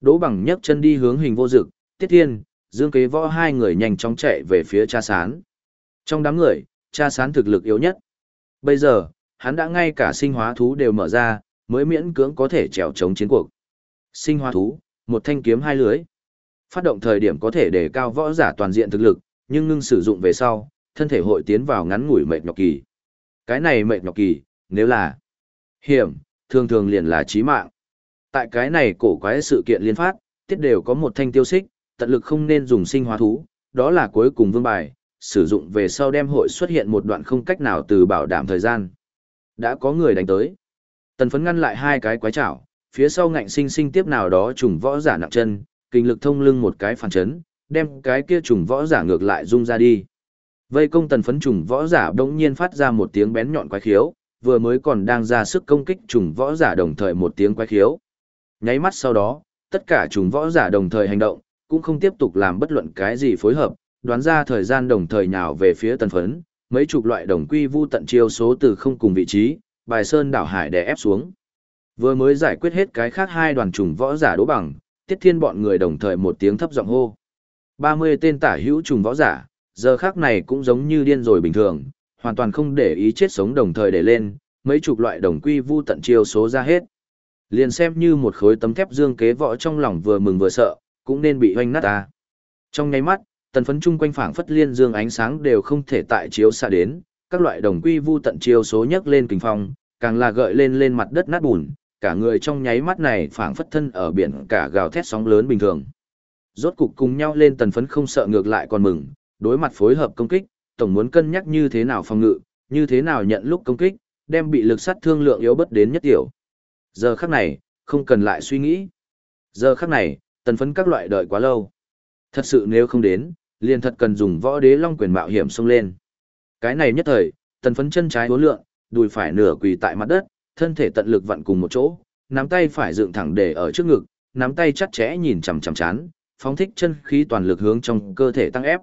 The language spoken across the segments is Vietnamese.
Đỗ bằng nhấc chân đi hướng hình vô dực, tiết thiên, dương kế võ hai người nhanh chóng chạy về phía cha sán. Trong đám người, cha sán thực lực yếu nhất. Bây giờ, hắn đã ngay cả sinh hóa thú đều mở ra, mới miễn cưỡng có thể trèo chống chiến cuộc. Sinh hóa thú, một thanh kiếm hai lưới. Phát động thời điểm có thể để cao võ giả toàn diện thực lực, nhưng ngưng sử dụng về sau, thân thể hội tiến vào ngắn ngủi mệt nhọc kỳ. Cái này mệt nhọc kỳ, nếu là hiểm, thường thường liền là chí mạng. Tại cái này cổ quái sự kiện liên phát, tiết đều có một thanh tiêu xích, tận lực không nên dùng sinh hóa thú, đó là cuối cùng vương bài, sử dụng về sau đem hội xuất hiện một đoạn không cách nào từ bảo đảm thời gian. Đã có người đánh tới. Tần phấn ngăn lại hai cái quái chảo, phía sau ngạnh sinh sinh tiếp nào đó trùng võ giả nặng chân, kinh lực thông lưng một cái phản chấn, đem cái kia trùng võ giả ngược lại rung ra đi. Vây công tần phấn trùng võ giả đống nhiên phát ra một tiếng bén nhọn quái khiếu, vừa mới còn đang ra sức công kích trùng võ giả đồng thời một tiếng quái khiếu. Nháy mắt sau đó, tất cả chúng võ giả đồng thời hành động, cũng không tiếp tục làm bất luận cái gì phối hợp, đoán ra thời gian đồng thời nhào về phía tần phấn, mấy chục loại đồng quy vu tận chiêu số từ không cùng vị trí, bài sơn đảo hải đè ép xuống. Vừa mới giải quyết hết cái khác hai đoàn trùng võ giả đố bằng, tiết thiên bọn người đồng thời một tiếng thấp giọng hô. 30 tên tả hữu trùng võ giả, giờ khác này cũng giống như điên rồi bình thường, hoàn toàn không để ý chết sống đồng thời để lên, mấy chục loại đồng quy vu tận chiêu số ra hết. Liền xem như một khối tấm thép dương kế võ trong lòng vừa mừng vừa sợ, cũng nên bị hoanh nát ta. Trong nháy mắt, tần phấn chung quanh phảng phất liên dương ánh sáng đều không thể tại chiếu xa đến, các loại đồng quy vu tận chiêu số nhấc lên kinh phong, càng là gợi lên lên mặt đất nát bùn, cả người trong nháy mắt này phảng phất thân ở biển cả gào thét sóng lớn bình thường. Rốt cục cùng nhau lên tần phấn không sợ ngược lại còn mừng, đối mặt phối hợp công kích, tổng muốn cân nhắc như thế nào phòng ngự, như thế nào nhận lúc công kích, đem bị lực sát thương lượng yếu bất đến nhất tiểu. Giờ khắc này, không cần lại suy nghĩ. Giờ khắc này, tần phấn các loại đợi quá lâu. Thật sự nếu không đến, liền thật cần dùng võ đế long quyền mạo hiểm xông lên. Cái này nhất thời, tần phấn chân trái uốn lượn, đùi phải nửa quỳ tại mặt đất, thân thể tận lực vặn cùng một chỗ, nắm tay phải dựng thẳng để ở trước ngực, nắm tay chặt chẽ nhìn chằm chằm chán, phóng thích chân khí toàn lực hướng trong cơ thể tăng ép.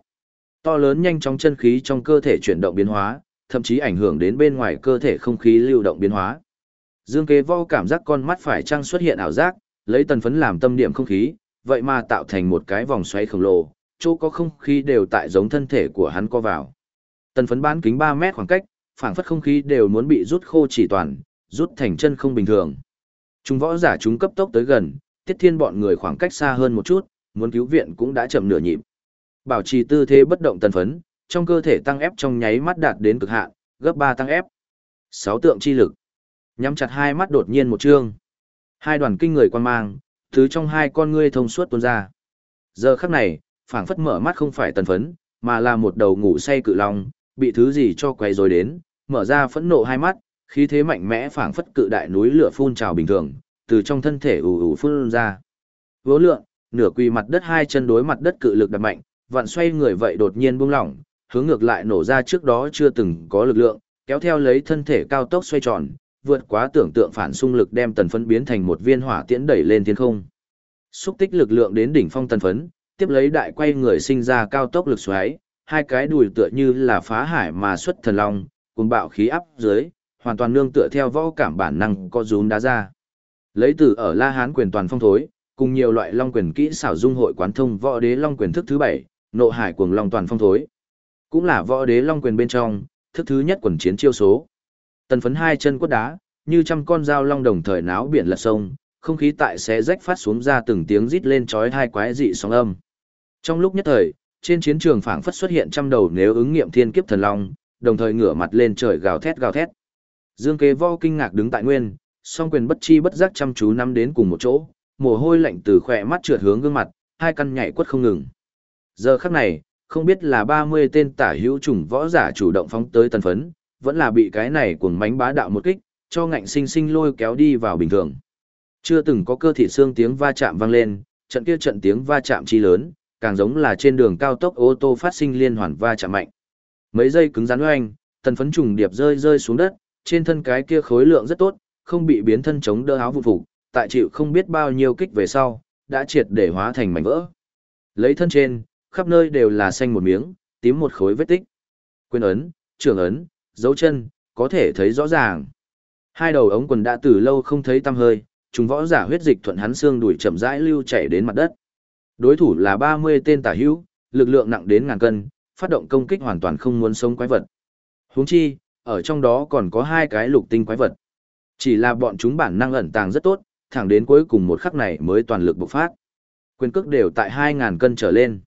To lớn nhanh chóng chân khí trong cơ thể chuyển động biến hóa, thậm chí ảnh hưởng đến bên ngoài cơ thể không khí lưu động biến hóa. Dương Kế Vo cảm giác con mắt phải trăng xuất hiện ảo giác, lấy tần phấn làm tâm điểm không khí, vậy mà tạo thành một cái vòng xoáy khổng lồ, chỗ có không khí đều tại giống thân thể của hắn co vào. Tần phấn bán kính 3 mét khoảng cách, phảng phất không khí đều muốn bị rút khô chỉ toàn, rút thành chân không bình thường. Chúng võ giả chúng cấp tốc tới gần, tiết thiên bọn người khoảng cách xa hơn một chút, muốn cứu viện cũng đã chậm nửa nhịp. Bảo trì tư thế bất động tần phấn, trong cơ thể tăng ép trong nháy mắt đạt đến cực hạn, gấp 3 tăng ép. 6 tượng chi lực. Nhắm chặt hai mắt đột nhiên một trương. Hai đoàn kinh người quan mang, thứ trong hai con ngươi thông suốt tuôn ra. Giờ khắc này, phảng phất mở mắt không phải tần phấn, mà là một đầu ngủ say cự long, bị thứ gì cho quay rồi đến, mở ra phẫn nộ hai mắt, khí thế mạnh mẽ phảng phất cự đại núi lửa phun trào bình thường, từ trong thân thể ù ù phun ra. Vô lượng, nửa quỳ mặt đất hai chân đối mặt đất cự lực đặt mạnh, vặn xoay người vậy đột nhiên buông lỏng, hướng ngược lại nổ ra trước đó chưa từng có lực lượng, kéo theo lấy thân thể cao tốc xoay tròn, vượt quá tưởng tượng phản xung lực đem tần phấn biến thành một viên hỏa tiễn đẩy lên thiên không. Xúc tích lực lượng đến đỉnh phong tần phấn, tiếp lấy đại quay người sinh ra cao tốc lực xoáy, hai cái đùi tựa như là phá hải mà xuất thần long, cùng bạo khí áp dưới, hoàn toàn nương tựa theo võ cảm bản năng có rún đá ra. Lấy từ ở La Hán quyền toàn phong thối, cùng nhiều loại long quyền kỹ xảo dung hội quán thông võ đế long quyền thức thứ bảy, nộ hải cuồng long toàn phong thối. Cũng là võ đế long quyền bên trong, thức thứ nhất quần chiến chiêu số. Tần phấn hai chân quất đá, như trăm con dao long đồng thời náo biển lật sông, không khí tại xé rách phát xuống ra từng tiếng rít lên chói hai quái dị sóng âm. Trong lúc nhất thời, trên chiến trường phảng phất xuất hiện trăm đầu nếu ứng nghiệm thiên kiếp thần long, đồng thời ngửa mặt lên trời gào thét gào thét. Dương Kế Vo kinh ngạc đứng tại nguyên, song quyền bất chi bất giác chăm chú nắm đến cùng một chỗ, mồ hôi lạnh từ khỏe mắt trượt hướng gương mặt, hai căn nhảy quất không ngừng. Giờ khắc này, không biết là 30 tên tả hữu chủng võ giả chủ động phóng tới tần phấn, vẫn là bị cái này cuồng mánh bá đạo một kích, cho ngạnh sinh sinh lôi kéo đi vào bình thường. Chưa từng có cơ thị xương tiếng va chạm vang lên, trận kia trận tiếng va chạm chi lớn, càng giống là trên đường cao tốc ô tô phát sinh liên hoàn va chạm mạnh. Mấy giây cứng rắn oanh, tần phấn trùng điệp rơi rơi xuống đất, trên thân cái kia khối lượng rất tốt, không bị biến thân chống đỡ áo vụ phục, tại chịu không biết bao nhiêu kích về sau, đã triệt để hóa thành mảnh vỡ. Lấy thân trên, khắp nơi đều là xanh một miếng, tím một khối vết tích. Quyền ấn, trường ấn, dấu chân, có thể thấy rõ ràng. Hai đầu ống quần đã từ lâu không thấy tăm hơi, chúng võ giả huyết dịch thuận hắn xương đuổi chậm rãi lưu chảy đến mặt đất. Đối thủ là 30 tên tả hữu, lực lượng nặng đến ngàn cân, phát động công kích hoàn toàn không muốn sống quái vật. Huống chi, ở trong đó còn có hai cái lục tinh quái vật. Chỉ là bọn chúng bản năng ẩn tàng rất tốt, thẳng đến cuối cùng một khắc này mới toàn lực bộc phát. Quyền cước đều tại 2000 cân trở lên.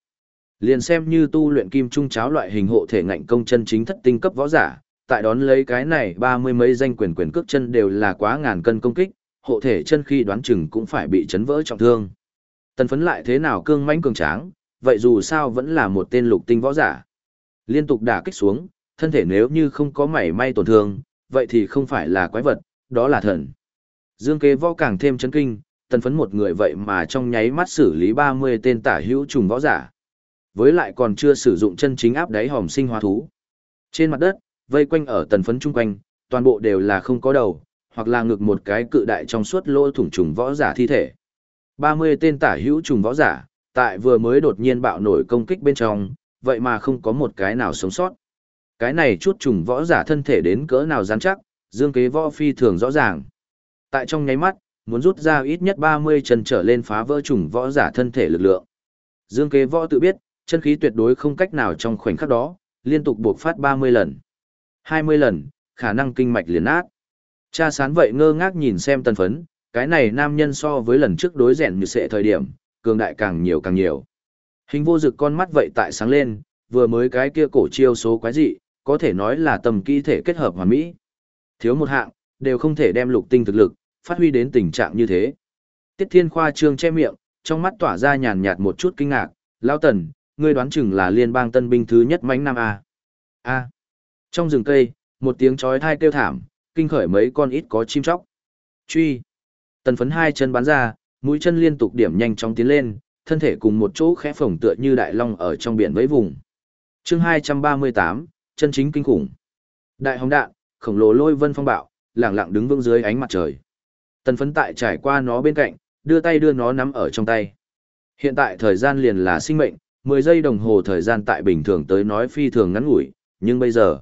Liền xem như tu luyện kim trung cháo loại hình hộ thể ngạnh công chân chính thất tinh cấp võ giả, tại đón lấy cái này ba mươi mấy danh quyền quyền cước chân đều là quá ngàn cân công kích, hộ thể chân khi đoán chừng cũng phải bị chấn vỡ trọng thương. Tần phấn lại thế nào cương mãnh cường tráng, vậy dù sao vẫn là một tên lục tinh võ giả. Liên tục đả kích xuống, thân thể nếu như không có mảy may tổn thương, vậy thì không phải là quái vật, đó là thần. Dương kế võ càng thêm chấn kinh, tần phấn một người vậy mà trong nháy mắt xử lý 30 tên tả hữu trùng võ giả. Với lại còn chưa sử dụng chân chính áp đáy hòm sinh hóa thú. Trên mặt đất, vây quanh ở tần phấn chung quanh, toàn bộ đều là không có đầu, hoặc là ngực một cái cự đại trong suốt lỗ thủng trùng võ giả thi thể. 30 tên tả hữu trùng võ giả, tại vừa mới đột nhiên bạo nổi công kích bên trong, vậy mà không có một cái nào sống sót. Cái này chút trùng võ giả thân thể đến cỡ nào rắn chắc, dương kế võ phi thường rõ ràng. Tại trong nháy mắt, muốn rút ra ít nhất 30 chân trở lên phá vỡ trùng võ giả thân thể lực lượng. Dương kế võ tự biết, chân khí tuyệt đối không cách nào trong khoảnh khắc đó, liên tục buộc phát 30 lần. 20 lần, khả năng kinh mạch liền nát. Cha sán vậy ngơ ngác nhìn xem tân phấn, cái này nam nhân so với lần trước đối rèn như sệ thời điểm, cường đại càng nhiều càng nhiều. Hình vô dực con mắt vậy tại sáng lên, vừa mới cái kia cổ chiêu số quái dị, có thể nói là tầm kỹ thể kết hợp hoàn mỹ. Thiếu một hạng, đều không thể đem lục tinh thực lực, phát huy đến tình trạng như thế. Tiết Thiên Khoa trương che miệng, trong mắt tỏa ra nhàn nhạt một chút kinh ngạc, Lão Tần, ngươi đoán chừng là liên bang tân binh thứ nhất mãnh nam A. A. Trong rừng cây, một tiếng chói thai kêu thảm, kinh khởi mấy con ít có chim chóc. Truy. Tần phấn hai chân bắn ra, mũi chân liên tục điểm nhanh chóng tiến lên, thân thể cùng một chỗ khẽ phồng tựa như đại long ở trong biển với vùng. chương 238, chân chính kinh khủng. Đại hồng đạn, khổng lồ lôi vân phong bạo, lẳng lặng đứng vững dưới ánh mặt trời. Tần phấn tại trải qua nó bên cạnh, đưa tay đưa nó nắm ở trong tay. Hiện tại thời gian liền là sinh mệnh, 10 giây đồng hồ thời gian tại bình thường tới nói phi thường ngắn ngủi, nhưng bây giờ,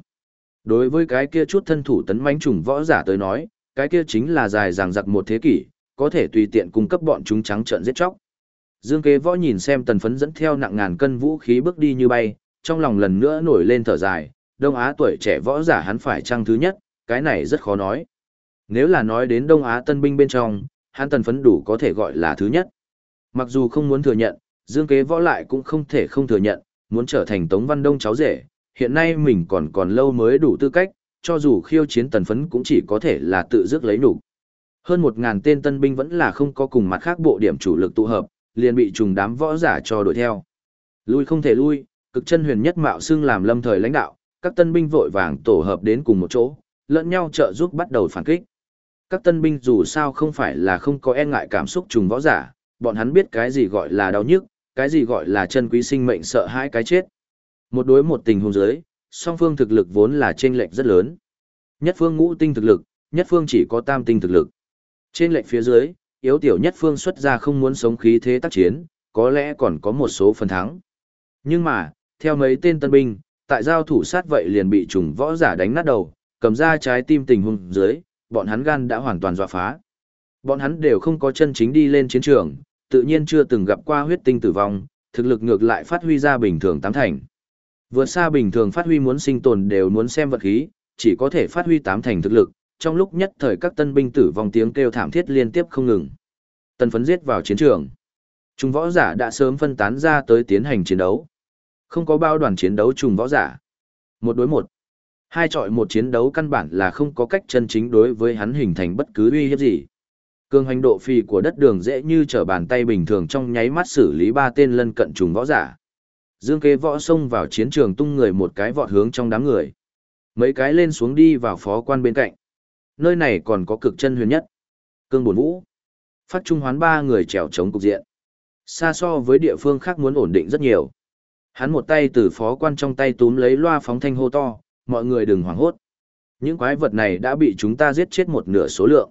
đối với cái kia chút thân thủ tấn mãnh trùng võ giả tới nói, cái kia chính là dài dằng dặc một thế kỷ, có thể tùy tiện cung cấp bọn chúng trắng trợn giết chóc. Dương Kế Võ nhìn xem Tần Phấn dẫn theo nặng ngàn cân vũ khí bước đi như bay, trong lòng lần nữa nổi lên thở dài, Đông Á tuổi trẻ võ giả hắn phải chăng thứ nhất, cái này rất khó nói. Nếu là nói đến Đông Á tân binh bên trong, hắn Tần Phấn đủ có thể gọi là thứ nhất. Mặc dù không muốn thừa nhận, Dương Kế Võ lại cũng không thể không thừa nhận, muốn trở thành Tống Văn Đông cháu rể, hiện nay mình còn còn lâu mới đủ tư cách, cho dù khiêu chiến Tần Phấn cũng chỉ có thể là tự dứt lấy đủ. Hơn một ngàn tên tân binh vẫn là không có cùng mặt khác bộ điểm chủ lực tụ hợp, liền bị trùng đám võ giả cho đuổi theo. Lui không thể lui, cực chân huyền nhất mạo xưng làm lâm thời lãnh đạo, các tân binh vội vàng tổ hợp đến cùng một chỗ, lẫn nhau trợ giúp bắt đầu phản kích. Các tân binh dù sao không phải là không có e ngại cảm xúc trùng võ giả, bọn hắn biết cái gì gọi là đau nhức, cái gì gọi là chân quý sinh mệnh sợ hãi cái chết. Một đối một tình huống dưới, song phương thực lực vốn là chênh lệch rất lớn. Nhất phương ngũ tinh thực lực, nhất phương chỉ có tam tinh thực lực. Trên lệch phía dưới, yếu tiểu nhất phương xuất ra không muốn sống khí thế tác chiến, có lẽ còn có một số phần thắng. Nhưng mà, theo mấy tên tân binh, tại giao thủ sát vậy liền bị trùng võ giả đánh nát đầu, cầm ra trái tim tình huống dưới, bọn hắn gan đã hoàn toàn dọa phá. Bọn hắn đều không có chân chính đi lên chiến trường, tự nhiên chưa từng gặp qua huyết tinh tử vong, thực lực ngược lại phát huy ra bình thường tám thành. Vượt xa bình thường phát huy muốn sinh tồn đều muốn xem vật khí, chỉ có thể phát huy tám thành thực lực, trong lúc nhất thời các tân binh tử vong tiếng kêu thảm thiết liên tiếp không ngừng. Tân phấn giết vào chiến trường. Trung võ giả đã sớm phân tán ra tới tiến hành chiến đấu. Không có bao đoàn chiến đấu trùng võ giả. Một đối một. Hai trọi một chiến đấu căn bản là không có cách chân chính đối với hắn hình thành bất cứ uy hiếp gì. Cường hành độ phi của đất đường dễ như trở bàn tay bình thường trong nháy mắt xử lý ba tên lân cận trùng võ giả. Dương kế võ xông vào chiến trường tung người một cái vọt hướng trong đám người. Mấy cái lên xuống đi vào phó quan bên cạnh nơi này còn có cực chân huyền nhất. Cương bổn vũ. Phát trung hoán ba người trèo chống cục diện. Xa so với địa phương khác muốn ổn định rất nhiều. Hắn một tay từ phó quan trong tay túm lấy loa phóng thanh hô to, mọi người đừng hoảng hốt. Những quái vật này đã bị chúng ta giết chết một nửa số lượng.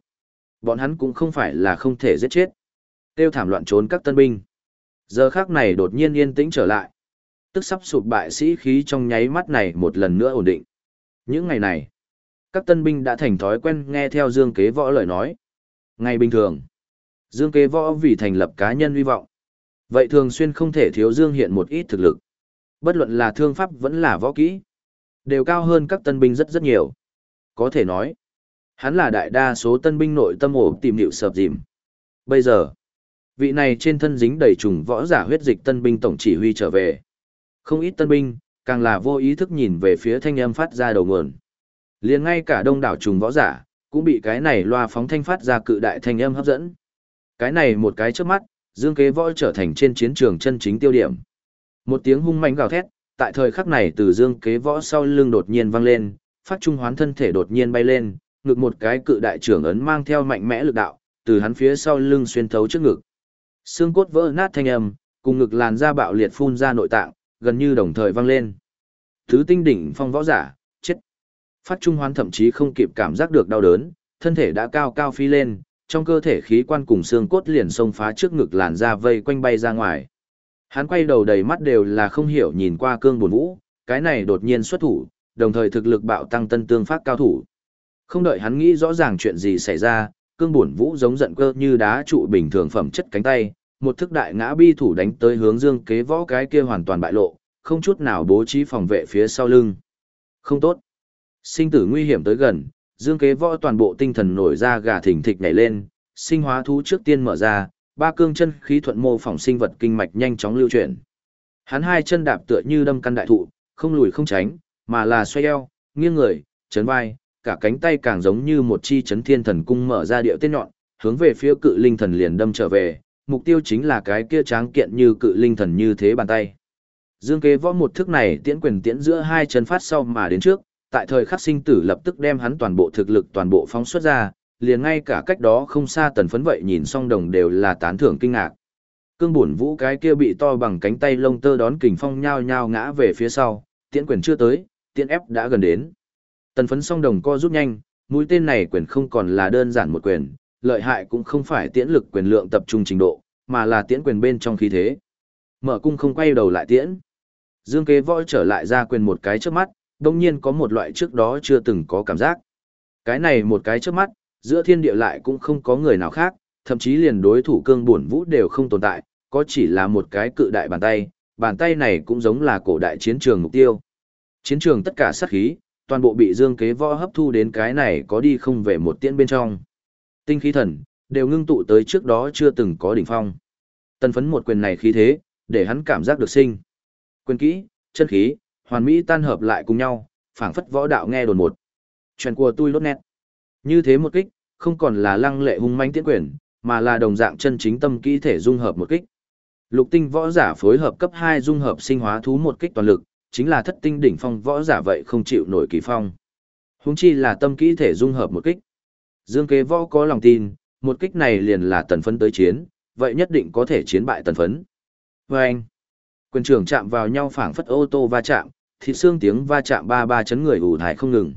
Bọn hắn cũng không phải là không thể giết chết. Tiêu thảm loạn trốn các tân binh. Giờ khác này đột nhiên yên tĩnh trở lại. Tức sắp sụp bại sĩ khí trong nháy mắt này một lần nữa ổn định. Những ngày này, các tân binh đã thành thói quen nghe theo dương kế võ lời nói. Ngày bình thường, Dương kế võ vì thành lập cá nhân hy vọng. Vậy thường xuyên không thể thiếu Dương hiện một ít thực lực. Bất luận là thương pháp vẫn là võ kỹ. Đều cao hơn các tân binh rất rất nhiều. Có thể nói, hắn là đại đa số tân binh nội tâm ổ tìm hiệu sập dìm. Bây giờ, vị này trên thân dính đầy trùng võ giả huyết dịch tân binh tổng chỉ huy trở về. Không ít tân binh, càng là vô ý thức nhìn về phía thanh âm phát ra đầu nguồn. liền ngay cả đông đảo trùng võ giả, cũng bị cái này loa phóng thanh phát ra cự đại thanh âm hấp dẫn. Cái này một cái trước mắt, dương kế võ trở thành trên chiến trường chân chính tiêu điểm. Một tiếng hung mạnh gào thét, tại thời khắc này từ dương kế võ sau lưng đột nhiên vang lên, phát trung hoán thân thể đột nhiên bay lên, ngực một cái cự đại trưởng ấn mang theo mạnh mẽ lực đạo, từ hắn phía sau lưng xuyên thấu trước ngực. Xương cốt vỡ nát thanh âm, cùng ngực làn da bạo liệt phun ra nội tạng, gần như đồng thời vang lên. Thứ tinh đỉnh phong võ giả, chết. Phát trung hoán thậm chí không kịp cảm giác được đau đớn, thân thể đã cao cao phi lên, trong cơ thể khí quan cùng xương cốt liền xông phá trước ngực làn da vây quanh bay ra ngoài. Hắn quay đầu đầy mắt đều là không hiểu nhìn qua cương buồn vũ, cái này đột nhiên xuất thủ, đồng thời thực lực bạo tăng tân tương phát cao thủ. Không đợi hắn nghĩ rõ ràng chuyện gì xảy ra, cương buồn vũ giống giận cơ như đá trụ bình thường phẩm chất cánh tay, một thức đại ngã bi thủ đánh tới hướng dương kế võ cái kia hoàn toàn bại lộ, không chút nào bố trí phòng vệ phía sau lưng. Không tốt. Sinh tử nguy hiểm tới gần, dương kế võ toàn bộ tinh thần nổi ra gà thỉnh thịch nhảy lên, sinh hóa thú trước tiên mở ra, ba cương chân khí thuận mô phỏng sinh vật kinh mạch nhanh chóng lưu chuyển. Hắn hai chân đạp tựa như đâm căn đại thụ, không lùi không tránh, mà là xoay eo, nghiêng người, chấn vai, cả cánh tay càng giống như một chi chấn thiên thần cung mở ra điệu tên nhọn, hướng về phía cự linh thần liền đâm trở về, mục tiêu chính là cái kia tráng kiện như cự linh thần như thế bàn tay. Dương kế võ một thức này tiễn quyền tiễn giữa hai chân phát sau mà đến trước, tại thời khắc sinh tử lập tức đem hắn toàn bộ thực lực toàn bộ phóng xuất ra, liền ngay cả cách đó không xa tần phấn vậy nhìn song đồng đều là tán thưởng kinh ngạc. Cương bổn vũ cái kia bị to bằng cánh tay lông tơ đón kình phong nhao nhao ngã về phía sau, tiễn quyền chưa tới, tiễn ép đã gần đến. Tần phấn song đồng co rút nhanh, mũi tên này quyền không còn là đơn giản một quyền, lợi hại cũng không phải tiễn lực quyền lượng tập trung trình độ, mà là tiễn quyền bên trong khí thế. Mở cung không quay đầu lại tiễn. Dương kế võ trở lại ra quyền một cái trước mắt, đồng nhiên có một loại trước đó chưa từng có cảm giác. Cái này một cái trước mắt, giữa thiên địa lại cũng không có người nào khác, thậm chí liền đối thủ cương buồn vũ đều không tồn tại, có chỉ là một cái cự đại bàn tay, bàn tay này cũng giống là cổ đại chiến trường mục tiêu. Chiến trường tất cả sát khí, toàn bộ bị dương kế võ hấp thu đến cái này có đi không về một tiễn bên trong. Tinh khí thần, đều ngưng tụ tới trước đó chưa từng có đỉnh phong. Tần phấn một quyền này khí thế, để hắn cảm giác được sinh. Quyền kỹ, chân khí, hoàn mỹ tan hợp lại cùng nhau, phảng phất võ đạo nghe đồn một. Chuyện của tôi lốt nét. Như thế một kích, không còn là lăng lệ hung manh tiễn quyền, mà là đồng dạng chân chính tâm kỹ thể dung hợp một kích. Lục tinh võ giả phối hợp cấp 2 dung hợp sinh hóa thú một kích toàn lực, chính là thất tinh đỉnh phong võ giả vậy không chịu nổi kỳ phong. Húng chi là tâm kỹ thể dung hợp một kích. Dương kế võ có lòng tin, một kích này liền là tần phấn tới chiến, vậy nhất định có thể chiến bại tần phấn. Và anh, quyền trưởng chạm vào nhau phảng phất ô tô va chạm, thịt xương tiếng va chạm ba ba chấn người ủ thải không ngừng.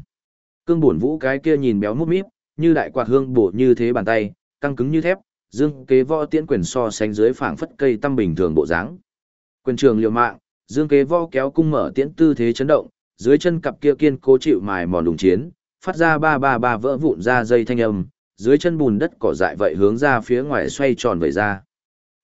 Cương buồn vũ cái kia nhìn béo mút míp, như đại quạt hương bổ như thế bàn tay, căng cứng như thép, dương kế võ tiễn quyền so sánh dưới phảng phất cây tăm bình thường bộ dáng. Quyền trường liều mạng, dương kế võ kéo cung mở tiễn tư thế chấn động, dưới chân cặp kia kiên cố chịu mài mòn đùng chiến, phát ra ba ba ba vỡ vụn ra dây thanh âm, dưới chân bùn đất cỏ dại vậy hướng ra phía ngoài xoay tròn vậy ra.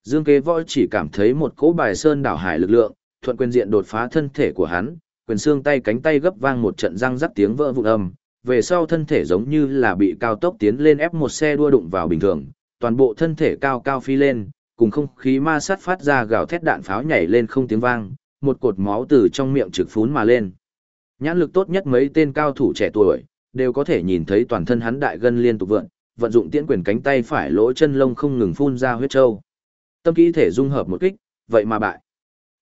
Dương kế võ chỉ cảm thấy một cỗ bài sơn đảo hải lực lượng, thuận quyền diện đột phá thân thể của hắn, quyền xương tay cánh tay gấp vang một trận răng rắc tiếng vỡ vụn âm, về sau thân thể giống như là bị cao tốc tiến lên ép một xe đua đụng vào bình thường, toàn bộ thân thể cao cao phi lên, cùng không khí ma sát phát ra gào thét đạn pháo nhảy lên không tiếng vang, một cột máu từ trong miệng trực phún mà lên. Nhãn lực tốt nhất mấy tên cao thủ trẻ tuổi, đều có thể nhìn thấy toàn thân hắn đại gân liên tục vượn, vận dụng tiễn quyền cánh tay phải lỗ chân lông không ngừng phun ra huyết châu, Tâm kỹ thể dung hợp một kích, vậy mà bại.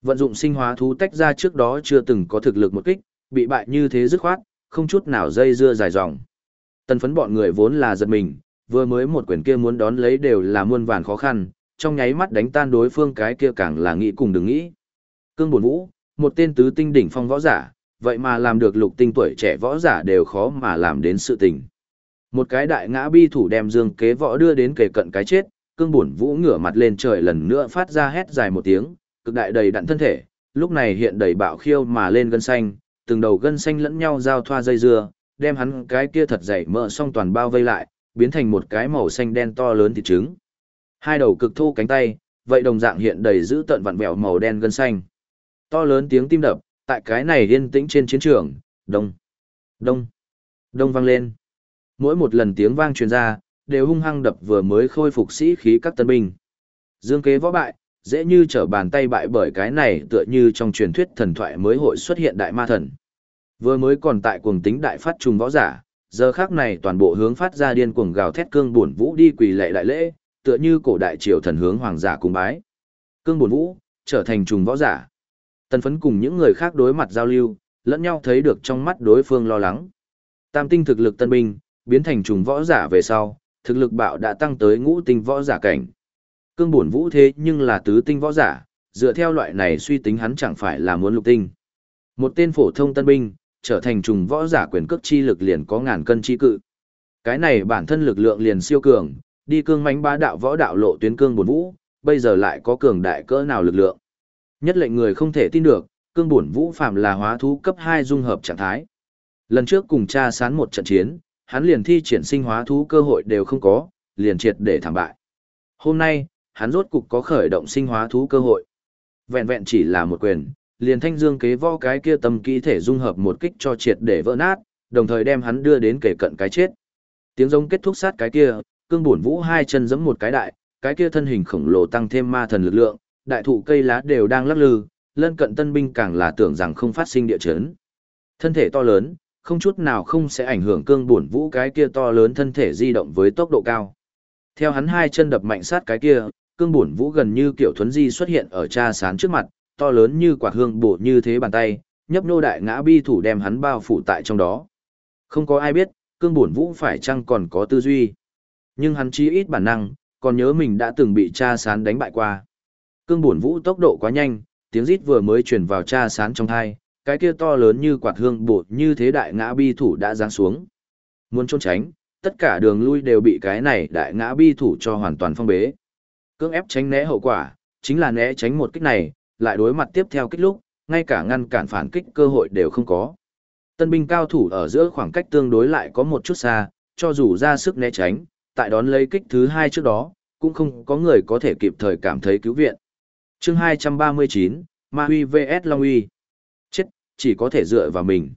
Vận dụng sinh hóa thú tách ra trước đó chưa từng có thực lực một kích, bị bại như thế dứt khoát, không chút nào dây dưa dài dòng. Tần phấn bọn người vốn là giật mình, vừa mới một quyền kia muốn đón lấy đều là muôn vàn khó khăn, trong nháy mắt đánh tan đối phương cái kia càng là nghĩ cùng đừng nghĩ. Cương bổn vũ, một tên tứ tinh đỉnh phong võ giả, vậy mà làm được lục tinh tuổi trẻ võ giả đều khó mà làm đến sự tình. Một cái đại ngã bi thủ đem dương kế võ đưa đến kề cận cái chết, cương buồn vũ ngửa mặt lên trời lần nữa phát ra hét dài một tiếng, cực đại đầy đặn thân thể, lúc này hiện đầy bạo khiêu mà lên gân xanh, từng đầu gân xanh lẫn nhau giao thoa dây dưa, đem hắn cái kia thật dày mỡ xong toàn bao vây lại, biến thành một cái màu xanh đen to lớn thịt trứng. Hai đầu cực thô cánh tay, vậy đồng dạng hiện đầy giữ tận vặn vẹo màu đen gân xanh. To lớn tiếng tim đập, tại cái này yên tĩnh trên chiến trường, đông, đông, đông vang lên. Mỗi một lần tiếng vang truyền ra, đều hung hăng đập vừa mới khôi phục sĩ khí các tân binh. Dương kế võ bại, dễ như trở bàn tay bại bởi cái này tựa như trong truyền thuyết thần thoại mới hội xuất hiện đại ma thần. Vừa mới còn tại cuồng tính đại phát trùng võ giả, giờ khác này toàn bộ hướng phát ra điên cuồng gào thét cương buồn vũ đi quỳ lệ đại lễ, tựa như cổ đại triều thần hướng hoàng giả cung bái. Cương buồn vũ, trở thành trùng võ giả. Tần phấn cùng những người khác đối mặt giao lưu, lẫn nhau thấy được trong mắt đối phương lo lắng. Tam tinh thực lực tân binh, biến thành trùng võ giả về sau, thực lực bạo đã tăng tới ngũ tinh võ giả cảnh. Cương buồn vũ thế nhưng là tứ tinh võ giả, dựa theo loại này suy tính hắn chẳng phải là muốn lục tinh. Một tên phổ thông tân binh, trở thành trùng võ giả quyền cước chi lực liền có ngàn cân chi cự. Cái này bản thân lực lượng liền siêu cường, đi cương mãnh bá đạo võ đạo lộ tuyến cương buồn vũ, bây giờ lại có cường đại cỡ nào lực lượng. Nhất lệnh người không thể tin được, cương bổn vũ phạm là hóa thú cấp 2 dung hợp trạng thái. Lần trước cùng cha sán một trận chiến, hắn liền thi triển sinh hóa thú cơ hội đều không có, liền triệt để thảm bại. Hôm nay, hắn rốt cục có khởi động sinh hóa thú cơ hội. Vẹn vẹn chỉ là một quyền, liền thanh dương kế võ cái kia tâm kỹ thể dung hợp một kích cho triệt để vỡ nát, đồng thời đem hắn đưa đến kể cận cái chết. Tiếng giống kết thúc sát cái kia, cương bổn vũ hai chân giẫm một cái đại, cái kia thân hình khổng lồ tăng thêm ma thần lực lượng, đại thụ cây lá đều đang lắc lư, lân cận tân binh càng là tưởng rằng không phát sinh địa chấn. Thân thể to lớn, không chút nào không sẽ ảnh hưởng cương bổn vũ cái kia to lớn thân thể di động với tốc độ cao. Theo hắn hai chân đập mạnh sát cái kia, cương bổn vũ gần như kiểu thuấn di xuất hiện ở cha sán trước mặt, to lớn như quả hương bổ như thế bàn tay, nhấp nô đại ngã bi thủ đem hắn bao phủ tại trong đó. Không có ai biết, cương bổn vũ phải chăng còn có tư duy. Nhưng hắn chí ít bản năng, còn nhớ mình đã từng bị cha sán đánh bại qua. Cương buồn vũ tốc độ quá nhanh, tiếng rít vừa mới truyền vào cha sán trong thai, cái kia to lớn như quạt hương bột như thế đại ngã bi thủ đã giáng xuống. Muốn trốn tránh, tất cả đường lui đều bị cái này đại ngã bi thủ cho hoàn toàn phong bế. Cưỡng ép tránh né hậu quả, chính là né tránh một kích này, lại đối mặt tiếp theo kích lúc, ngay cả ngăn cản phản kích cơ hội đều không có. Tân binh cao thủ ở giữa khoảng cách tương đối lại có một chút xa, cho dù ra sức né tránh, tại đón lấy kích thứ hai trước đó, cũng không có người có thể kịp thời cảm thấy cứu viện chương 239, Ma Huy vs Long Huy. Chết, chỉ có thể dựa vào mình.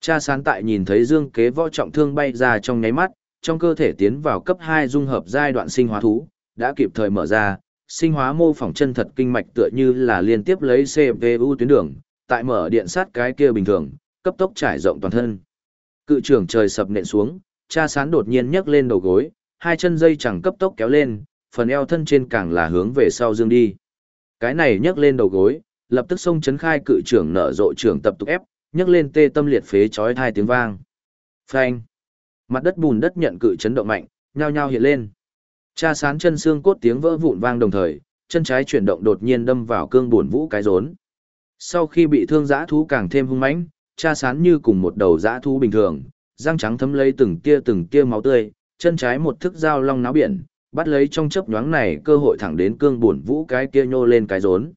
Cha sán tại nhìn thấy dương kế võ trọng thương bay ra trong nháy mắt, trong cơ thể tiến vào cấp 2 dung hợp giai đoạn sinh hóa thú, đã kịp thời mở ra, sinh hóa mô phỏng chân thật kinh mạch tựa như là liên tiếp lấy CPU tuyến đường, tại mở điện sát cái kia bình thường, cấp tốc trải rộng toàn thân. Cự trưởng trời sập nện xuống, cha sán đột nhiên nhấc lên đầu gối, hai chân dây chẳng cấp tốc kéo lên, phần eo thân trên càng là hướng về sau dương đi. Cái này nhấc lên đầu gối, lập tức xông chấn khai cự trưởng nở rộ trưởng tập tục ép, nhấc lên tê tâm liệt phế chói hai tiếng vang. Phanh. Mặt đất bùn đất nhận cự chấn động mạnh, nhao nhao hiện lên. Cha sán chân xương cốt tiếng vỡ vụn vang đồng thời, chân trái chuyển động đột nhiên đâm vào cương buồn vũ cái rốn. Sau khi bị thương dã thú càng thêm hung mãnh, cha sán như cùng một đầu dã thú bình thường, răng trắng thấm lấy từng tia từng tia máu tươi, chân trái một thức dao long náo biển, bắt lấy trong chớp nhoáng này cơ hội thẳng đến cương buồn vũ cái kia nhô lên cái rốn.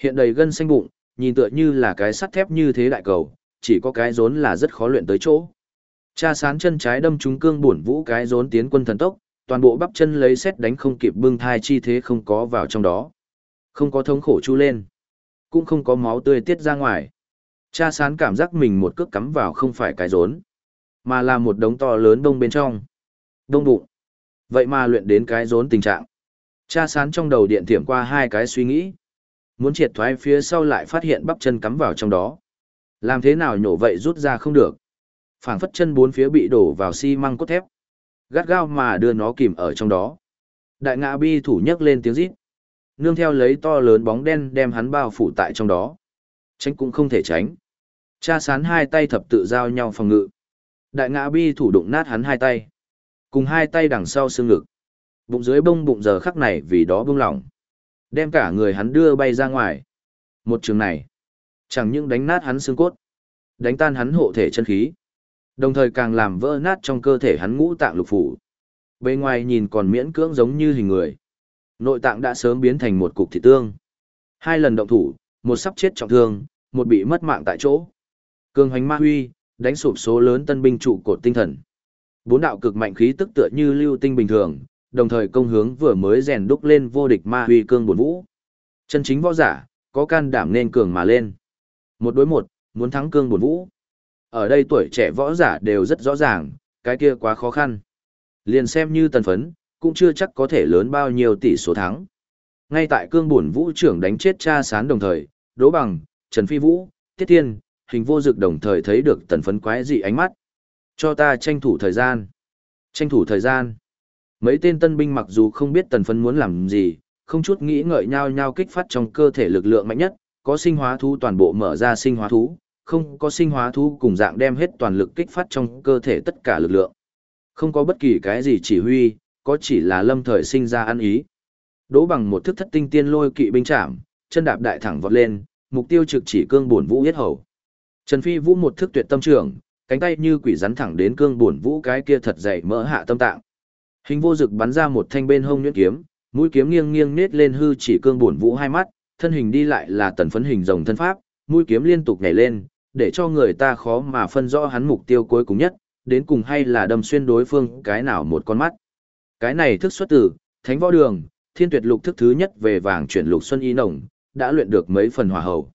Hiện đầy gân xanh bụng, nhìn tựa như là cái sắt thép như thế đại cầu, chỉ có cái rốn là rất khó luyện tới chỗ. Cha sán chân trái đâm trúng cương buồn vũ cái rốn tiến quân thần tốc, toàn bộ bắp chân lấy xét đánh không kịp bưng thai chi thế không có vào trong đó. Không có thống khổ chu lên, cũng không có máu tươi tiết ra ngoài. Cha sán cảm giác mình một cước cắm vào không phải cái rốn, mà là một đống to lớn đông bên trong. Đông bụng. Vậy mà luyện đến cái rốn tình trạng. Cha sán trong đầu điện thiểm qua hai cái suy nghĩ. Muốn triệt thoái phía sau lại phát hiện bắp chân cắm vào trong đó. Làm thế nào nhổ vậy rút ra không được. phảng phất chân bốn phía bị đổ vào xi măng cốt thép. Gắt gao mà đưa nó kìm ở trong đó. Đại ngã bi thủ nhấc lên tiếng rít. Nương theo lấy to lớn bóng đen đem hắn bao phủ tại trong đó. Tránh cũng không thể tránh. Cha sán hai tay thập tự giao nhau phòng ngự. Đại ngã bi thủ đụng nát hắn hai tay. Cùng hai tay đằng sau xương ngực. Bụng dưới bông bụng giờ khắc này vì đó bông lỏng. Đem cả người hắn đưa bay ra ngoài. Một trường này. Chẳng những đánh nát hắn xương cốt. Đánh tan hắn hộ thể chân khí. Đồng thời càng làm vỡ nát trong cơ thể hắn ngũ tạng lục phủ. Bề ngoài nhìn còn miễn cưỡng giống như hình người. Nội tạng đã sớm biến thành một cục thịt tương. Hai lần động thủ, một sắp chết trọng thương, một bị mất mạng tại chỗ. Cường hoành ma huy, đánh sụp số lớn tân binh trụ cột tinh thần. Bốn đạo cực mạnh khí tức tựa như lưu tinh bình thường, đồng thời công hướng vừa mới rèn đúc lên vô địch ma huy cương bổn vũ. Chân chính võ giả, có can đảm nên cường mà lên. Một đối một, muốn thắng cương bổn vũ. Ở đây tuổi trẻ võ giả đều rất rõ ràng, cái kia quá khó khăn. Liền xem như tần phấn, cũng chưa chắc có thể lớn bao nhiêu tỷ số thắng. Ngay tại cương bổn vũ trưởng đánh chết cha sán đồng thời, Đỗ Bằng, Trần Phi Vũ, Tiết Thiên, hình vô dực đồng thời thấy được tần phấn quái dị ánh mắt. Cho ta tranh thủ thời gian. Tranh thủ thời gian. Mấy tên tân binh mặc dù không biết tần phấn muốn làm gì, không chút nghĩ ngợi nhau nhau kích phát trong cơ thể lực lượng mạnh nhất, có sinh hóa thú toàn bộ mở ra sinh hóa thú, không có sinh hóa thú cùng dạng đem hết toàn lực kích phát trong cơ thể tất cả lực lượng. Không có bất kỳ cái gì chỉ huy, có chỉ là lâm thời sinh ra ăn ý. Đỗ bằng một thức thất tinh tiên lôi kỵ binh chạm, chân đạp đại thẳng vọt lên, mục tiêu trực chỉ cương bổn vũ yết hầu. Trần Phi Vũ một thức tuyệt tâm trưởng, cánh tay như quỷ rắn thẳng đến cương bổn vũ cái kia thật dày mỡ hạ tâm tạng. Hình vô dực bắn ra một thanh bên hông nhuyễn kiếm, mũi kiếm nghiêng nghiêng nết lên hư chỉ cương bổn vũ hai mắt, thân hình đi lại là tần phấn hình rồng thân pháp, mũi kiếm liên tục nhảy lên, để cho người ta khó mà phân rõ hắn mục tiêu cuối cùng nhất, đến cùng hay là đâm xuyên đối phương cái nào một con mắt. Cái này thức xuất từ, thánh võ đường, thiên tuyệt lục thức thứ nhất về vàng chuyển lục xuân y nồng, đã luyện được mấy phần hỏa hậu.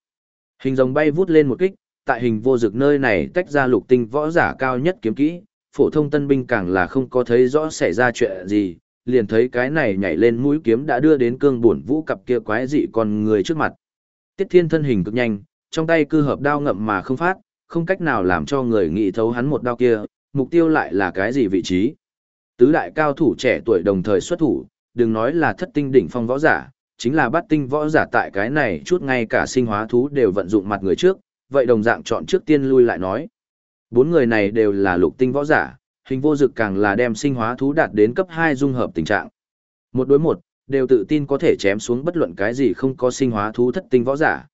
Hình rồng bay vút lên một kích, tại hình vô dực nơi này tách ra lục tinh võ giả cao nhất kiếm kỹ, phổ thông tân binh càng là không có thấy rõ xảy ra chuyện gì, liền thấy cái này nhảy lên mũi kiếm đã đưa đến cương bổn vũ cặp kia quái dị con người trước mặt. Tiết thiên thân hình cực nhanh, trong tay cư hợp đao ngậm mà không phát, không cách nào làm cho người nghĩ thấu hắn một đao kia, mục tiêu lại là cái gì vị trí. Tứ đại cao thủ trẻ tuổi đồng thời xuất thủ, đừng nói là thất tinh đỉnh phong võ giả, chính là bắt tinh võ giả tại cái này chút ngay cả sinh hóa thú đều vận dụng mặt người trước, vậy đồng dạng chọn trước tiên lui lại nói. Bốn người này đều là lục tinh võ giả, hình vô dực càng là đem sinh hóa thú đạt đến cấp 2 dung hợp tình trạng. Một đối một, đều tự tin có thể chém xuống bất luận cái gì không có sinh hóa thú thất tinh võ giả.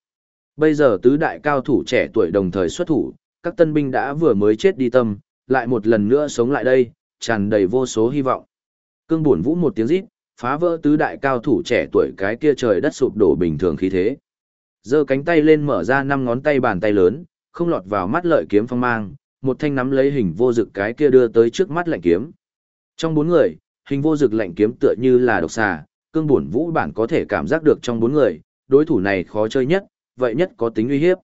Bây giờ tứ đại cao thủ trẻ tuổi đồng thời xuất thủ, các tân binh đã vừa mới chết đi tâm, lại một lần nữa sống lại đây, tràn đầy vô số hy vọng. Cương buồn vũ một tiếng rít, phá vỡ tứ đại cao thủ trẻ tuổi cái kia trời đất sụp đổ bình thường khí thế. Giơ cánh tay lên mở ra năm ngón tay bàn tay lớn, không lọt vào mắt lợi kiếm phong mang, một thanh nắm lấy hình vô dực cái kia đưa tới trước mắt lạnh kiếm. Trong bốn người, hình vô dực lạnh kiếm tựa như là độc xà, cương buồn vũ bản có thể cảm giác được trong bốn người, đối thủ này khó chơi nhất, vậy nhất có tính uy hiếp.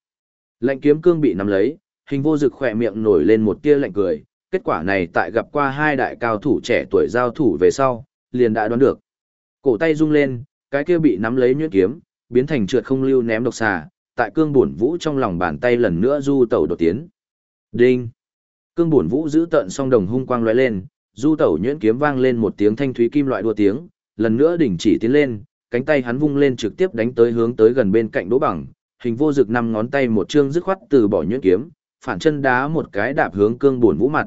Lạnh kiếm cương bị nắm lấy, hình vô dực khỏe miệng nổi lên một tia lạnh cười, kết quả này tại gặp qua hai đại cao thủ trẻ tuổi giao thủ về sau, liền đã đoán được. Cổ tay rung lên, cái kia bị nắm lấy nhuyễn kiếm, biến thành trượt không lưu ném độc xà, tại cương bổn vũ trong lòng bàn tay lần nữa du tẩu đột tiến. Đinh! Cương bổn vũ giữ tận song đồng hung quang lóe lên, du tẩu nhuyễn kiếm vang lên một tiếng thanh thúy kim loại đua tiếng, lần nữa đỉnh chỉ tiến lên, cánh tay hắn vung lên trực tiếp đánh tới hướng tới gần bên cạnh đỗ bằng, hình vô dực năm ngón tay một chương dứt khoát từ bỏ nhuyễn kiếm, phản chân đá một cái đạp hướng cương bổn vũ mặt.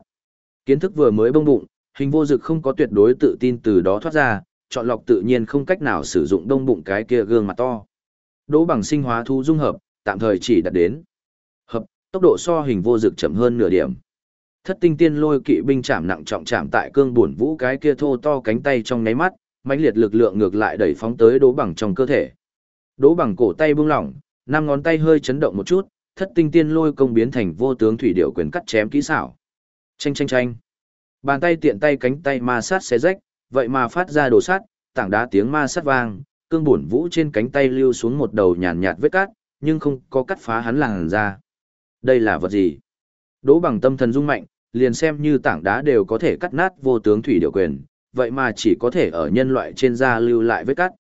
Kiến thức vừa mới bông bụng, hình vô dực không có tuyệt đối tự tin từ đó thoát ra, chọn lọc tự nhiên không cách nào sử dụng đông bụng cái kia gương mặt to. Đỗ bằng sinh hóa thu dung hợp, tạm thời chỉ đạt đến. Hợp, tốc độ so hình vô dực chậm hơn nửa điểm. Thất tinh tiên lôi kỵ binh chạm nặng trọng chạm tại cương buồn vũ cái kia thô to cánh tay trong nháy mắt, mãnh liệt lực lượng ngược lại đẩy phóng tới đỗ bằng trong cơ thể. Đỗ bằng cổ tay buông lỏng, năm ngón tay hơi chấn động một chút, thất tinh tiên lôi công biến thành vô tướng thủy điệu quyền cắt chém kỹ xảo. Chanh chanh chanh. Bàn tay tiện tay cánh tay ma sát xé rách, vậy mà phát ra đồ sắt, tảng đá tiếng ma sát vang, cương bổn vũ trên cánh tay lưu xuống một đầu nhàn nhạt vết cát nhưng không có cắt phá hắn làn ra. Đây là vật gì? Đỗ bằng tâm thần rung mạnh, liền xem như tảng đá đều có thể cắt nát vô tướng thủy điều quyền, vậy mà chỉ có thể ở nhân loại trên da lưu lại vết cắt.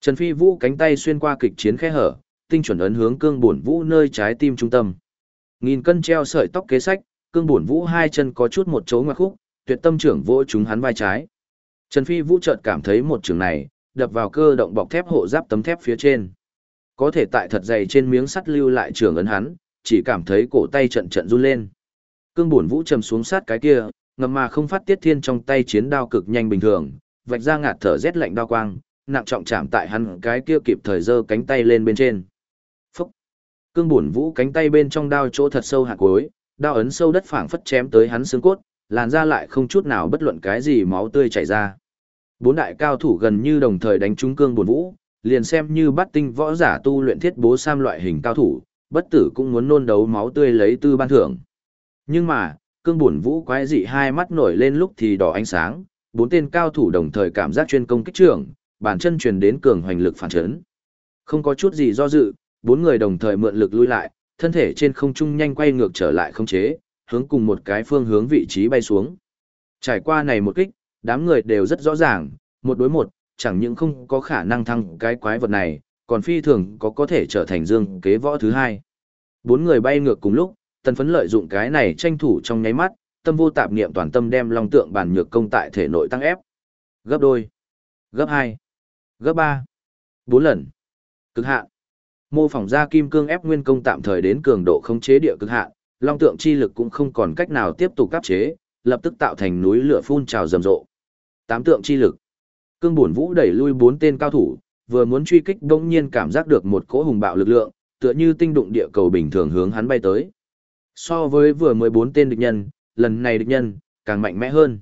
Trần Phi Vũ cánh tay xuyên qua kịch chiến khe hở, tinh chuẩn ấn hướng cương bổn vũ nơi trái tim trung tâm. Nghìn cân treo sợi tóc kế sách, cương bổn vũ hai chân có chút một chỗ ngoặc khúc, tuyệt tâm trưởng vỗ chúng hắn vai trái. Trần Phi Vũ chợt cảm thấy một trường này, đập vào cơ động bọc thép hộ giáp tấm thép phía trên. Có thể tại thật dày trên miếng sắt lưu lại trường ấn hắn, chỉ cảm thấy cổ tay trận trận run lên. Cương bổn vũ trầm xuống sát cái kia, ngầm mà không phát tiết thiên trong tay chiến đao cực nhanh bình thường, vạch ra ngạt thở rét lạnh đao quang, nặng trọng chạm tại hắn cái kia kịp thời giơ cánh tay lên bên trên. Phúc! Cương bổn vũ cánh tay bên trong đao chỗ thật sâu hạ cuối, đao ấn sâu đất phảng phất chém tới hắn xương cốt, làn ra lại không chút nào bất luận cái gì máu tươi chảy ra. Bốn đại cao thủ gần như đồng thời đánh trúng cương bổn vũ, liền xem như bắt tinh võ giả tu luyện thiết bố sam loại hình cao thủ, bất tử cũng muốn nôn đấu máu tươi lấy tư ban thưởng. Nhưng mà, cương bổn vũ quái dị hai mắt nổi lên lúc thì đỏ ánh sáng, bốn tên cao thủ đồng thời cảm giác chuyên công kích trưởng, bản chân truyền đến cường hoành lực phản chấn. Không có chút gì do dự, bốn người đồng thời mượn lực lui lại, thân thể trên không trung nhanh quay ngược trở lại không chế, hướng cùng một cái phương hướng vị trí bay xuống. Trải qua này một kích, đám người đều rất rõ ràng, một đối một, chẳng những không có khả năng thăng cái quái vật này, còn phi thường có có thể trở thành dương kế võ thứ hai. Bốn người bay ngược cùng lúc, tần phấn lợi dụng cái này tranh thủ trong nháy mắt, tâm vô tạp niệm toàn tâm đem long tượng bản nhược công tại thể nội tăng ép. Gấp đôi, gấp hai, gấp ba, bốn lần. Cực hạn. Mô phỏng ra kim cương ép nguyên công tạm thời đến cường độ khống chế địa cực hạn, long tượng chi lực cũng không còn cách nào tiếp tục cấp chế, lập tức tạo thành núi lửa phun trào rầm rộ. Tám tượng chi lực. Cương bổn vũ đẩy lui bốn tên cao thủ, vừa muốn truy kích bỗng nhiên cảm giác được một cỗ hùng bạo lực lượng, tựa như tinh đụng địa cầu bình thường hướng hắn bay tới. So với vừa mới bốn tên địch nhân, lần này địch nhân càng mạnh mẽ hơn.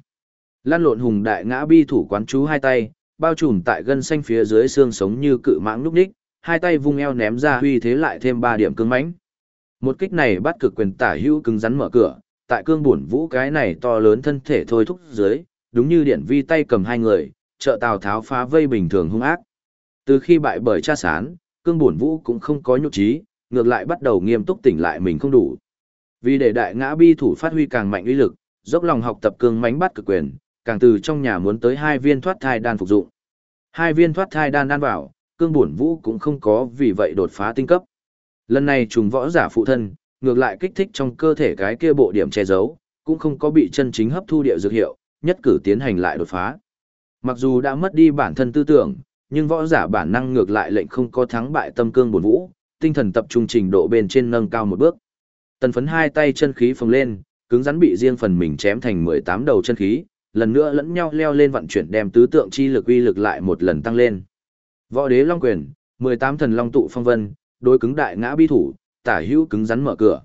Lan lộn hùng đại ngã bi thủ quán chú hai tay, bao trùm tại gân xanh phía dưới xương sống như cự mãng lúc đích, hai tay vung eo ném ra huy thế lại thêm ba điểm cứng mãnh. Một kích này bắt cực quyền tả hữu cứng rắn mở cửa, tại cương bổn vũ cái này to lớn thân thể thôi thúc dưới, đúng như điện vi tay cầm hai người, trợ tào tháo phá vây bình thường hung ác. Từ khi bại bởi cha sán, cương bổn vũ cũng không có nhục trí, ngược lại bắt đầu nghiêm túc tỉnh lại mình không đủ. Vì để đại ngã bi thủ phát huy càng mạnh uy lực, dốc lòng học tập cương mánh bắt cực quyền, càng từ trong nhà muốn tới hai viên thoát thai đan phục dụng. Hai viên thoát thai đan đan vào, cương bổn vũ cũng không có vì vậy đột phá tinh cấp. Lần này trùng võ giả phụ thân, ngược lại kích thích trong cơ thể cái kia bộ điểm che giấu, cũng không có bị chân chính hấp thu địa dược hiệu, nhất cử tiến hành lại đột phá. Mặc dù đã mất đi bản thân tư tưởng, nhưng võ giả bản năng ngược lại lệnh không có thắng bại tâm cương bổn vũ, tinh thần tập trung trình độ bên trên nâng cao một bước. Tần phấn hai tay chân khí phồng lên, cứng rắn bị riêng phần mình chém thành 18 đầu chân khí, lần nữa lẫn nhau leo lên vận chuyển đem tứ tượng chi lực uy lực lại một lần tăng lên. Võ đế long quyền, 18 thần long tụ phong vân, đối cứng đại ngã bi thủ, tả hữu cứng rắn mở cửa.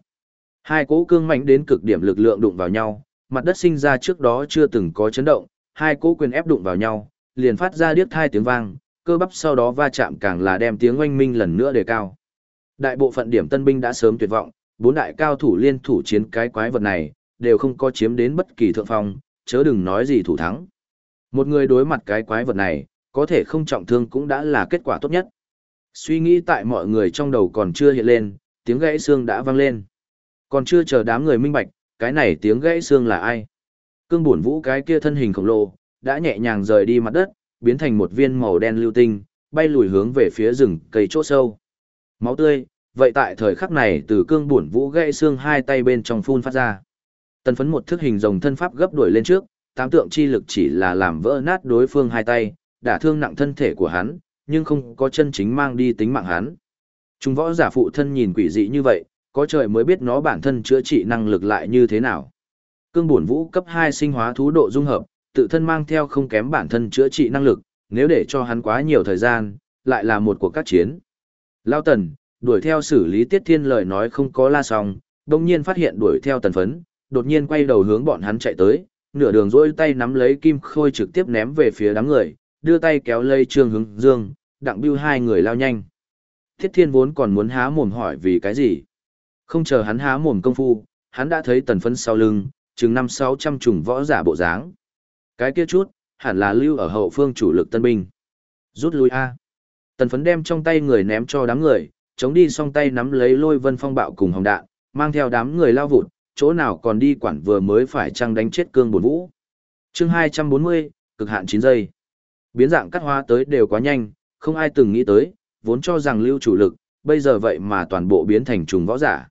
Hai cỗ cương mạnh đến cực điểm lực lượng đụng vào nhau, mặt đất sinh ra trước đó chưa từng có chấn động, hai cỗ quyền ép đụng vào nhau, liền phát ra điếc thai tiếng vang, cơ bắp sau đó va chạm càng là đem tiếng oanh minh lần nữa đề cao. Đại bộ phận điểm tân binh đã sớm tuyệt vọng, bốn đại cao thủ liên thủ chiến cái quái vật này, đều không có chiếm đến bất kỳ thượng phong, chớ đừng nói gì thủ thắng. Một người đối mặt cái quái vật này, có thể không trọng thương cũng đã là kết quả tốt nhất. Suy nghĩ tại mọi người trong đầu còn chưa hiện lên, tiếng gãy xương đã vang lên. Còn chưa chờ đám người minh bạch, cái này tiếng gãy xương là ai? Cương bổn vũ cái kia thân hình khổng lồ, đã nhẹ nhàng rời đi mặt đất, biến thành một viên màu đen lưu tinh, bay lùi hướng về phía rừng cây chỗ sâu. Máu tươi, vậy tại thời khắc này từ cương bổn vũ gãy xương hai tay bên trong phun phát ra. Tần phấn một thức hình rồng thân pháp gấp đuổi lên trước, tám tượng chi lực chỉ là làm vỡ nát đối phương hai tay, đả thương nặng thân thể của hắn, nhưng không có chân chính mang đi tính mạng hắn. Trung võ giả phụ thân nhìn quỷ dị như vậy, có trời mới biết nó bản thân chữa trị năng lực lại như thế nào. Cương bổn vũ cấp 2 sinh hóa thú độ dung hợp, tự thân mang theo không kém bản thân chữa trị năng lực, nếu để cho hắn quá nhiều thời gian, lại là một cuộc các chiến. Lao tần, đuổi theo xử lý tiết thiên lời nói không có la xong, đồng nhiên phát hiện đuổi theo tần phấn, đột nhiên quay đầu hướng bọn hắn chạy tới, nửa đường rỗi tay nắm lấy kim khôi trực tiếp ném về phía đám người, đưa tay kéo lây trương hướng dương, đặng bưu hai người lao nhanh. Thiết thiên vốn còn muốn há mồm hỏi vì cái gì. Không chờ hắn há mồm công phu, hắn đã thấy tần phấn sau lưng, chừng năm sáu trăm trùng võ giả bộ dáng. Cái kia chút, hẳn là lưu ở hậu phương chủ lực tân binh. Rút lui A. Tần phấn đem trong tay người ném cho đám người, chống đi song tay nắm lấy lôi vân phong bạo cùng hồng đạn, mang theo đám người lao vụt, chỗ nào còn đi quản vừa mới phải trăng đánh chết cương bổn vũ. chương 240, cực hạn chín giây. Biến dạng cắt hoa tới đều quá nhanh, không ai từng nghĩ tới, vốn cho rằng lưu chủ lực, bây giờ vậy mà toàn bộ biến thành trùng võ giả.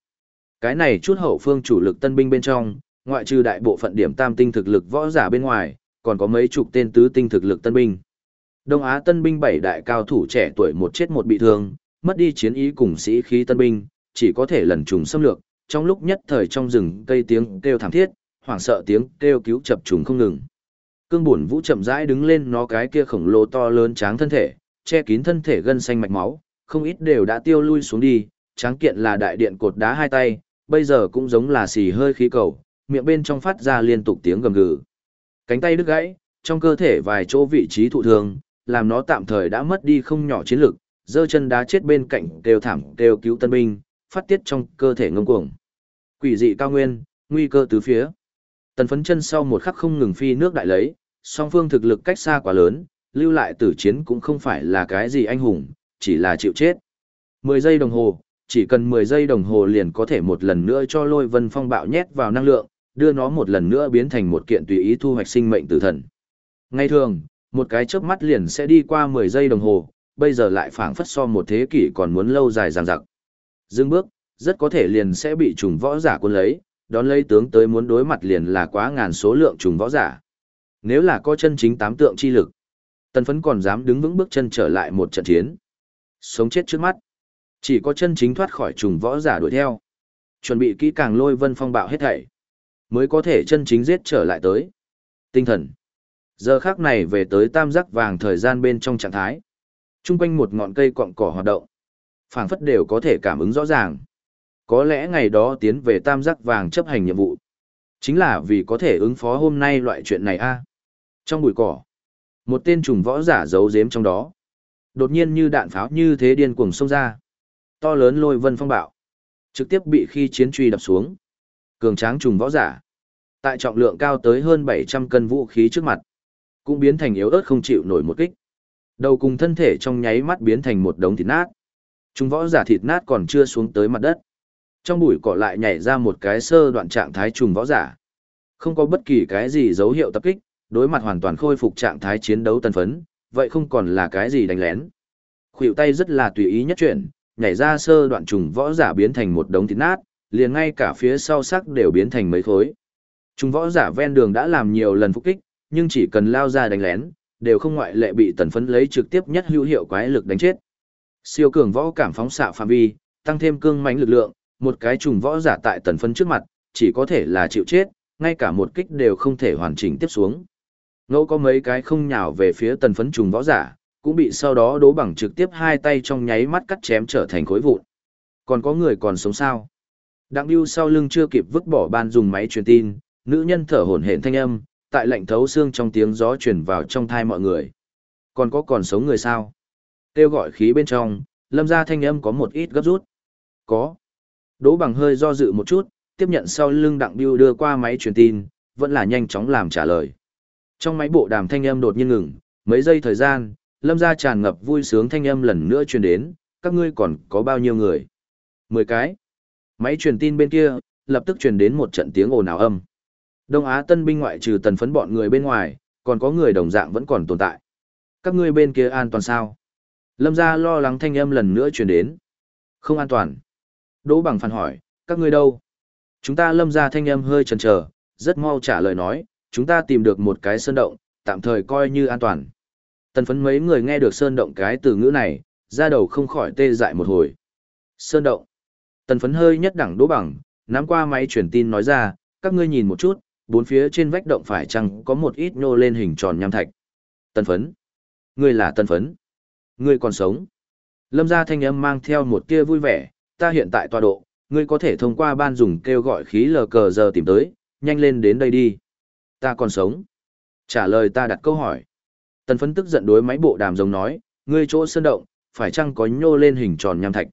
Cái này chút hậu phương chủ lực tân binh bên trong, ngoại trừ đại bộ phận điểm tam tinh thực lực võ giả bên ngoài, còn có mấy chục tên tứ tinh thực lực tân binh. Đông Á tân binh bảy đại cao thủ trẻ tuổi một chết một bị thương, mất đi chiến ý cùng sĩ khí tân binh, chỉ có thể lần trùng xâm lược, trong lúc nhất thời trong rừng cây tiếng kêu thảm thiết, hoảng sợ tiếng kêu cứu chập trùng không ngừng. Cương bổn vũ chậm rãi đứng lên nó cái kia khổng lồ to lớn tráng thân thể, che kín thân thể gân xanh mạch máu, không ít đều đã tiêu lui xuống đi, tráng kiện là đại điện cột đá hai tay, bây giờ cũng giống là xì hơi khí cầu, miệng bên trong phát ra liên tục tiếng gầm gừ. Cánh tay đứt gãy, trong cơ thể vài chỗ vị trí thụ thương, làm nó tạm thời đã mất đi không nhỏ chiến lực, giơ chân đá chết bên cạnh kêu thảm kêu cứu tân binh, phát tiết trong cơ thể ngông cuồng. Quỷ dị cao nguyên, nguy cơ tứ phía. Tần phấn chân sau một khắc không ngừng phi nước đại lấy, song phương thực lực cách xa quá lớn, lưu lại tử chiến cũng không phải là cái gì anh hùng, chỉ là chịu chết. 10 giây đồng hồ, chỉ cần 10 giây đồng hồ liền có thể một lần nữa cho lôi vân phong bạo nhét vào năng lượng, đưa nó một lần nữa biến thành một kiện tùy ý thu hoạch sinh mệnh tử thần. Ngay thường, một cái chớp mắt liền sẽ đi qua 10 giây đồng hồ, bây giờ lại phảng phất so một thế kỷ còn muốn lâu dài dằng dặc. Dừng bước, rất có thể liền sẽ bị trùng võ giả quân lấy, đón lấy tướng tới muốn đối mặt liền là quá ngàn số lượng trùng võ giả. Nếu là có chân chính tám tượng chi lực, tần phấn còn dám đứng vững bước chân trở lại một trận chiến. Sống chết trước mắt. Chỉ có chân chính thoát khỏi trùng võ giả đuổi theo. Chuẩn bị kỹ càng lôi vân phong bạo hết thảy. Mới có thể chân chính giết trở lại tới. Tinh thần. Giờ khác này về tới tam giác vàng thời gian bên trong trạng thái. Trung quanh một ngọn cây cọng cỏ hoạt động. phảng phất đều có thể cảm ứng rõ ràng. Có lẽ ngày đó tiến về tam giác vàng chấp hành nhiệm vụ. Chính là vì có thể ứng phó hôm nay loại chuyện này a Trong bụi cỏ, một tên trùng võ giả giấu giếm trong đó. Đột nhiên như đạn pháo như thế điên cuồng xông ra. To lớn lôi vân phong bạo. Trực tiếp bị khi chiến truy đập xuống. Cường tráng trùng võ giả. Tại trọng lượng cao tới hơn 700 cân vũ khí trước mặt. Cũng biến thành yếu ớt không chịu nổi một kích. Đầu cùng thân thể trong nháy mắt biến thành một đống thịt nát. Trùng võ giả thịt nát còn chưa xuống tới mặt đất. Trong bụi cỏ lại nhảy ra một cái sơ đoạn trạng thái trùng võ giả. Không có bất kỳ cái gì dấu hiệu tập kích, đối mặt hoàn toàn khôi phục trạng thái chiến đấu tân phấn, vậy không còn là cái gì đánh lén. Khuỷu tay rất là tùy ý nhất chuyển, nhảy ra sơ đoạn trùng võ giả biến thành một đống thịt nát, liền ngay cả phía sau sắc đều biến thành mấy khối. Trùng võ giả ven đường đã làm nhiều lần phục kích, nhưng chỉ cần lao ra đánh lén, đều không ngoại lệ bị tần phấn lấy trực tiếp nhất hữu hiệu quái lực đánh chết. Siêu cường võ cảm phóng xạ phạm vi, tăng thêm cương mãnh lực lượng, một cái trùng võ giả tại tần phấn trước mặt, chỉ có thể là chịu chết, ngay cả một kích đều không thể hoàn chỉnh tiếp xuống. Ngẫu có mấy cái không nhào về phía tần phấn trùng võ giả, cũng bị sau đó đố bằng trực tiếp hai tay trong nháy mắt cắt chém trở thành khối vụn. Còn có người còn sống sao? Đặng Biêu sau lưng chưa kịp vứt bỏ ban dùng máy truyền tin, nữ nhân thở hổn hển thanh âm, tại lạnh thấu xương trong tiếng gió truyền vào trong thai mọi người. Còn có còn sống người sao? Kêu gọi khí bên trong, lâm ra thanh âm có một ít gấp rút. Có. Đỗ bằng hơi do dự một chút, tiếp nhận sau lưng đặng biêu đưa qua máy truyền tin, vẫn là nhanh chóng làm trả lời. Trong máy bộ đàm thanh âm đột nhiên ngừng, mấy giây thời gian, lâm gia tràn ngập vui sướng thanh âm lần nữa truyền đến, các ngươi còn có bao nhiêu người? Mười cái. Máy truyền tin bên kia, lập tức truyền đến một trận tiếng ồn ào âm. Đông Á tân binh ngoại trừ tần phấn bọn người bên ngoài, còn có người đồng dạng vẫn còn tồn tại. Các ngươi bên kia an toàn sao? Lâm gia lo lắng thanh âm lần nữa truyền đến. Không an toàn. Đỗ bằng phản hỏi, các ngươi đâu? Chúng ta lâm gia thanh âm hơi chần chờ, rất mau trả lời nói, chúng ta tìm được một cái sơn động, tạm thời coi như an toàn. Tần phấn mấy người nghe được sơn động cái từ ngữ này, ra đầu không khỏi tê dại một hồi. Sơn động. Tần phấn hơi nhất đẳng đỗ bằng, nắm qua máy truyền tin nói ra, các ngươi nhìn một chút, bốn phía trên vách động phải chăng có một ít nô lên hình tròn nham thạch. Tần phấn. Ngươi là tần phấn. Ngươi còn sống. Lâm gia thanh âm mang theo một tia vui vẻ, ta hiện tại tọa độ, ngươi có thể thông qua ban dùng kêu gọi khí lờ cờ giờ tìm tới, nhanh lên đến đây đi. Ta còn sống. Trả lời ta đặt câu hỏi. Tần phấn tức giận đối máy bộ đàm giống nói, ngươi chỗ sơn động, phải chăng có nhô lên hình tròn nham thạch.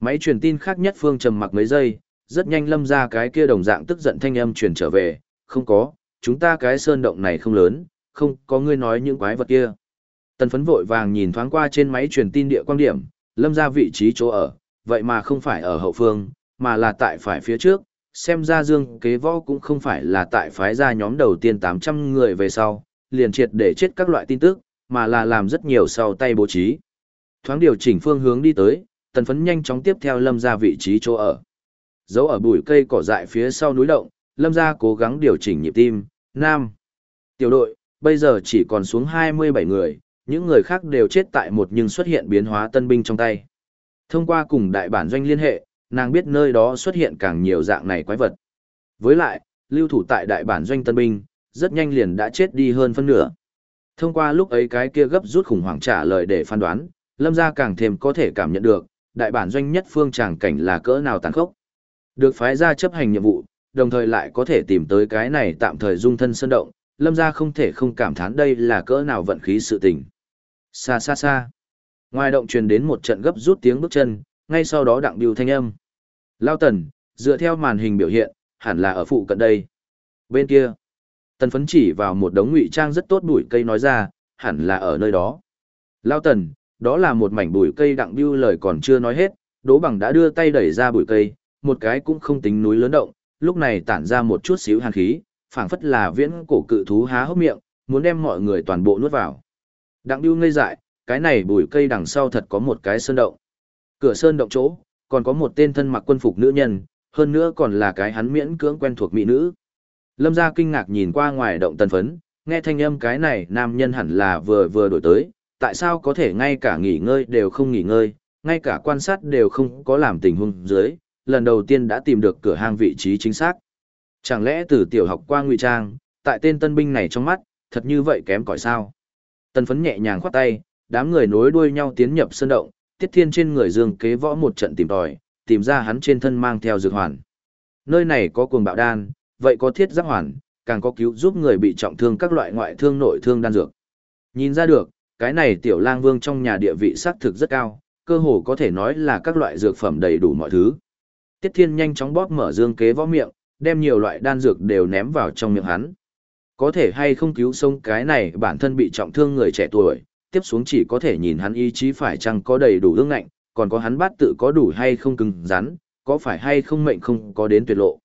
Máy truyền tin khác nhất phương trầm mặc mấy giây, rất nhanh lâm ra cái kia đồng dạng tức giận thanh âm truyền trở về, không có, chúng ta cái sơn động này không lớn, không có ngươi nói những quái vật kia. Tần phấn vội vàng nhìn thoáng qua trên máy truyền tin địa quan điểm, lâm ra vị trí chỗ ở, vậy mà không phải ở hậu phương, mà là tại phải phía trước, xem ra dương kế võ cũng không phải là tại phái ra nhóm đầu tiên 800 người về sau, liền triệt để chết các loại tin tức, mà là làm rất nhiều sau tay bố trí. Thoáng điều chỉnh phương hướng đi tới, tần phấn nhanh chóng tiếp theo lâm ra vị trí chỗ ở. Giấu ở bụi cây cỏ dại phía sau núi động, lâm ra cố gắng điều chỉnh nhịp tim, nam. Tiểu đội, bây giờ chỉ còn xuống 27 người, những người khác đều chết tại một nhưng xuất hiện biến hóa tân binh trong tay. Thông qua cùng đại bản doanh liên hệ, nàng biết nơi đó xuất hiện càng nhiều dạng này quái vật. Với lại, lưu thủ tại đại bản doanh tân binh, rất nhanh liền đã chết đi hơn phân nửa. Thông qua lúc ấy cái kia gấp rút khủng hoảng trả lời để phán đoán, lâm gia càng thêm có thể cảm nhận được, đại bản doanh nhất phương tràng cảnh là cỡ nào tàn khốc. Được phái ra chấp hành nhiệm vụ, đồng thời lại có thể tìm tới cái này tạm thời dung thân sơn động, lâm gia không thể không cảm thán đây là cỡ nào vận khí sự tình. Xa xa xa. Ngoài động truyền đến một trận gấp rút tiếng bước chân, ngay sau đó đặng biêu thanh âm. Lao tần, dựa theo màn hình biểu hiện, hẳn là ở phụ cận đây. Bên kia, Tần phấn chỉ vào một đống ngụy trang rất tốt bụi cây nói ra, hẳn là ở nơi đó. Lao tần, đó là một mảnh bụi cây đặng biêu lời còn chưa nói hết, đố bằng đã đưa tay đẩy ra bụi cây, một cái cũng không tính núi lớn động, lúc này tản ra một chút xíu hàn khí, phảng phất là viễn cổ cự thú há hốc miệng, muốn đem mọi người toàn bộ nuốt vào. Đặng biểu ngây dại, cái này bụi cây đằng sau thật có một cái sơn động. Cửa sơn động chỗ, còn có một tên thân mặc quân phục nữ nhân, hơn nữa còn là cái hắn miễn cưỡng quen thuộc mỹ nữ. Lâm gia kinh ngạc nhìn qua ngoài động tần phấn, nghe thanh âm cái này nam nhân hẳn là vừa vừa đổi tới, tại sao có thể ngay cả nghỉ ngơi đều không nghỉ ngơi, ngay cả quan sát đều không có làm tình huống dưới, lần đầu tiên đã tìm được cửa hàng vị trí chính xác. Chẳng lẽ từ tiểu học qua ngụy trang, tại tên tân binh này trong mắt, thật như vậy kém cỏi sao? Tần phấn nhẹ nhàng khoát tay, đám người nối đuôi nhau tiến nhập sân động, tiết thiên trên người dương kế võ một trận tìm tòi, tìm ra hắn trên thân mang theo dược hoàn. Nơi này có cuồng bạo đan, vậy có thiết giáp hoàn, càng có cứu giúp người bị trọng thương các loại ngoại thương nội thương đan dược. Nhìn ra được, cái này tiểu lang vương trong nhà địa vị xác thực rất cao, cơ hồ có thể nói là các loại dược phẩm đầy đủ mọi thứ. Tiết Thiên nhanh chóng bóp mở dương kế võ miệng, đem nhiều loại đan dược đều ném vào trong miệng hắn. Có thể hay không cứu sống cái này bản thân bị trọng thương người trẻ tuổi, tiếp xuống chỉ có thể nhìn hắn ý chí phải chăng có đầy đủ ương ngạnh, còn có hắn bát tự có đủ hay không cứng rắn, có phải hay không mệnh không có đến tuyệt lộ.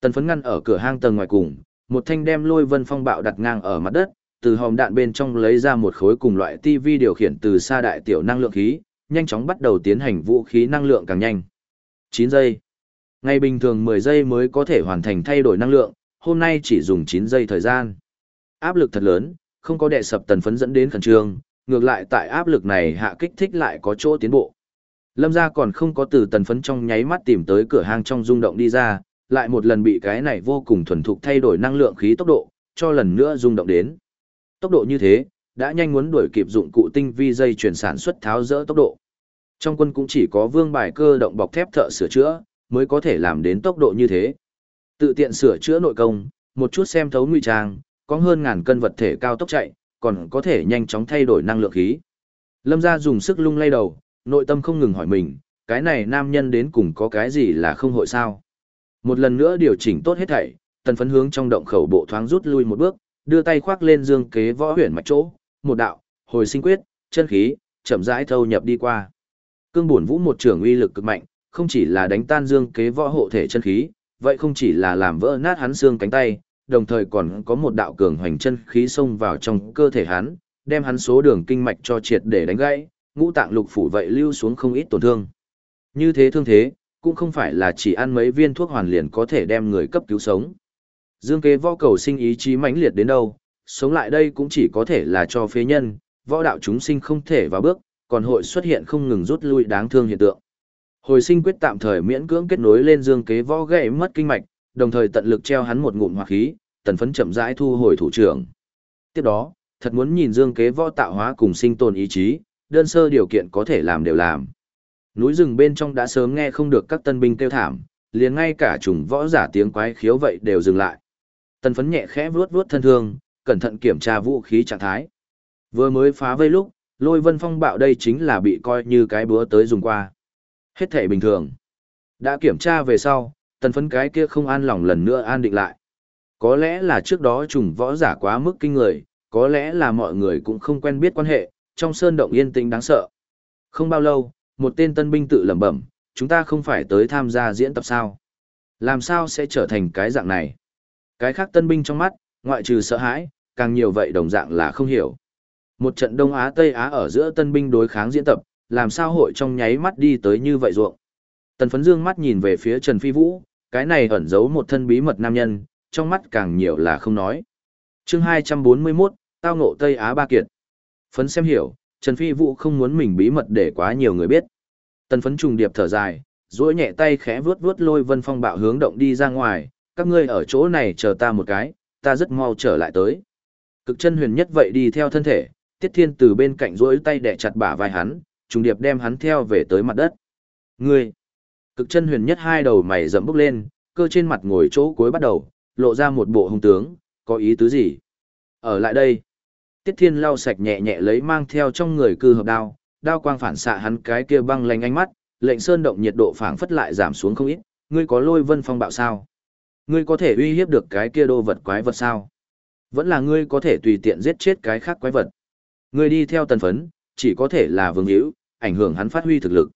Tần phấn ngăn ở cửa hang tầng ngoài cùng, một thanh đem lôi vân phong bạo đặt ngang ở mặt đất, từ hòm đạn bên trong lấy ra một khối cùng loại tivi điều khiển từ xa đại tiểu năng lượng khí, nhanh chóng bắt đầu tiến hành vũ khí năng lượng càng nhanh. 9 giây. Ngày bình thường 10 giây mới có thể hoàn thành thay đổi năng lượng, hôm nay chỉ dùng 9 giây thời gian. Áp lực thật lớn, không có đè sập tần phấn dẫn đến khẩn trương, ngược lại tại áp lực này hạ kích thích lại có chỗ tiến bộ. Lâm gia còn không có từ tần phấn trong nháy mắt tìm tới cửa hang trong rung động đi ra, lại một lần bị cái này vô cùng thuần thục thay đổi năng lượng khí tốc độ, cho lần nữa rung động đến. Tốc độ như thế, đã nhanh muốn đuổi kịp dụng cụ tinh vi dây chuyển sản xuất tháo rỡ tốc độ. Trong quân cũng chỉ có vương bài cơ động bọc thép thợ sửa chữa, mới có thể làm đến tốc độ như thế. Tự tiện sửa chữa nội công, một chút xem thấu nguy trang, có hơn ngàn cân vật thể cao tốc chạy, còn có thể nhanh chóng thay đổi năng lượng khí. Lâm gia dùng sức lung lay đầu, nội tâm không ngừng hỏi mình, cái này nam nhân đến cùng có cái gì là không hội sao. Một lần nữa điều chỉnh tốt hết thảy, tần phấn hướng trong động khẩu bộ thoáng rút lui một bước, đưa tay khoác lên dương kế võ huyền mạch chỗ, một đạo, hồi sinh quyết, chân khí, chậm rãi thâu nhập đi qua. Cương bổn vũ một trường uy lực cực mạnh, không chỉ là đánh tan dương kế võ hộ thể chân khí, vậy không chỉ là làm vỡ nát hắn xương cánh tay, đồng thời còn có một đạo cường hoành chân khí xông vào trong cơ thể hắn, đem hắn số đường kinh mạch cho triệt để đánh gãy, ngũ tạng lục phủ vậy lưu xuống không ít tổn thương. Như thế thương thế, cũng không phải là chỉ ăn mấy viên thuốc hoàn liền có thể đem người cấp cứu sống. Dương kế võ cầu sinh ý chí mãnh liệt đến đâu, sống lại đây cũng chỉ có thể là cho phế nhân, võ đạo chúng sinh không thể vào bước, còn hội xuất hiện không ngừng rút lui đáng thương hiện tượng. Hồi sinh quyết tạm thời miễn cưỡng kết nối lên dương kế võ gãy mất kinh mạch, đồng thời tận lực treo hắn một ngụm hỏa khí, tần phấn chậm rãi thu hồi thủ trưởng. Tiếp đó, thật muốn nhìn dương kế võ tạo hóa cùng sinh tồn ý chí, đơn sơ điều kiện có thể làm đều làm. Núi rừng bên trong đã sớm nghe không được các tân binh kêu thảm, liền ngay cả trùng võ giả tiếng quái khiếu vậy đều dừng lại. Tần phấn nhẹ khẽ vuốt vuốt thân thương, cẩn thận kiểm tra vũ khí trạng thái. Vừa mới phá vây lúc, lôi vân phong bạo đây chính là bị coi như cái búa tới dùng qua. Hết thể bình thường. Đã kiểm tra về sau, tần phấn cái kia không an lòng lần nữa an định lại. Có lẽ là trước đó trùng võ giả quá mức kinh người, có lẽ là mọi người cũng không quen biết quan hệ, trong sơn động yên tĩnh đáng sợ. Không bao lâu, một tên tân binh tự lẩm bẩm, chúng ta không phải tới tham gia diễn tập sao? Làm sao sẽ trở thành cái dạng này? Cái khác tân binh trong mắt, ngoại trừ sợ hãi, càng nhiều vậy đồng dạng là không hiểu. Một trận Đông Á Tây Á ở giữa tân binh đối kháng diễn tập, làm sao hội trong nháy mắt đi tới như vậy ruộng. Tần phấn dương mắt nhìn về phía Trần Phi Vũ, cái này ẩn giấu một thân bí mật nam nhân, trong mắt càng nhiều là không nói. chương 241, Tao ngộ Tây Á Ba Kiệt. Phấn xem hiểu, Trần Phi Vũ không muốn mình bí mật để quá nhiều người biết. Tần phấn trùng điệp thở dài, duỗi nhẹ tay khẽ vuốt vuốt lôi vân phong bạo hướng động đi ra ngoài, các ngươi ở chỗ này chờ ta một cái, ta rất mau trở lại tới. Cực chân huyền nhất vậy đi theo thân thể, Tiết Thiên từ bên cạnh duỗi tay đè chặt bả vai hắn, trùng điệp đem hắn theo về tới mặt đất. Ngươi! Cực chân huyền nhất hai đầu mày rậm bốc lên, cơ trên mặt ngồi chỗ cuối bắt đầu, lộ ra một bộ hung tướng, có ý tứ gì? Ở lại đây. Tiết Thiên lau sạch nhẹ nhẹ lấy mang theo trong người cư hợp đao, đao quang phản xạ hắn cái kia băng lanh ánh mắt, lệnh sơn động nhiệt độ phảng phất lại giảm xuống không ít, ngươi có lôi vân phong bạo sao? Ngươi có thể uy hiếp được cái kia đô vật quái vật sao? Vẫn là ngươi có thể tùy tiện giết chết cái khác quái vật. Ngươi đi theo tần phấn, chỉ có thể là vương hữu, ảnh hưởng hắn phát huy thực lực.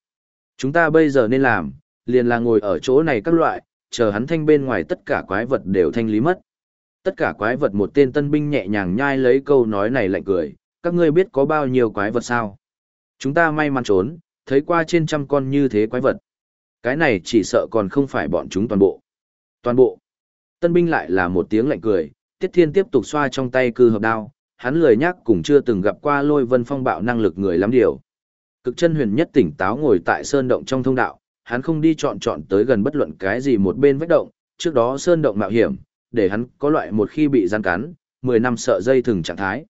Chúng ta bây giờ nên làm, liền là ngồi ở chỗ này các loại, chờ hắn thanh bên ngoài tất cả quái vật đều thanh lý mất. Tất cả quái vật một tên tân binh nhẹ nhàng nhai lấy câu nói này lạnh cười, các ngươi biết có bao nhiêu quái vật sao? Chúng ta may mắn trốn, thấy qua trên trăm con như thế quái vật. Cái này chỉ sợ còn không phải bọn chúng toàn bộ. Toàn bộ. Tân binh lại là một tiếng lạnh cười, Tiết Thiên tiếp tục xoa trong tay cư hợp đao, hắn lười nhắc cùng chưa từng gặp qua lôi vân phong bạo năng lực người lắm điều. Cực chân huyền nhất tỉnh táo ngồi tại sơn động trong thông đạo, hắn không đi chọn chọn tới gần bất luận cái gì một bên vách động, trước đó sơn động mạo hiểm, để hắn có loại một khi bị gian cắn, 10 năm sợ dây thừng trạng thái.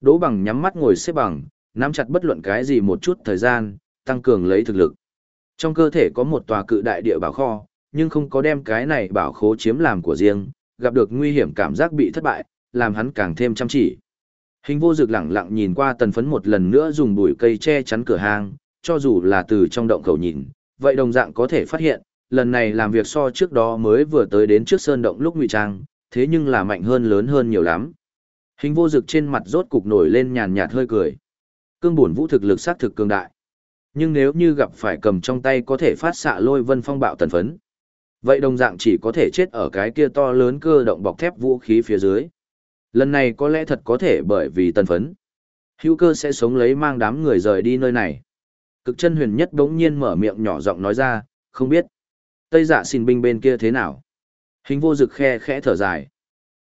Đỗ bằng nhắm mắt ngồi xếp bằng, nắm chặt bất luận cái gì một chút thời gian, tăng cường lấy thực lực. Trong cơ thể có một tòa cự đại địa bảo kho, nhưng không có đem cái này bảo khố chiếm làm của riêng, gặp được nguy hiểm cảm giác bị thất bại, làm hắn càng thêm chăm chỉ. Hình vô dực lẳng lặng nhìn qua tần phấn một lần nữa dùng bụi cây che chắn cửa hàng, cho dù là từ trong động khẩu nhìn, vậy đồng dạng có thể phát hiện, lần này làm việc so trước đó mới vừa tới đến trước sơn động lúc ngụy trang, thế nhưng là mạnh hơn lớn hơn nhiều lắm. Hình vô dực trên mặt rốt cục nổi lên nhàn nhạt hơi cười. Cương bổn vũ thực lực sát thực cường đại. Nhưng nếu như gặp phải cầm trong tay có thể phát xạ lôi vân phong bạo tần phấn. Vậy đồng dạng chỉ có thể chết ở cái kia to lớn cơ động bọc thép vũ khí phía dưới. Lần này có lẽ thật có thể bởi vì tần phấn. Hữu cơ sẽ sống lấy mang đám người rời đi nơi này. Cực chân huyền nhất đống nhiên mở miệng nhỏ giọng nói ra, không biết. Tây dạ xin binh bên kia thế nào? Hình vô dực khe khẽ thở dài.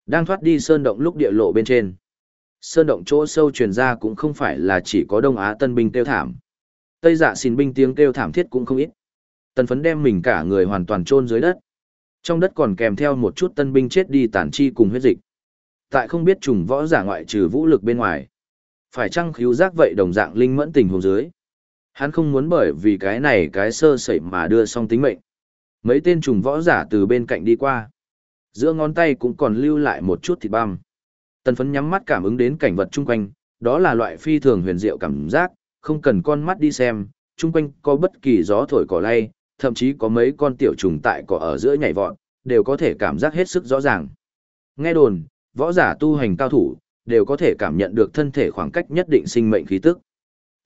Đang thoát đi sơn động lúc địa lộ bên trên. Sơn động chỗ sâu truyền ra cũng không phải là chỉ có Đông Á tân binh tiêu thảm. Tây dạ xin binh tiếng kêu thảm thiết cũng không ít. Tần phấn đem mình cả người hoàn toàn chôn dưới đất. Trong đất còn kèm theo một chút tân binh chết đi tàn chi cùng huyết dịch. Tại không biết trùng võ giả ngoại trừ vũ lực bên ngoài. Phải chăng khíu giác vậy đồng dạng linh mẫn tình hồn dưới. Hắn không muốn bởi vì cái này cái sơ sẩy mà đưa xong tính mệnh. Mấy tên trùng võ giả từ bên cạnh đi qua. Giữa ngón tay cũng còn lưu lại một chút thịt băm. Tần phấn nhắm mắt cảm ứng đến cảnh vật chung quanh, đó là loại phi thường huyền diệu cảm giác, không cần con mắt đi xem, chung quanh có bất kỳ gió thổi cỏ lay, thậm chí có mấy con tiểu trùng tại cỏ ở giữa nhảy vọt, đều có thể cảm giác hết sức rõ ràng. Nghe đồn, võ giả tu hành cao thủ, đều có thể cảm nhận được thân thể khoảng cách nhất định sinh mệnh khí tức.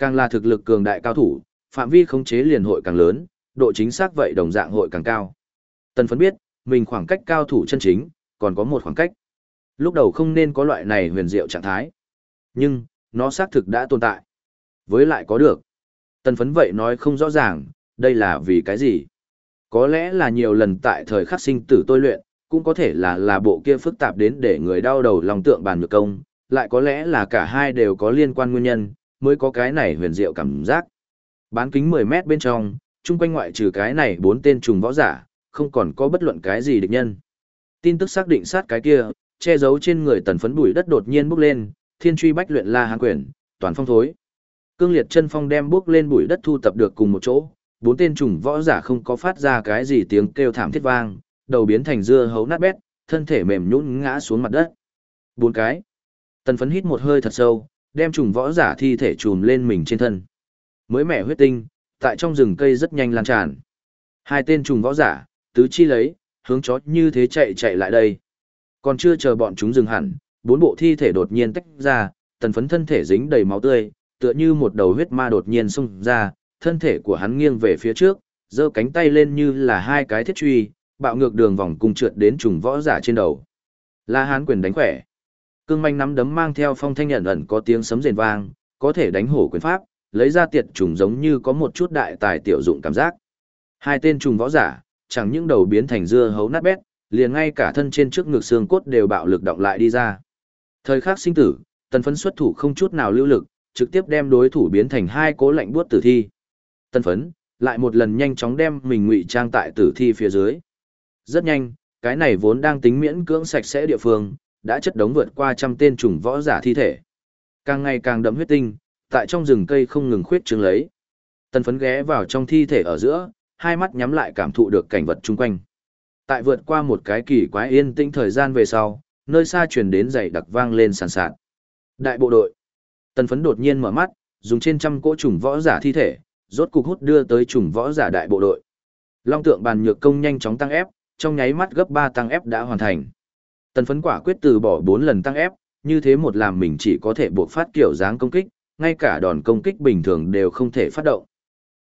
Càng là thực lực cường đại cao thủ, phạm vi khống chế liền hội càng lớn, độ chính xác vậy đồng dạng hội càng cao. Tần phấn biết, mình khoảng cách cao thủ chân chính, còn có một khoảng cách. Lúc đầu không nên có loại này huyền diệu trạng thái. Nhưng, nó xác thực đã tồn tại. Với lại có được. Tần phấn vậy nói không rõ ràng, đây là vì cái gì? Có lẽ là nhiều lần tại thời khắc sinh tử tôi luyện, cũng có thể là là bộ kia phức tạp đến để người đau đầu lòng tượng bàn nhược công, lại có lẽ là cả hai đều có liên quan nguyên nhân, mới có cái này huyền diệu cảm giác. Bán kính 10 mét bên trong, chung quanh ngoại trừ cái này bốn tên trùng võ giả, không còn có bất luận cái gì địch nhân. Tin tức xác định sát cái kia, che giấu trên người tần phấn bụi đất đột nhiên bốc lên, thiên truy bách luyện la hán quyển, toàn phong thối. Cương liệt chân phong đem bước lên bụi đất thu tập được cùng một chỗ, bốn tên trùng võ giả không có phát ra cái gì tiếng kêu thảm thiết vang, đầu biến thành dưa hấu nát bét, thân thể mềm nhũn ngã xuống mặt đất. Bốn cái. Tần phấn hít một hơi thật sâu, đem trùng võ giả thi thể trùm lên mình trên thân. Mới mẻ huyết tinh, tại trong rừng cây rất nhanh lan tràn. Hai tên trùng võ giả, tứ chi lấy, hướng chó như thế chạy chạy lại đây. Còn chưa chờ bọn chúng dừng hẳn, bốn bộ thi thể đột nhiên tách ra, tần phấn thân thể dính đầy máu tươi, tựa như một đầu huyết ma đột nhiên xung ra, thân thể của hắn nghiêng về phía trước, giơ cánh tay lên như là hai cái thiết truy, bạo ngược đường vòng cùng trượt đến trùng võ giả trên đầu. La Hán quyền đánh khỏe. Cương manh nắm đấm mang theo phong thanh nhận ẩn có tiếng sấm rền vang, có thể đánh hổ quyền pháp, lấy ra tiệt trùng giống như có một chút đại tài tiểu dụng cảm giác. Hai tên trùng võ giả, chẳng những đầu biến thành dưa hấu nát bét, liền ngay cả thân trên trước ngực xương cốt đều bạo lực động lại đi ra. Thời khắc sinh tử, tần phấn xuất thủ không chút nào lưu lực, trực tiếp đem đối thủ biến thành hai cố lạnh buốt tử thi. Tần phấn, lại một lần nhanh chóng đem mình ngụy trang tại tử thi phía dưới. Rất nhanh, cái này vốn đang tính miễn cưỡng sạch sẽ địa phương, đã chất đống vượt qua trăm tên trùng võ giả thi thể. Càng ngày càng đậm huyết tinh, tại trong rừng cây không ngừng khuyết trương lấy. Tần phấn ghé vào trong thi thể ở giữa, hai mắt nhắm lại cảm thụ được cảnh vật chung quanh. Tại vượt qua một cái kỳ quái yên tĩnh thời gian về sau, nơi xa truyền đến dày đặc vang lên sàn sạt. Đại bộ đội. Tần phấn đột nhiên mở mắt, dùng trên trăm cỗ trùng võ giả thi thể, rốt cục hút đưa tới trùng võ giả đại bộ đội. Long tượng bàn nhược công nhanh chóng tăng ép, trong nháy mắt gấp 3 tăng ép đã hoàn thành. Tần phấn quả quyết từ bỏ 4 lần tăng ép, như thế một làm mình chỉ có thể buộc phát kiểu dáng công kích, ngay cả đòn công kích bình thường đều không thể phát động.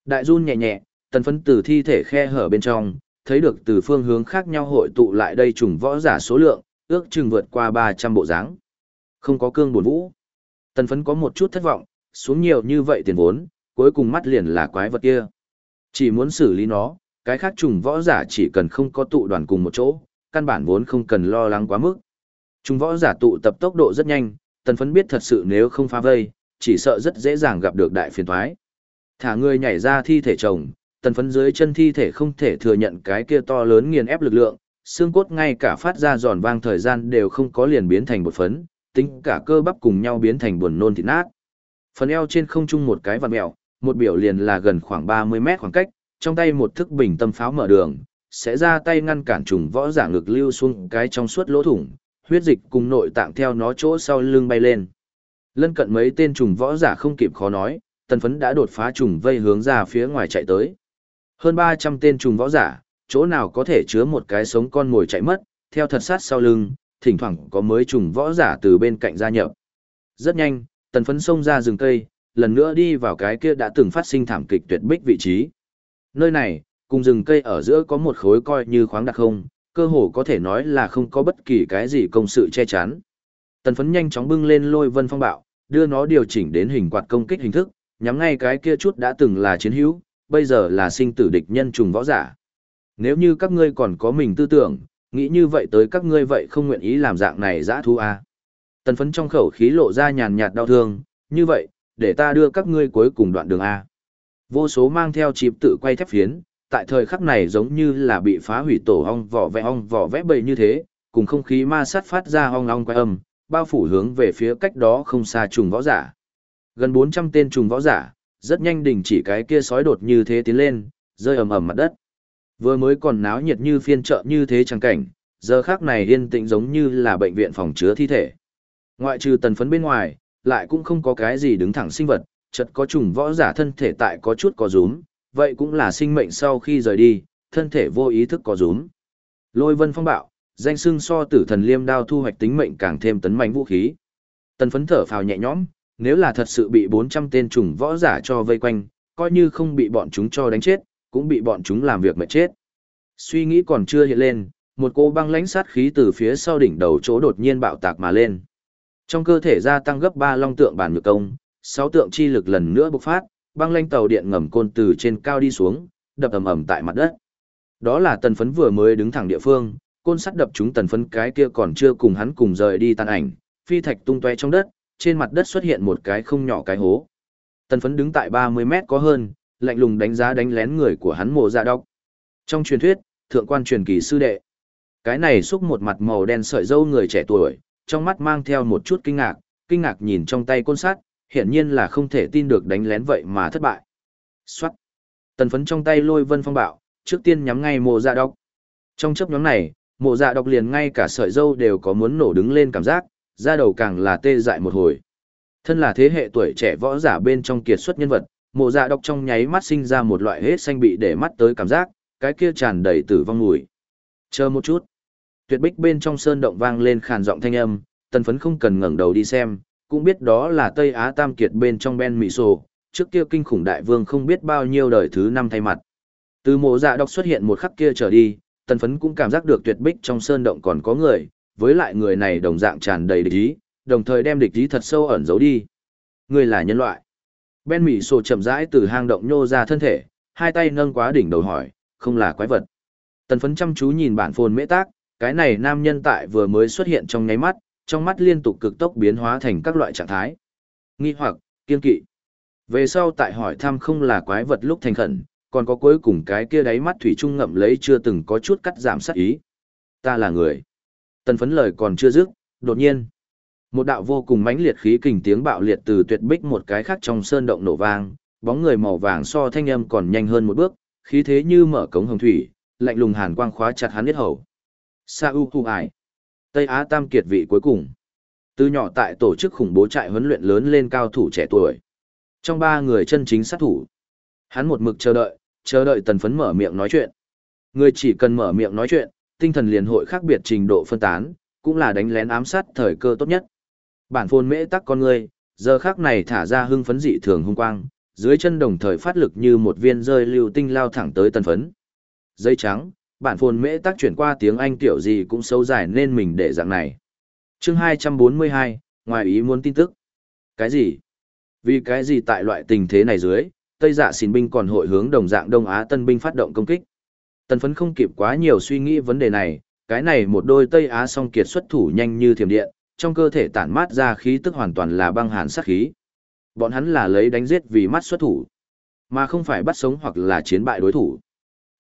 Đại run nhẹ nhẹ, tần phấn từ thi thể khe hở bên trong, thấy được từ phương hướng khác nhau hội tụ lại đây trùng võ giả số lượng, ước chừng vượt qua 300 bộ dáng. Không có cương buồn vũ. Tần phấn có một chút thất vọng, xuống nhiều như vậy tiền vốn, cuối cùng mắt liền là quái vật kia. Chỉ muốn xử lý nó, cái khác trùng võ giả chỉ cần không có tụ đoàn cùng một chỗ, căn bản vốn không cần lo lắng quá mức. Trùng võ giả tụ tập tốc độ rất nhanh, tần phấn biết thật sự nếu không phá vây, chỉ sợ rất dễ dàng gặp được đại phiền thoái. Thả người nhảy ra thi thể chồng, tần phấn dưới chân thi thể không thể thừa nhận cái kia to lớn nghiền ép lực lượng, xương cốt ngay cả phát ra giòn vang thời gian đều không có liền biến thành bột phấn, tính cả cơ bắp cùng nhau biến thành buồn nôn thịt nát. Phần eo trên không trung một cái vằn mèo, một biểu liền là gần khoảng 30 mét khoảng cách, trong tay một thức bình tâm pháo mở đường, sẽ ra tay ngăn cản trùng võ giả ngực lưu xuống cái trong suốt lỗ thủng, huyết dịch cùng nội tạng theo nó chỗ sau lưng bay lên. Lân cận mấy tên trùng võ giả không kịp khó nói, tần phấn đã đột phá trùng vây hướng ra phía ngoài chạy tới. Hơn 300 tên trùng võ giả, chỗ nào có thể chứa một cái sống con ngồi chạy mất, theo thật sát sau lưng, thỉnh thoảng có mới trùng võ giả từ bên cạnh gia nhập. Rất nhanh, tần phấn xông ra rừng cây, lần nữa đi vào cái kia đã từng phát sinh thảm kịch tuyệt bích vị trí. Nơi này, cùng rừng cây ở giữa có một khối coi như khoáng đặc không, cơ hồ có thể nói là không có bất kỳ cái gì công sự che chắn. Tần phấn nhanh chóng bưng lên lôi vân phong bạo, đưa nó điều chỉnh đến hình quạt công kích hình thức, nhắm ngay cái kia chút đã từng là chiến hữu, bây giờ là sinh tử địch nhân trùng võ giả. Nếu như các ngươi còn có mình tư tưởng, nghĩ như vậy tới các ngươi vậy không nguyện ý làm dạng này dã thú à. Tần phấn trong khẩu khí lộ ra nhàn nhạt đau thương, như vậy, để ta đưa các ngươi cuối cùng đoạn đường A. Vô số mang theo chịp tự quay thép phiến, tại thời khắc này giống như là bị phá hủy tổ ong vỏ vẽ ong vỏ vẽ bầy như thế, cùng không khí ma sát phát ra ong ong quay âm, bao phủ hướng về phía cách đó không xa trùng võ giả. Gần 400 tên trùng võ giả, rất nhanh đình chỉ cái kia sói đột như thế tiến lên, rơi ầm ầm mặt đất. Vừa mới còn náo nhiệt như phiên chợ như thế chẳng cảnh, giờ khác này yên tĩnh giống như là bệnh viện phòng chứa thi thể. Ngoại trừ tần phấn bên ngoài, lại cũng không có cái gì đứng thẳng sinh vật, chật có trùng võ giả thân thể tại có chút có rúm, vậy cũng là sinh mệnh sau khi rời đi, thân thể vô ý thức có rúm. Lôi vân phong bạo, danh sưng so tử thần liêm đao thu hoạch tính mệnh càng thêm tấn mạnh vũ khí. Tần phấn thở phào nhẹ nhõm, nếu là thật sự bị 400 tên trùng võ giả cho vây quanh, coi như không bị bọn chúng cho đánh chết, cũng bị bọn chúng làm việc mệt chết. Suy nghĩ còn chưa hiện lên, một cô băng lãnh sát khí từ phía sau đỉnh đầu chỗ đột nhiên bạo tạc mà lên. Trong cơ thể gia tăng gấp 3 long tượng bản nhược công, 6 tượng chi lực lần nữa bộc phát, băng lanh tàu điện ngầm côn từ trên cao đi xuống, đập ầm ầm tại mặt đất. Đó là tần phấn vừa mới đứng thẳng địa phương, côn sắt đập chúng tần phấn cái kia còn chưa cùng hắn cùng rời đi tan ảnh, phi thạch tung toe trong đất, trên mặt đất xuất hiện một cái không nhỏ cái hố. Tần phấn đứng tại 30 mét có hơn, lạnh lùng đánh giá đánh lén người của hắn mồ dạ độc. Trong truyền thuyết, thượng quan truyền kỳ sư đệ. Cái này xúc một mặt màu đen sợi dâu người trẻ tuổi, trong mắt mang theo một chút kinh ngạc, kinh ngạc nhìn trong tay côn sắt, hiển nhiên là không thể tin được đánh lén vậy mà thất bại. Xoát. Tần phấn trong tay lôi vân phong bạo, trước tiên nhắm ngay mộ dạ độc. Trong chấp nhóm này, mộ dạ độc liền ngay cả sợi dâu đều có muốn nổ đứng lên cảm giác, ra đầu càng là tê dại một hồi. Thân là thế hệ tuổi trẻ võ giả bên trong kiệt xuất nhân vật, mộ dạ độc trong nháy mắt sinh ra một loại hết xanh bị để mắt tới cảm giác, cái kia tràn đầy tử vong mùi. Chờ một chút. Tuyệt bích bên trong sơn động vang lên khàn giọng thanh âm, tần phấn không cần ngẩng đầu đi xem, cũng biết đó là Tây Á Tam Kiệt bên trong Ben Mỹ Sổ, trước kia kinh khủng đại vương không biết bao nhiêu đời thứ năm thay mặt. Từ mộ dạ đọc xuất hiện một khắc kia trở đi, tần phấn cũng cảm giác được tuyệt bích trong sơn động còn có người, với lại người này đồng dạng tràn đầy địch ý, đồng thời đem địch ý thật sâu ẩn giấu đi. Người là nhân loại. Ben Mỹ Sổ chậm rãi từ hang động nhô ra thân thể, hai tay nâng quá đỉnh đầu hỏi, không là quái vật. Tần phấn chăm chú nhìn bản phồn mễ tác, cái này nam nhân tại vừa mới xuất hiện trong nháy mắt, trong mắt liên tục cực tốc biến hóa thành các loại trạng thái. Nghi hoặc, kiên kỵ. Về sau tại hỏi thăm không là quái vật lúc thành khẩn, còn có cuối cùng cái kia đáy mắt thủy trung ngậm lấy chưa từng có chút cắt giảm sát ý. Ta là người. Tần phấn lời còn chưa dứt, đột nhiên. Một đạo vô cùng mãnh liệt khí kình tiếng bạo liệt từ tuyệt bích một cái khác trong sơn động nổ vang, bóng người màu vàng so thanh âm còn nhanh hơn một bước, khí thế như mở cống hồng thủy, lạnh lùng hàn quang khóa chặt hắn huyết hầu. Sa U Hu Ải. Tây Á Tam Kiệt vị cuối cùng. Từ nhỏ tại tổ chức khủng bố trại huấn luyện lớn lên cao thủ trẻ tuổi. Trong ba người chân chính sát thủ. Hắn một mực chờ đợi, chờ đợi tần phấn mở miệng nói chuyện. Người chỉ cần mở miệng nói chuyện, tinh thần liền hội khác biệt trình độ phân tán, cũng là đánh lén ám sát thời cơ tốt nhất. Bản phôn mễ tắc con người, giờ khác này thả ra hưng phấn dị thường hung quang, dưới chân đồng thời phát lực như một viên rơi lưu tinh lao thẳng tới tần phấn. Dây trắng, bản phồn mễ tác chuyển qua tiếng Anh kiểu gì cũng sâu dài nên mình để dạng này. chương 242, ngoài ý muốn tin tức. Cái gì? Vì cái gì tại loại tình thế này dưới, Tây dạ xin binh còn hội hướng đồng dạng Đông Á tân binh phát động công kích. Tần phấn không kịp quá nhiều suy nghĩ vấn đề này, cái này một đôi Tây Á song kiệt xuất thủ nhanh như thiểm điện, trong cơ thể tản mát ra khí tức hoàn toàn là băng hàn sát khí. Bọn hắn là lấy đánh giết vì mắt xuất thủ, mà không phải bắt sống hoặc là chiến bại đối thủ.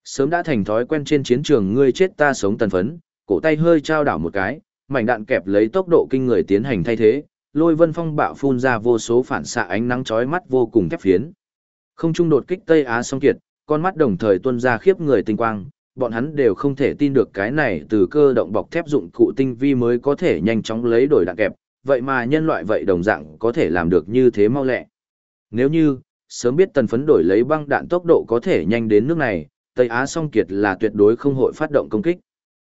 Sớm đã thành thói quen trên chiến trường ngươi chết ta sống tần phấn, cổ tay hơi trao đảo một cái, mảnh đạn kẹp lấy tốc độ kinh người tiến hành thay thế, lôi vân phong bạo phun ra vô số phản xạ ánh nắng chói mắt vô cùng thép phiến. Không trung đột kích Tây Á song kiệt, con mắt đồng thời tuôn ra khiếp người tinh quang, bọn hắn đều không thể tin được cái này từ cơ động bọc thép dụng cụ tinh vi mới có thể nhanh chóng lấy đổi đạn kẹp, vậy mà nhân loại vậy đồng dạng có thể làm được như thế mau lẹ. Nếu như, sớm biết tần phấn đổi lấy băng đạn tốc độ có thể nhanh đến nước này, Tây Á song kiệt là tuyệt đối không hội phát động công kích.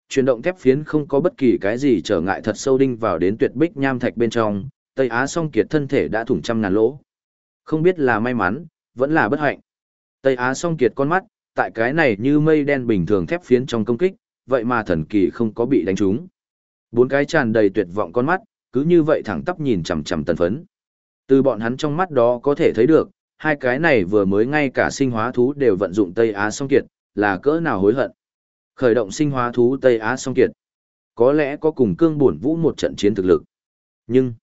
Chuyển động thép phiến không có bất kỳ cái gì trở ngại thật sâu đinh vào đến tuyệt bích nham thạch bên trong, Tây Á song kiệt thân thể đã thủng trăm ngàn lỗ. Không biết là may mắn, vẫn là bất hạnh. Tây Á song kiệt con mắt, tại cái này như mây đen bình thường thép phiến trong công kích, vậy mà thần kỳ không có bị đánh trúng. Bốn cái tràn đầy tuyệt vọng con mắt, cứ như vậy thẳng tắp nhìn chằm chằm tần phấn. Từ bọn hắn trong mắt đó có thể thấy được, hai cái này vừa mới ngay cả sinh hóa thú đều vận dụng Tây Á song kiệt, là cỡ nào hối hận. Khởi động sinh hóa thú Tây Á song kiệt. Có lẽ có cùng cương bổn vũ một trận chiến thực lực. Nhưng,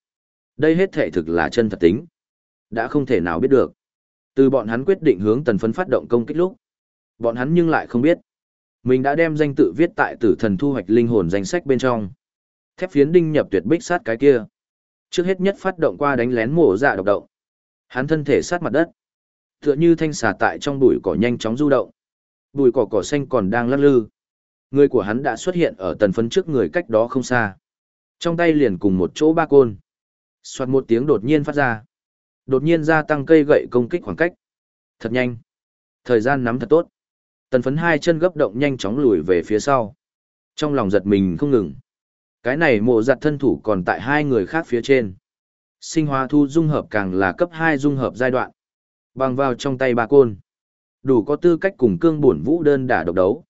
đây hết thể thực là chân thật tính. Đã không thể nào biết được. Từ bọn hắn quyết định hướng tần phấn phát động công kích lúc. Bọn hắn nhưng lại không biết. Mình đã đem danh tự viết tại tử thần thu hoạch linh hồn danh sách bên trong. Thép phiến đinh nhập tuyệt bích sát cái kia. Trước hết nhất phát động qua đánh lén mổ dạ độc động. Hắn thân thể sát mặt đất. Tựa như thanh xà tại trong bụi cỏ nhanh chóng du động. Bụi cỏ cỏ xanh còn đang lắc lư. Người của hắn đã xuất hiện ở tần phấn trước người cách đó không xa. Trong tay liền cùng một chỗ ba côn. Xoạt một tiếng đột nhiên phát ra. Đột nhiên gia tăng cây gậy công kích khoảng cách. Thật nhanh. Thời gian nắm thật tốt. Tần phấn hai chân gấp động nhanh chóng lùi về phía sau. Trong lòng giật mình không ngừng. Cái này mộ giặt thân thủ còn tại hai người khác phía trên. Sinh hóa thu dung hợp càng là cấp 2 dung hợp giai đoạn. Bằng vào trong tay ba côn. Đủ có tư cách cùng cương bổn vũ đơn đả độc đấu.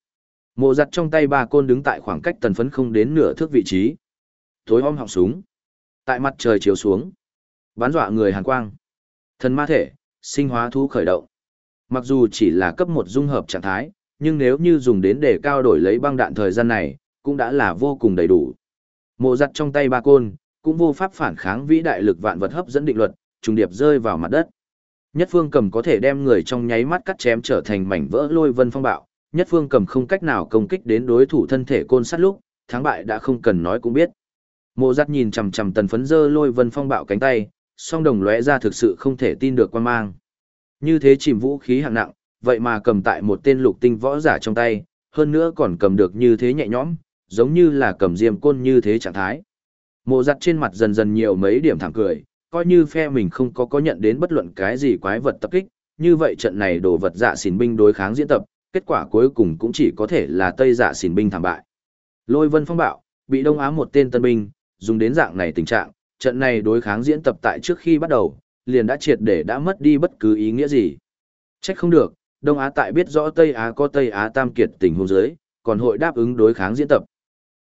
Mộ giặt trong tay ba côn đứng tại khoảng cách tần phấn không đến nửa thước vị trí. Tối om họng súng. Tại mặt trời chiếu xuống. Bán dọa người hàn quang. Thần ma thể, sinh hóa thu khởi động. Mặc dù chỉ là cấp một dung hợp trạng thái, nhưng nếu như dùng đến để cao đổi lấy băng đạn thời gian này, cũng đã là vô cùng đầy đủ. Mộ giặt trong tay ba côn, cũng vô pháp phản kháng vĩ đại lực vạn vật hấp dẫn định luật, trùng điệp rơi vào mặt đất. Nhất phương cầm có thể đem người trong nháy mắt cắt chém trở thành mảnh vỡ lôi vân phong bạo, nhất phương cầm không cách nào công kích đến đối thủ thân thể côn sát lúc, thắng bại đã không cần nói cũng biết. Mộ Dật nhìn chằm chằm tần phấn dơ lôi vân phong bạo cánh tay, song đồng lóe ra thực sự không thể tin được quan mang. Như thế chìm vũ khí hạng nặng, vậy mà cầm tại một tên lục tinh võ giả trong tay, hơn nữa còn cầm được như thế nhẹ nhõm, giống như là cầm diêm côn như thế trạng thái. Mộ giặt trên mặt dần dần nhiều mấy điểm thẳng cười, coi như phe mình không có có nhận đến bất luận cái gì quái vật tập kích, như vậy trận này đồ vật dạ xỉn binh đối kháng diễn tập, kết quả cuối cùng cũng chỉ có thể là Tây dạ xỉn binh thảm bại. Lôi vân phong bạo, bị Đông Á một tên tân binh, dùng đến dạng này tình trạng, trận này đối kháng diễn tập tại trước khi bắt đầu, liền đã triệt để đã mất đi bất cứ ý nghĩa gì. Trách không được, Đông Á tại biết rõ Tây Á có Tây Á tam kiệt tình huống dưới, còn hội đáp ứng đối kháng diễn tập.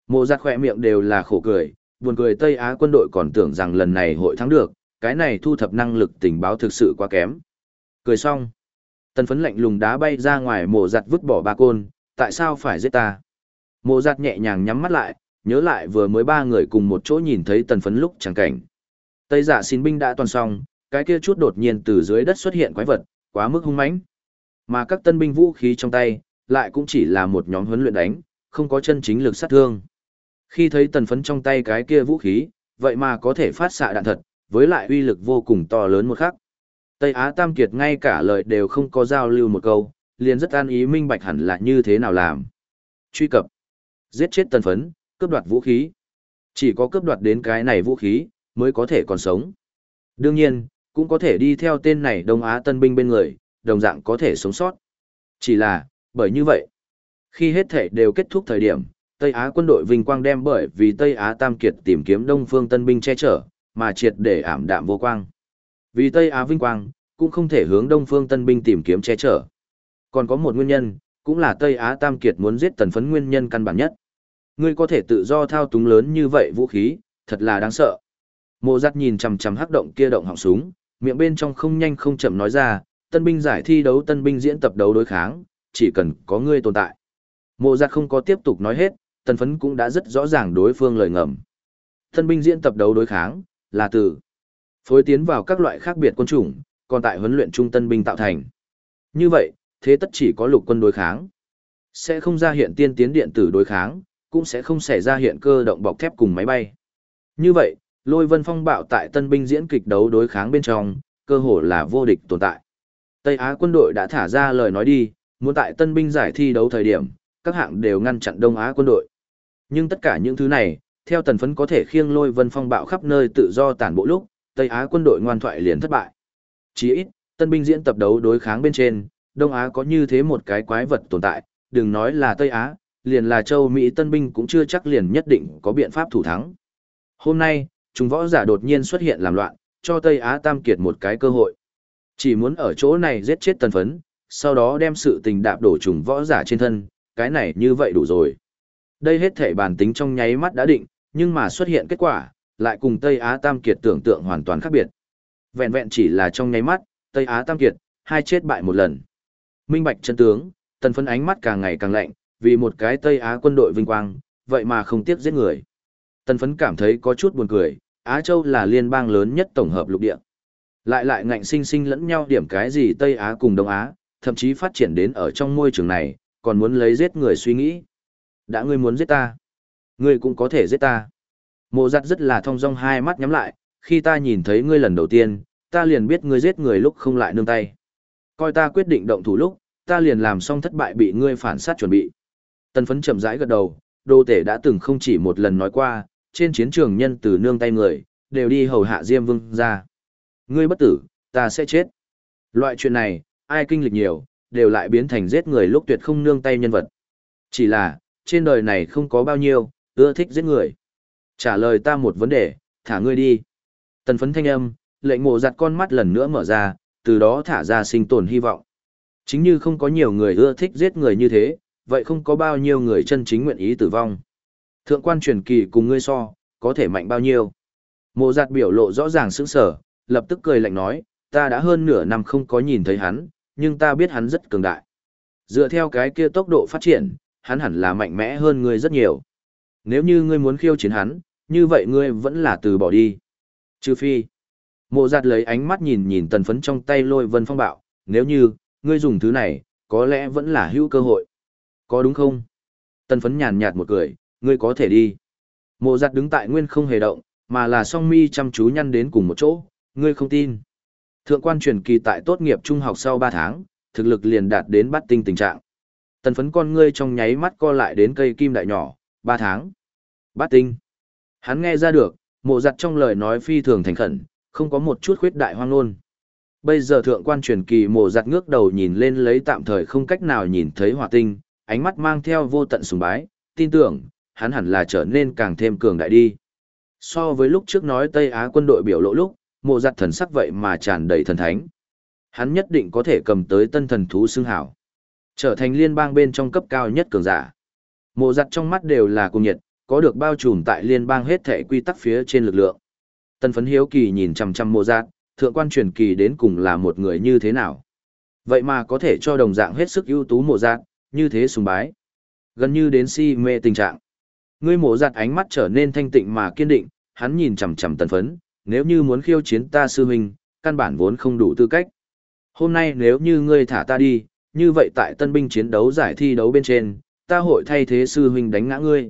Mộ giặt khỏe miệng đều là khổ cười, buồn cười Tây Á quân đội còn tưởng rằng lần này hội thắng được, cái này thu thập năng lực tình báo thực sự quá kém. Cười xong. Tần phấn lạnh lùng đá bay ra ngoài mộ giặt vứt bỏ ba côn, tại sao phải giết ta? Mộ giặt nhẹ nhàng nhắm mắt lại, nhớ lại vừa mới ba người cùng một chỗ nhìn thấy tần phấn lúc chẳng cảnh. Tây giả xin binh đã toàn xong, cái kia chút đột nhiên từ dưới đất xuất hiện quái vật, quá mức hung mãnh. Mà các tân binh vũ khí trong tay, lại cũng chỉ là một nhóm huấn luyện đánh, không có chân chính lực sát thương. Khi thấy tần phấn trong tay cái kia vũ khí, vậy mà có thể phát xạ đạn thật, với lại uy lực vô cùng to lớn một khắc. Tây Á Tam Kiệt ngay cả lời đều không có giao lưu một câu, liền rất an ý minh bạch hẳn là như thế nào làm. Truy cập, giết chết tần phấn, cướp đoạt vũ khí. Chỉ có cướp đoạt đến cái này vũ khí, mới có thể còn sống. Đương nhiên, cũng có thể đi theo tên này Đông Á tân binh bên người, đồng dạng có thể sống sót. Chỉ là, bởi như vậy, khi hết thể đều kết thúc thời điểm, Tây Á quân đội vinh quang đem bởi vì Tây Á Tam Kiệt tìm kiếm Đông Phương Tân binh che chở, mà triệt để ảm đạm vô quang. Vì Tây Á vinh quang, cũng không thể hướng Đông Phương Tân binh tìm kiếm che chở. Còn có một nguyên nhân, cũng là Tây Á Tam Kiệt muốn giết tần phấn nguyên nhân căn bản nhất. Ngươi có thể tự do thao túng lớn như vậy vũ khí, thật là đáng sợ. Mộ giặt nhìn chằm chằm hắc động kia động họng súng, miệng bên trong không nhanh không chậm nói ra, tân binh giải thi đấu tân binh diễn tập đấu đối kháng, chỉ cần có ngươi tồn tại. Mộ giặt không có tiếp tục nói hết, tần phấn cũng đã rất rõ ràng đối phương lời ngầm. Tân binh diễn tập đấu đối kháng, là từ phối tiến vào các loại khác biệt quân chủng, còn tại huấn luyện trung tân binh tạo thành. Như vậy, thế tất chỉ có lục quân đối kháng. Sẽ không ra hiện tiên tiến điện tử đối kháng, cũng sẽ không xảy ra hiện cơ động bọc thép cùng máy bay. Như vậy, lôi vân phong bạo tại tân binh diễn kịch đấu đối kháng bên trong, cơ hồ là vô địch tồn tại. Tây Á quân đội đã thả ra lời nói đi, muốn tại tân binh giải thi đấu thời điểm, các hạng đều ngăn chặn Đông Á quân đội. Nhưng tất cả những thứ này, theo tần phấn có thể khiêng lôi vân phong bạo khắp nơi tự do tản bộ lúc, Tây Á quân đội ngoan thoại liền thất bại. Chỉ ít, tân binh diễn tập đấu đối kháng bên trên, Đông Á có như thế một cái quái vật tồn tại, đừng nói là Tây Á, liền là châu Mỹ tân binh cũng chưa chắc liền nhất định có biện pháp thủ thắng. Hôm nay, chúng võ giả đột nhiên xuất hiện làm loạn, cho Tây Á Tam Kiệt một cái cơ hội. Chỉ muốn ở chỗ này giết chết tần phấn, sau đó đem sự tình đạp đổ trùng võ giả trên thân, cái này như vậy đủ rồi. Đây hết thể bản tính trong nháy mắt đã định, nhưng mà xuất hiện kết quả, lại cùng Tây Á Tam Kiệt tưởng tượng hoàn toàn khác biệt. Vẹn vẹn chỉ là trong nháy mắt, Tây Á Tam Kiệt, hai chết bại một lần. Minh bạch chân tướng, tần phấn ánh mắt càng ngày càng lạnh, vì một cái Tây Á quân đội vinh quang, vậy mà không tiếc giết người. Tần phấn cảm thấy có chút buồn cười, Á Châu là liên bang lớn nhất tổng hợp lục địa. Lại lại ngạnh sinh sinh lẫn nhau điểm cái gì Tây Á cùng Đông Á, thậm chí phát triển đến ở trong môi trường này, còn muốn lấy giết người suy nghĩ. Đã ngươi muốn giết ta, ngươi cũng có thể giết ta. Mộ giặt rất là thong dong hai mắt nhắm lại, khi ta nhìn thấy ngươi lần đầu tiên, ta liền biết ngươi giết người lúc không lại nương tay. Coi ta quyết định động thủ lúc, ta liền làm xong thất bại bị ngươi phản sát chuẩn bị. Tần phấn chậm rãi gật đầu, đô tể đã từng không chỉ một lần nói qua, trên chiến trường nhân từ nương tay người, đều đi hầu hạ Diêm Vương ra. Ngươi bất tử, ta sẽ chết. Loại chuyện này, ai kinh lịch nhiều, đều lại biến thành giết người lúc tuyệt không nương tay nhân vật. Chỉ là, trên đời này không có bao nhiêu, ưa thích giết người. Trả lời ta một vấn đề, thả ngươi đi. Tần phấn thanh âm, lệnh mộ giặt con mắt lần nữa mở ra, từ đó thả ra sinh tồn hy vọng. Chính như không có nhiều người ưa thích giết người như thế, vậy không có bao nhiêu người chân chính nguyện ý tử vong. Thượng quan truyền kỳ cùng ngươi so, có thể mạnh bao nhiêu. Mộ giặt biểu lộ rõ ràng sững sở, lập tức cười lạnh nói, ta đã hơn nửa năm không có nhìn thấy hắn, nhưng ta biết hắn rất cường đại. Dựa theo cái kia tốc độ phát triển, hắn hẳn là mạnh mẽ hơn ngươi rất nhiều. Nếu như ngươi muốn khiêu chiến hắn, như vậy ngươi vẫn là từ bỏ đi. Trừ phi. Mộ giặt lấy ánh mắt nhìn nhìn tần phấn trong tay lôi vân phong bạo, nếu như, ngươi dùng thứ này, có lẽ vẫn là hữu cơ hội. Có đúng không? Tần phấn nhàn nhạt một cười, ngươi có thể đi. Mộ giặt đứng tại nguyên không hề động, mà là song mi chăm chú nhăn đến cùng một chỗ, ngươi không tin. Thượng quan truyền kỳ tại tốt nghiệp trung học sau 3 tháng, thực lực liền đạt đến bắt tinh tình trạng. Tần phấn con ngươi trong nháy mắt co lại đến cây kim đại nhỏ, 3 tháng. bát tinh. Hắn nghe ra được, mộ giặt trong lời nói phi thường thành khẩn, không có một chút khuyết đại hoang luôn Bây giờ thượng quan truyền kỳ mộ giặt ngước đầu nhìn lên lấy tạm thời không cách nào nhìn thấy hỏa tinh, ánh mắt mang theo vô tận sùng bái, tin tưởng, hắn hẳn là trở nên càng thêm cường đại đi. So với lúc trước nói Tây Á quân đội biểu lộ lúc, mộ giặt thần sắc vậy mà tràn đầy thần thánh. Hắn nhất định có thể cầm tới tân thần thú xương hảo. Trở thành liên bang bên trong cấp cao nhất cường giả. Mộ giặt trong mắt đều là cùng nhiệt, có được bao trùm tại liên bang hết thể quy tắc phía trên lực lượng. Tân phấn hiếu kỳ nhìn chằm chằm mộ giặt, thượng quan truyền kỳ đến cùng là một người như thế nào. Vậy mà có thể cho đồng dạng hết sức ưu tú mộ giặt, như thế sùng bái. Gần như đến si mê tình trạng. Ngươi mộ giặt ánh mắt trở nên thanh tịnh mà kiên định, hắn nhìn chằm chằm tần phấn, nếu như muốn khiêu chiến ta sư huynh, căn bản vốn không đủ tư cách. Hôm nay nếu như ngươi thả ta đi, như vậy tại tân binh chiến đấu giải thi đấu bên trên, ta hội thay thế sư huynh đánh ngã ngươi.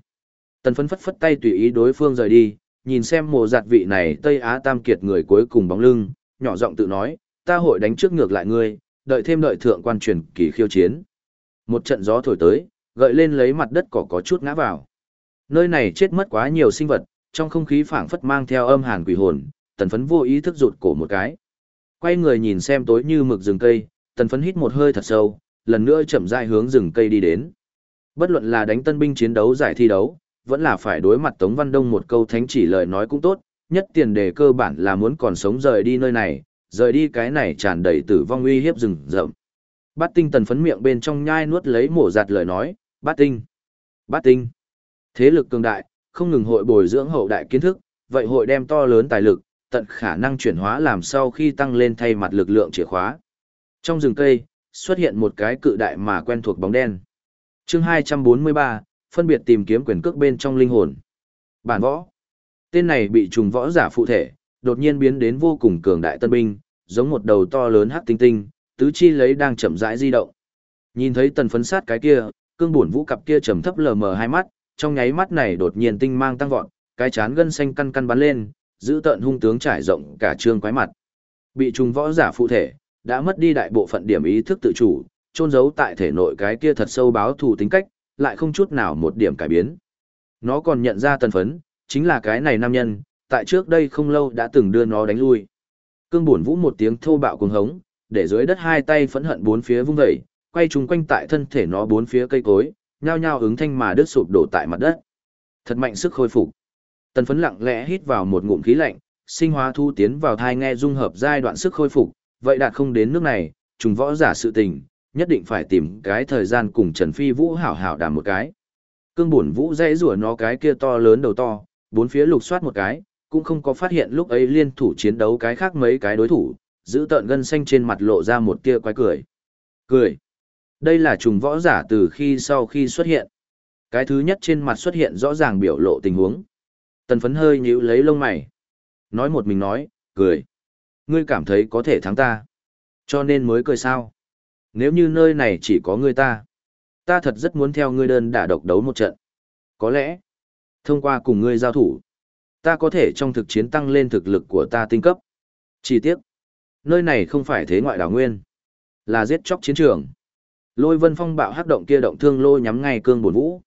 Tần phấn phất phất tay tùy ý đối phương rời đi, nhìn xem mồ giặt vị này Tây Á Tam Kiệt người cuối cùng bóng lưng, nhỏ giọng tự nói, ta hội đánh trước ngược lại ngươi, đợi thêm đợi thượng quan truyền kỳ khiêu chiến. Một trận gió thổi tới, gợi lên lấy mặt đất cỏ có chút ngã vào. Nơi này chết mất quá nhiều sinh vật, trong không khí phảng phất mang theo âm hàn quỷ hồn, tần phấn vô ý thức rụt cổ một cái. Quay người nhìn xem tối như mực rừng cây, tần phấn hít một hơi thật sâu, lần nữa chậm rãi hướng rừng cây đi đến. Bất luận là đánh tân binh chiến đấu giải thi đấu, vẫn là phải đối mặt Tống Văn Đông một câu thánh chỉ lời nói cũng tốt, nhất tiền đề cơ bản là muốn còn sống rời đi nơi này, rời đi cái này tràn đầy tử vong uy hiếp rừng rậm. Bát tinh tần phấn miệng bên trong nhai nuốt lấy mổ giặt lời nói, bát tinh, bát tinh. Thế lực cường đại, không ngừng hội bồi dưỡng hậu đại kiến thức, vậy hội đem to lớn tài lực, tận khả năng chuyển hóa làm sau khi tăng lên thay mặt lực lượng chìa khóa. Trong rừng cây, xuất hiện một cái cự đại mà quen thuộc bóng đen. chương 243, phân biệt tìm kiếm quyền cước bên trong linh hồn. Bản võ. Tên này bị trùng võ giả phụ thể, đột nhiên biến đến vô cùng cường đại tân binh, giống một đầu to lớn hắc tinh tinh, tứ chi lấy đang chậm rãi di động. Nhìn thấy tần phấn sát cái kia, cương buồn vũ cặp kia trầm thấp lờ mờ hai mắt, trong nháy mắt này đột nhiên tinh mang tăng vọt, cái chán gân xanh căn căn bắn lên, giữ tận hung tướng trải rộng cả trương quái mặt. Bị trùng võ giả phụ thể, đã mất đi đại bộ phận điểm ý thức tự chủ, trôn giấu tại thể nội cái kia thật sâu báo thù tính cách, lại không chút nào một điểm cải biến. Nó còn nhận ra tần phấn, chính là cái này nam nhân, tại trước đây không lâu đã từng đưa nó đánh lui. Cương buồn vũ một tiếng thô bạo cuồng hống, để dưới đất hai tay phẫn hận bốn phía vung vẩy, quay trùng quanh tại thân thể nó bốn phía cây cối, nhao nhao ứng thanh mà đứt sụp đổ tại mặt đất. Thật mạnh sức khôi phục. Tần phấn lặng lẽ hít vào một ngụm khí lạnh, sinh hóa thu tiến vào thai nghe dung hợp giai đoạn sức khôi phục, vậy đạt không đến nước này, trùng võ giả sự tình, nhất định phải tìm cái thời gian cùng Trần Phi Vũ hảo hảo đàm một cái. Cương buồn vũ dãy rủa nó cái kia to lớn đầu to, bốn phía lục soát một cái, cũng không có phát hiện lúc ấy liên thủ chiến đấu cái khác mấy cái đối thủ, giữ tợn gân xanh trên mặt lộ ra một tia quái cười. Cười. Đây là trùng võ giả từ khi sau khi xuất hiện. Cái thứ nhất trên mặt xuất hiện rõ ràng biểu lộ tình huống. Tần phấn hơi nhíu lấy lông mày. Nói một mình nói, cười. Ngươi cảm thấy có thể thắng ta. Cho nên mới cười sao. Nếu như nơi này chỉ có ngươi ta. Ta thật rất muốn theo ngươi đơn đả độc đấu một trận. Có lẽ, thông qua cùng ngươi giao thủ, ta có thể trong thực chiến tăng lên thực lực của ta tinh cấp. Chỉ tiếc, nơi này không phải thế ngoại đảo nguyên, là giết chóc chiến trường. Lôi vân phong bạo hắc động kia động thương lôi nhắm ngay cương bổn vũ.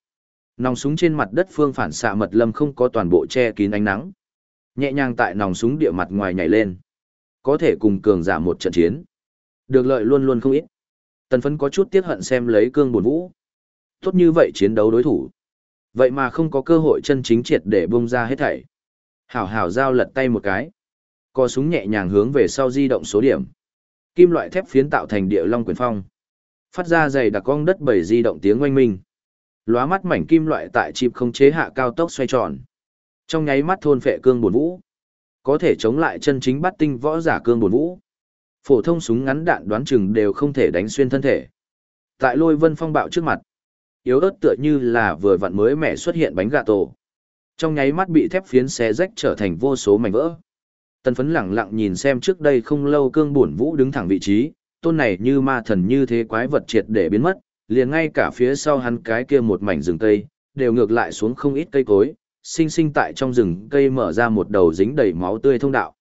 Nòng súng trên mặt đất phương phản xạ mật lâm không có toàn bộ che kín ánh nắng. Nhẹ nhàng tại nòng súng địa mặt ngoài nhảy lên. Có thể cùng cường giả một trận chiến. Được lợi luôn luôn không ít. Tần phấn có chút tiếc hận xem lấy cương buồn vũ. Tốt như vậy chiến đấu đối thủ. Vậy mà không có cơ hội chân chính triệt để bung ra hết thảy. Hảo hảo giao lật tay một cái. có súng nhẹ nhàng hướng về sau di động số điểm. Kim loại thép phiến tạo thành địa long quyền phong. Phát ra dày đặc cong đất bầy di động tiếng oanh minh. Lóa mắt mảnh kim loại tại chịp không chế hạ cao tốc xoay tròn. Trong nháy mắt thôn phệ cương buồn vũ. Có thể chống lại chân chính bắt tinh võ giả cương bổn vũ. Phổ thông súng ngắn đạn đoán chừng đều không thể đánh xuyên thân thể. Tại lôi vân phong bạo trước mặt. Yếu ớt tựa như là vừa vặn mới mẻ xuất hiện bánh gà tổ. Trong nháy mắt bị thép phiến xé rách trở thành vô số mảnh vỡ. Tần phấn lẳng lặng nhìn xem trước đây không lâu cương bổn vũ đứng thẳng vị trí, tôn này như ma thần như thế quái vật triệt để biến mất, liền ngay cả phía sau hắn cái kia một mảnh rừng cây, đều ngược lại xuống không ít cây cối, sinh sinh tại trong rừng cây mở ra một đầu dính đầy máu tươi thông đạo.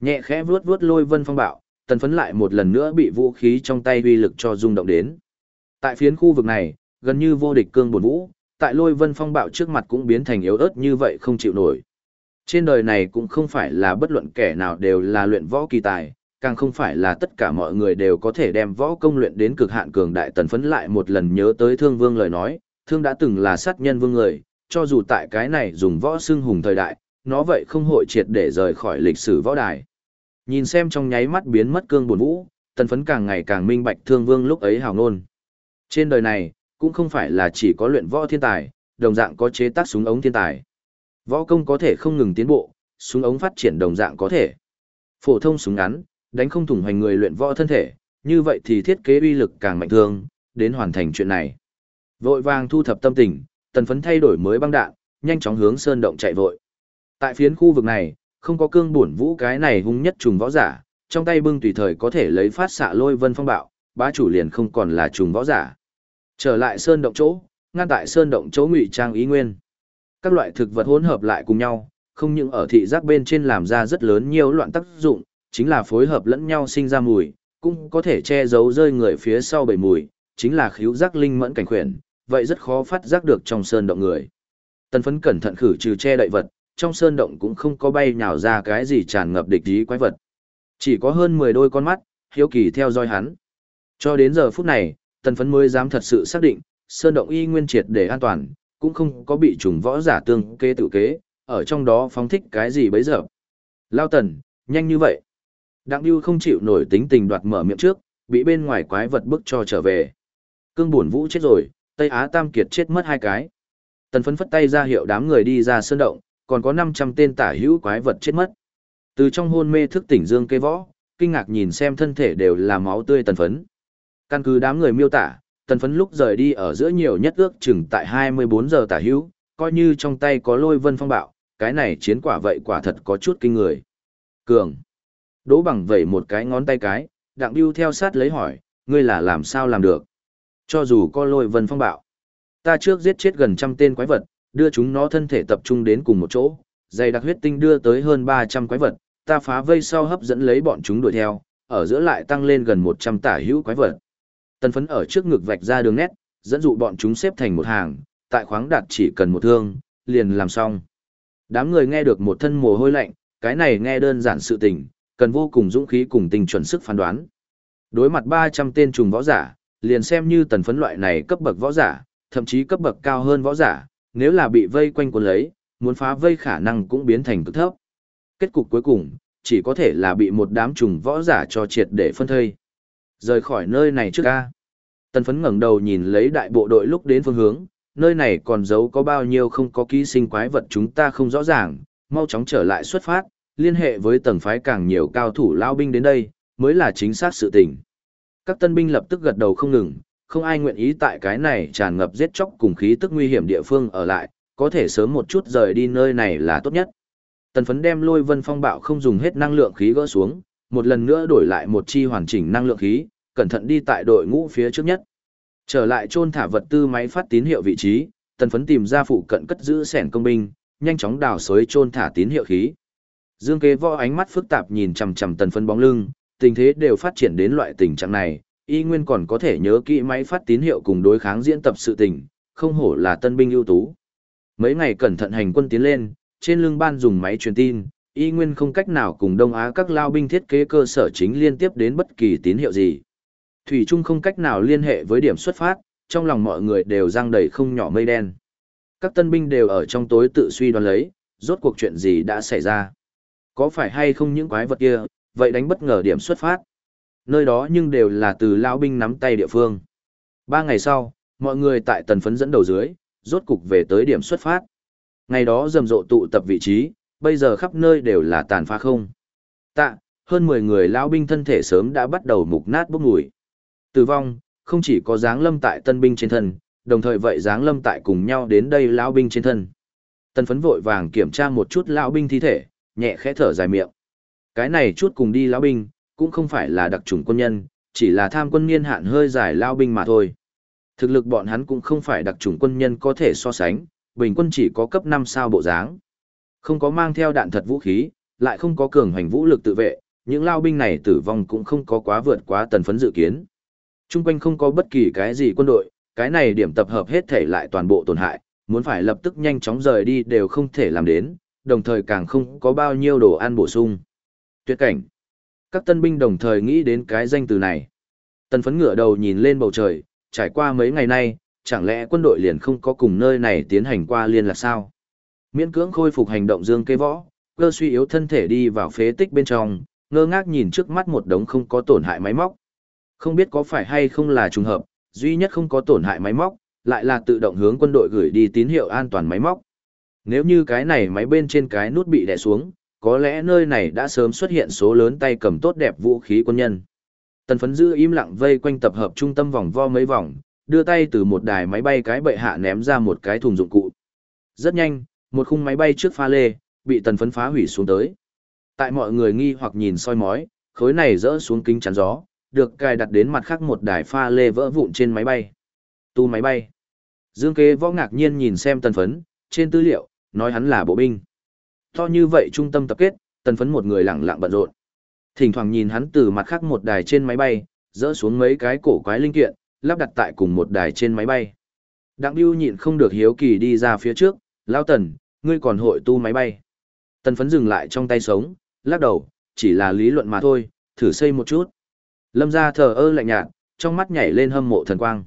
Nhẹ khẽ vuốt vuốt lôi vân phong bạo, tần phấn lại một lần nữa bị vũ khí trong tay uy lực cho rung động đến. Tại phiến khu vực này, gần như vô địch cương bổn vũ, tại lôi vân phong bạo trước mặt cũng biến thành yếu ớt như vậy không chịu nổi. Trên đời này cũng không phải là bất luận kẻ nào đều là luyện võ kỳ tài, càng không phải là tất cả mọi người đều có thể đem võ công luyện đến cực hạn cường đại tần phấn lại một lần nhớ tới thương vương lời nói, thương đã từng là sát nhân vương người, cho dù tại cái này dùng võ xưng hùng thời đại, nó vậy không hội triệt để rời khỏi lịch sử võ đài. Nhìn xem trong nháy mắt biến mất cương buồn vũ, tần phấn càng ngày càng minh bạch thương vương lúc ấy hào ngôn. Trên đời này, cũng không phải là chỉ có luyện võ thiên tài, đồng dạng có chế tác súng ống thiên tài. Võ công có thể không ngừng tiến bộ, súng ống phát triển đồng dạng có thể. Phổ thông súng ngắn, đánh không thủng hoành người luyện võ thân thể, như vậy thì thiết kế uy lực càng mạnh thương, đến hoàn thành chuyện này. Vội vàng thu thập tâm tình, tần phấn thay đổi mới băng đạn, nhanh chóng hướng sơn động chạy vội. Tại phiến khu vực này, không có cương bổn vũ cái này hung nhất trùng võ giả, trong tay bưng tùy thời có thể lấy phát xạ lôi vân phong bạo, bá chủ liền không còn là trùng võ giả. Trở lại sơn động chỗ, ngăn tại sơn động chỗ ngụy trang ý nguyên. Các loại thực vật hỗn hợp lại cùng nhau, không những ở thị giác bên trên làm ra rất lớn nhiều loạn tác dụng, chính là phối hợp lẫn nhau sinh ra mùi, cũng có thể che giấu rơi người phía sau bầy mùi, chính là khíu giác linh mẫn cảnh khuyển, vậy rất khó phát giác được trong sơn động người. Tần phấn cẩn thận khử trừ che đậy vật, trong sơn động cũng không có bay nhào ra cái gì tràn ngập địch ý quái vật. Chỉ có hơn 10 đôi con mắt, hiếu kỳ theo dõi hắn. Cho đến giờ phút này, tần phấn mới dám thật sự xác định, sơn động y nguyên triệt để an toàn, cũng không có bị trùng võ giả tương kê tự kế, ở trong đó phóng thích cái gì bấy giờ. Lao tần, nhanh như vậy. Đặng Điêu không chịu nổi tính tình đoạt mở miệng trước, bị bên ngoài quái vật bức cho trở về. Cương buồn vũ chết rồi, Tây Á Tam Kiệt chết mất hai cái. Tần phấn phất tay ra hiệu đám người đi ra sơn động, còn có 500 tên tả hữu quái vật chết mất. Từ trong hôn mê thức tỉnh dương cây võ, kinh ngạc nhìn xem thân thể đều là máu tươi tần phấn. Căn cứ đám người miêu tả, tần phấn lúc rời đi ở giữa nhiều nhất ước chừng tại 24 giờ tả hữu, coi như trong tay có lôi vân phong bạo, cái này chiến quả vậy quả thật có chút kinh người. Cường. Đỗ bằng vẩy một cái ngón tay cái, đặng biêu theo sát lấy hỏi, ngươi là làm sao làm được? Cho dù có lôi vân phong bạo, ta trước giết chết gần trăm tên quái vật, đưa chúng nó thân thể tập trung đến cùng một chỗ, dày đặc huyết tinh đưa tới hơn 300 quái vật, ta phá vây sau hấp dẫn lấy bọn chúng đuổi theo, ở giữa lại tăng lên gần 100 tả hữu quái vật. Tần phấn ở trước ngực vạch ra đường nét, dẫn dụ bọn chúng xếp thành một hàng, tại khoáng đạt chỉ cần một thương, liền làm xong. Đám người nghe được một thân mồ hôi lạnh, cái này nghe đơn giản sự tình, cần vô cùng dũng khí cùng tình chuẩn sức phán đoán. Đối mặt 300 tên trùng võ giả, liền xem như tần phấn loại này cấp bậc võ giả, thậm chí cấp bậc cao hơn võ giả, nếu là bị vây quanh cuốn lấy, muốn phá vây khả năng cũng biến thành cực thấp. Kết cục cuối cùng, chỉ có thể là bị một đám trùng võ giả cho triệt để phân thây. Rời khỏi nơi này trước ca. Tần phấn ngẩng đầu nhìn lấy đại bộ đội lúc đến phương hướng, nơi này còn giấu có bao nhiêu không có ký sinh quái vật chúng ta không rõ ràng, mau chóng trở lại xuất phát, liên hệ với tầng phái càng nhiều cao thủ lao binh đến đây, mới là chính xác sự tình. Các tân binh lập tức gật đầu không ngừng, không ai nguyện ý tại cái này tràn ngập giết chóc cùng khí tức nguy hiểm địa phương ở lại, có thể sớm một chút rời đi nơi này là tốt nhất. Tần phấn đem lôi vân phong bạo không dùng hết năng lượng khí gỡ xuống, một lần nữa đổi lại một chi hoàn chỉnh năng lượng khí, cẩn thận đi tại đội ngũ phía trước nhất. Trở lại chôn thả vật tư máy phát tín hiệu vị trí, tần phấn tìm ra phụ cận cất giữ sẻn công binh, nhanh chóng đào xới chôn thả tín hiệu khí. Dương kế võ ánh mắt phức tạp nhìn chằm chằm tần phấn bóng lưng, tình thế đều phát triển đến loại tình trạng này, y nguyên còn có thể nhớ kỹ máy phát tín hiệu cùng đối kháng diễn tập sự tình, không hổ là tân binh ưu tú. Mấy ngày cẩn thận hành quân tiến lên, trên lưng ban dùng máy truyền tin, y nguyên không cách nào cùng Đông Á các lao binh thiết kế cơ sở chính liên tiếp đến bất kỳ tín hiệu gì. Thủy Trung không cách nào liên hệ với điểm xuất phát, trong lòng mọi người đều giăng đầy không nhỏ mây đen. Các tân binh đều ở trong tối tự suy đoán lấy, rốt cuộc chuyện gì đã xảy ra. Có phải hay không những quái vật kia, vậy đánh bất ngờ điểm xuất phát. Nơi đó nhưng đều là từ lão binh nắm tay địa phương. Ba ngày sau, mọi người tại tần phấn dẫn đầu dưới, rốt cục về tới điểm xuất phát. Ngày đó rầm rộ tụ tập vị trí, bây giờ khắp nơi đều là tàn phá không. Tạ, hơn 10 người lão binh thân thể sớm đã bắt đầu mục nát bốc mùi. Tử vong, không chỉ có dáng lâm tại tân binh trên thân, đồng thời vậy dáng lâm tại cùng nhau đến đây lão binh trên thân. Tân phấn vội vàng kiểm tra một chút lão binh thi thể, nhẹ khẽ thở dài miệng. Cái này chút cùng đi lão binh, cũng không phải là đặc chủng quân nhân, chỉ là tham quân niên hạn hơi dài lao binh mà thôi. Thực lực bọn hắn cũng không phải đặc chủng quân nhân có thể so sánh, bình quân chỉ có cấp 5 sao bộ dáng. Không có mang theo đạn thật vũ khí, lại không có cường hành vũ lực tự vệ, những lao binh này tử vong cũng không có quá vượt quá tần phấn dự kiến. Trung quanh không có bất kỳ cái gì quân đội, cái này điểm tập hợp hết thể lại toàn bộ tổn hại, muốn phải lập tức nhanh chóng rời đi đều không thể làm đến, đồng thời càng không có bao nhiêu đồ ăn bổ sung. Tuyệt cảnh. Các tân binh đồng thời nghĩ đến cái danh từ này. Tần phấn ngửa đầu nhìn lên bầu trời, trải qua mấy ngày nay, chẳng lẽ quân đội liền không có cùng nơi này tiến hành qua liên lạc sao? Miễn cưỡng khôi phục hành động dương kê võ, cơ suy yếu thân thể đi vào phế tích bên trong, ngơ ngác nhìn trước mắt một đống không có tổn hại máy móc. Không biết có phải hay không là trùng hợp, duy nhất không có tổn hại máy móc, lại là tự động hướng quân đội gửi đi tín hiệu an toàn máy móc. Nếu như cái này máy bên trên cái nút bị đè xuống, có lẽ nơi này đã sớm xuất hiện số lớn tay cầm tốt đẹp vũ khí quân nhân. Tần phấn giữ im lặng vây quanh tập hợp trung tâm vòng vo mấy vòng, đưa tay từ một đài máy bay cái bệ hạ ném ra một cái thùng dụng cụ. Rất nhanh, một khung máy bay trước pha lê, bị tần phấn phá hủy xuống tới. Tại mọi người nghi hoặc nhìn soi mói, khối này rỡ xuống kính chắn gió, được cài đặt đến mặt khác một đài pha lê vỡ vụn trên máy bay. Tu máy bay. Dương kế võ ngạc nhiên nhìn xem tần phấn, trên tư liệu, nói hắn là bộ binh. To như vậy trung tâm tập kết, tần phấn một người lặng lặng bận rộn. Thỉnh thoảng nhìn hắn từ mặt khác một đài trên máy bay, dỡ xuống mấy cái cổ quái linh kiện, lắp đặt tại cùng một đài trên máy bay. Đặng Biêu nhịn không được hiếu kỳ đi ra phía trước, lao tần, ngươi còn hội tu máy bay. Tần phấn dừng lại trong tay sống, lắc đầu, chỉ là lý luận mà thôi, thử xây một chút. Lâm ra thờ ơ lạnh nhạt, trong mắt nhảy lên hâm mộ thần quang.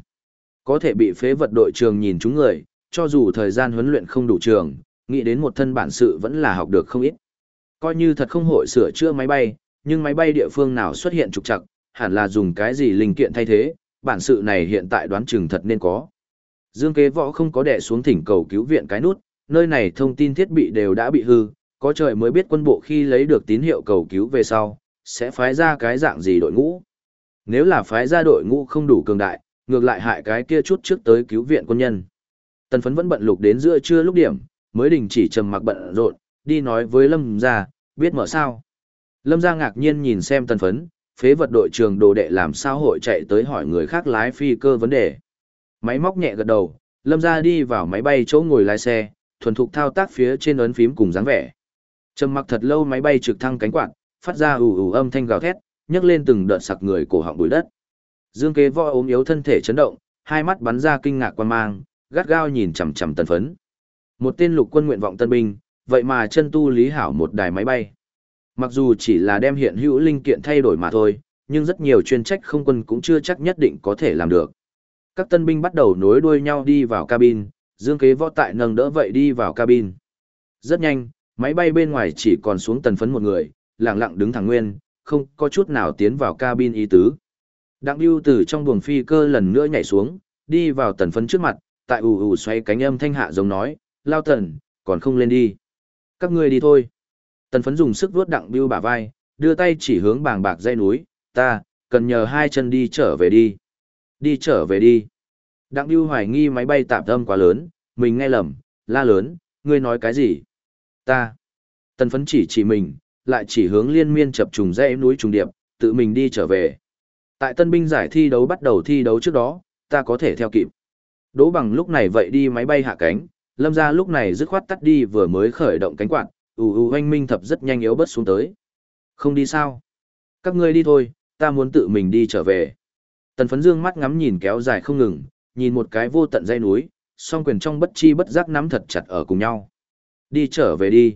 có thể bị phế vật đội trường nhìn chúng người, cho dù thời gian huấn luyện không đủ trường, nghĩ đến một thân bản sự vẫn là học được không ít. Coi như thật không hội sửa chữa máy bay, nhưng máy bay địa phương nào xuất hiện trục trặc, hẳn là dùng cái gì linh kiện thay thế, bản sự này hiện tại đoán chừng thật nên có. Dương kế võ không có đẻ xuống thỉnh cầu cứu viện cái nút, nơi này thông tin thiết bị đều đã bị hư, có trời mới biết quân bộ khi lấy được tín hiệu cầu cứu về sau, sẽ phái ra cái dạng gì đội ngũ. Nếu là phái ra đội ngũ không đủ cường đại, ngược lại hại cái kia chút trước tới cứu viện quân nhân. Tần phấn vẫn bận lục đến giữa trưa lúc điểm, mới đình chỉ trầm mặc bận rộn, đi nói với Lâm gia, biết mở sao. Lâm gia ngạc nhiên nhìn xem tần phấn, phế vật đội trường đồ đệ làm sao hội chạy tới hỏi người khác lái phi cơ vấn đề. Máy móc nhẹ gật đầu, Lâm gia đi vào máy bay chỗ ngồi lái xe, thuần thục thao tác phía trên ấn phím cùng dáng vẻ. Trầm mặc thật lâu máy bay trực thăng cánh quạt, phát ra ù ù âm thanh gào thét, nhấc lên từng đợt sặc người cổ họng bụi đất. Dương Kế Võ ốm yếu thân thể chấn động, hai mắt bắn ra kinh ngạc quan mang, gắt gao nhìn chằm chằm Tần Phấn. Một tên lục quân nguyện vọng tân binh, vậy mà chân tu lý hảo một đài máy bay. Mặc dù chỉ là đem hiện hữu linh kiện thay đổi mà thôi, nhưng rất nhiều chuyên trách không quân cũng chưa chắc nhất định có thể làm được. Các tân binh bắt đầu nối đuôi nhau đi vào cabin, Dương Kế Võ tại nâng đỡ vậy đi vào cabin. Rất nhanh, máy bay bên ngoài chỉ còn xuống Tần Phấn một người, lặng lặng đứng thẳng nguyên, không có chút nào tiến vào cabin ý tứ. Đặng lưu từ trong buồng phi cơ lần nữa nhảy xuống, đi vào tần phấn trước mặt, tại ù ù xoay cánh âm thanh hạ giống nói, lao tần, còn không lên đi. Các ngươi đi thôi. Tần phấn dùng sức vuốt đặng Biêu bả vai, đưa tay chỉ hướng bàng bạc dây núi, ta, cần nhờ hai chân đi trở về đi. Đi trở về đi. Đặng Biêu hoài nghi máy bay tạm tâm quá lớn, mình nghe lầm, la lớn, ngươi nói cái gì? Ta. Tần phấn chỉ chỉ mình, lại chỉ hướng liên miên chập trùng dãy núi trùng điệp, tự mình đi trở về. Tại tân binh giải thi đấu bắt đầu thi đấu trước đó, ta có thể theo kịp. Đỗ bằng lúc này vậy đi máy bay hạ cánh, lâm gia lúc này dứt khoát tắt đi vừa mới khởi động cánh quạt, ù ù hoanh minh thập rất nhanh yếu bớt xuống tới. Không đi sao? Các ngươi đi thôi, ta muốn tự mình đi trở về. Tần phấn dương mắt ngắm nhìn kéo dài không ngừng, nhìn một cái vô tận dây núi, song quyền trong bất chi bất giác nắm thật chặt ở cùng nhau. Đi trở về đi.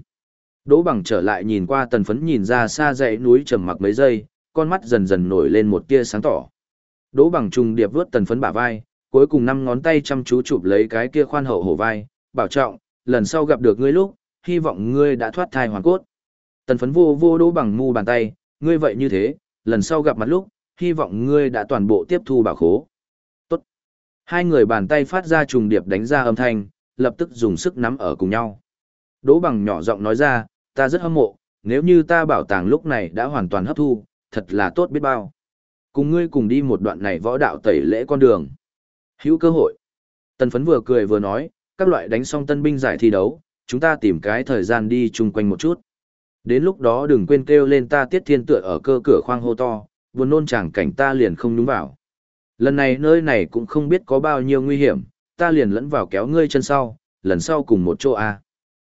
Đỗ bằng trở lại nhìn qua tần phấn nhìn ra xa dãy núi trầm mặc mấy giây, con mắt dần dần nổi lên một tia sáng tỏ. Đỗ bằng trùng điệp vướt tần phấn bả vai, cuối cùng năm ngón tay chăm chú chụp lấy cái kia khoan hậu hổ vai, bảo trọng, lần sau gặp được ngươi lúc, hy vọng ngươi đã thoát thai hoàn cốt. Tần phấn vô vô đỗ bằng mu bàn tay, ngươi vậy như thế, lần sau gặp mặt lúc, hy vọng ngươi đã toàn bộ tiếp thu bảo khố. Tốt. Hai người bàn tay phát ra trùng điệp đánh ra âm thanh, lập tức dùng sức nắm ở cùng nhau. Đỗ bằng nhỏ giọng nói ra, ta rất hâm mộ, nếu như ta bảo tàng lúc này đã hoàn toàn hấp thu, thật là tốt biết bao. Cùng ngươi cùng đi một đoạn này võ đạo tẩy lễ con đường. Hữu cơ hội. Tần phấn vừa cười vừa nói, các loại đánh xong tân binh giải thi đấu, chúng ta tìm cái thời gian đi chung quanh một chút. Đến lúc đó đừng quên kêu lên ta tiết thiên tựa ở cơ cửa khoang hô to, buồn nôn chẳng cảnh ta liền không đúng vào. Lần này nơi này cũng không biết có bao nhiêu nguy hiểm, ta liền lẫn vào kéo ngươi chân sau, lần sau cùng một chỗ A.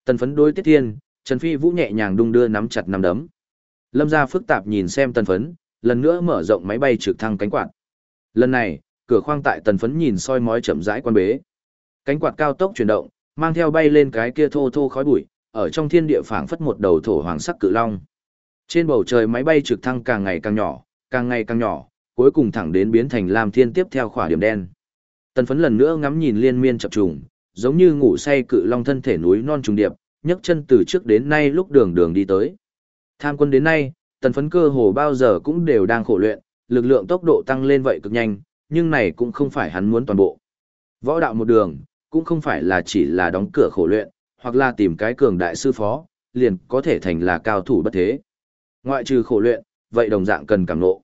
Tần phấn đối tiết thiên, Trần Phi Vũ nhẹ nhàng đung đưa nắm chặt nắm đấm. Lâm gia phức tạp nhìn xem tần phấn, lần nữa mở rộng máy bay trực thăng cánh quạt. Lần này, cửa khoang tại tần phấn nhìn soi mói chậm rãi quan bế. Cánh quạt cao tốc chuyển động, mang theo bay lên cái kia thô thô khói bụi, ở trong thiên địa phảng phất một đầu thổ hoàng sắc cự long. Trên bầu trời máy bay trực thăng càng ngày càng nhỏ, càng ngày càng nhỏ, cuối cùng thẳng đến biến thành lam thiên tiếp theo khỏa điểm đen. Tần phấn lần nữa ngắm nhìn liên miên chập trùng, giống như ngủ say cự long thân thể núi non trùng điệp, nhấc chân từ trước đến nay lúc đường đường đi tới. Tham quân đến nay, tần phấn cơ hồ bao giờ cũng đều đang khổ luyện, lực lượng tốc độ tăng lên vậy cực nhanh, nhưng này cũng không phải hắn muốn toàn bộ. Võ đạo một đường, cũng không phải là chỉ là đóng cửa khổ luyện, hoặc là tìm cái cường đại sư phó, liền có thể thành là cao thủ bất thế. Ngoại trừ khổ luyện, vậy đồng dạng cần cảm ngộ.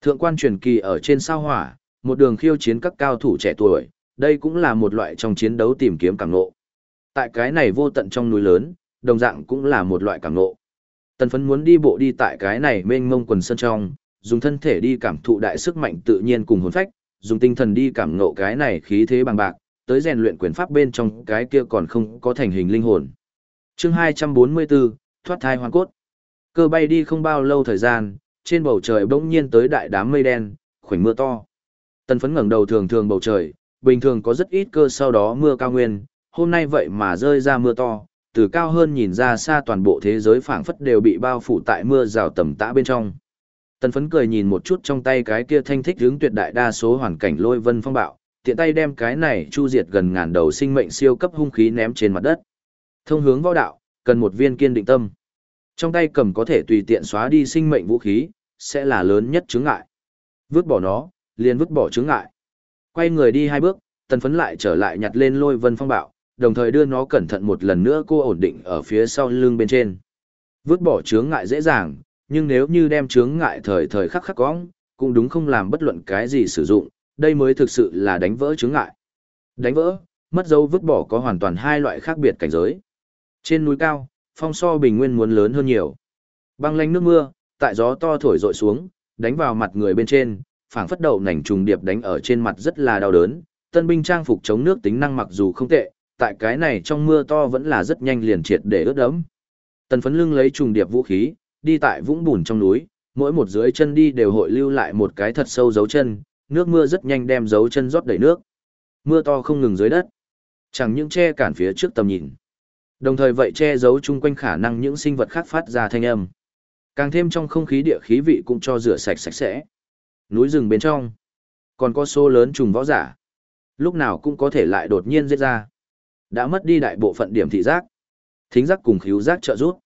Thượng quan truyền kỳ ở trên sao hỏa, một đường khiêu chiến các cao thủ trẻ tuổi, đây cũng là một loại trong chiến đấu tìm kiếm cảm ngộ. Tại cái này vô tận trong núi lớn, đồng dạng cũng là một loại cảm ngộ. Tần phấn muốn đi bộ đi tại cái này mênh mông quần sân trong, dùng thân thể đi cảm thụ đại sức mạnh tự nhiên cùng hồn phách, dùng tinh thần đi cảm ngộ cái này khí thế bằng bạc, tới rèn luyện quyền pháp bên trong cái kia còn không có thành hình linh hồn. chương 244, thoát thai hoàn cốt. Cơ bay đi không bao lâu thời gian, trên bầu trời bỗng nhiên tới đại đám mây đen, khoảnh mưa to. Tần phấn ngẩng đầu thường thường bầu trời, bình thường có rất ít cơ sau đó mưa cao nguyên, hôm nay vậy mà rơi ra mưa to, từ cao hơn nhìn ra xa toàn bộ thế giới phảng phất đều bị bao phủ tại mưa rào tầm tã bên trong. Tần phấn cười nhìn một chút trong tay cái kia thanh thích hướng tuyệt đại đa số hoàn cảnh lôi vân phong bạo, tiện tay đem cái này chu diệt gần ngàn đầu sinh mệnh siêu cấp hung khí ném trên mặt đất. Thông hướng võ đạo, cần một viên kiên định tâm. Trong tay cầm có thể tùy tiện xóa đi sinh mệnh vũ khí, sẽ là lớn nhất chướng ngại. Vứt bỏ nó, liền vứt bỏ chướng ngại. Quay người đi hai bước, tần phấn lại trở lại nhặt lên lôi vân phong bạo, đồng thời đưa nó cẩn thận một lần nữa cô ổn định ở phía sau lưng bên trên. Vứt bỏ chướng ngại dễ dàng, nhưng nếu như đem chướng ngại thời thời khắc khắc cóng, cũng đúng không làm bất luận cái gì sử dụng, đây mới thực sự là đánh vỡ chướng ngại. Đánh vỡ, mất dấu vứt bỏ có hoàn toàn hai loại khác biệt cảnh giới. Trên núi cao, phong so bình nguyên muốn lớn hơn nhiều. Băng lanh nước mưa, tại gió to thổi rội xuống, đánh vào mặt người bên trên, phảng phất đậu nành trùng điệp đánh ở trên mặt rất là đau đớn. Tân binh trang phục chống nước tính năng mặc dù không tệ, tại cái này trong mưa to vẫn là rất nhanh liền triệt để ướt đẫm. Tần phấn lưng lấy trùng điệp vũ khí, đi tại vũng bùn trong núi, mỗi một dưới chân đi đều hội lưu lại một cái thật sâu dấu chân, nước mưa rất nhanh đem dấu chân rót đầy nước. Mưa to không ngừng dưới đất, chẳng những che cản phía trước tầm nhìn. Đồng thời vậy che giấu chung quanh khả năng những sinh vật khác phát ra thanh âm. Càng thêm trong không khí địa khí vị cũng cho rửa sạch sạch sẽ. Núi rừng bên trong, còn có số lớn trùng võ giả. Lúc nào cũng có thể lại đột nhiên giết ra. Đã mất đi đại bộ phận điểm thị giác. Thính giác cùng khíu giác trợ giúp,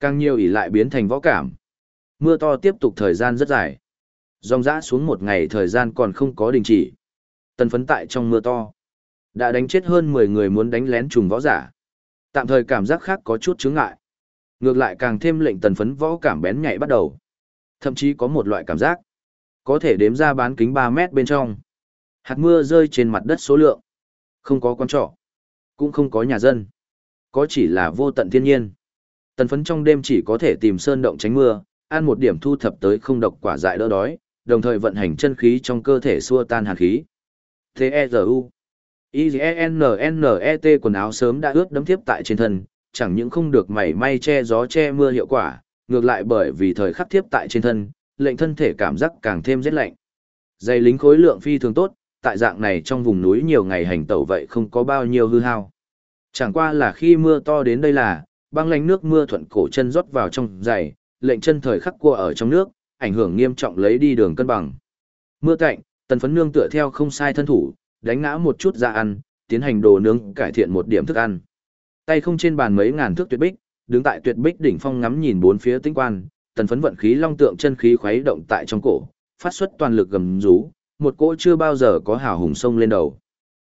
Càng nhiều ỉ lại biến thành võ cảm. Mưa to tiếp tục thời gian rất dài. Dòng dã xuống một ngày thời gian còn không có đình chỉ. Tần phấn tại trong mưa to. Đã đánh chết hơn 10 người muốn đánh lén trùng võ giả. Tạm thời cảm giác khác có chút chướng ngại. Ngược lại càng thêm lệnh tần phấn võ cảm bén nhạy bắt đầu. Thậm chí có một loại cảm giác. Có thể đếm ra bán kính 3 mét bên trong. Hạt mưa rơi trên mặt đất số lượng. Không có con trọ. Cũng không có nhà dân. Có chỉ là vô tận thiên nhiên. Tần phấn trong đêm chỉ có thể tìm sơn động tránh mưa, ăn một điểm thu thập tới không độc quả dại đỡ đói, đồng thời vận hành chân khí trong cơ thể xua tan hàn khí. T-E-Z-U I-G-N-N-E-T quần áo sớm đã ướt đấm tiếp tại trên thân, chẳng những không được mảy may che gió che mưa hiệu quả, ngược lại bởi vì thời khắc tiếp tại trên thân, lệnh thân thể cảm giác càng thêm rét lạnh. Dây lính khối lượng phi thường tốt, tại dạng này trong vùng núi nhiều ngày hành tẩu vậy không có bao nhiêu hư hao. Chẳng qua là khi mưa to đến đây là, băng lánh nước mưa thuận cổ chân rót vào trong giày, lệnh chân thời khắc cua ở trong nước, ảnh hưởng nghiêm trọng lấy đi đường cân bằng. Mưa cạnh, tần phấn nương tựa theo không sai thân thủ, đánh ngã một chút ra ăn, tiến hành đồ nướng cải thiện một điểm thức ăn. Tay không trên bàn mấy ngàn thước tuyệt bích, đứng tại tuyệt bích đỉnh phong ngắm nhìn bốn phía tinh quan, tần phấn vận khí long tượng chân khí khuấy động tại trong cổ, phát xuất toàn lực gầm rú, một cỗ chưa bao giờ có hào hùng sông lên đầu.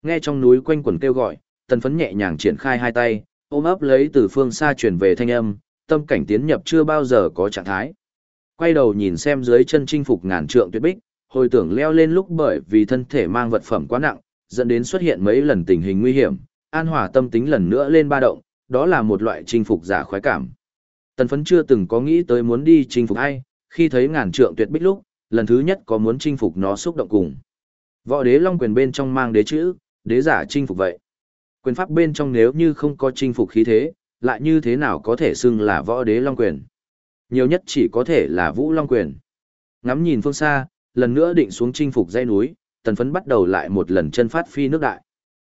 Nghe trong núi quanh quần kêu gọi, tần phấn nhẹ nhàng triển khai hai tay, ôm ấp lấy từ phương xa truyền về thanh âm, tâm cảnh tiến nhập chưa bao giờ có trạng thái. Quay đầu nhìn xem dưới chân chinh phục ngàn trượng tuyệt bích, hồi tưởng leo lên lúc bởi vì thân thể mang vật phẩm quá nặng, dẫn đến xuất hiện mấy lần tình hình nguy hiểm, an hòa tâm tính lần nữa lên ba động, đó là một loại chinh phục giả khoái cảm. Tần phấn chưa từng có nghĩ tới muốn đi chinh phục ai, khi thấy ngàn trượng tuyệt bích lúc, lần thứ nhất có muốn chinh phục nó xúc động cùng. Võ đế long quyền bên trong mang đế chữ, đế giả chinh phục vậy. Quyền pháp bên trong nếu như không có chinh phục khí thế, lại như thế nào có thể xưng là võ đế long quyền. Nhiều nhất chỉ có thể là vũ long quyền. Ngắm nhìn phương xa, lần nữa định xuống chinh phục dãy núi, tần phấn bắt đầu lại một lần chân phát phi nước đại.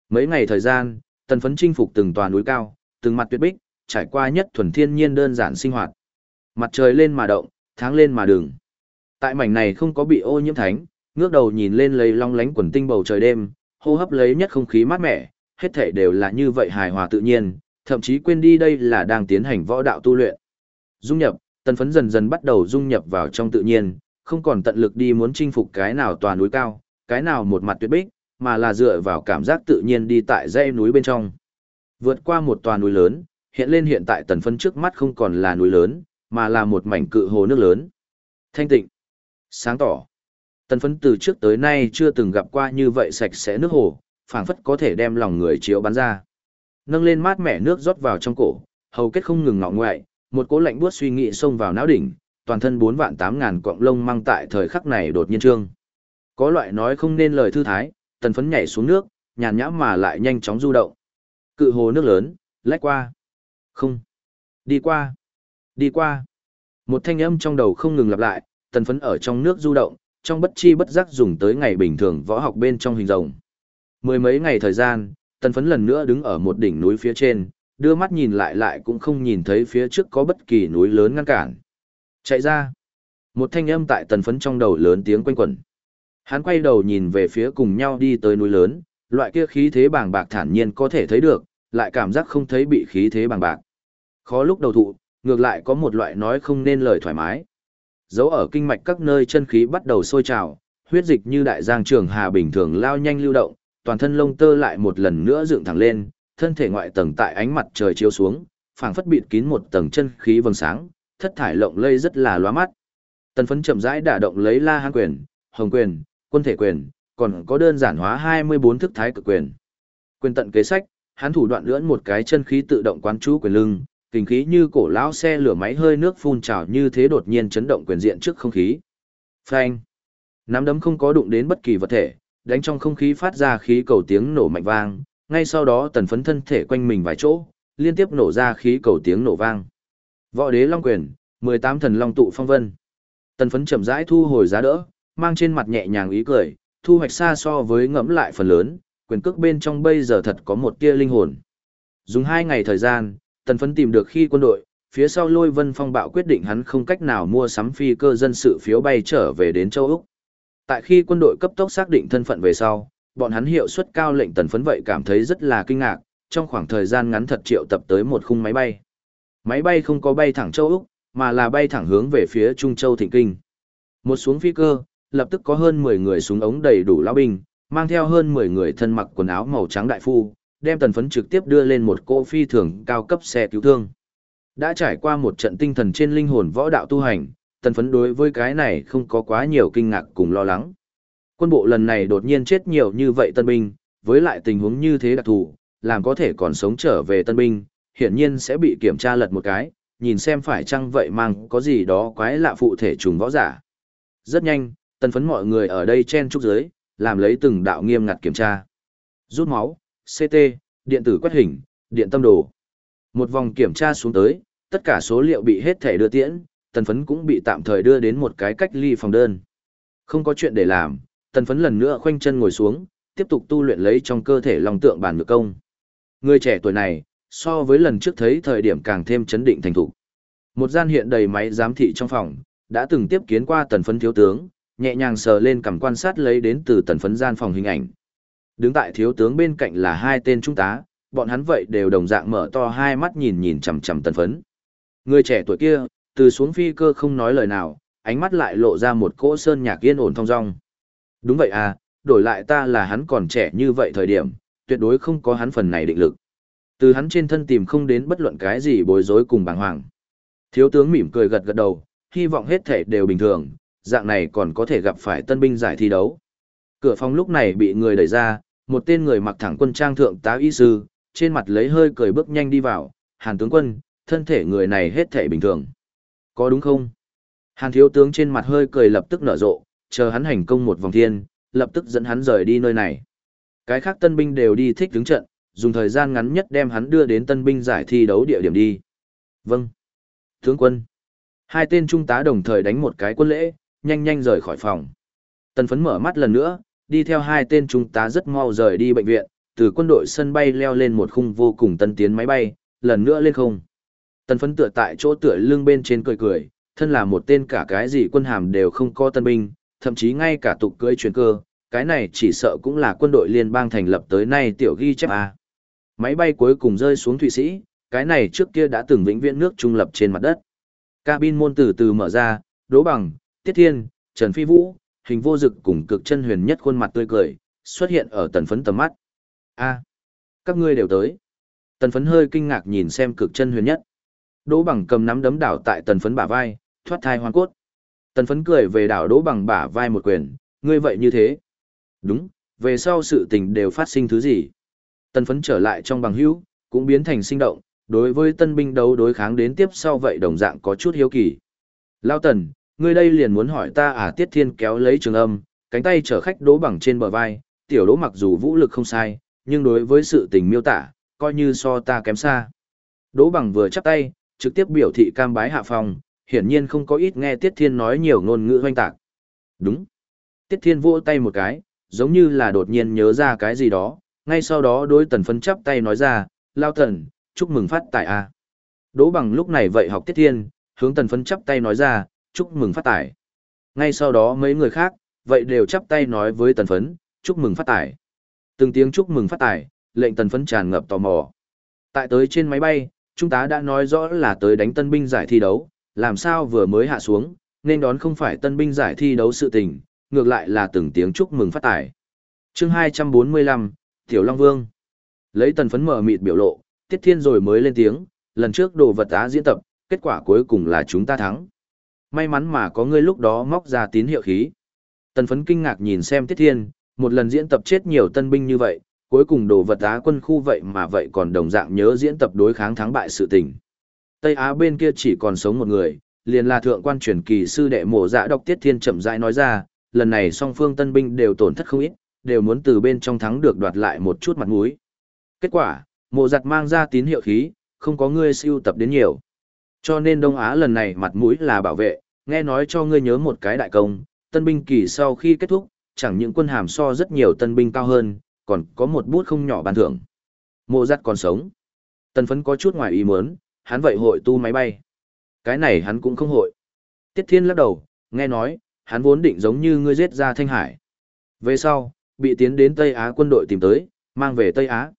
Mấy ngày thời gian, tần phấn chinh phục từng tòa núi cao, từng mặt tuyệt bích, trải qua nhất thuần thiên nhiên đơn giản sinh hoạt. Mặt trời lên mà động, tháng lên mà đường. Tại mảnh này không có bị ô nhiễm thánh, ngước đầu nhìn lên lấy long lánh quần tinh bầu trời đêm, hô hấp lấy nhất không khí mát mẻ, hết thể đều là như vậy hài hòa tự nhiên, thậm chí quên đi đây là đang tiến hành võ đạo tu luyện. Dung nhập, tần phấn dần dần bắt đầu dung nhập vào trong tự nhiên, không còn tận lực đi muốn chinh phục cái nào tòa núi cao, cái nào một mặt tuyệt bích, mà là dựa vào cảm giác tự nhiên đi tại dãy núi bên trong. Vượt qua một tòa núi lớn, hiện lên hiện tại tần phấn trước mắt không còn là núi lớn, mà là một mảnh cự hồ nước lớn. Thanh tịnh, sáng tỏ. Tần phấn từ trước tới nay chưa từng gặp qua như vậy sạch sẽ nước hồ, phảng phất có thể đem lòng người chiếu bắn ra. Nâng lên mát mẻ nước rót vào trong cổ, hầu kết không ngừng ngọ ngoại, một cỗ lạnh buốt suy nghĩ xông vào não đỉnh, toàn thân bốn vạn tám ngàn cọng lông mang tại thời khắc này đột nhiên trương. Có loại nói không nên lời thư thái, tần phấn nhảy xuống nước, nhàn nhã mà lại nhanh chóng du động. Cự hồ nước lớn, lách qua. Không. Đi qua. Đi qua. Một thanh âm trong đầu không ngừng lặp lại, tần phấn ở trong nước du động, trong bất chi bất giác dùng tới ngày bình thường võ học bên trong hình rồng. Mười mấy ngày thời gian, tần phấn lần nữa đứng ở một đỉnh núi phía trên, đưa mắt nhìn lại lại cũng không nhìn thấy phía trước có bất kỳ núi lớn ngăn cản. Chạy ra. Một thanh âm tại tần phấn trong đầu lớn tiếng quanh quẩn. Hắn quay đầu nhìn về phía cùng nhau đi tới núi lớn, loại kia khí thế bàng bạc thản nhiên có thể thấy được, lại cảm giác không thấy bị khí thế bàng bạc. Khó lúc đầu thụ, ngược lại có một loại nói không nên lời thoải mái. Dấu ở kinh mạch các nơi chân khí bắt đầu sôi trào, huyết dịch như đại giang trường hà bình thường lao nhanh lưu động, toàn thân lông tơ lại một lần nữa dựng thẳng lên, thân thể ngoại tầng tại ánh mặt trời chiếu xuống, phảng phất bịt kín một tầng chân khí vầng sáng, thất thải lộng lây rất là loa mắt. Tần phấn chậm rãi đả động lấy La Hán quyền, Hồng quyền, Quân thể quyền, còn có đơn giản hóa 24 thức thái cực quyền. Quyền tận kế sách, hắn thủ đoạn lưỡn một cái chân khí tự động quán chú quyền lưng, kinh khí như cổ lão xe lửa máy hơi nước phun trào như thế đột nhiên chấn động quyền diện trước không khí. Phanh. Nắm đấm không có đụng đến bất kỳ vật thể, đánh trong không khí phát ra khí cầu tiếng nổ mạnh vang, ngay sau đó tần phấn thân thể quanh mình vài chỗ, liên tiếp nổ ra khí cầu tiếng nổ vang. Võ đế long quyền, 18 thần long tụ phong vân. Tần phấn chậm rãi thu hồi giá đỡ, mang trên mặt nhẹ nhàng ý cười, thu hoạch xa so với ngẫm lại phần lớn, quyền cước bên trong bây giờ thật có một tia linh hồn. Dùng hai ngày thời gian, tần phấn tìm được khi quân đội, phía sau lôi vân phong bạo quyết định hắn không cách nào mua sắm phi cơ dân sự phiếu bay trở về đến châu Úc. Tại khi quân đội cấp tốc xác định thân phận về sau, bọn hắn hiệu suất cao lệnh tần phấn vậy cảm thấy rất là kinh ngạc, trong khoảng thời gian ngắn thật triệu tập tới một khung máy bay. Máy bay không có bay thẳng châu Úc, mà là bay thẳng hướng về phía Trung Châu Thịnh Kinh. Một xuống phi cơ, lập tức có hơn 10 người súng ống đầy đủ lão binh, mang theo hơn 10 người thân mặc quần áo màu trắng đại phu, đem tần phấn trực tiếp đưa lên một cỗ phi thường cao cấp xe cứu thương. Đã trải qua một trận tinh thần trên linh hồn võ đạo tu hành, tần phấn đối với cái này không có quá nhiều kinh ngạc cùng lo lắng. Quân bộ lần này đột nhiên chết nhiều như vậy tân binh, với lại tình huống như thế đặc thù, làm có thể còn sống trở về tân binh, hiển nhiên sẽ bị kiểm tra lật một cái, nhìn xem phải chăng vậy mang có gì đó quái lạ phụ thể trùng võ giả. Rất nhanh, tân phấn mọi người ở đây chen trúc dưới, làm lấy từng đạo nghiêm ngặt kiểm tra. Rút máu, CT, điện tử quét hình, điện tâm đồ. Một vòng kiểm tra xuống tới, tất cả số liệu bị hết thể đưa tiễn, tần phấn cũng bị tạm thời đưa đến một cái cách ly phòng đơn. Không có chuyện để làm, tần phấn lần nữa khoanh chân ngồi xuống, tiếp tục tu luyện lấy trong cơ thể lòng tượng bản nhược công. Người trẻ tuổi này, so với lần trước thấy thời điểm càng thêm chấn định thành thục. Một gian hiện đầy máy giám thị trong phòng, đã từng tiếp kiến qua tần phấn thiếu tướng, nhẹ nhàng sờ lên cầm quan sát lấy đến từ tần phấn gian phòng hình ảnh. Đứng tại thiếu tướng bên cạnh là hai tên trung tá, bọn hắn vậy đều đồng dạng mở to hai mắt nhìn nhìn chằm chằm tần phấn. Người trẻ tuổi kia, từ xuống phi cơ không nói lời nào, ánh mắt lại lộ ra một cỗ sơn nhạc yên ổn thong dong. Đúng vậy à, đổi lại ta là hắn còn trẻ như vậy thời điểm, tuyệt đối không có hắn phần này định lực. Từ hắn trên thân tìm không đến bất luận cái gì bối rối cùng bàng hoàng. Thiếu tướng mỉm cười gật gật đầu, hy vọng hết thể đều bình thường, dạng này còn có thể gặp phải tân binh giải thi đấu. Cửa phòng lúc này bị người đẩy ra, một tên người mặc thẳng quân trang thượng tá y sư, trên mặt lấy hơi cười bước nhanh đi vào, hàn tướng quân, thân thể người này hết thể bình thường. Có đúng không? Hàn thiếu tướng trên mặt hơi cười lập tức nở rộ, chờ hắn hành công một vòng thiên, lập tức dẫn hắn rời đi nơi này. Cái khác tân binh đều đi thích đứng trận, dùng thời gian ngắn nhất đem hắn đưa đến tân binh giải thi đấu địa điểm đi. Vâng. Tướng quân. Hai tên trung tá đồng thời đánh một cái quân lễ, nhanh nhanh rời khỏi phòng. Tần phấn mở mắt lần nữa, đi theo hai tên trung tá rất mau rời đi bệnh viện, từ quân đội sân bay leo lên một khung vô cùng tân tiến máy bay, lần nữa lên không. Tần phấn tựa tại chỗ tựa lưng bên trên cười cười, thân là một tên cả cái gì quân hàm đều không có tân binh, thậm chí ngay cả tục cưới chuyên cơ, cái này chỉ sợ cũng là quân đội liên bang thành lập tới nay tiểu ghi chép A. Máy bay cuối cùng rơi xuống Thụy Sĩ, cái này trước kia đã từng vĩnh viễn nước trung lập trên mặt đất. Cabin môn từ từ mở ra, Đỗ bằng, tiết thiên, trần phi vũ, hình vô dực cùng cực chân huyền nhất khuôn mặt tươi cười, xuất hiện ở tần phấn tầm mắt. a các ngươi đều tới. Tần phấn hơi kinh ngạc nhìn xem cực chân huyền nhất. Đỗ bằng cầm nắm đấm đảo tại tần phấn bả vai, thoát thai hoàn cốt. Tần phấn cười về đảo đỗ bằng bả vai một quyền, ngươi vậy như thế. Đúng, về sau sự tình đều phát sinh thứ gì. Tần phấn trở lại trong bằng hữu, cũng biến thành sinh động, đối với tân binh đấu đối kháng đến tiếp sau vậy đồng dạng có chút hiếu kỳ. Lao tần, ngươi đây liền muốn hỏi ta à tiết thiên kéo lấy trường âm, cánh tay chở khách đố bằng trên bờ vai, tiểu đố mặc dù vũ lực không sai, nhưng đối với sự tình miêu tả, coi như so ta kém xa. Đố bằng vừa chắp tay, trực tiếp biểu thị cam bái hạ phòng, hiển nhiên không có ít nghe tiết thiên nói nhiều ngôn ngữ hoanh tạc. Đúng. Tiết thiên vỗ tay một cái, giống như là đột nhiên nhớ ra cái gì đó, ngay sau đó đối tần phấn chắp tay nói ra, lao tần, chúc mừng phát tài a Đỗ bằng lúc này vậy học tiết thiên, hướng tần phấn chắp tay nói ra, chúc mừng phát tài. Ngay sau đó mấy người khác, vậy đều chắp tay nói với tần phấn, chúc mừng phát tài. Từng tiếng chúc mừng phát tài, lệnh tần phấn tràn ngập tò mò. Tại tới trên máy bay, chúng ta đã nói rõ là tới đánh tân binh giải thi đấu, làm sao vừa mới hạ xuống, nên đón không phải tân binh giải thi đấu sự tình, ngược lại là từng tiếng chúc mừng phát tài. chương 245, Tiểu Long Vương. Lấy tần phấn mở mịt biểu lộ, Tiết Thiên rồi mới lên tiếng, lần trước đồ vật á diễn tập, kết quả cuối cùng là chúng ta thắng. May mắn mà có người lúc đó móc ra tín hiệu khí. Tần phấn kinh ngạc nhìn xem Tiết Thiên, một lần diễn tập chết nhiều tân binh như vậy, cuối cùng đồ vật á quân khu vậy mà vậy còn đồng dạng nhớ diễn tập đối kháng thắng bại sự tình. Tây Á bên kia chỉ còn sống một người, liền là thượng quan truyền kỳ sư đệ mộ dạ đọc Tiết Thiên chậm rãi nói ra, lần này song phương tân binh đều tổn thất không ít, đều muốn từ bên trong thắng được đoạt lại một chút mặt mũi. Kết quả, mộ giặt mang ra tín hiệu khí, không có ngươi siêu tập đến nhiều. Cho nên Đông Á lần này mặt mũi là bảo vệ, nghe nói cho ngươi nhớ một cái đại công, tân binh kỳ sau khi kết thúc, chẳng những quân hàm so rất nhiều tân binh cao hơn, còn có một bút không nhỏ ban thưởng. Mộ giặt còn sống. Tân phấn có chút ngoài ý muốn, hắn vậy hội tu máy bay. Cái này hắn cũng không hội. Tiết Thiên lắc đầu, nghe nói, hắn vốn định giống như ngươi giết ra Thanh Hải. Về sau, bị tiến đến Tây Á quân đội tìm tới, mang về Tây Á.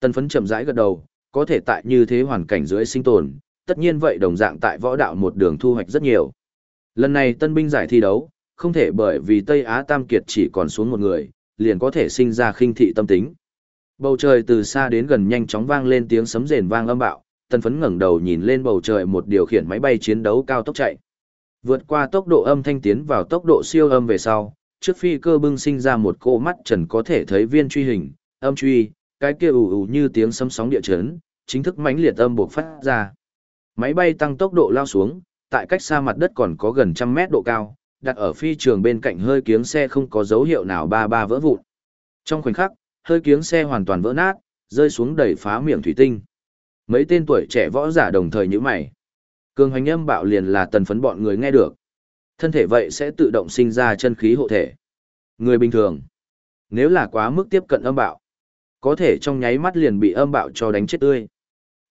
Tân phấn chậm rãi gật đầu, có thể tại như thế hoàn cảnh dưới sinh tồn, tất nhiên vậy đồng dạng tại võ đạo một đường thu hoạch rất nhiều. Lần này tân binh giải thi đấu, không thể bởi vì Tây Á Tam Kiệt chỉ còn xuống một người, liền có thể sinh ra khinh thị tâm tính. Bầu trời từ xa đến gần nhanh chóng vang lên tiếng sấm rền vang âm bạo, tân phấn ngẩng đầu nhìn lên bầu trời một điều khiển máy bay chiến đấu cao tốc chạy. Vượt qua tốc độ âm thanh tiến vào tốc độ siêu âm về sau, trước phi cơ bưng sinh ra một cô mắt trần có thể thấy viên truy hình, âm truy, cái kia ù ù như tiếng sấm sóng địa chấn, chính thức mãnh liệt âm buộc phát ra. Máy bay tăng tốc độ lao xuống, tại cách xa mặt đất còn có gần trăm mét độ cao, đặt ở phi trường bên cạnh hơi kiếng xe không có dấu hiệu nào ba ba vỡ vụn. Trong khoảnh khắc, hơi kiếng xe hoàn toàn vỡ nát, rơi xuống đẩy phá miệng thủy tinh. Mấy tên tuổi trẻ võ giả đồng thời như mày. Cường hoành âm bạo liền là tần phấn bọn người nghe được. Thân thể vậy sẽ tự động sinh ra chân khí hộ thể. Người bình thường, nếu là quá mức tiếp cận âm bạo, có thể trong nháy mắt liền bị âm bạo cho đánh chết tươi.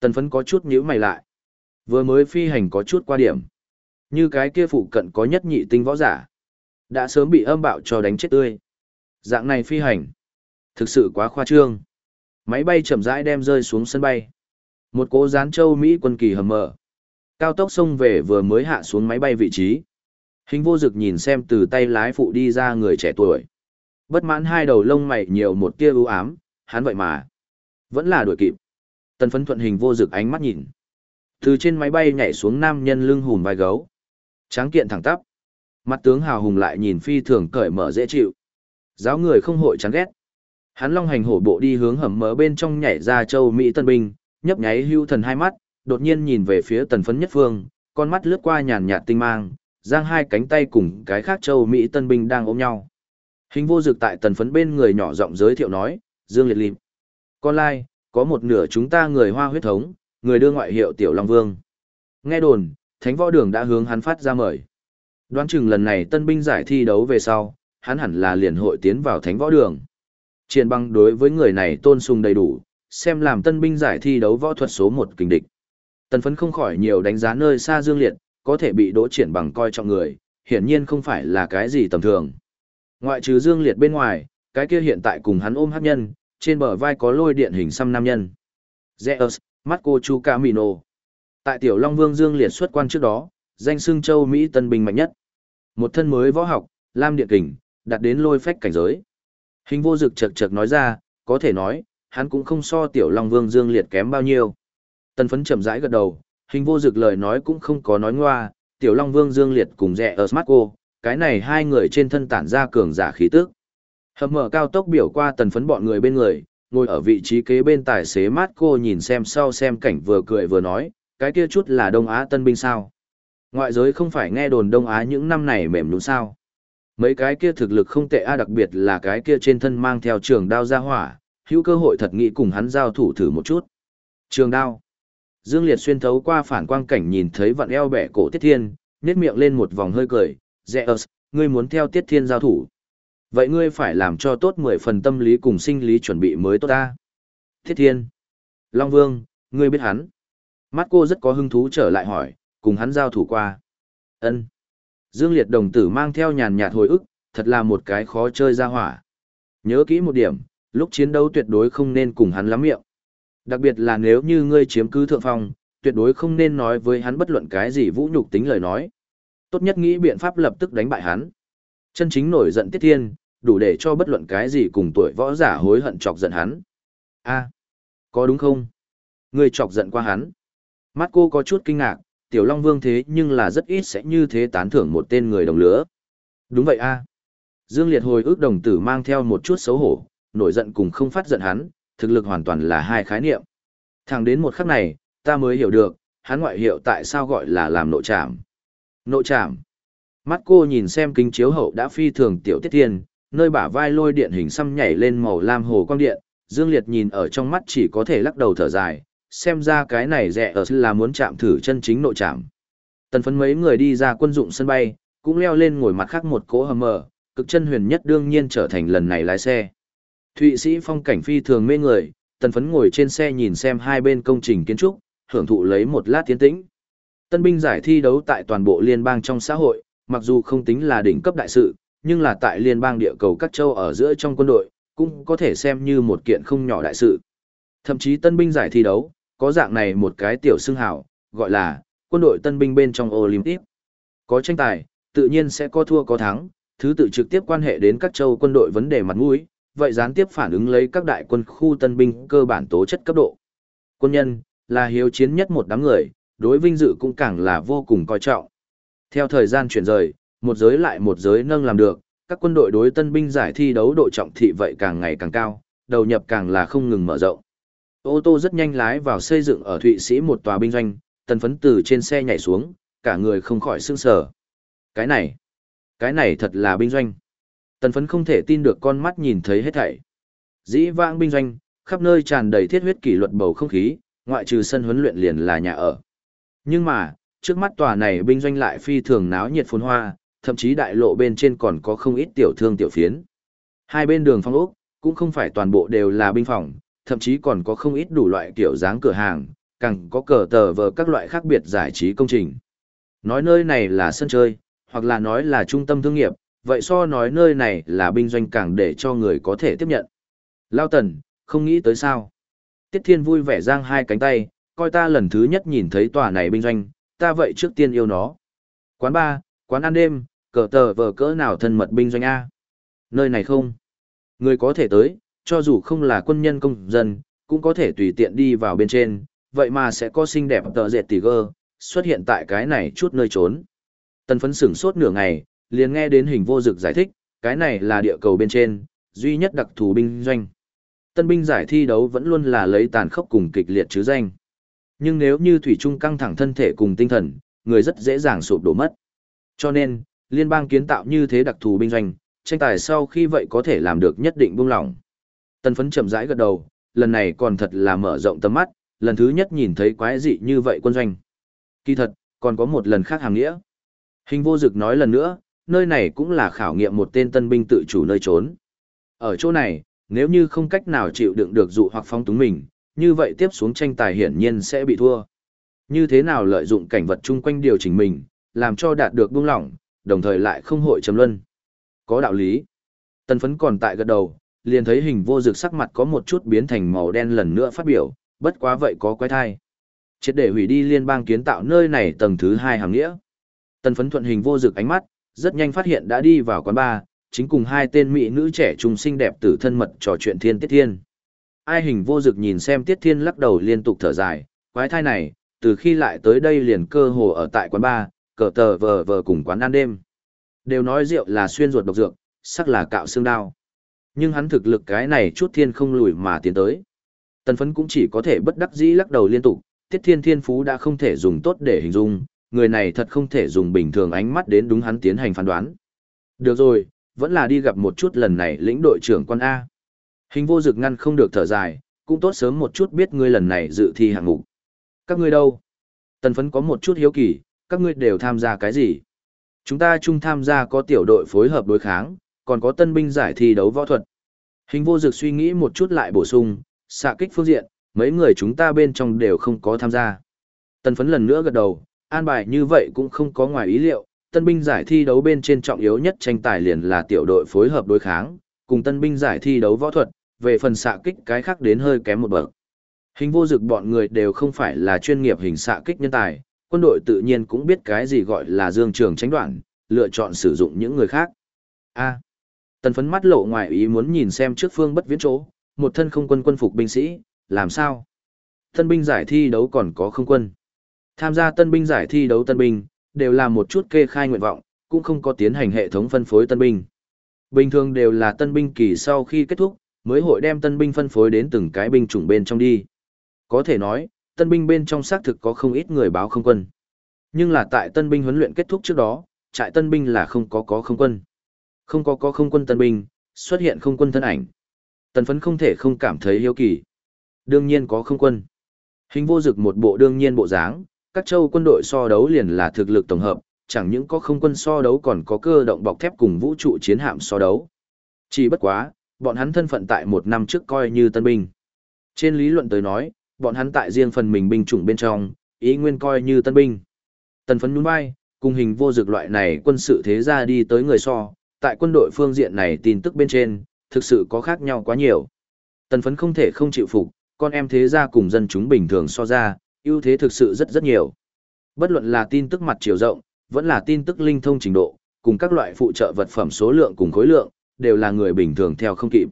Tần phấn có chút nhíu mày lại. Vừa mới phi hành có chút qua điểm. Như cái kia phụ cận có nhất nhị tinh võ giả. Đã sớm bị âm bạo cho đánh chết tươi. Dạng này phi hành. Thực sự quá khoa trương. Máy bay chậm rãi đem rơi xuống sân bay. Một cố gián châu Mỹ quân kỳ hầm mở. Cao tốc xông về vừa mới hạ xuống máy bay vị trí. Hình vô dực nhìn xem từ tay lái phụ đi ra người trẻ tuổi. Bất mãn hai đầu lông mày nhiều một tia ưu ám, hắn vậy mà. Vẫn là đuổi kịp. Tần phấn thuận hình vô dực ánh mắt nhìn. Từ trên máy bay nhảy xuống nam nhân lưng hùn vai gấu. Tráng kiện thẳng tắp. Mặt tướng hào hùng lại nhìn phi thường cởi mở dễ chịu. Giáo người không hội chán ghét. Hắn long hành hổ bộ đi hướng hầm mở bên trong nhảy ra châu Mỹ tân binh, nhấp nháy hưu thần hai mắt, đột nhiên nhìn về phía tần phấn nhất phương, con mắt lướt qua nhàn nhạt tinh mang, giang hai cánh tay cùng cái khác châu Mỹ tân binh đang ôm nhau. Hình vô dực tại tần phấn bên người nhỏ giọng giới thiệu nói, Dương Liệt Lịp. Con lai, có một nửa chúng ta người hoa huyết thống, người đưa ngoại hiệu Tiểu Long Vương. Nghe đồn, Thánh Võ Đường đã hướng hắn phát ra mời. Đoán chừng lần này tân binh giải thi đấu về sau, hắn hẳn là liền hội tiến vào Thánh Võ Đường. Triển băng đối với người này tôn sùng đầy đủ, xem làm tân binh giải thi đấu võ thuật số một kình địch. Tần phấn không khỏi nhiều đánh giá nơi xa Dương Liệt, có thể bị đỗ triển bằng coi trọng người, hiển nhiên không phải là cái gì tầm thường. Ngoại trừ Dương Liệt bên ngoài, cái kia hiện tại cùng hắn ôm hát nhân, trên bờ vai có lôi điện hình xăm nam nhân. Zeus, Marco Chucamino. Tại Tiểu Long Vương Dương Liệt xuất quan trước đó, danh xưng châu Mỹ tân binh mạnh nhất. Một thân mới võ học, lam điện kình, đạt đến lôi phách cảnh giới. Hình vô dực chật chật nói ra, có thể nói, hắn cũng không so Tiểu Long Vương Dương Liệt kém bao nhiêu. Tân phấn chậm rãi gật đầu, hình vô dực lời nói cũng không có nói ngoa, Tiểu Long Vương Dương Liệt cùng rẻ ở Marco, cái này hai người trên thân tản ra cường giả khí tức. Hầm mở cao tốc biểu qua tần phấn bọn người bên người, ngồi ở vị trí kế bên tài xế mát cô nhìn xem sau xem cảnh vừa cười vừa nói, cái kia chút là Đông Á tân binh sao. Ngoại giới không phải nghe đồn Đông Á những năm này mềm đúng sao. Mấy cái kia thực lực không tệ a đặc biệt là cái kia trên thân mang theo trường đao ra hỏa, hữu cơ hội thật nghĩ cùng hắn giao thủ thử một chút. Trường đao. Dương Liệt xuyên thấu qua phản quang cảnh nhìn thấy vặn eo bẻ cổ Tiết Thiên, nhếch miệng lên một vòng hơi cười, Zeus, ngươi muốn theo Tiết Thiên giao thủ. Vậy ngươi phải làm cho tốt 10 phần tâm lý cùng sinh lý chuẩn bị mới tốt ta. tiết Thiên. Long Vương, ngươi biết hắn. Mắt cô rất có hứng thú trở lại hỏi, cùng hắn giao thủ qua. ân Dương Liệt đồng tử mang theo nhàn nhạt hồi ức, thật là một cái khó chơi ra hỏa. Nhớ kỹ một điểm, lúc chiến đấu tuyệt đối không nên cùng hắn lắm miệng. Đặc biệt là nếu như ngươi chiếm cứ thượng phong, tuyệt đối không nên nói với hắn bất luận cái gì vũ nhục tính lời nói. Tốt nhất nghĩ biện pháp lập tức đánh bại hắn. Chân chính nổi giận Tiết Thiên, đủ để cho bất luận cái gì cùng tuổi võ giả hối hận chọc giận hắn. A, có đúng không? Ngươi chọc giận qua hắn. Mắt cô có chút kinh ngạc, Tiểu Long Vương thế nhưng là rất ít sẽ như thế tán thưởng một tên người đồng lứa. Đúng vậy a. Dương Liệt hồi ức đồng tử mang theo một chút xấu hổ, nổi giận cùng không phát giận hắn, thực lực hoàn toàn là hai khái niệm. Thẳng đến một khắc này, ta mới hiểu được, hắn ngoại hiệu tại sao gọi là làm nội trảm. Nội trảm. Mắt cô nhìn xem kính chiếu hậu đã phi thường tiểu tiết thiên, nơi bả vai lôi điện hình xăm nhảy lên màu lam hồ quang điện, Dương Liệt nhìn ở trong mắt chỉ có thể lắc đầu thở dài, xem ra cái này rẻ ở là muốn chạm thử chân chính nội trạm. Tần phấn mấy người đi ra quân dụng sân bay, cũng leo lên ngồi mặt khác một cỗ hầm mờ, cực chân huyền nhất đương nhiên trở thành lần này lái xe. Thụy Sĩ phong cảnh phi thường mê người, tần phấn ngồi trên xe nhìn xem hai bên công trình kiến trúc, hưởng thụ lấy một lát tiến tĩnh. Tân binh giải thi đấu tại toàn bộ liên bang trong xã hội, mặc dù không tính là đỉnh cấp đại sự, nhưng là tại liên bang địa cầu các châu ở giữa trong quân đội, cũng có thể xem như một kiện không nhỏ đại sự. Thậm chí tân binh giải thi đấu, có dạng này một cái tiểu xưng hào, gọi là quân đội tân binh bên trong Olympic. Có tranh tài, tự nhiên sẽ có thua có thắng, thứ tự trực tiếp quan hệ đến các châu quân đội vấn đề mặt mũi, vậy gián tiếp phản ứng lấy các đại quân khu tân binh cơ bản tố chất cấp độ. Quân nhân, là hiếu chiến nhất một đám người, đối vinh dự cũng càng là vô cùng coi trọng. Theo thời gian chuyển rời, một giới lại một giới nâng làm được, các quân đội đối tân binh giải thi đấu độ trọng thị vậy càng ngày càng cao, đầu nhập càng là không ngừng mở rộng. Ô tô rất nhanh lái vào xây dựng ở Thụy Sĩ một tòa binh doanh, tần phấn từ trên xe nhảy xuống, cả người không khỏi sương sở. Cái này, cái này thật là binh doanh. Tần phấn không thể tin được con mắt nhìn thấy hết thảy. Dĩ vãng binh doanh, khắp nơi tràn đầy thiết huyết kỷ luật bầu không khí, ngoại trừ sân huấn luyện liền là nhà ở. Nhưng mà, trước mắt tòa này binh doanh lại phi thường náo nhiệt phồn hoa, thậm chí đại lộ bên trên còn có không ít tiểu thương tiểu phiến. Hai bên đường phong ốc, cũng không phải toàn bộ đều là binh phòng, thậm chí còn có không ít đủ loại kiểu dáng cửa hàng, càng có cờ tờ vờ các loại khác biệt giải trí công trình. Nói nơi này là sân chơi, hoặc là nói là trung tâm thương nghiệp, vậy so nói nơi này là binh doanh càng để cho người có thể tiếp nhận. Lao Tần, không nghĩ tới sao. Tiết Thiên vui vẻ giang hai cánh tay, coi ta lần thứ nhất nhìn thấy tòa này binh doanh, ta vậy trước tiên yêu nó. Quán ba quán ăn đêm, cờ tờ vờ cỡ nào thân mật binh doanh A. Nơi này không. Người có thể tới, cho dù không là quân nhân công dân, cũng có thể tùy tiện đi vào bên trên, vậy mà sẽ có xinh đẹp tờ dệt tỷ gơ, xuất hiện tại cái này chút nơi trốn. Tần phấn sửng sốt nửa ngày, liền nghe đến hình vô dực giải thích, cái này là địa cầu bên trên, duy nhất đặc thù binh doanh. Tân binh giải thi đấu vẫn luôn là lấy tàn khốc cùng kịch liệt chứ danh. Nhưng nếu như thủy trung căng thẳng thân thể cùng tinh thần, người rất dễ dàng sụp đổ mất. Cho nên, liên bang kiến tạo như thế đặc thù binh doanh, tranh tài sau khi vậy có thể làm được nhất định buông lỏng. Tân phấn chậm rãi gật đầu, lần này còn thật là mở rộng tầm mắt, lần thứ nhất nhìn thấy quái dị như vậy quân doanh. Kỳ thật, còn có một lần khác hàng nghĩa. Hình vô dực nói lần nữa, nơi này cũng là khảo nghiệm một tên tân binh tự chủ nơi trốn. Ở chỗ này, nếu như không cách nào chịu đựng được dụ hoặc phong túng mình, như vậy tiếp xuống tranh tài hiển nhiên sẽ bị thua. Như thế nào lợi dụng cảnh vật chung quanh điều chỉnh mình, làm cho đạt được buông lỏng, đồng thời lại không hội chấm luân. Có đạo lý. Tân phấn còn tại gật đầu, liền thấy hình vô dược sắc mặt có một chút biến thành màu đen lần nữa phát biểu, bất quá vậy có quái thai. Chết để hủy đi liên bang kiến tạo nơi này tầng thứ hai hàng nghĩa. Tân phấn thuận hình vô dược ánh mắt, rất nhanh phát hiện đã đi vào quán bar, chính cùng hai tên mỹ nữ trẻ trung xinh đẹp tử thân mật trò chuyện thiên tiết thiên. Ai hình vô dực nhìn xem tiết thiên lắc đầu liên tục thở dài, quái thai này, từ khi lại tới đây liền cơ hồ ở tại quán bar, cờ tờ vờ vờ cùng quán ăn đêm. Đều nói rượu là xuyên ruột độc dược, sắc là cạo xương đao. Nhưng hắn thực lực cái này chút thiên không lùi mà tiến tới. Tần phấn cũng chỉ có thể bất đắc dĩ lắc đầu liên tục, tiết thiên thiên phú đã không thể dùng tốt để hình dung, người này thật không thể dùng bình thường ánh mắt đến đúng hắn tiến hành phán đoán. Được rồi, vẫn là đi gặp một chút lần này lĩnh đội trưởng quan A. Hình vô dực ngăn không được thở dài, cũng tốt sớm một chút biết ngươi lần này dự thi hạng mục. Các ngươi đâu? Tần phấn có một chút hiếu kỳ, các ngươi đều tham gia cái gì? Chúng ta chung tham gia có tiểu đội phối hợp đối kháng, còn có tân binh giải thi đấu võ thuật. Hình vô dực suy nghĩ một chút lại bổ sung, xạ kích phương diện, mấy người chúng ta bên trong đều không có tham gia. Tần phấn lần nữa gật đầu, an bài như vậy cũng không có ngoài ý liệu, tân binh giải thi đấu bên trên trọng yếu nhất tranh tài liền là tiểu đội phối hợp đối kháng, cùng tân binh giải thi đấu võ thuật, về phần xạ kích cái khác đến hơi kém một bậc. Hình vô dực bọn người đều không phải là chuyên nghiệp hình xạ kích nhân tài, quân đội tự nhiên cũng biết cái gì gọi là dương trường tránh đoạn, lựa chọn sử dụng những người khác. A. tần phấn mắt lộ ngoài ý muốn nhìn xem trước phương bất viễn chỗ, một thân không quân quân phục binh sĩ, làm sao? Tân binh giải thi đấu còn có không quân. Tham gia tân binh giải thi đấu tân binh, đều là một chút kê khai nguyện vọng, cũng không có tiến hành hệ thống phân phối tân binh. Bình thường đều là tân binh kỳ sau khi kết thúc, mới hội đem tân binh phân phối đến từng cái binh chủng bên trong đi. Có thể nói, tân binh bên trong xác thực có không ít người báo không quân. Nhưng là tại tân binh huấn luyện kết thúc trước đó, trại tân binh là không có có không quân. Không có có không quân tân binh, xuất hiện không quân thân ảnh. Tần phấn không thể không cảm thấy hiếu kỳ. Đương nhiên có không quân. Hình vô dực một bộ đương nhiên bộ dáng, các châu quân đội so đấu liền là thực lực tổng hợp, chẳng những có không quân so đấu còn có cơ động bọc thép cùng vũ trụ chiến hạm so đấu. Chỉ bất quá, bọn hắn thân phận tại một năm trước coi như tân binh. Trên lý luận tới nói, bọn hắn tại riêng phần mình binh chủng bên trong, ý nguyên coi như tân binh. Tần phấn nhún vai, cùng hình vô dược loại này quân sự thế ra đi tới người so, tại quân đội phương diện này tin tức bên trên, thực sự có khác nhau quá nhiều. Tần phấn không thể không chịu phục, con em thế gia cùng dân chúng bình thường so ra, ưu thế thực sự rất rất nhiều. Bất luận là tin tức mặt chiều rộng, vẫn là tin tức linh thông trình độ, cùng các loại phụ trợ vật phẩm số lượng cùng khối lượng, đều là người bình thường theo không kịp.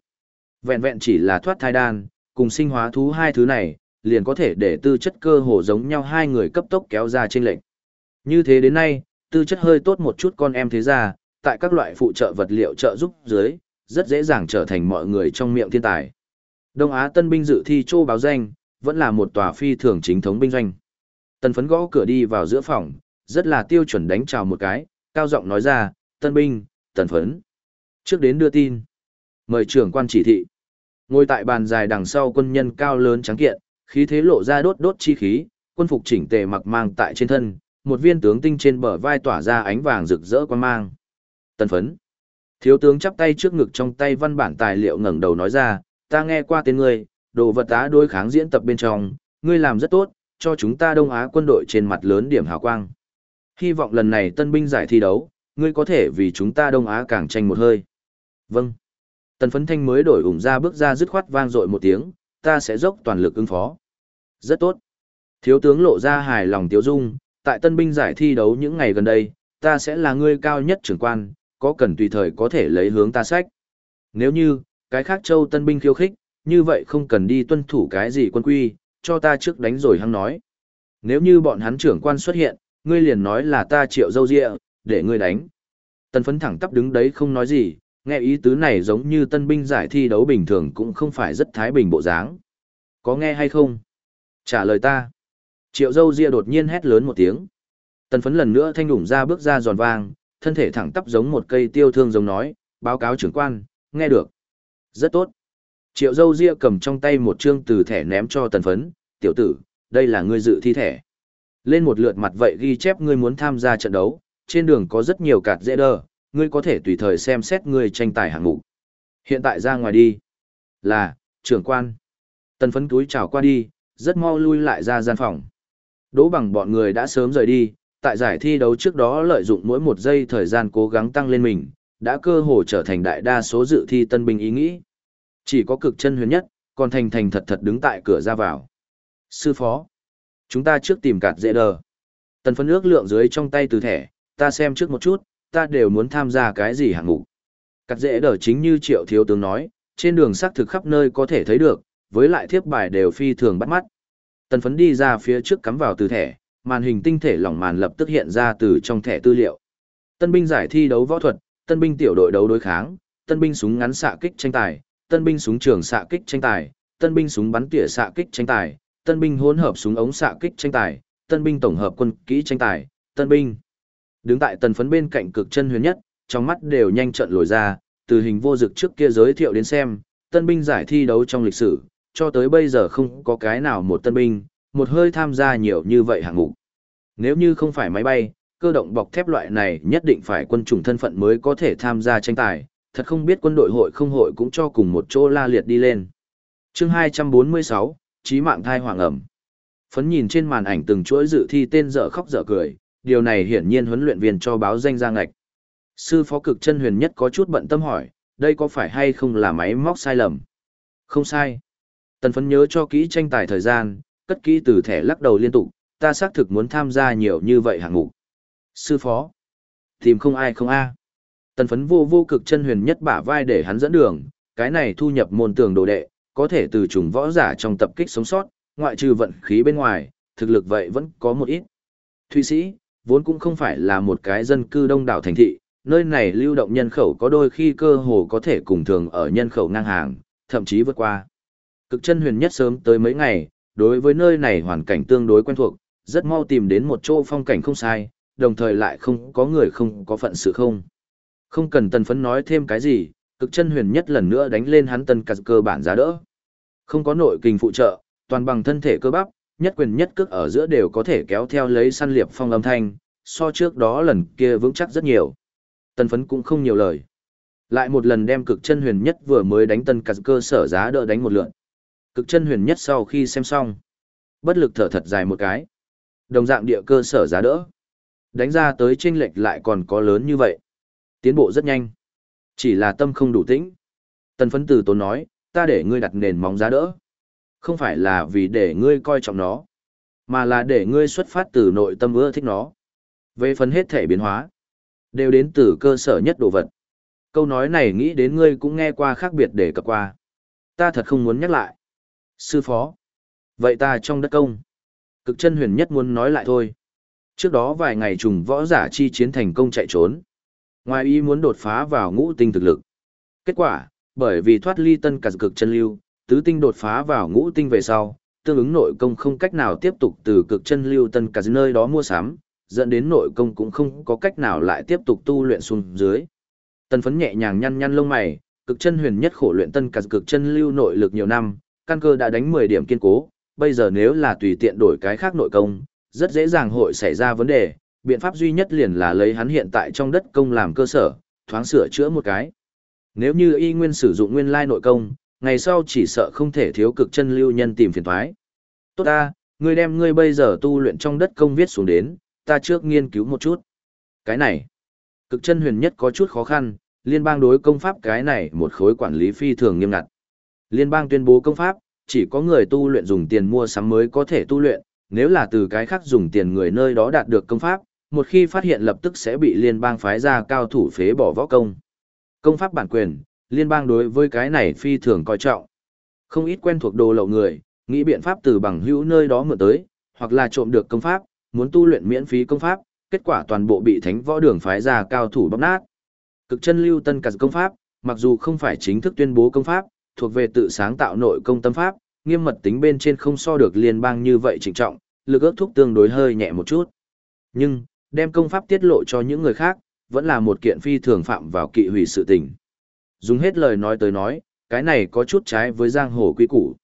Vẹn vẹn chỉ là thoát thai đan, cùng sinh hóa thú hai thứ này, liền có thể để tư chất cơ hồ giống nhau hai người cấp tốc kéo ra trên lệnh. Như thế đến nay, tư chất hơi tốt một chút con em thế gia, tại các loại phụ trợ vật liệu trợ giúp dưới, rất dễ dàng trở thành mọi người trong miệng thiên tài. Đông Á tân binh dự thi châu báo danh, vẫn là một tòa phi thường chính thống binh doanh. Tần phấn gõ cửa đi vào giữa phòng, rất là tiêu chuẩn đánh chào một cái, cao giọng nói ra, tân binh, tần phấn. Trước đến đưa tin. Mời trưởng quan chỉ thị. Ngồi tại bàn dài đằng sau quân nhân cao lớn trắng kiện, khí thế lộ ra đốt đốt chi khí, quân phục chỉnh tề mặc mang tại trên thân, một viên tướng tinh trên bờ vai tỏa ra ánh vàng rực rỡ quan mang. Tần phấn. Thiếu tướng chắp tay trước ngực trong tay văn bản tài liệu ngẩng đầu nói ra, ta nghe qua tên ngươi, đồ vật tá đối kháng diễn tập bên trong, ngươi làm rất tốt, cho chúng ta Đông Á quân đội trên mặt lớn điểm hào quang. Hy vọng lần này tân binh giải thi đấu, ngươi có thể vì chúng ta Đông Á càng tranh một hơi. Vâng. Tần phấn thanh mới đổi ủng ra bước ra dứt khoát vang dội một tiếng, ta sẽ dốc toàn lực ứng phó. Rất tốt. Thiếu tướng lộ ra hài lòng tiếu dung, tại tân binh giải thi đấu những ngày gần đây, ta sẽ là ngươi cao nhất trưởng quan, có cần tùy thời có thể lấy hướng ta sách. Nếu như, cái khác châu tân binh khiêu khích, như vậy không cần đi tuân thủ cái gì quân quy, cho ta trước đánh rồi hăng nói. Nếu như bọn hắn trưởng quan xuất hiện, ngươi liền nói là ta triệu dâu dịa, để ngươi đánh. Tân phấn thẳng tắp đứng đấy không nói gì, nghe ý tứ này giống như tân binh giải thi đấu bình thường cũng không phải rất thái bình bộ dáng. Có nghe hay không? Trả lời ta. Triệu dâu rịa đột nhiên hét lớn một tiếng. tân phấn lần nữa thanh đủng ra bước ra giòn vang, thân thể thẳng tắp giống một cây tiêu thương giống nói, báo cáo trưởng quan, nghe được. Rất tốt. Triệu dâu ria cầm trong tay một chương từ thẻ ném cho tần phấn, tiểu tử, đây là ngươi dự thi thẻ. Lên một lượt mặt vậy ghi chép ngươi muốn tham gia trận đấu, trên đường có rất nhiều cạt dễ đơ, ngươi có thể tùy thời xem xét ngươi tranh tài hạng mục. Hiện tại ra ngoài đi. Là, trưởng quan. Tần phấn túi chào qua đi, rất mau lui lại ra gian phòng. Đỗ bằng bọn người đã sớm rời đi, tại giải thi đấu trước đó lợi dụng mỗi một giây thời gian cố gắng tăng lên mình, đã cơ hồ trở thành đại đa số dự thi tân binh ý nghĩ. Chỉ có cực chân huyền nhất, còn thành thành thật thật đứng tại cửa ra vào. Sư phó, chúng ta trước tìm cạt dễ đờ. Tần phấn ước lượng dưới trong tay từ thẻ, ta xem trước một chút, ta đều muốn tham gia cái gì hạng mục. Cạt dễ đờ chính như triệu thiếu tướng nói, trên đường xác thực khắp nơi có thể thấy được, với lại thiếp bài đều phi thường bắt mắt. Tần phấn đi ra phía trước cắm vào từ thẻ, màn hình tinh thể lỏng màn lập tức hiện ra từ trong thẻ tư liệu. Tân binh giải thi đấu võ thuật, tân binh tiểu đội đấu đối kháng, tân binh súng ngắn xạ kích tranh tài, tân binh súng trường xạ kích tranh tài, tân binh súng bắn tỉa xạ kích tranh tài, tân binh hỗn hợp súng ống xạ kích tranh tài, tân binh tổng hợp quân kỹ tranh tài, tân binh. Đứng tại tần phấn bên cạnh cực chân huyền nhất, trong mắt đều nhanh trận lồi ra, từ hình vô dực trước kia giới thiệu đến xem, tân binh giải thi đấu trong lịch sử, cho tới bây giờ không có cái nào một tân binh, một hơi tham gia nhiều như vậy hạng mục. Nếu như không phải máy bay, cơ động bọc thép loại này nhất định phải quân chủng thân phận mới có thể tham gia tranh tài, thật không biết quân đội hội không hội cũng cho cùng một chỗ la liệt đi lên. chương 246, Chí mạng thai hoàng ẩm. Phấn nhìn trên màn ảnh từng chuỗi dự thi tên dở khóc dở cười, điều này hiển nhiên huấn luyện viên cho báo danh ra ngạch. Sư phó cực chân huyền nhất có chút bận tâm hỏi, đây có phải hay không là máy móc sai lầm? Không sai. Tần phấn nhớ cho kỹ tranh tài thời gian, cất kỹ từ thẻ lắc đầu liên tục, ta xác thực muốn tham gia nhiều như vậy hạng mục. Sư phó. Tìm không ai không a Tần phấn vô vô cực chân huyền nhất bả vai để hắn dẫn đường, cái này thu nhập môn tường đồ đệ, có thể từ trùng võ giả trong tập kích sống sót, ngoại trừ vận khí bên ngoài, thực lực vậy vẫn có một ít. Thụy Sĩ, vốn cũng không phải là một cái dân cư đông đảo thành thị, nơi này lưu động nhân khẩu có đôi khi cơ hồ có thể cùng thường ở nhân khẩu ngang hàng, thậm chí vượt qua. Cực chân huyền nhất sớm tới mấy ngày, đối với nơi này hoàn cảnh tương đối quen thuộc, rất mau tìm đến một chỗ phong cảnh không sai, đồng thời lại không có người không có phận sự không. Không cần tần phấn nói thêm cái gì, cực chân huyền nhất lần nữa đánh lên hắn tần cắt cơ bản giá đỡ. Không có nội kinh phụ trợ, toàn bằng thân thể cơ bắp, nhất quyền nhất cước ở giữa đều có thể kéo theo lấy săn liệp phong âm thanh, so trước đó lần kia vững chắc rất nhiều. Tần phấn cũng không nhiều lời. Lại một lần đem cực chân huyền nhất vừa mới đánh tân cắt cơ sở giá đỡ đánh một lượn. Cực chân huyền nhất sau khi xem xong. Bất lực thở thật dài một cái. Đồng dạng địa cơ sở giá đỡ. Đánh ra tới chênh lệch lại còn có lớn như vậy. Tiến bộ rất nhanh. Chỉ là tâm không đủ tĩnh. Tần phấn từ tốn nói, ta để ngươi đặt nền móng giá đỡ. Không phải là vì để ngươi coi trọng nó, mà là để ngươi xuất phát từ nội tâm ưa thích nó. Về phần hết thể biến hóa, đều đến từ cơ sở nhất đồ vật. Câu nói này nghĩ đến ngươi cũng nghe qua khác biệt để cập qua. Ta thật không muốn nhắc lại. Sư phó. Vậy ta trong đất công. Cực chân huyền nhất muốn nói lại thôi. Trước đó vài ngày trùng võ giả chi chiến thành công chạy trốn. Ngoài ý muốn đột phá vào ngũ tinh thực lực. Kết quả, bởi vì thoát ly tân cả cực chân lưu, tứ tinh đột phá vào ngũ tinh về sau, tương ứng nội công không cách nào tiếp tục từ cực chân lưu tân cả nơi đó mua sắm, dẫn đến nội công cũng không có cách nào lại tiếp tục tu luyện xuống dưới. Tân phấn nhẹ nhàng nhăn nhăn lông mày, cực chân huyền nhất khổ luyện tân cả cực chân lưu nội lực nhiều năm, căn cơ đã đánh 10 điểm kiên cố, bây giờ nếu là tùy tiện đổi cái khác nội công, rất dễ dàng hội xảy ra vấn đề, biện pháp duy nhất liền là lấy hắn hiện tại trong đất công làm cơ sở, thoáng sửa chữa một cái. Nếu như y nguyên sử dụng nguyên lai nội công, ngày sau chỉ sợ không thể thiếu cực chân lưu nhân tìm phiền toái. Tốt ta, ngươi đem ngươi bây giờ tu luyện trong đất công viết xuống đến, ta trước nghiên cứu một chút. Cái này, cực chân huyền nhất có chút khó khăn, liên bang đối công pháp cái này một khối quản lý phi thường nghiêm ngặt. Liên bang tuyên bố công pháp, chỉ có người tu luyện dùng tiền mua sắm mới có thể tu luyện, nếu là từ cái khác dùng tiền người nơi đó đạt được công pháp, một khi phát hiện lập tức sẽ bị liên bang phái ra cao thủ phế bỏ võ công. Công pháp bản quyền, liên bang đối với cái này phi thường coi trọng. Không ít quen thuộc đồ lậu người, nghĩ biện pháp từ bằng hữu nơi đó mượn tới, hoặc là trộm được công pháp, muốn tu luyện miễn phí công pháp, kết quả toàn bộ bị thánh võ đường phái ra cao thủ bóc nát. Cực chân lưu tân cật công pháp, mặc dù không phải chính thức tuyên bố công pháp, thuộc về tự sáng tạo nội công tâm pháp, nghiêm mật tính bên trên không so được liên bang như vậy trịnh trọng, lực ước thúc tương đối hơi nhẹ một chút. Nhưng, đem công pháp tiết lộ cho những người khác, vẫn là một kiện phi thường phạm vào kỵ hủy sự tình. Dùng hết lời nói tới nói, cái này có chút trái với giang hồ quy củ.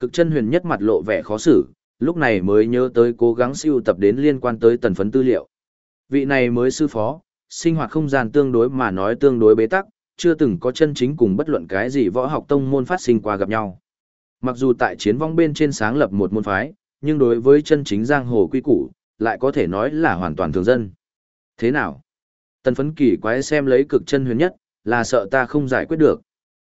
Cực chân huyền nhất mặt lộ vẻ khó xử, lúc này mới nhớ tới cố gắng siêu tập đến liên quan tới tần phấn tư liệu. Vị này mới sư phó, sinh hoạt không gian tương đối mà nói tương đối bế tắc, chưa từng có chân chính cùng bất luận cái gì võ học tông môn phát sinh qua gặp nhau. Mặc dù tại chiến vong bên trên sáng lập một môn phái, nhưng đối với chân chính giang hồ quy củ, lại có thể nói là hoàn toàn thường dân. Thế nào? Tần phấn kỳ quái xem lấy cực chân huyền nhất, là sợ ta không giải quyết được.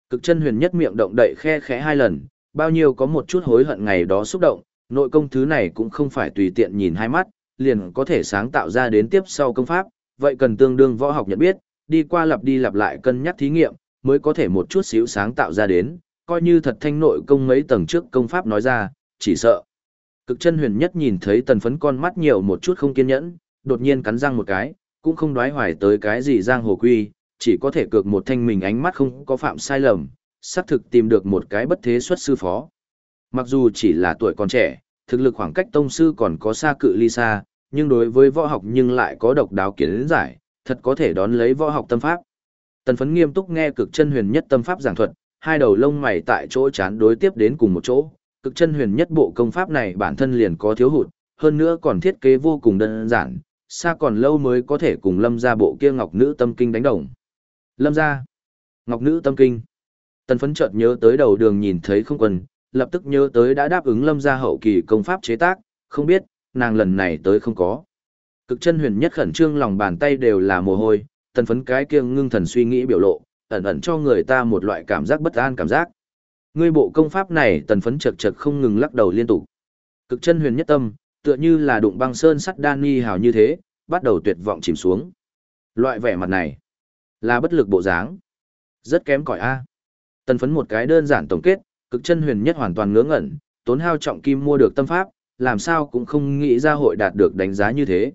Cực chân huyền nhất miệng động đậy khe khẽ hai lần, bao nhiêu có một chút hối hận ngày đó xúc động, nội công thứ này cũng không phải tùy tiện nhìn hai mắt, liền có thể sáng tạo ra đến tiếp sau công pháp, vậy cần tương đương võ học nhận biết, đi qua lặp đi lặp lại cân nhắc thí nghiệm, mới có thể một chút xíu sáng tạo ra đến, coi như thật thanh nội công mấy tầng trước công pháp nói ra, chỉ sợ. Cực chân huyền nhất nhìn thấy tần phấn con mắt nhiều một chút không kiên nhẫn, đột nhiên cắn răng một cái, cũng không đoái hoài tới cái gì giang hồ quy, chỉ có thể cược một thanh mình ánh mắt không có phạm sai lầm, xác thực tìm được một cái bất thế xuất sư phó. Mặc dù chỉ là tuổi còn trẻ, thực lực khoảng cách tông sư còn có xa cự ly xa, nhưng đối với võ học nhưng lại có độc đáo kiến giải, thật có thể đón lấy võ học tâm pháp. Tần phấn nghiêm túc nghe cực chân huyền nhất tâm pháp giảng thuật, hai đầu lông mày tại chỗ chán đối tiếp đến cùng một chỗ, cực chân huyền nhất bộ công pháp này bản thân liền có thiếu hụt, hơn nữa còn thiết kế vô cùng đơn giản, xa còn lâu mới có thể cùng lâm ra bộ kia ngọc nữ tâm kinh đánh đồng. Lâm ra, ngọc nữ tâm kinh. Tần phấn chợt nhớ tới đầu đường nhìn thấy không quần, lập tức nhớ tới đã đáp ứng lâm ra hậu kỳ công pháp chế tác, không biết, nàng lần này tới không có. Cực chân huyền nhất khẩn trương lòng bàn tay đều là mồ hôi, tần phấn cái kia ngưng thần suy nghĩ biểu lộ, ẩn ẩn cho người ta một loại cảm giác bất an cảm giác. Ngươi bộ công pháp này tần phấn chật chật không ngừng lắc đầu liên tục. Cực chân huyền nhất tâm, tựa như là đụng băng sơn sắt đan nghi hào như thế, bắt đầu tuyệt vọng chìm xuống. Loại vẻ mặt này, là bất lực bộ dáng. Rất kém cỏi A. Tần phấn một cái đơn giản tổng kết, cực chân huyền nhất hoàn toàn ngớ ngẩn, tốn hao trọng kim mua được tâm pháp, làm sao cũng không nghĩ ra hội đạt được đánh giá như thế.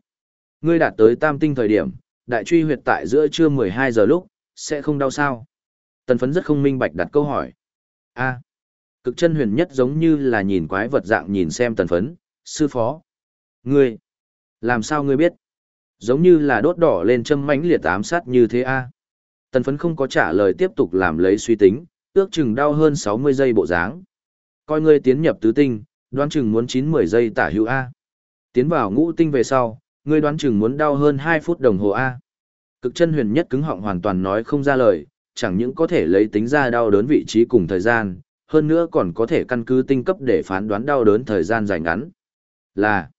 Ngươi đạt tới tam tinh thời điểm, đại truy huyệt tại giữa trưa 12 giờ lúc, sẽ không đau sao? Tần phấn rất không minh bạch đặt câu hỏi. A. cực chân huyền nhất giống như là nhìn quái vật dạng nhìn xem tần phấn, sư phó. Ngươi, làm sao ngươi biết? Giống như là đốt đỏ lên châm mánh liệt ám sát như thế a. Tần phấn không có trả lời tiếp tục làm lấy suy tính, ước chừng đau hơn 60 giây bộ dáng. Coi ngươi tiến nhập tứ tinh, đoán chừng muốn 9-10 giây tả hữu A. Tiến vào ngũ tinh về sau, ngươi đoán chừng muốn đau hơn 2 phút đồng hồ A. Cực chân huyền nhất cứng họng hoàn toàn nói không ra lời, chẳng những có thể lấy tính ra đau đớn vị trí cùng thời gian, hơn nữa còn có thể căn cứ tinh cấp để phán đoán đau đớn thời gian dài ngắn. Là,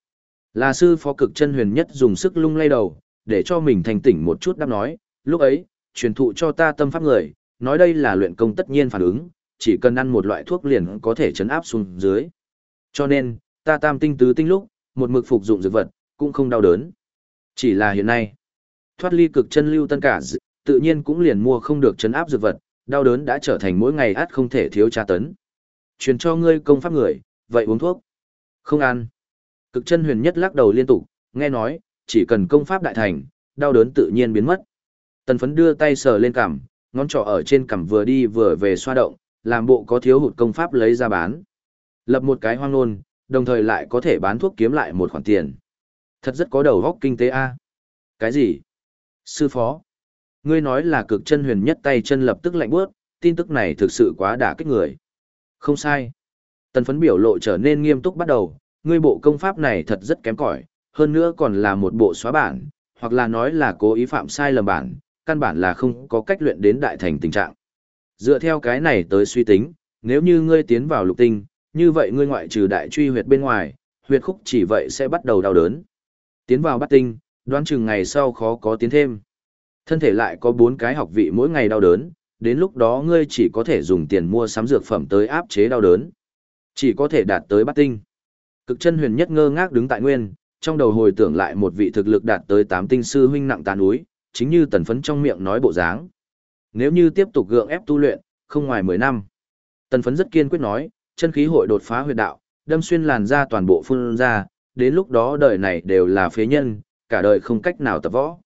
là sư phó cực chân huyền nhất dùng sức lung lay đầu, để cho mình thành tỉnh một chút đáp nói, lúc ấy, truyền thụ cho ta tâm pháp người, nói đây là luyện công tất nhiên phản ứng, chỉ cần ăn một loại thuốc liền có thể chấn áp xuống dưới. Cho nên, ta tam tinh tứ tinh lúc, một mực phục dụng dược vật, cũng không đau đớn. Chỉ là hiện nay, thoát ly cực chân lưu tân cả, tự nhiên cũng liền mua không được chấn áp dược vật, đau đớn đã trở thành mỗi ngày át không thể thiếu tra tấn. Truyền cho ngươi công pháp người, vậy uống thuốc. Không ăn. Cực chân huyền nhất lắc đầu liên tục, nghe nói, chỉ cần công pháp đại thành, đau đớn tự nhiên biến mất. Tần phấn đưa tay sờ lên cằm, ngón trỏ ở trên cằm vừa đi vừa về xoa động, làm bộ có thiếu hụt công pháp lấy ra bán. Lập một cái hoang nôn, đồng thời lại có thể bán thuốc kiếm lại một khoản tiền. Thật rất có đầu góc kinh tế a. Cái gì? Sư phó. Ngươi nói là cực chân huyền nhất tay chân lập tức lạnh bước, tin tức này thực sự quá đả kích người. Không sai. Tần phấn biểu lộ trở nên nghiêm túc bắt đầu, ngươi bộ công pháp này thật rất kém cỏi, hơn nữa còn là một bộ xóa bản, hoặc là nói là cố ý phạm sai lầm bản, căn bản là không có cách luyện đến đại thành tình trạng. Dựa theo cái này tới suy tính, nếu như ngươi tiến vào lục tinh, như vậy ngươi ngoại trừ đại truy huyệt bên ngoài, huyệt khúc chỉ vậy sẽ bắt đầu đau đớn. Tiến vào bát tinh, đoán chừng ngày sau khó có tiến thêm. Thân thể lại có bốn cái học vị mỗi ngày đau đớn, đến lúc đó ngươi chỉ có thể dùng tiền mua sắm dược phẩm tới áp chế đau đớn. Chỉ có thể đạt tới bát tinh. Cực chân huyền nhất ngơ ngác đứng tại nguyên, trong đầu hồi tưởng lại một vị thực lực đạt tới tám tinh sư huynh nặng tàn núi, chính như tần phấn trong miệng nói bộ dáng. Nếu như tiếp tục gượng ép tu luyện, không ngoài 10 năm. Tần phấn rất kiên quyết nói, chân khí hội đột phá huyệt đạo, đâm xuyên làn ra toàn bộ phương ra, đến lúc đó đời này đều là phế nhân, cả đời không cách nào tập võ.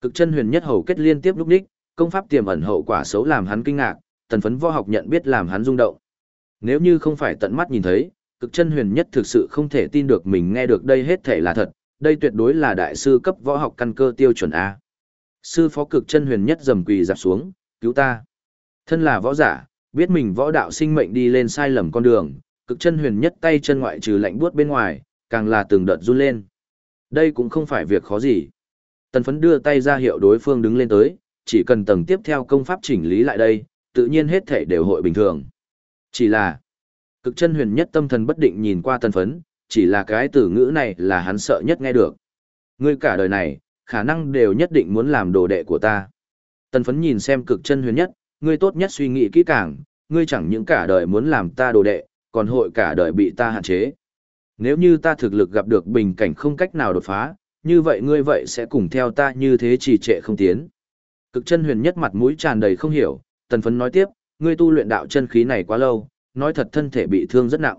Cực chân huyền nhất hầu kết liên tiếp lúc đích, công pháp tiềm ẩn hậu quả xấu làm hắn kinh ngạc, tần phấn võ học nhận biết làm hắn rung động. Nếu như không phải tận mắt nhìn thấy, cực chân huyền nhất thực sự không thể tin được mình nghe được đây hết thể là thật, đây tuyệt đối là đại sư cấp võ học căn cơ tiêu chuẩn A. Sư phó cực chân huyền nhất dầm quỳ dạp xuống, cứu ta. Thân là võ giả, biết mình võ đạo sinh mệnh đi lên sai lầm con đường, cực chân huyền nhất tay chân ngoại trừ lạnh buốt bên ngoài, càng là từng đợt run lên. Đây cũng không phải việc khó gì. Tần phấn đưa tay ra hiệu đối phương đứng lên tới, chỉ cần tầng tiếp theo công pháp chỉnh lý lại đây, tự nhiên hết thể đều hội bình thường. Chỉ là, cực chân huyền nhất tâm thần bất định nhìn qua tần phấn, chỉ là cái từ ngữ này là hắn sợ nhất nghe được. Ngươi cả đời này, khả năng đều nhất định muốn làm đồ đệ của ta. Tần phấn nhìn xem cực chân huyền nhất, ngươi tốt nhất suy nghĩ kỹ càng, ngươi chẳng những cả đời muốn làm ta đồ đệ, còn hội cả đời bị ta hạn chế. Nếu như ta thực lực gặp được bình cảnh không cách nào đột phá, như vậy ngươi vậy sẽ cùng theo ta như thế trì trệ không tiến. Cực chân huyền nhất mặt mũi tràn đầy không hiểu, tần phấn nói tiếp, ngươi tu luyện đạo chân khí này quá lâu, nói thật thân thể bị thương rất nặng.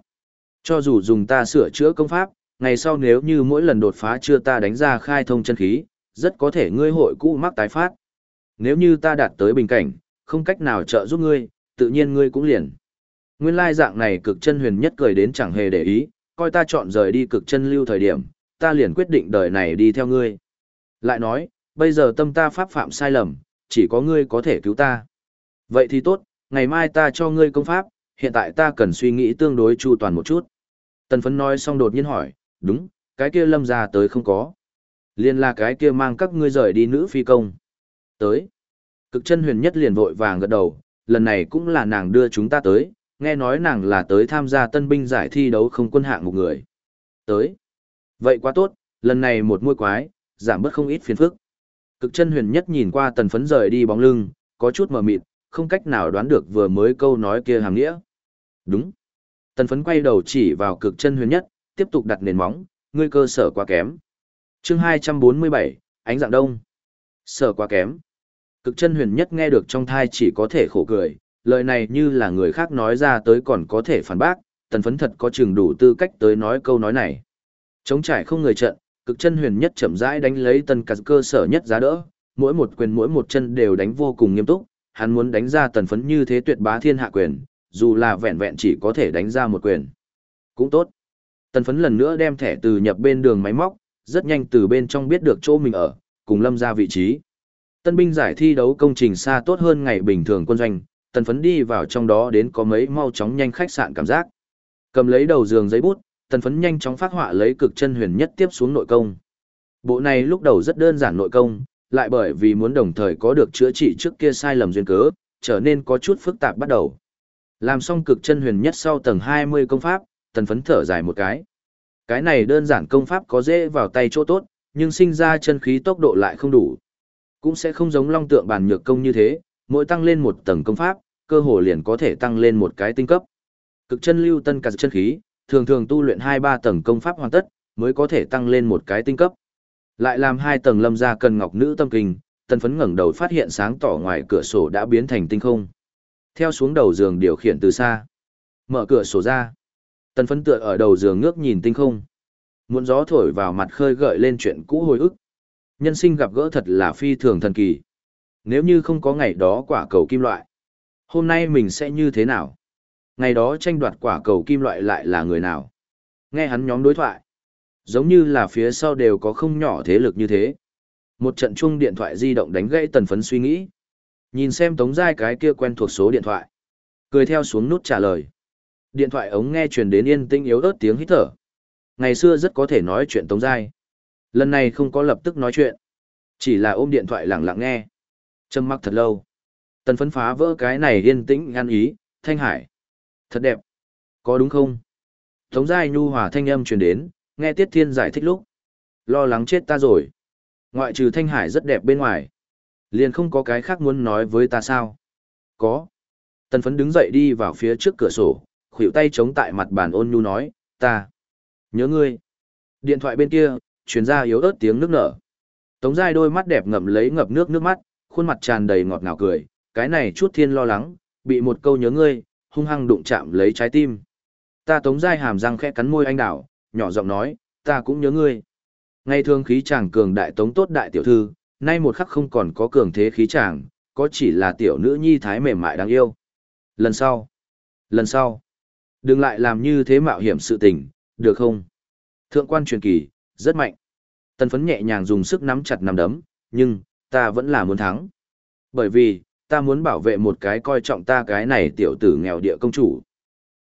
Cho dù dùng ta sửa chữa công pháp, ngày sau nếu như mỗi lần đột phá chưa ta đánh ra khai thông chân khí, rất có thể ngươi hội cũ mắc tái phát. Nếu như ta đạt tới bình cảnh, không cách nào trợ giúp ngươi, tự nhiên ngươi cũng liền. Nguyên lai dạng này cực chân huyền nhất cười đến chẳng hề để ý, coi ta chọn rời đi cực chân lưu thời điểm, ta liền quyết định đời này đi theo ngươi. Lại nói, bây giờ tâm ta pháp phạm sai lầm, chỉ có ngươi có thể cứu ta. Vậy thì tốt, ngày mai ta cho ngươi công pháp, hiện tại ta cần suy nghĩ tương đối chu toàn một chút. Tần phấn nói xong đột nhiên hỏi, đúng, cái kia lâm ra tới không có. Liên là cái kia mang các ngươi rời đi nữ phi công. Tới. Cực chân huyền nhất liền vội vàng gật đầu, lần này cũng là nàng đưa chúng ta tới, nghe nói nàng là tới tham gia tân binh giải thi đấu không quân hạng một người. Tới. Vậy quá tốt, lần này một môi quái, giảm bớt không ít phiền phức. Cực chân huyền nhất nhìn qua tần phấn rời đi bóng lưng, có chút mờ mịt, không cách nào đoán được vừa mới câu nói kia hàng nghĩa. Đúng. Tần phấn quay đầu chỉ vào cực chân huyền nhất, tiếp tục đặt nền móng, ngươi cơ sở quá kém. chương 247, ánh dạng đông. Sở quá kém. Cực chân huyền nhất nghe được trong thai chỉ có thể khổ cười, lời này như là người khác nói ra tới còn có thể phản bác, tần phấn thật có chừng đủ tư cách tới nói câu nói này. Chống trải không người trận, cực chân huyền nhất chậm rãi đánh lấy tần cả cơ sở nhất giá đỡ, mỗi một quyền mỗi một chân đều đánh vô cùng nghiêm túc, hắn muốn đánh ra tần phấn như thế tuyệt bá thiên hạ quyền, dù là vẹn vẹn chỉ có thể đánh ra một quyền. Cũng tốt. Tần phấn lần nữa đem thẻ từ nhập bên đường máy móc, rất nhanh từ bên trong biết được chỗ mình ở, cùng lâm ra vị trí. Tân binh giải thi đấu công trình xa tốt hơn ngày bình thường quân doanh, tần phấn đi vào trong đó đến có mấy mau chóng nhanh khách sạn cảm giác. Cầm lấy đầu giường giấy bút, tần phấn nhanh chóng phát họa lấy cực chân huyền nhất tiếp xuống nội công. Bộ này lúc đầu rất đơn giản nội công, lại bởi vì muốn đồng thời có được chữa trị trước kia sai lầm duyên cớ, trở nên có chút phức tạp bắt đầu. Làm xong cực chân huyền nhất sau tầng 20 công pháp, tần phấn thở dài một cái. Cái này đơn giản công pháp có dễ vào tay chỗ tốt, nhưng sinh ra chân khí tốc độ lại không đủ. Cũng sẽ không giống long tượng bản nhược công như thế, mỗi tăng lên một tầng công pháp, cơ hồ liền có thể tăng lên một cái tinh cấp. Cực chân lưu tân cả chân khí, thường thường tu luyện 2-3 tầng công pháp hoàn tất, mới có thể tăng lên một cái tinh cấp. Lại làm hai tầng lâm gia cần ngọc nữ tâm kinh, tần phấn ngẩng đầu phát hiện sáng tỏ ngoài cửa sổ đã biến thành tinh không. Theo xuống đầu giường điều khiển từ xa. Mở cửa sổ ra. Tần phấn tựa ở đầu giường ngước nhìn tinh không. Muộn gió thổi vào mặt khơi gợi lên chuyện cũ hồi ức. Nhân sinh gặp gỡ thật là phi thường thần kỳ. Nếu như không có ngày đó quả cầu kim loại, hôm nay mình sẽ như thế nào? Ngày đó tranh đoạt quả cầu kim loại lại là người nào? Nghe hắn nhóm đối thoại. Giống như là phía sau đều có không nhỏ thế lực như thế. Một trận chung điện thoại di động đánh gãy tần phấn suy nghĩ. Nhìn xem tống giai cái kia quen thuộc số điện thoại. Cười theo xuống nút trả lời. Điện thoại ống nghe truyền đến yên tĩnh yếu ớt tiếng hít thở. Ngày xưa rất có thể nói chuyện tống giai. Lần này không có lập tức nói chuyện. Chỉ là ôm điện thoại lặng lặng nghe. Châm mắc thật lâu. Tần phấn phá vỡ cái này yên tĩnh ngăn ý, thanh hải. Thật đẹp. Có đúng không? Tống giai nhu hòa thanh âm truyền đến, nghe Tiết Thiên giải thích lúc. Lo lắng chết ta rồi. Ngoại trừ thanh hải rất đẹp bên ngoài. Liền không có cái khác muốn nói với ta sao? Có. Tần phấn đứng dậy đi vào phía trước cửa sổ, khuỷu tay chống tại mặt bàn ôn nhu nói, ta. Nhớ ngươi. Điện thoại bên kia, truyền ra yếu ớt tiếng nước nở. Tống giai đôi mắt đẹp ngậm lấy ngập nước nước mắt, khuôn mặt tràn đầy ngọt ngào cười, cái này chút thiên lo lắng, bị một câu nhớ ngươi, hung hăng đụng chạm lấy trái tim. Ta tống dai hàm răng khẽ cắn môi anh đảo, nhỏ giọng nói, ta cũng nhớ ngươi. Ngày thường khí chàng cường đại tống tốt đại tiểu thư, nay một khắc không còn có cường thế khí chàng, có chỉ là tiểu nữ nhi thái mềm mại đáng yêu. Lần sau, lần sau, đừng lại làm như thế mạo hiểm sự tình, được không? Thượng quan truyền kỳ, rất mạnh. Tần phấn nhẹ nhàng dùng sức nắm chặt nắm đấm, nhưng, ta vẫn là muốn thắng. Bởi vì, ta muốn bảo vệ một cái coi trọng ta cái này tiểu tử nghèo địa công chủ.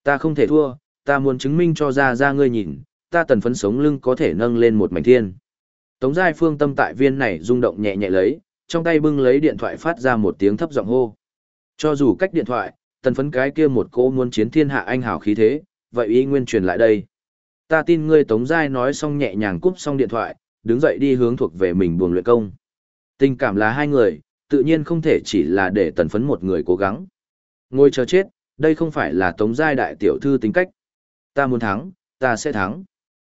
Ta không thể thua, ta muốn chứng minh cho ra ra ngươi nhìn, ta tần phấn sống lưng có thể nâng lên một mảnh thiên. Tống giai phương tâm tại viên này rung động nhẹ nhẹ lấy, trong tay bưng lấy điện thoại phát ra một tiếng thấp giọng hô. Cho dù cách điện thoại, tần phấn cái kia một cô muốn chiến thiên hạ anh hào khí thế, vậy ý nguyên truyền lại đây. Ta tin ngươi Tống Giai nói xong nhẹ nhàng cúp xong điện thoại, đứng dậy đi hướng thuộc về mình buồng luyện công. Tình cảm là hai người, tự nhiên không thể chỉ là để tần phấn một người cố gắng. Ngồi chờ chết, đây không phải là Tống Giai đại tiểu thư tính cách. Ta muốn thắng, ta sẽ thắng.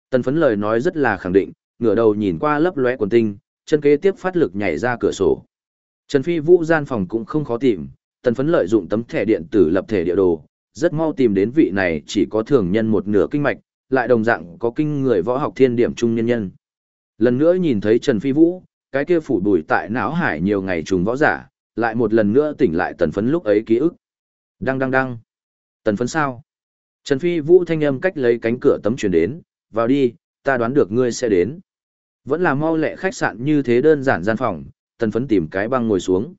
Tần phấn lời nói rất là khẳng định, ngửa đầu nhìn qua lấp lóe quần tinh, chân kế tiếp phát lực nhảy ra cửa sổ. Trần Phi Vũ gian phòng cũng không khó tìm, tần phấn lợi dụng tấm thẻ điện tử lập thể địa đồ, rất mau tìm đến vị này chỉ có thường nhân một nửa kinh mạch, lại đồng dạng có kinh người võ học thiên điểm trung nhân nhân. Lần nữa nhìn thấy Trần Phi Vũ, cái kia phủ bùi tại não hải nhiều ngày trùng võ giả, lại một lần nữa tỉnh lại tần phấn lúc ấy ký ức. Đăng đăng đăng. Tần phấn sao? Trần Phi Vũ thanh âm cách lấy cánh cửa tấm chuyển đến, vào đi, ta đoán được ngươi sẽ đến. Vẫn là mau lẹ khách sạn như thế đơn giản gian phòng, tần phấn tìm cái băng ngồi xuống.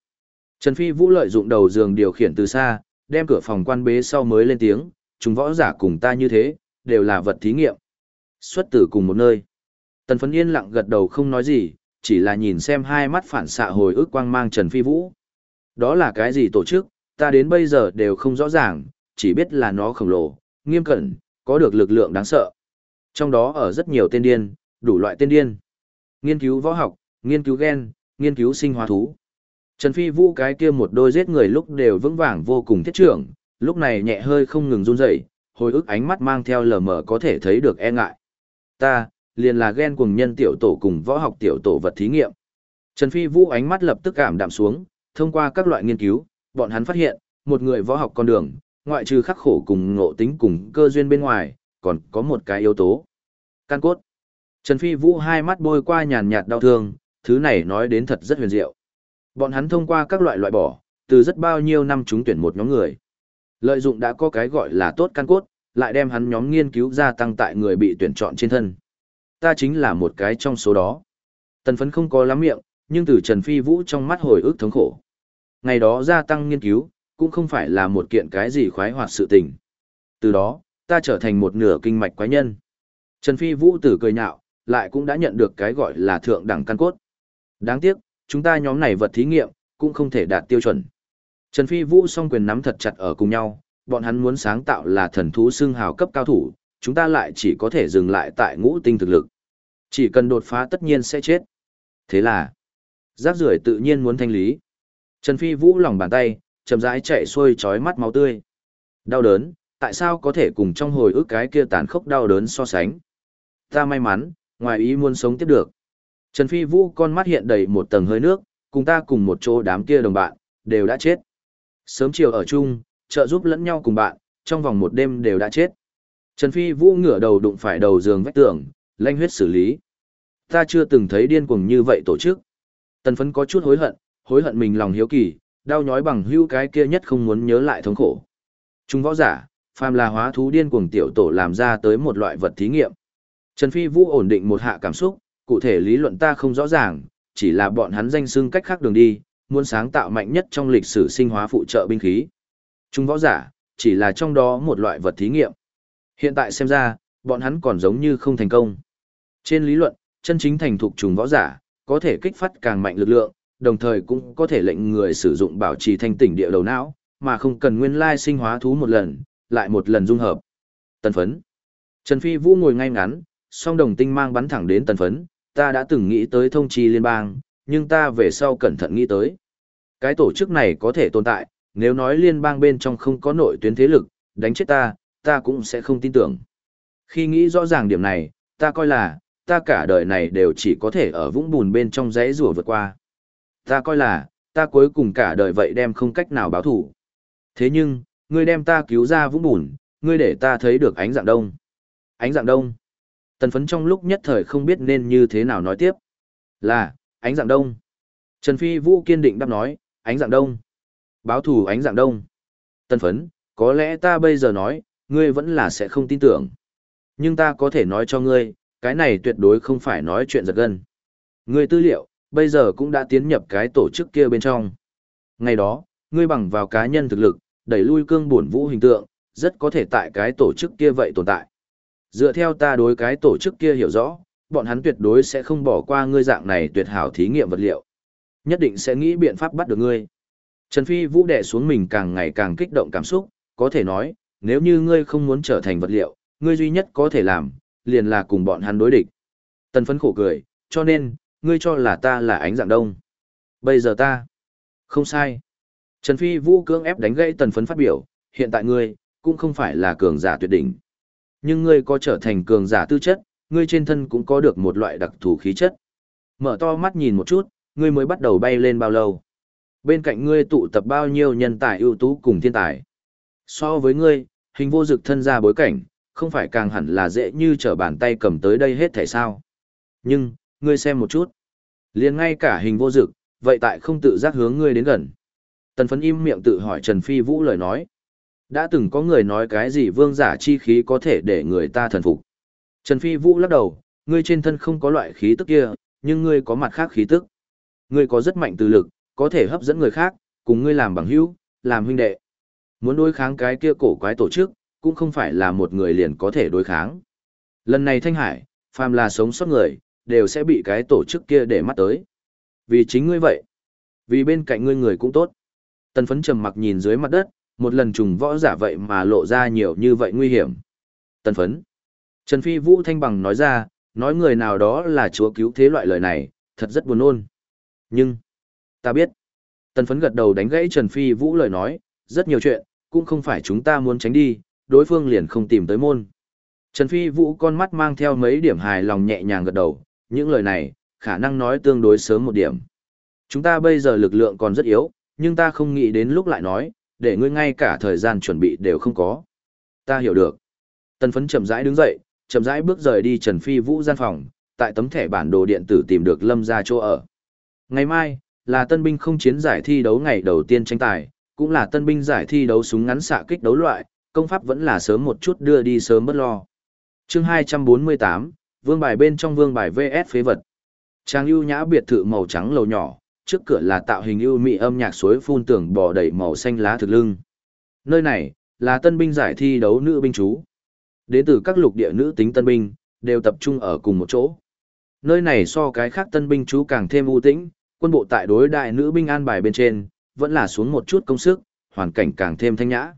Trần Phi Vũ lợi dụng đầu giường điều khiển từ xa, đem cửa phòng quan bế sau mới lên tiếng, chúng võ giả cùng ta như thế, đều là vật thí nghiệm. Xuất tử cùng một nơi. Tần phấn yên lặng gật đầu không nói gì, chỉ là nhìn xem hai mắt phản xạ hồi ức quang mang Trần Phi Vũ. Đó là cái gì tổ chức, ta đến bây giờ đều không rõ ràng, chỉ biết là nó khổng lồ, nghiêm cẩn, có được lực lượng đáng sợ. Trong đó ở rất nhiều tên điên, đủ loại tên điên. Nghiên cứu võ học, nghiên cứu gen, nghiên cứu sinh hóa thú. Trần Phi Vũ cái kia một đôi giết người lúc đều vững vàng vô cùng thiết trưởng, lúc này nhẹ hơi không ngừng run rẩy, hồi ức ánh mắt mang theo lờ mờ có thể thấy được e ngại. Ta, liền là ghen cùng nhân tiểu tổ cùng võ học tiểu tổ vật thí nghiệm. Trần Phi Vũ ánh mắt lập tức cảm đạm xuống, thông qua các loại nghiên cứu, bọn hắn phát hiện, một người võ học con đường, ngoại trừ khắc khổ cùng ngộ tính cùng cơ duyên bên ngoài, còn có một cái yếu tố. Căn cốt. Trần Phi Vũ hai mắt bôi qua nhàn nhạt đau thương, thứ này nói đến thật rất huyền diệu. Bọn hắn thông qua các loại loại bỏ, từ rất bao nhiêu năm chúng tuyển một nhóm người. Lợi dụng đã có cái gọi là tốt căn cốt, lại đem hắn nhóm nghiên cứu gia tăng tại người bị tuyển chọn trên thân. Ta chính là một cái trong số đó. Tần phấn không có lắm miệng, nhưng từ Trần Phi Vũ trong mắt hồi ức thống khổ. Ngày đó gia tăng nghiên cứu, cũng không phải là một kiện cái gì khoái hoạt sự tình. Từ đó, ta trở thành một nửa kinh mạch quái nhân. Trần Phi Vũ tử cười nhạo, lại cũng đã nhận được cái gọi là thượng đẳng căn cốt. Đáng tiếc, chúng ta nhóm này vật thí nghiệm, cũng không thể đạt tiêu chuẩn. Trần Phi Vũ song quyền nắm thật chặt ở cùng nhau, bọn hắn muốn sáng tạo là thần thú xương hào cấp cao thủ, chúng ta lại chỉ có thể dừng lại tại ngũ tinh thực lực. Chỉ cần đột phá tất nhiên sẽ chết. Thế là, rác rưởi tự nhiên muốn thanh lý. Trần Phi Vũ lòng bàn tay, chậm rãi chạy xuôi chói mắt máu tươi. Đau đớn, tại sao có thể cùng trong hồi ức cái kia tàn khốc đau đớn so sánh? Ta may mắn, ngoài ý muốn sống tiếp được. Trần Phi Vũ con mắt hiện đầy một tầng hơi nước, cùng ta cùng một chỗ đám kia đồng bạn, đều đã chết. Sớm chiều ở chung, trợ giúp lẫn nhau cùng bạn, trong vòng một đêm đều đã chết. Trần Phi Vũ ngửa đầu đụng phải đầu giường vách tường, lanh huyết xử lý. Ta chưa từng thấy điên cuồng như vậy tổ chức. Tần phấn có chút hối hận, hối hận mình lòng hiếu kỳ, đau nhói bằng hưu cái kia nhất không muốn nhớ lại thống khổ. Trung võ giả, phàm là hóa thú điên cuồng tiểu tổ làm ra tới một loại vật thí nghiệm. Trần Phi Vũ ổn định một hạ cảm xúc, cụ thể lý luận ta không rõ ràng, chỉ là bọn hắn danh xưng cách khác đường đi, muốn sáng tạo mạnh nhất trong lịch sử sinh hóa phụ trợ binh khí. Trung võ giả, chỉ là trong đó một loại vật thí nghiệm. Hiện tại xem ra, bọn hắn còn giống như không thành công. Trên lý luận, chân chính thành thục trùng võ giả, có thể kích phát càng mạnh lực lượng, đồng thời cũng có thể lệnh người sử dụng bảo trì thanh tỉnh địa đầu não, mà không cần nguyên lai sinh hóa thú một lần, lại một lần dung hợp. Tần phấn. Trần Phi Vũ ngồi ngay ngắn, song đồng tinh mang bắn thẳng đến tần phấn, ta đã từng nghĩ tới thông chi liên bang, nhưng ta về sau cẩn thận nghĩ tới. Cái tổ chức này có thể tồn tại, nếu nói liên bang bên trong không có nội tuyến thế lực, đánh chết ta, ta cũng sẽ không tin tưởng. Khi nghĩ rõ ràng điểm này, ta coi là, ta cả đời này đều chỉ có thể ở vũng bùn bên trong giấy rùa vượt qua. Ta coi là, ta cuối cùng cả đời vậy đem không cách nào báo thủ. Thế nhưng, ngươi đem ta cứu ra vũng bùn, ngươi để ta thấy được ánh dạng đông. Ánh dạng đông. Tần phấn trong lúc nhất thời không biết nên như thế nào nói tiếp. Là, ánh dạng đông. Trần Phi Vũ kiên định đáp nói, ánh dạng đông. Báo thủ ánh dạng đông. Tần phấn, có lẽ ta bây giờ nói, ngươi vẫn là sẽ không tin tưởng. Nhưng ta có thể nói cho ngươi, cái này tuyệt đối không phải nói chuyện giật gân. Ngươi tư liệu, bây giờ cũng đã tiến nhập cái tổ chức kia bên trong. Ngày đó, ngươi bằng vào cá nhân thực lực, đẩy lui cương bổn vũ hình tượng, rất có thể tại cái tổ chức kia vậy tồn tại. Dựa theo ta đối cái tổ chức kia hiểu rõ, bọn hắn tuyệt đối sẽ không bỏ qua ngươi dạng này tuyệt hảo thí nghiệm vật liệu. Nhất định sẽ nghĩ biện pháp bắt được ngươi. Trần Phi Vũ đè xuống mình càng ngày càng kích động cảm xúc, có thể nói, nếu như ngươi không muốn trở thành vật liệu, ngươi duy nhất có thể làm, liền là cùng bọn hắn đối địch. Tần phấn khổ cười, cho nên, ngươi cho là ta là ánh dạng đông. Bây giờ ta, không sai. Trần Phi Vũ cưỡng ép đánh gãy tần phấn phát biểu, hiện tại ngươi, cũng không phải là cường giả tuyệt đỉnh. Nhưng ngươi có trở thành cường giả tư chất, ngươi trên thân cũng có được một loại đặc thù khí chất. Mở to mắt nhìn một chút, ngươi mới bắt đầu bay lên bao lâu. Bên cạnh ngươi tụ tập bao nhiêu nhân tài ưu tú cùng thiên tài. So với ngươi, hình vô dực thân ra bối cảnh, không phải càng hẳn là dễ như trở bàn tay cầm tới đây hết thể sao. Nhưng, ngươi xem một chút. liền ngay cả hình vô dực, vậy tại không tự giác hướng ngươi đến gần. Tần phấn im miệng tự hỏi Trần Phi Vũ lời nói. Đã từng có người nói cái gì vương giả chi khí có thể để người ta thần phục. Trần Phi Vũ lắc đầu, ngươi trên thân không có loại khí tức kia, nhưng ngươi có mặt khác khí tức. Ngươi có rất mạnh từ lực, có thể hấp dẫn người khác, cùng ngươi làm bằng hữu, làm huynh đệ. Muốn đối kháng cái kia cổ quái tổ chức, cũng không phải là một người liền có thể đối kháng. Lần này Thanh Hải, phàm là sống sót người, đều sẽ bị cái tổ chức kia để mắt tới. Vì chính ngươi vậy. Vì bên cạnh ngươi người cũng tốt. Tần phấn trầm mặc nhìn dưới mặt đất, một lần trùng võ giả vậy mà lộ ra nhiều như vậy nguy hiểm. Tần phấn. Trần Phi Vũ Thanh Bằng nói ra, nói người nào đó là chúa cứu thế loại lời này, thật rất buồn ôn. Nhưng, ta biết. Tần phấn gật đầu đánh gãy Trần Phi Vũ lời nói, rất nhiều chuyện, cũng không phải chúng ta muốn tránh đi, đối phương liền không tìm tới môn. Trần Phi Vũ con mắt mang theo mấy điểm hài lòng nhẹ nhàng gật đầu, những lời này, khả năng nói tương đối sớm một điểm. Chúng ta bây giờ lực lượng còn rất yếu, nhưng ta không nghĩ đến lúc lại nói, để ngươi ngay cả thời gian chuẩn bị đều không có. Ta hiểu được. Tần phấn chậm rãi đứng dậy, chậm rãi bước rời đi Trần Phi Vũ gian phòng, tại tấm thẻ bản đồ điện tử tìm được Lâm ra chỗ ở. Ngày mai, là tân binh không chiến giải thi đấu ngày đầu tiên tranh tài, cũng là tân binh giải thi đấu súng ngắn xạ kích đấu loại, công pháp vẫn là sớm một chút đưa đi sớm bất lo. chương 248, vương bài bên trong vương bài VS phế vật. Trang ưu nhã biệt thự màu trắng lầu nhỏ, trước cửa là tạo hình ưu mỹ âm nhạc suối phun tưởng bò đầy màu xanh lá thực lưng. Nơi này, là tân binh giải thi đấu nữ binh chú. Đến từ các lục địa nữ tính tân binh, đều tập trung ở cùng một chỗ. Nơi này so cái khác tân binh chú càng thêm ưu tĩnh, quân bộ tại đối đại nữ binh an bài bên trên, vẫn là xuống một chút công sức, hoàn cảnh càng thêm thanh nhã.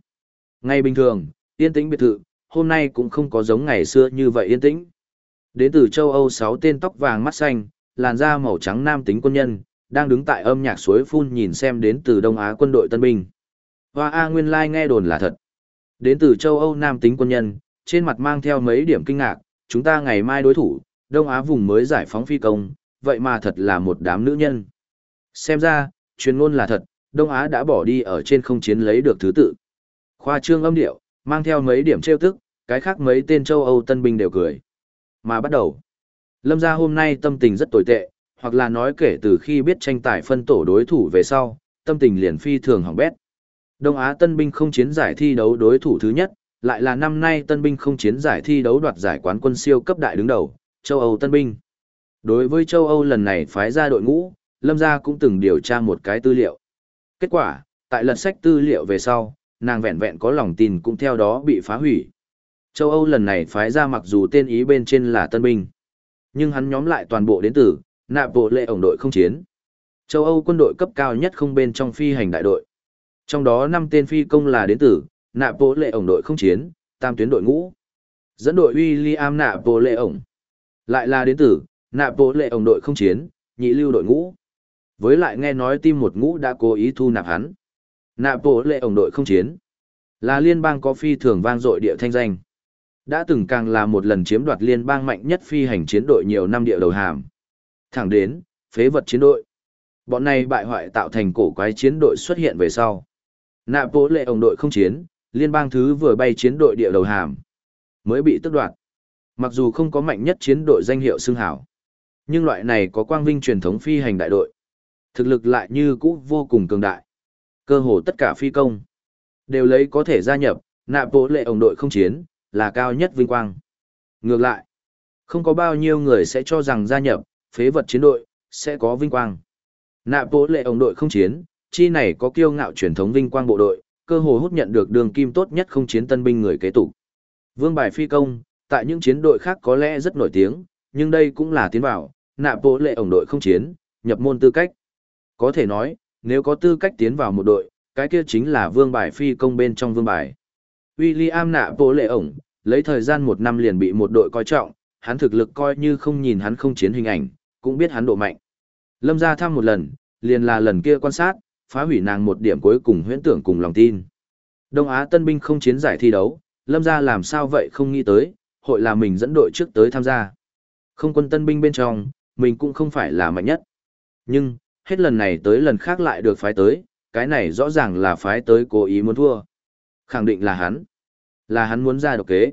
Ngay bình thường, yên tĩnh biệt thự, hôm nay cũng không có giống ngày xưa như vậy yên tĩnh. Đến từ châu Âu 6 tên tóc vàng mắt xanh, làn da màu trắng nam tính quân nhân, đang đứng tại âm nhạc suối phun nhìn xem đến từ Đông Á quân đội tân binh. Hoa A nguyên lai like nghe đồn là thật. Đến từ châu Âu nam tính quân nhân, trên mặt mang theo mấy điểm kinh ngạc, chúng ta ngày mai đối thủ, Đông Á vùng mới giải phóng phi công, vậy mà thật là một đám nữ nhân. Xem ra, truyền ngôn là thật, Đông Á đã bỏ đi ở trên không chiến lấy được thứ tự. Khoa trương âm điệu, mang theo mấy điểm trêu tức, cái khác mấy tên châu Âu tân binh đều cười. Mà bắt đầu, Lâm gia hôm nay tâm tình rất tồi tệ, hoặc là nói kể từ khi biết tranh tài phân tổ đối thủ về sau, tâm tình liền phi thường hỏng bét. Đông Á tân binh không chiến giải thi đấu đối thủ thứ nhất, lại là năm nay tân binh không chiến giải thi đấu đoạt giải quán quân siêu cấp đại đứng đầu, châu Âu tân binh. Đối với châu Âu lần này phái ra đội ngũ, Lâm gia cũng từng điều tra một cái tư liệu. Kết quả, tại lật sách tư liệu về sau, nàng vẹn vẹn có lòng tin cũng theo đó bị phá hủy. Châu Âu lần này phái ra mặc dù tên ý bên trên là tân binh, nhưng hắn nhóm lại toàn bộ đến từ nạp bộ lệ ổng đội không chiến. Châu Âu quân đội cấp cao nhất không bên trong phi hành đại đội. Trong đó 5 tên phi công là đến từ nạp bộ lệ ổng đội không chiến, tam tuyến đội ngũ. Dẫn đội William nạp bộ lệ ổng. Lại là đến từ nạp bộ lệ ổng đội không chiến, nhị lưu đội ngũ. Với lại nghe nói tim một ngũ đã cố ý thu nạp hắn. Nạp bộ lệ ổng đội không chiến. Là liên bang có phi thường vang dội địa thanh danh. Đã từng càng là một lần chiếm đoạt liên bang mạnh nhất phi hành chiến đội nhiều năm địa đầu hàm. Thẳng đến, phế vật chiến đội. Bọn này bại hoại tạo thành cổ quái chiến đội xuất hiện về sau. Nạp bộ lệ ổng đội không chiến, liên bang thứ vừa bay chiến đội địa đầu hàm. Mới bị tức đoạt. Mặc dù không có mạnh nhất chiến đội danh hiệu xưng hảo. Nhưng loại này có quang vinh truyền thống phi hành đại đội. Thực lực lại như cũ vô cùng cường đại. Cơ hồ tất cả phi công đều lấy có thể gia nhập, nạp bộ lệ ổng đội không chiến, là cao nhất vinh quang. Ngược lại, không có bao nhiêu người sẽ cho rằng gia nhập, phế vật chiến đội, sẽ có vinh quang. Nạp bộ lệ ổng đội không chiến, chi này có kiêu ngạo truyền thống vinh quang bộ đội, cơ hồ hút nhận được đường kim tốt nhất không chiến tân binh người kế tục. Vương bài phi công, tại những chiến đội khác có lẽ rất nổi tiếng, nhưng đây cũng là tiến vào, nạp bộ lệ ổng đội không chiến, nhập môn tư cách. Có thể nói, nếu có tư cách tiến vào một đội, cái kia chính là vương bài phi công bên trong vương bài. William nạ bộ lệ ổng, lấy thời gian một năm liền bị một đội coi trọng, hắn thực lực coi như không nhìn hắn không chiến hình ảnh, cũng biết hắn độ mạnh. Lâm ra thăm một lần, liền là lần kia quan sát, phá hủy nàng một điểm cuối cùng huyễn tưởng cùng lòng tin. Đông Á tân binh không chiến giải thi đấu, Lâm ra làm sao vậy không nghĩ tới, hội là mình dẫn đội trước tới tham gia. Không quân tân binh bên trong, mình cũng không phải là mạnh nhất. Nhưng, hết lần này tới lần khác lại được phái tới, cái này rõ ràng là phái tới cố ý muốn thua. Khẳng định là hắn. Là hắn muốn ra độc kế.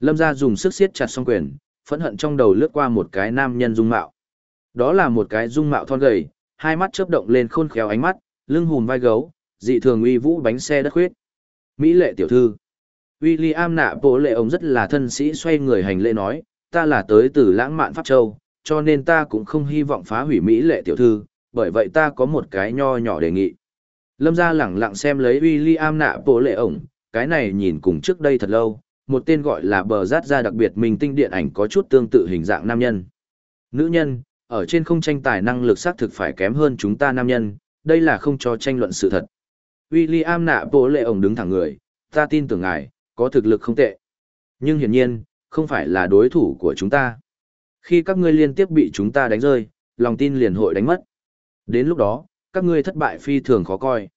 Lâm gia dùng sức siết chặt song quyền, phẫn hận trong đầu lướt qua một cái nam nhân dung mạo. Đó là một cái dung mạo thon gầy, hai mắt chớp động lên khôn khéo ánh mắt, lưng hùm vai gấu, dị thường uy vũ bánh xe đất khuyết. Mỹ lệ tiểu thư. William nạ bộ lệ ông rất là thân sĩ xoay người hành lễ nói, ta là tới từ lãng mạn Pháp Châu, cho nên ta cũng không hy vọng phá hủy Mỹ lệ tiểu thư, bởi vậy ta có một cái nho nhỏ đề nghị. Lâm gia lẳng lặng xem lấy William nạ bộ lệ ổng, cái này nhìn cùng trước đây thật lâu, một tên gọi là bờ rát ra đặc biệt mình tinh điện ảnh có chút tương tự hình dạng nam nhân. Nữ nhân, ở trên không tranh tài năng lực xác thực phải kém hơn chúng ta nam nhân, đây là không cho tranh luận sự thật. William nạ bộ lệ ổng đứng thẳng người, ta tin tưởng ngài, có thực lực không tệ. Nhưng hiển nhiên, không phải là đối thủ của chúng ta. Khi các ngươi liên tiếp bị chúng ta đánh rơi, lòng tin liền hội đánh mất. Đến lúc đó, các ngươi thất bại phi thường khó coi.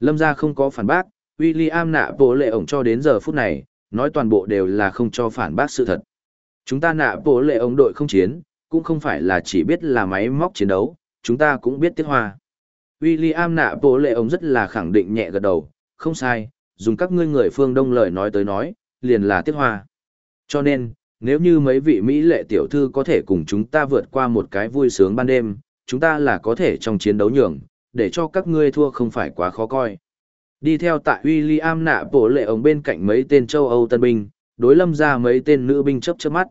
Lâm gia không có phản bác, William nạ bộ lệ ổng cho đến giờ phút này, nói toàn bộ đều là không cho phản bác sự thật. Chúng ta nạ bộ lệ ổng đội không chiến, cũng không phải là chỉ biết là máy móc chiến đấu, chúng ta cũng biết tiết hoa. William nạ bộ lệ ổng rất là khẳng định nhẹ gật đầu, không sai, dùng các ngươi người phương đông lời nói tới nói, liền là tiết hoa. Cho nên, nếu như mấy vị Mỹ lệ tiểu thư có thể cùng chúng ta vượt qua một cái vui sướng ban đêm, chúng ta là có thể trong chiến đấu nhường, để cho các ngươi thua không phải quá khó coi. Đi theo tại William nạ bổ lệ ổng bên cạnh mấy tên châu Âu tân binh, đối lâm ra mấy tên nữ binh chấp chớp mắt.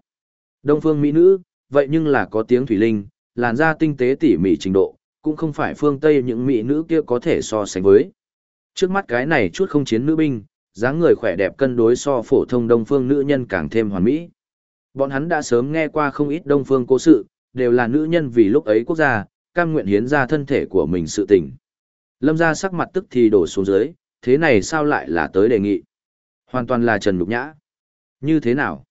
Đông phương Mỹ nữ, vậy nhưng là có tiếng thủy linh, làn da tinh tế tỉ mỉ trình độ, cũng không phải phương Tây những Mỹ nữ kia có thể so sánh với. Trước mắt cái này chút không chiến nữ binh, dáng người khỏe đẹp cân đối so phổ thông đông phương nữ nhân càng thêm hoàn mỹ. Bọn hắn đã sớm nghe qua không ít đông phương cố sự, đều là nữ nhân vì lúc ấy quốc gia, cam nguyện hiến ra thân thể của mình sự tình. Lâm ra sắc mặt tức thì đổ xuống dưới, thế này sao lại là tới đề nghị? Hoàn toàn là Trần Lục Nhã. Như thế nào?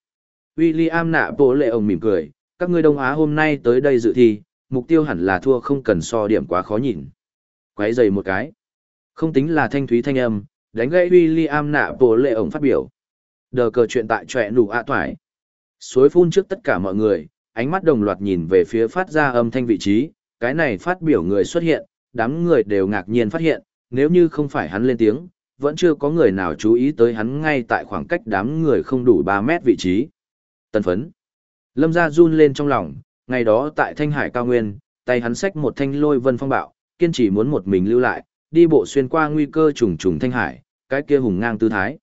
William nạ bộ lệ ông mỉm cười, các ngươi Đông Á hôm nay tới đây dự thi, mục tiêu hẳn là thua không cần so điểm quá khó nhìn. Quấy dày một cái. Không tính là thanh thúy thanh âm, đánh gãy William nạ bộ lệ ông phát biểu. Đờ cờ chuyện tại trọe nụ ạ toải. Suối phun trước tất cả mọi người, ánh mắt đồng loạt nhìn về phía phát ra âm thanh vị trí, cái này phát biểu người xuất hiện, đám người đều ngạc nhiên phát hiện, nếu như không phải hắn lên tiếng, vẫn chưa có người nào chú ý tới hắn ngay tại khoảng cách đám người không đủ 3 mét vị trí. Tân phấn. Lâm gia run lên trong lòng, ngày đó tại Thanh Hải cao nguyên, tay hắn xách một thanh lôi vân phong bạo, kiên trì muốn một mình lưu lại, đi bộ xuyên qua nguy cơ trùng trùng Thanh Hải, cái kia hùng ngang tư thái.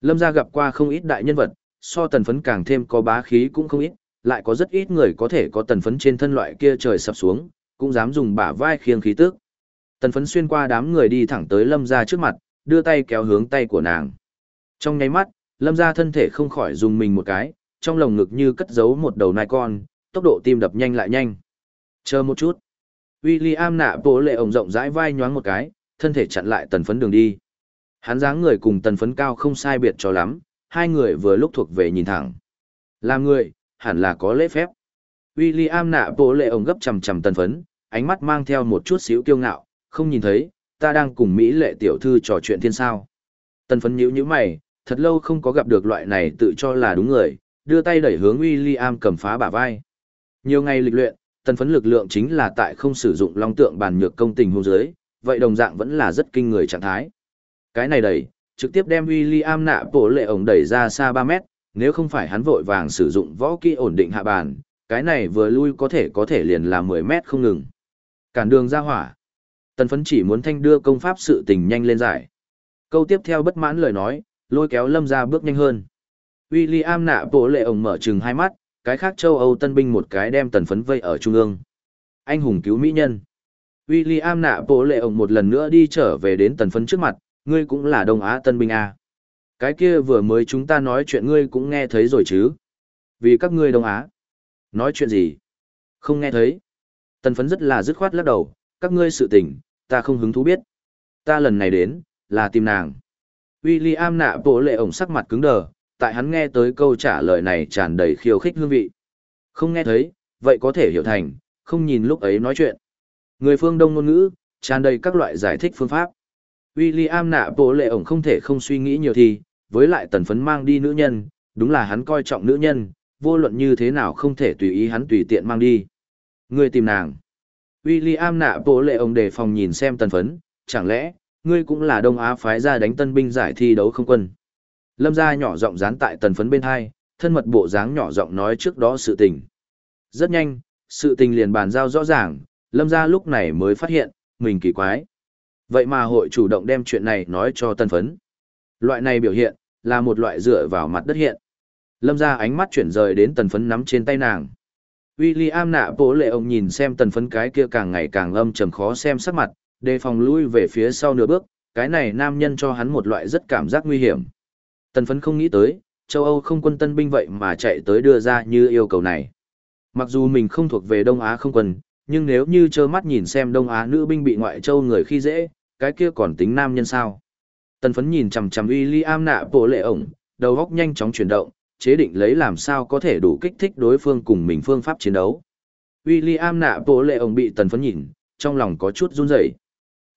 Lâm gia gặp qua không ít đại nhân vật, so tần phấn càng thêm có bá khí cũng không ít, lại có rất ít người có thể có tần phấn trên thân loại kia trời sập xuống, cũng dám dùng bả vai khiêng khí tức. Tần phấn xuyên qua đám người đi thẳng tới lâm ra trước mặt, đưa tay kéo hướng tay của nàng. Trong nháy mắt, lâm ra thân thể không khỏi dùng mình một cái, trong lồng ngực như cất giấu một đầu nai con, tốc độ tim đập nhanh lại nhanh. Chờ một chút. William nạ bố lệ ổng rộng rãi vai nhoáng một cái, thân thể chặn lại tần phấn đường đi. Hắn dáng người cùng tần phấn cao không sai biệt cho lắm, hai người vừa lúc thuộc về nhìn thẳng. Làm người, hẳn là có lễ phép. William nạ bố lệ ổng gấp chầm chầm tần phấn, ánh mắt mang theo một chút xíu kiêu ngạo, không nhìn thấy, ta đang cùng Mỹ lệ tiểu thư trò chuyện thiên sao. Tần phấn nhíu như mày, thật lâu không có gặp được loại này tự cho là đúng người, đưa tay đẩy hướng William cầm phá bả vai. Nhiều ngày lịch luyện, tần phấn lực lượng chính là tại không sử dụng long tượng bàn nhược công tình hôn giới, vậy đồng dạng vẫn là rất kinh người trạng thái. Cái này đẩy, trực tiếp đem William nạ bộ lệ ổng đẩy ra xa 3 mét, nếu không phải hắn vội vàng sử dụng võ kỹ ổn định hạ bàn, cái này vừa lui có thể có thể liền là 10 mét không ngừng. Cản đường ra hỏa. Tần phấn chỉ muốn thanh đưa công pháp sự tình nhanh lên giải. Câu tiếp theo bất mãn lời nói, lôi kéo lâm ra bước nhanh hơn. William nạ bộ lệ ổng mở trừng hai mắt, cái khác châu Âu tân binh một cái đem tần phấn vây ở trung ương. Anh hùng cứu mỹ nhân. William nạ bộ lệ ổng một lần nữa đi trở về đến tần phấn trước mặt, ngươi cũng là Đông Á tân binh à. Cái kia vừa mới chúng ta nói chuyện ngươi cũng nghe thấy rồi chứ. Vì các ngươi Đông Á. Nói chuyện gì? Không nghe thấy. Tần phấn rất là dứt khoát lắc đầu, các ngươi sự tình, ta không hứng thú biết. Ta lần này đến, là tìm nàng. William nạ bộ lệ ổng sắc mặt cứng đờ, tại hắn nghe tới câu trả lời này tràn đầy khiêu khích hương vị. Không nghe thấy, vậy có thể hiểu thành, không nhìn lúc ấy nói chuyện. Người phương Đông ngôn ngữ, tràn đầy các loại giải thích phương pháp. William nạ bộ lệ ổng không thể không suy nghĩ nhiều thì, với lại tần phấn mang đi nữ nhân, đúng là hắn coi trọng nữ nhân, vô luận như thế nào không thể tùy ý hắn tùy tiện mang đi. ngươi tìm nàng. William nạ bộ lệ ông đề phòng nhìn xem tần phấn, chẳng lẽ, ngươi cũng là Đông Á phái ra đánh tân binh giải thi đấu không quân. Lâm gia nhỏ giọng dán tại tần phấn bên hai, thân mật bộ dáng nhỏ giọng nói trước đó sự tình. Rất nhanh, sự tình liền bàn giao rõ ràng, Lâm gia lúc này mới phát hiện, mình kỳ quái. Vậy mà hội chủ động đem chuyện này nói cho tần phấn. Loại này biểu hiện, là một loại dựa vào mặt đất hiện. Lâm gia ánh mắt chuyển rời đến tần phấn nắm trên tay nàng. William nạ bố lệ ông nhìn xem tần phấn cái kia càng ngày càng âm trầm khó xem sắc mặt, đề phòng lui về phía sau nửa bước, cái này nam nhân cho hắn một loại rất cảm giác nguy hiểm. Tần phấn không nghĩ tới, châu Âu không quân tân binh vậy mà chạy tới đưa ra như yêu cầu này. Mặc dù mình không thuộc về Đông Á không quân, nhưng nếu như trơ mắt nhìn xem Đông Á nữ binh bị ngoại châu người khi dễ, cái kia còn tính nam nhân sao. Tần phấn nhìn chằm chằm William nạ bộ lệ ổng, đầu góc nhanh chóng chuyển động, chế định lấy làm sao có thể đủ kích thích đối phương cùng mình phương pháp chiến đấu. William nạ bộ lệ ông bị tần phấn nhìn, trong lòng có chút run rẩy.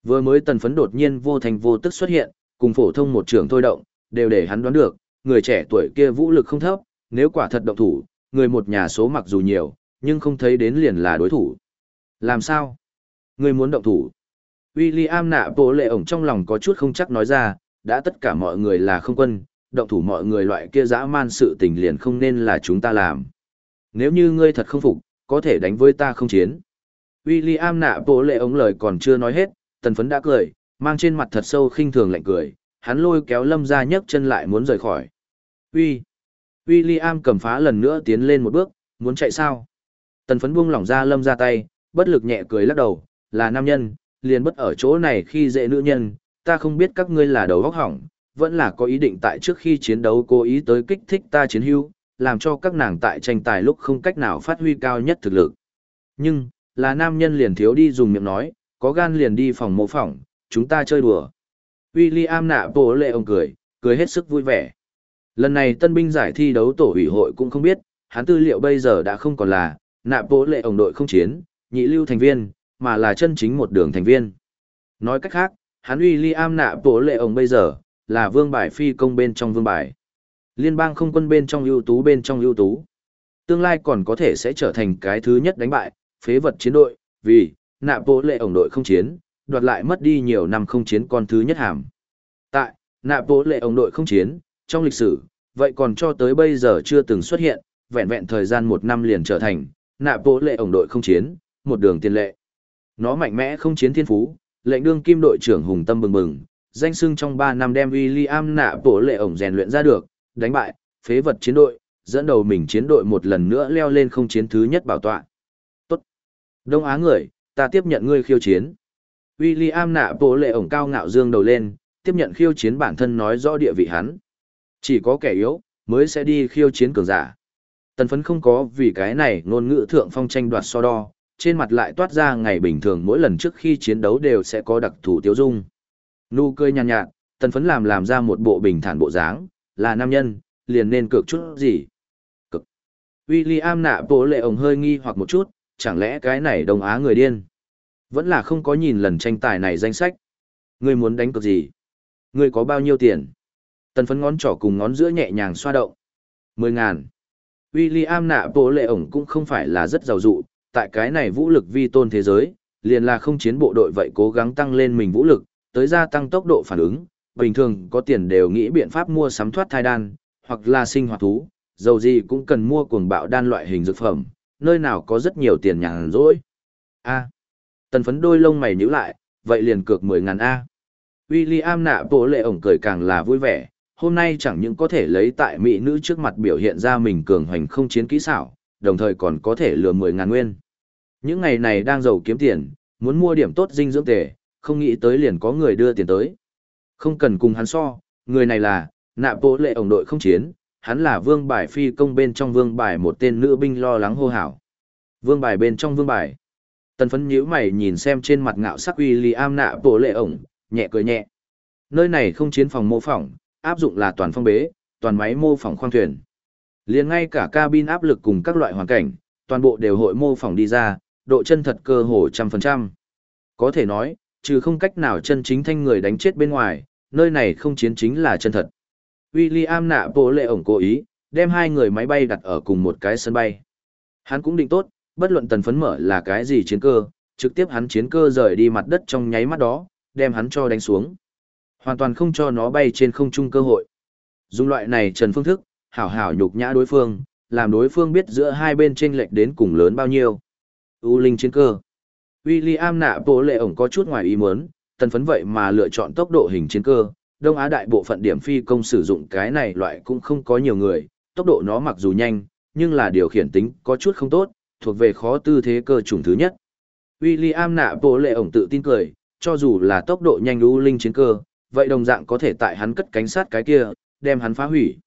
Vừa mới tần phấn đột nhiên vô thành vô tức xuất hiện, cùng phổ thông một trường thôi động, đều để hắn đoán được, người trẻ tuổi kia vũ lực không thấp, nếu quả thật động thủ, người một nhà số mặc dù nhiều, nhưng không thấy đến liền là đối thủ. Làm sao? Người muốn động thủ. William nạ bộ lệ ổng trong lòng có chút không chắc nói ra, đã tất cả mọi người là không quân, động thủ mọi người loại kia dã man sự tình liền không nên là chúng ta làm. Nếu như ngươi thật không phục, có thể đánh với ta không chiến. William nạ bộ lệ ống lời còn chưa nói hết, tần phấn đã cười, mang trên mặt thật sâu khinh thường lạnh cười, hắn lôi kéo lâm ra nhấc chân lại muốn rời khỏi. Uy, William cầm phá lần nữa tiến lên một bước, muốn chạy sao? Tần phấn buông lỏng ra lâm ra tay, bất lực nhẹ cười lắc đầu, là nam nhân, liền bất ở chỗ này khi dễ nữ nhân, ta không biết các ngươi là đầu óc hỏng, vẫn là có ý định tại trước khi chiến đấu cố ý tới kích thích ta chiến hưu, làm cho các nàng tại tranh tài lúc không cách nào phát huy cao nhất thực lực. Nhưng, là nam nhân liền thiếu đi dùng miệng nói, có gan liền đi phòng mô phỏng, chúng ta chơi đùa. William nạ bổ lệ ông cười, cười hết sức vui vẻ. Lần này tân binh giải thi đấu tổ ủy hội cũng không biết, hắn tư liệu bây giờ đã không còn là, nạ bổ lệ ông đội không chiến, nhị lưu thành viên, mà là chân chính một đường thành viên. Nói cách khác, hắn uy Liam nạ bố lệ ông bây giờ, là vương bài phi công bên trong vương bài. Liên bang không quân bên trong ưu tú bên trong ưu tú. Tương lai còn có thể sẽ trở thành cái thứ nhất đánh bại, phế vật chiến đội, vì, nạ bố lệ ổng đội không chiến, đoạt lại mất đi nhiều năm không chiến con thứ nhất hàm. Tại, nạ bố lệ ổng đội không chiến, trong lịch sử, vậy còn cho tới bây giờ chưa từng xuất hiện, vẹn vẹn thời gian một năm liền trở thành, nạ bố lệ ổng đội không chiến, một đường tiền lệ. Nó mạnh mẽ không chiến thiên phú, lệnh đương kim đội trưởng hùng tâm bừng bừng, danh sưng trong 3 năm đem William nạ bổ lệ ổng rèn luyện ra được, đánh bại, phế vật chiến đội, dẫn đầu mình chiến đội một lần nữa leo lên không chiến thứ nhất bảo tọa. Tốt. Đông Á người, ta tiếp nhận ngươi khiêu chiến. William nạ bổ lệ ổng cao ngạo dương đầu lên, tiếp nhận khiêu chiến bản thân nói rõ địa vị hắn. Chỉ có kẻ yếu, mới sẽ đi khiêu chiến cường giả. Tần phấn không có vì cái này ngôn ngữ thượng phong tranh đoạt so đo, trên mặt lại toát ra ngày bình thường mỗi lần trước khi chiến đấu đều sẽ có đặc thù tiêu dung. Nụ cười nhàn nhạt, nhạt, tần phấn làm làm ra một bộ bình thản bộ dáng, là nam nhân, liền nên cược chút gì. Cực. William nạ bộ lệ ổng hơi nghi hoặc một chút, chẳng lẽ cái này Đông Á người điên. Vẫn là không có nhìn lần tranh tài này danh sách. Ngươi muốn đánh cược gì? Ngươi có bao nhiêu tiền? Tần phấn ngón trỏ cùng ngón giữa nhẹ nhàng xoa động. Mười ngàn. William nạ bộ lệ ổng cũng không phải là rất giàu dụ, tại cái này vũ lực vi tôn thế giới, liền là không chiến bộ đội vậy cố gắng tăng lên mình vũ lực, tới gia tăng tốc độ phản ứng, bình thường có tiền đều nghĩ biện pháp mua sắm thoát thai đan, hoặc là sinh hoạt thú, dầu gì cũng cần mua cuồng bạo đan loại hình dược phẩm, nơi nào có rất nhiều tiền nhàn rỗi. A. Tần phấn đôi lông mày nhíu lại, vậy liền cược 10 ngàn A. William nạ bộ lệ ổng cười càng là vui vẻ, hôm nay chẳng những có thể lấy tại mỹ nữ trước mặt biểu hiện ra mình cường hoành không chiến kỹ xảo, đồng thời còn có thể lừa 10 ngàn nguyên. Những ngày này đang giàu kiếm tiền, muốn mua điểm tốt dinh dưỡng tề, không nghĩ tới liền có người đưa tiền tới. Không cần cùng hắn so, người này là, nạ bộ lệ ổng đội không chiến, hắn là vương bài phi công bên trong vương bài một tên nữ binh lo lắng hô hào. Vương bài bên trong vương bài. Tần phấn nhíu mày nhìn xem trên mặt ngạo sắc uy li am nạ bộ lệ ổng, nhẹ cười nhẹ. Nơi này không chiến phòng mô phỏng, áp dụng là toàn phong bế, toàn máy mô phỏng khoang thuyền. liền ngay cả cabin áp lực cùng các loại hoàn cảnh, toàn bộ đều hội mô phỏng đi ra, độ chân thật cơ hồ trăm phần trăm. Có thể nói, trừ không cách nào chân chính thanh người đánh chết bên ngoài, nơi này không chiến chính là chân thật. William nạ bộ lệ ổng cố ý, đem hai người máy bay đặt ở cùng một cái sân bay. Hắn cũng định tốt, bất luận tần phấn mở là cái gì chiến cơ, trực tiếp hắn chiến cơ rời đi mặt đất trong nháy mắt đó, đem hắn cho đánh xuống. Hoàn toàn không cho nó bay trên không trung cơ hội. Dùng loại này trần phương thức, hảo hảo nhục nhã đối phương, làm đối phương biết giữa hai bên chênh lệch đến cùng lớn bao nhiêu. U linh chiến cơ. William nạ bộ lệ ổng có chút ngoài ý muốn, tần phấn vậy mà lựa chọn tốc độ hình chiến cơ. Đông Á đại bộ phận điểm phi công sử dụng cái này loại cũng không có nhiều người, tốc độ nó mặc dù nhanh, nhưng là điều khiển tính có chút không tốt, thuộc về khó tư thế cơ chủng thứ nhất. William nạ bộ lệ ổng tự tin cười, cho dù là tốc độ nhanh u linh chiến cơ, vậy đồng dạng có thể tại hắn cất cánh sát cái kia, đem hắn phá hủy.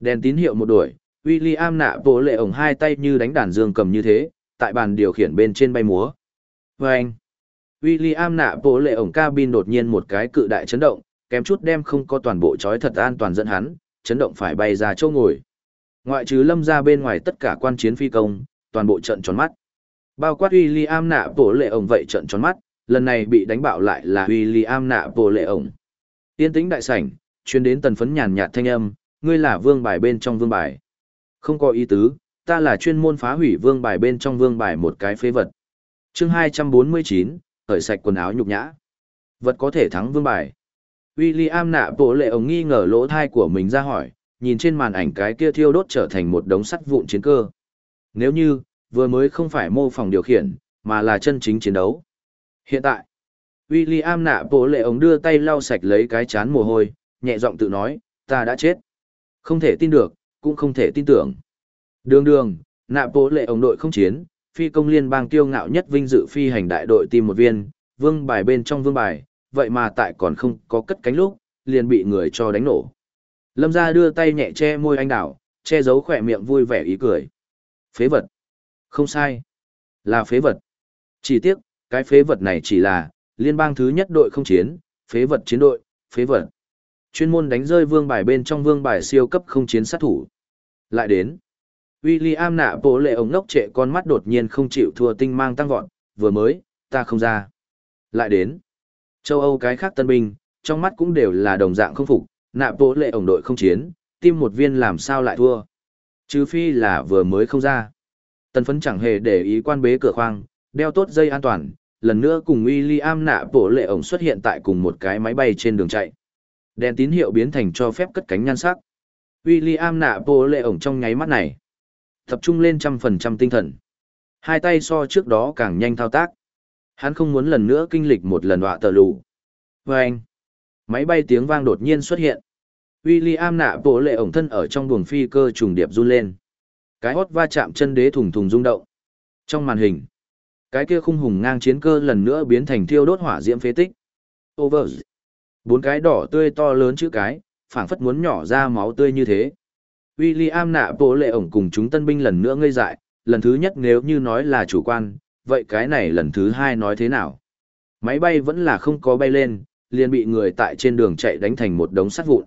Đèn tín hiệu một đuổi, William nạ bộ lệ ổng hai tay như đánh đàn dương cầm như thế, tại bàn điều khiển bên trên bay múa. Và anh, William nạ bộ lệ ổng cabin đột nhiên một cái cự đại chấn động, kém chút đem không có toàn bộ chói thật an toàn dẫn hắn, chấn động phải bay ra chỗ ngồi. Ngoại trừ lâm ra bên ngoài tất cả quan chiến phi công, toàn bộ trận tròn mắt. Bao quát William nạ bổ lệ ổng vậy trận tròn mắt, lần này bị đánh bạo lại là William nạ bổ lệ ổng. Tiên tĩnh đại sảnh, chuyên đến tần phấn nhàn nhạt thanh âm, ngươi là vương bài bên trong vương bài. Không có ý tứ, ta là chuyên môn phá hủy vương bài bên trong vương bài một cái phế vật. chương 249, khởi sạch quần áo nhục nhã. Vật có thể thắng vương bài. William nạ bộ lệ ống nghi ngờ lỗ thai của mình ra hỏi, nhìn trên màn ảnh cái kia thiêu đốt trở thành một đống sắt vụn chiến cơ. Nếu như, vừa mới không phải mô phỏng điều khiển, mà là chân chính chiến đấu. Hiện tại, William nạ bộ lệ ống đưa tay lau sạch lấy cái chán mồ hôi, nhẹ giọng tự nói, ta đã chết. Không thể tin được, cũng không thể tin tưởng. Đường đường, nạ bộ lệ ổng đội không chiến, phi công liên bang tiêu ngạo nhất vinh dự phi hành đại đội tìm một viên, vương bài bên trong vương bài, vậy mà tại còn không có cất cánh lúc, liền bị người cho đánh nổ. Lâm gia đưa tay nhẹ che môi anh đảo, che giấu khỏe miệng vui vẻ ý cười. Phế vật. Không sai. Là phế vật. Chỉ tiếc, cái phế vật này chỉ là, liên bang thứ nhất đội không chiến, phế vật chiến đội, phế vật. Chuyên môn đánh rơi vương bài bên trong vương bài siêu cấp không chiến sát thủ. Lại đến. William nạ bố lệ ống ngốc trệ con mắt đột nhiên không chịu thua tinh mang tăng vọt, vừa mới, ta không ra. Lại đến. Châu Âu cái khác tân binh, trong mắt cũng đều là đồng dạng không phục, nạ bố lệ ổng đội không chiến, tim một viên làm sao lại thua. Trừ phi là vừa mới không ra. Tần phấn chẳng hề để ý quan bế cửa khoang, đeo tốt dây an toàn, lần nữa cùng William nạ bổ lệ ổng xuất hiện tại cùng một cái máy bay trên đường chạy. Đèn tín hiệu biến thành cho phép cất cánh nhan sắc. William nạ bổ lệ ổng trong nháy mắt này. Tập trung lên trăm phần trăm tinh thần. Hai tay so trước đó càng nhanh thao tác. Hắn không muốn lần nữa kinh lịch một lần họa tờ lù. Và anh, máy bay tiếng vang đột nhiên xuất hiện. William nạ bộ lệ ổng thân ở trong buồng phi cơ trùng điệp run lên. Cái hót va chạm chân đế thùng thùng rung động. Trong màn hình, cái kia khung hùng ngang chiến cơ lần nữa biến thành thiêu đốt hỏa diễm phế tích. Over. Bốn cái đỏ tươi to lớn chữ cái, phảng phất muốn nhỏ ra máu tươi như thế. William nạ bộ lệ ổng cùng chúng tân binh lần nữa ngây dại, lần thứ nhất nếu như nói là chủ quan, vậy cái này lần thứ hai nói thế nào? Máy bay vẫn là không có bay lên, liền bị người tại trên đường chạy đánh thành một đống sắt vụn.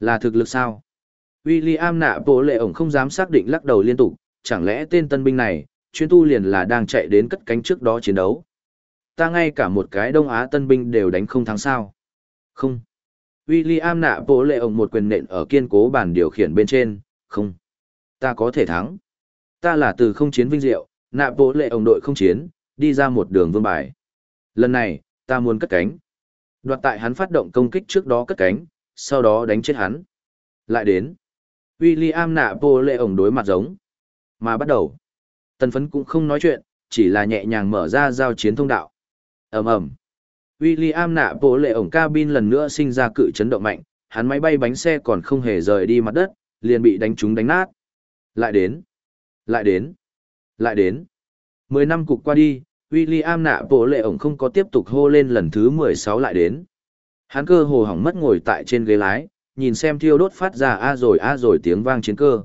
Là thực lực sao? William nạ bộ lệ ổng không dám xác định lắc đầu liên tục, chẳng lẽ tên tân binh này, chuyên tu liền là đang chạy đến cất cánh trước đó chiến đấu. Ta ngay cả một cái Đông Á tân binh đều đánh không thắng sao. Không. William nạ bộ lệ ổng một quyền nện ở kiên cố bàn điều khiển bên trên, không. Ta có thể thắng. Ta là từ không chiến vinh diệu, nạ bộ lệ ổng đội không chiến, đi ra một đường vương bài. Lần này, ta muốn cất cánh. Đoạt tại hắn phát động công kích trước đó cất cánh, sau đó đánh chết hắn. Lại đến. William nạ bộ lệ ổng đối mặt giống. Mà bắt đầu. Tần phấn cũng không nói chuyện, chỉ là nhẹ nhàng mở ra giao chiến thông đạo. ầm ầm William nạ bộ lệ ổng cabin lần nữa sinh ra cự chấn động mạnh, hắn máy bay bánh xe còn không hề rời đi mặt đất, liền bị đánh trúng đánh nát. Lại đến. Lại đến. Lại đến. Mười năm cục qua đi, William nạ bộ lệ ổng không có tiếp tục hô lên lần thứ mười sáu lại đến. Hắn cơ hồ hỏng mất ngồi tại trên ghế lái, nhìn xem thiêu đốt phát ra a rồi a rồi tiếng vang chiến cơ.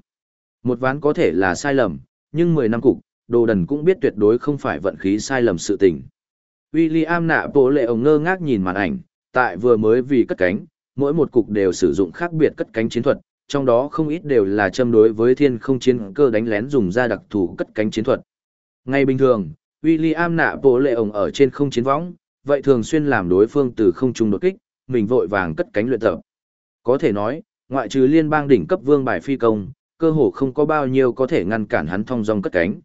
Một ván có thể là sai lầm, nhưng mười năm cục, đồ đần cũng biết tuyệt đối không phải vận khí sai lầm sự tình. William nạ bộ lệ ổng ngơ ngác nhìn màn ảnh, tại vừa mới vì cất cánh, mỗi một cục đều sử dụng khác biệt cất cánh chiến thuật, trong đó không ít đều là châm đối với thiên không chiến cơ đánh lén dùng ra đặc thù cất cánh chiến thuật. Ngay bình thường, William nạ bộ lệ ổng ở trên không chiến võng, vậy thường xuyên làm đối phương từ không trung đột kích, mình vội vàng cất cánh luyện tập. Có thể nói, ngoại trừ liên bang đỉnh cấp vương bài phi công, cơ hồ không có bao nhiêu có thể ngăn cản hắn thông dong cất cánh.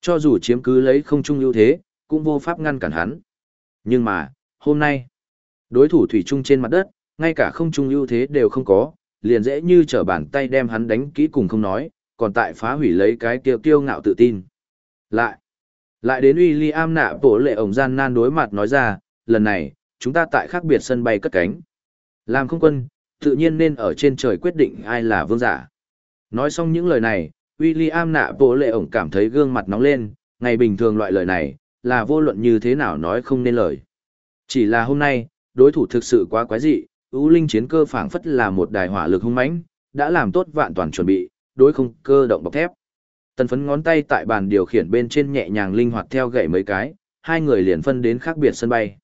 Cho dù chiếm cứ lấy không trung ưu thế, cũng vô pháp ngăn cản hắn. Nhưng mà, hôm nay, đối thủ thủy chung trên mặt đất, ngay cả không trung ưu thế đều không có, liền dễ như trở bàn tay đem hắn đánh kỹ cùng không nói, còn tại phá hủy lấy cái kiêu kiêu ngạo tự tin. Lại, lại đến William nạ bổ lệ ổng gian nan đối mặt nói ra, lần này, chúng ta tại khác biệt sân bay cất cánh. Làm không quân, tự nhiên nên ở trên trời quyết định ai là vương giả. Nói xong những lời này, William nạ bổ lệ ổng cảm thấy gương mặt nóng lên, ngày bình thường loại lời này, là vô luận như thế nào nói không nên lời. Chỉ là hôm nay, đối thủ thực sự quá quái dị, U linh chiến cơ phảng phất là một đài hỏa lực hung mãnh, đã làm tốt vạn toàn chuẩn bị, đối không cơ động bọc thép. Tần phấn ngón tay tại bàn điều khiển bên trên nhẹ nhàng linh hoạt theo gậy mấy cái, hai người liền phân đến khác biệt sân bay.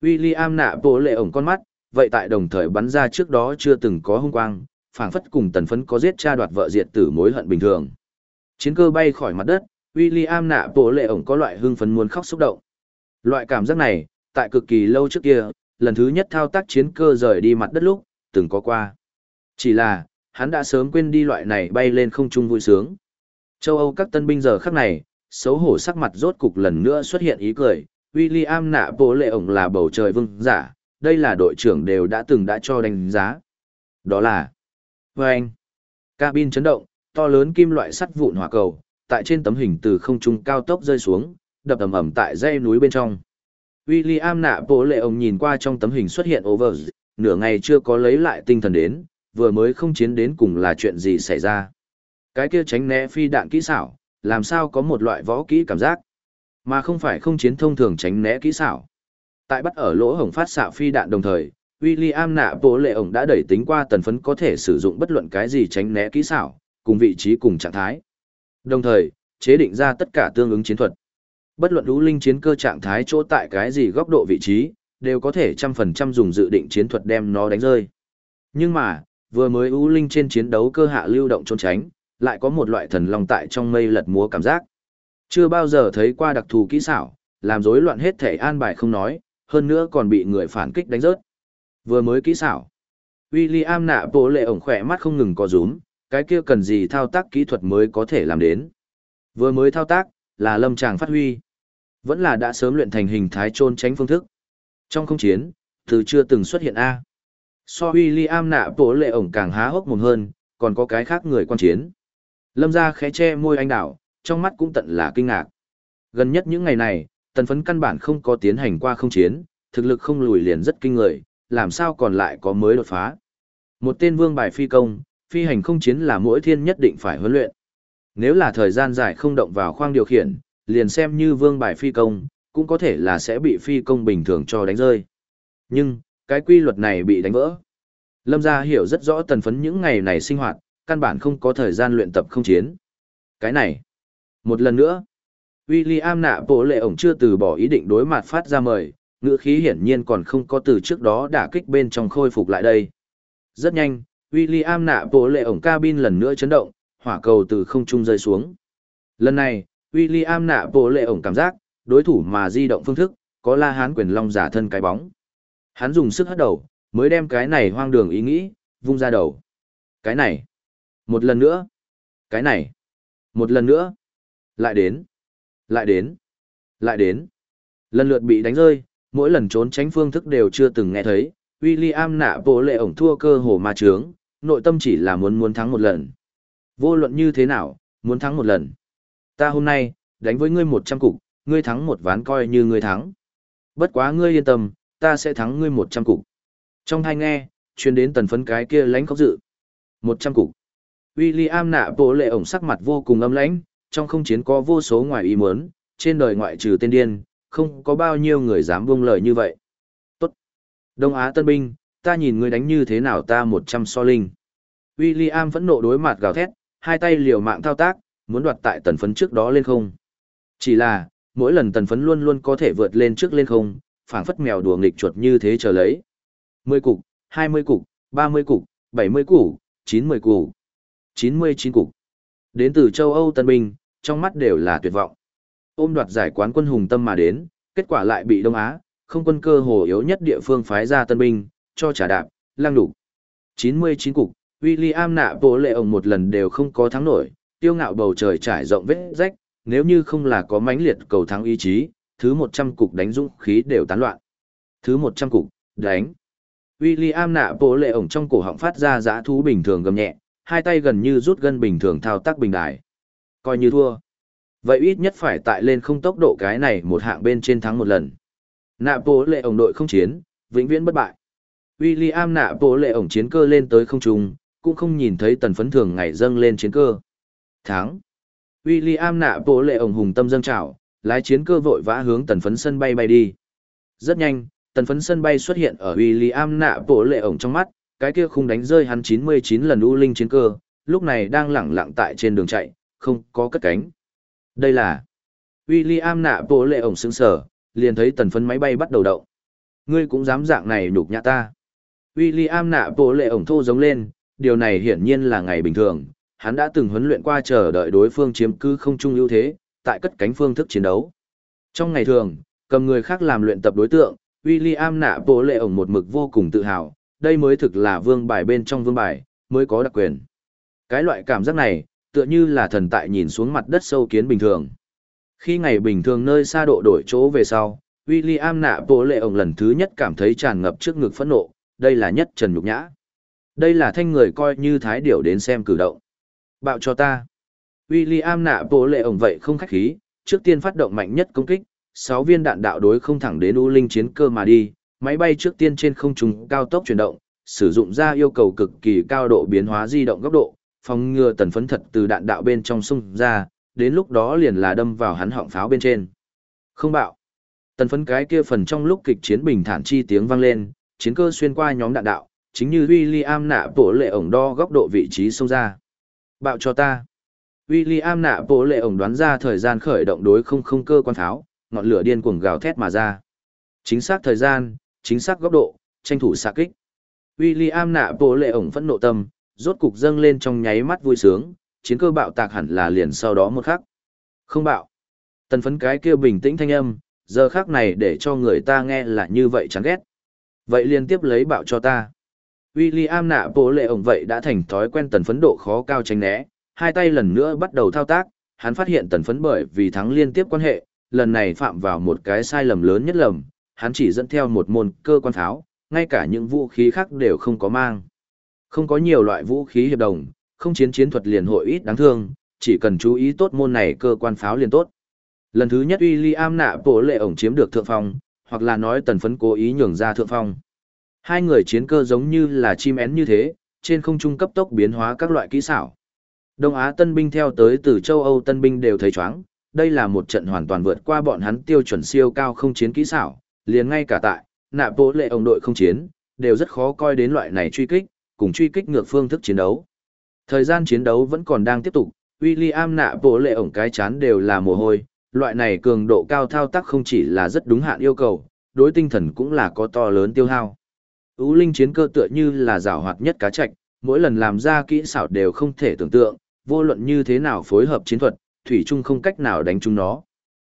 William nạ bộ lệ ổng con mắt, vậy tại đồng thời bắn ra trước đó chưa từng có hung quang, phảng phất cùng tần phấn có giết cha đoạt vợ diệt tử mối hận bình thường. Chiến cơ bay khỏi mặt đất, William nạ bộ lệ ổng có loại hưng phấn muốn khóc xúc động. Loại cảm giác này, tại cực kỳ lâu trước kia, lần thứ nhất thao tác chiến cơ rời đi mặt đất lúc, từng có qua. Chỉ là, hắn đã sớm quên đi loại này bay lên không trung vui sướng. Châu Âu các tân binh giờ khắc này, xấu hổ sắc mặt rốt cục lần nữa xuất hiện ý cười, William nạ bộ lệ ổng là bầu trời vương giả, đây là đội trưởng đều đã từng đã cho đánh giá. Đó là Và anh, cabin chấn động, to lớn kim loại sắt vụn hỏa cầu, tại trên tấm hình từ không trung cao tốc rơi xuống, đập ầm ầm tại dãy núi bên trong. William nạ bộ lệ ông nhìn qua trong tấm hình xuất hiện over, nửa ngày chưa có lấy lại tinh thần đến, vừa mới không chiến đến cùng là chuyện gì xảy ra. Cái kia tránh né phi đạn kỹ xảo, làm sao có một loại võ kỹ cảm giác, mà không phải không chiến thông thường tránh né kỹ xảo. Tại bắt ở lỗ hổng phát xạ phi đạn đồng thời, William nạ bộ lệ ổng đã đẩy tính qua tần phấn có thể sử dụng bất luận cái gì tránh né kỹ xảo, cùng vị trí cùng trạng thái. Đồng thời, chế định ra tất cả tương ứng chiến thuật. Bất luận lũ linh chiến cơ trạng thái chỗ tại cái gì góc độ vị trí, đều có thể trăm phần trăm dùng dự định chiến thuật đem nó đánh rơi. Nhưng mà, vừa mới ưu linh trên chiến đấu cơ hạ lưu động trốn tránh, lại có một loại thần long tại trong mây lật múa cảm giác. Chưa bao giờ thấy qua đặc thù kỹ xảo, làm rối loạn hết thể an bài không nói, hơn nữa còn bị người phản kích đánh rớt. Vừa mới kỹ xảo. William nạ bộ lệ ổng khỏe mắt không ngừng có rúm, cái kia cần gì thao tác kỹ thuật mới có thể làm đến. Vừa mới thao tác, là lâm tràng phát huy. Vẫn là đã sớm luyện thành hình thái trôn tránh phương thức. Trong không chiến, từ chưa từng xuất hiện A. So William nạ bổ lệ ổng càng há hốc mồm hơn, còn có cái khác người quan chiến. Lâm ra khẽ che môi anh đảo, trong mắt cũng tận là kinh ngạc. Gần nhất những ngày này, tần phấn căn bản không có tiến hành qua không chiến, thực lực không lùi liền rất kinh người, làm sao còn lại có mới đột phá. Một tên vương bài phi công, phi hành không chiến là mỗi thiên nhất định phải huấn luyện. Nếu là thời gian dài không động vào khoang điều khiển, liền xem như vương bài phi công, cũng có thể là sẽ bị phi công bình thường cho đánh rơi. Nhưng, cái quy luật này bị đánh vỡ. Lâm gia hiểu rất rõ tần phấn những ngày này sinh hoạt, căn bản không có thời gian luyện tập không chiến. Cái này, một lần nữa, William nạ bộ lệ ổng chưa từ bỏ ý định đối mặt phát ra mời, ngữ khí hiển nhiên còn không có từ trước đó đả kích bên trong khôi phục lại đây. Rất nhanh, William nạ bộ lệ ổng cabin lần nữa chấn động, hỏa cầu từ không trung rơi xuống. Lần này, William nạ bộ lệ ổng cảm giác, đối thủ mà di động phương thức, có la hán quyền long giả thân cái bóng. Hắn dùng sức hất đầu, mới đem cái này hoang đường ý nghĩ, vung ra đầu. Cái này. Một lần nữa. Cái này. Một lần nữa. Lại đến. Lại đến. Lại đến. Lần lượt bị đánh rơi, mỗi lần trốn tránh phương thức đều chưa từng nghe thấy. William nạ bộ lệ ổng thua cơ hồ ma trướng, nội tâm chỉ là muốn muốn thắng một lần. Vô luận như thế nào, muốn thắng một lần. Ta hôm nay, đánh với ngươi một trăm cục, ngươi thắng một ván coi như ngươi thắng. Bất quá ngươi yên tâm, ta sẽ thắng ngươi một trăm cục. Trong hai nghe, chuyên đến tần phấn cái kia lánh khóc dự. Một trăm cục. William nạ bộ lệ ổng sắc mặt vô cùng âm lãnh, trong không chiến có vô số ngoài ý muốn, trên đời ngoại trừ tên điên, không có bao nhiêu người dám buông lời như vậy. Tốt. Đông Á tân binh, ta nhìn ngươi đánh như thế nào ta một trăm so linh. William phẫn nộ đối mặt gào thét, hai tay liều mạng thao tác, muốn đoạt tại tần phấn trước đó lên không. Chỉ là, mỗi lần tần phấn luôn luôn có thể vượt lên trước lên không, phảng phất mèo đùa nghịch chuột như thế chờ lấy. 10 cục, 20 cục, 30 cục, 70 cục, 90 cục, 99 cục. Đến từ châu Âu Tân Binh, trong mắt đều là tuyệt vọng. Ôm đoạt giải quán quân hùng tâm mà đến, kết quả lại bị Đông Á, không quân cơ hồ yếu nhất địa phương phái ra Tân Binh, cho trả đạp, lang đủ. 99 cục, William nạ bộ lệ ổng một lần đều không có thắng nổi, tiêu ngạo bầu trời trải rộng vết rách, nếu như không là có mãnh liệt cầu thắng ý chí, thứ 100 cục đánh dũng khí đều tán loạn. Thứ 100 cục, đánh. William nạ bộ lệ ổng trong cổ họng phát ra giã thú bình thường gầm nhẹ, hai tay gần như rút gân bình thường thao tác bình đài. Coi như thua. Vậy ít nhất phải tại lên không tốc độ cái này một hạng bên trên thắng một lần. Nạ bộ lệ ổng đội không chiến, vĩnh viễn bất bại. William nạ bộ lệ ổng chiến cơ lên tới không trung, cũng không nhìn thấy tần phấn thường ngày dâng lên chiến cơ. Tháng. William nạ bộ lệ ổng hùng tâm dâng trào, lái chiến cơ vội vã hướng tần phấn sân bay bay đi. Rất nhanh, tần phấn sân bay xuất hiện ở William nạ bộ lệ ổng trong mắt, cái kia khung đánh rơi hắn 99 lần u linh chiến cơ, lúc này đang lẳng lặng tại trên đường chạy, không có cất cánh. Đây là William nạ bộ lệ ổng sững sở, liền thấy tần phấn máy bay bắt đầu động. Ngươi cũng dám dạng này nhục nhã ta. William nạ bộ lệ ổng thô giống lên, điều này hiển nhiên là ngày bình thường, hắn đã từng huấn luyện qua chờ đợi đối phương chiếm cứ không trung ưu thế, tại cất cánh phương thức chiến đấu. Trong ngày thường, cầm người khác làm luyện tập đối tượng, William nạ bộ lệ ổng một mực vô cùng tự hào, đây mới thực là vương bài bên trong vương bài, mới có đặc quyền. Cái loại cảm giác này, tựa như là thần tại nhìn xuống mặt đất sâu kiến bình thường. Khi ngày bình thường nơi xa độ đổi chỗ về sau, William nạ bộ lệ ổng lần thứ nhất cảm thấy tràn ngập trước ngực phẫn nộ, đây là nhất trần nhục nhã. Đây là thanh người coi như thái điểu đến xem cử động. Bạo cho ta. William nạ bộ lệ ổng vậy không khách khí, trước tiên phát động mạnh nhất công kích, 6 viên đạn đạo đối không thẳng đến U Linh chiến cơ mà đi, máy bay trước tiên trên không trung cao tốc chuyển động, sử dụng ra yêu cầu cực kỳ cao độ biến hóa di động góc độ, phòng ngừa tần phấn thật từ đạn đạo bên trong xung ra, đến lúc đó liền là đâm vào hắn họng pháo bên trên. Không bạo. Tần phấn cái kia phần trong lúc kịch chiến bình thản chi tiếng vang lên, chiến cơ xuyên qua nhóm đạn đạo, chính như William nạ bổ lệ ổng đo góc độ vị trí xông ra. Bạo cho ta. William nạ bổ lệ ổng đoán ra thời gian khởi động đối không không cơ quan pháo, ngọn lửa điên cuồng gào thét mà ra. Chính xác thời gian, chính xác góc độ, tranh thủ xạ kích. William nạ bổ lệ ổng phẫn nộ tâm, rốt cục dâng lên trong nháy mắt vui sướng, chiến cơ bạo tạc hẳn là liền sau đó một khắc. Không bạo. Tần phấn cái kia bình tĩnh thanh âm, giờ khắc này để cho người ta nghe là như vậy chán ghét. Vậy liên tiếp lấy bạo cho ta. William nạ bố lệ ổng vậy đã thành thói quen tần phấn độ khó cao tránh né, hai tay lần nữa bắt đầu thao tác, hắn phát hiện tần phấn bởi vì thắng liên tiếp quan hệ, lần này phạm vào một cái sai lầm lớn nhất lầm, hắn chỉ dẫn theo một môn cơ quan pháo, ngay cả những vũ khí khác đều không có mang. Không có nhiều loại vũ khí hiệp đồng, không chiến chiến thuật liền hội ít đáng thương, chỉ cần chú ý tốt môn này cơ quan pháo liền tốt. Lần thứ nhất William nạ bổ lệ ổng chiếm được thượng phong, hoặc là nói tần phấn cố ý nhường ra thượng phong. Hai người chiến cơ giống như là chim én như thế, trên không trung cấp tốc biến hóa các loại kỹ xảo. Đông Á tân binh theo tới từ châu Âu tân binh đều thấy chóng, đây là một trận hoàn toàn vượt qua bọn hắn tiêu chuẩn siêu cao không chiến kỹ xảo, liền ngay cả tại, nạ bố lệ ông đội không chiến, đều rất khó coi đến loại này truy kích, cùng truy kích ngược phương thức chiến đấu. Thời gian chiến đấu vẫn còn đang tiếp tục, William nạ bộ lệ ổng cái chán đều là mồ hôi, loại này cường độ cao thao tác không chỉ là rất đúng hạn yêu cầu, đối tinh thần cũng là có to lớn tiêu hao. Ú linh chiến cơ tựa như là rào hoạt nhất cá trạch, mỗi lần làm ra kỹ xảo đều không thể tưởng tượng, vô luận như thế nào phối hợp chiến thuật, thủy chung không cách nào đánh chúng nó.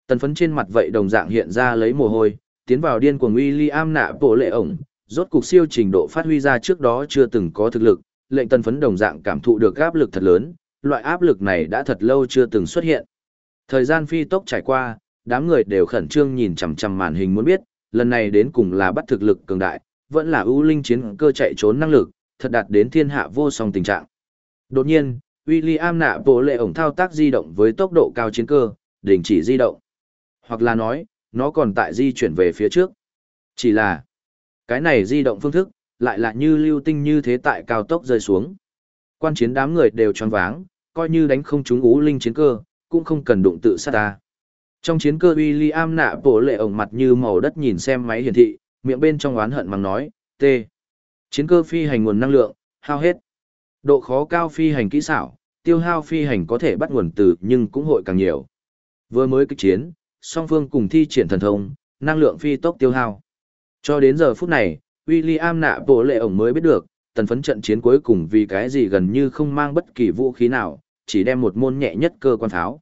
Tần phấn trên mặt vậy đồng dạng hiện ra lấy mồ hôi, tiến vào điên của William nạ bộ lệ ổng, rốt cục siêu trình độ phát huy ra trước đó chưa từng có thực lực, lệnh tần phấn đồng dạng cảm thụ được áp lực thật lớn, loại áp lực này đã thật lâu chưa từng xuất hiện. Thời gian phi tốc trải qua, đám người đều khẩn trương nhìn chằm chằm màn hình muốn biết, lần này đến cùng là bắt thực lực cường đại, vẫn là ưu linh chiến cơ chạy trốn năng lực, thật đạt đến thiên hạ vô song tình trạng. Đột nhiên, William nạ bộ lệ ổng thao tác di động với tốc độ cao chiến cơ, đình chỉ di động. Hoặc là nói, nó còn tại di chuyển về phía trước. Chỉ là, cái này di động phương thức, lại là như lưu tinh như thế tại cao tốc rơi xuống. Quan chiến đám người đều tròn váng, coi như đánh không trúng ú linh chiến cơ, cũng không cần đụng tự sát ta. Trong chiến cơ William nạ bộ lệ ổng mặt như màu đất nhìn xem máy hiển thị, miệng bên trong oán hận mắng nói, T. Chiến cơ phi hành nguồn năng lượng, hao hết. Độ khó cao phi hành kỹ xảo, tiêu hao phi hành có thể bắt nguồn từ nhưng cũng hội càng nhiều. Vừa mới kích chiến, song phương cùng thi triển thần thông, năng lượng phi tốc tiêu hao. Cho đến giờ phút này, William nạ bộ lệ ổng mới biết được, tần phấn trận chiến cuối cùng vì cái gì gần như không mang bất kỳ vũ khí nào, chỉ đem một môn nhẹ nhất cơ quan tháo.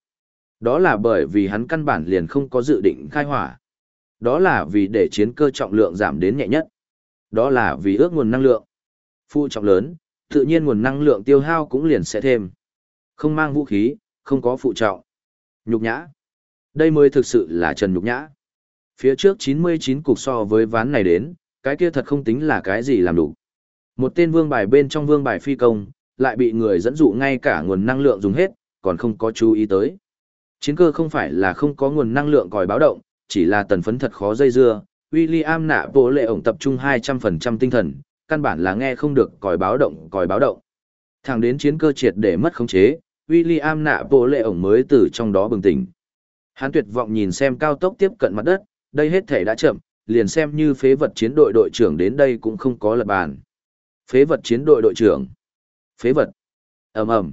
Đó là bởi vì hắn căn bản liền không có dự định khai hỏa. Đó là vì để chiến cơ trọng lượng giảm đến nhẹ nhất. Đó là vì ước nguồn năng lượng. Phụ trọng lớn, tự nhiên nguồn năng lượng tiêu hao cũng liền sẽ thêm. Không mang vũ khí, không có phụ trọng. Nhục nhã. Đây mới thực sự là trần nhục nhã. Phía trước 99 cục so với ván này đến, cái kia thật không tính là cái gì làm đủ. Một tên vương bài bên trong vương bài phi công, lại bị người dẫn dụ ngay cả nguồn năng lượng dùng hết, còn không có chú ý tới. Chiến cơ không phải là không có nguồn năng lượng còi báo động, chỉ là tần phấn thật khó dây dưa. William nạ bộ lệ ổng tập trung 200% tinh thần, căn bản là nghe không được còi báo động, còi báo động. Thẳng đến chiến cơ triệt để mất khống chế, William nạ bộ lệ ổng mới từ trong đó bừng tỉnh. Hắn tuyệt vọng nhìn xem cao tốc tiếp cận mặt đất, đây hết thể đã chậm, liền xem như phế vật chiến đội đội trưởng đến đây cũng không có lật bàn. Phế vật chiến đội đội trưởng. Phế vật. ầm ầm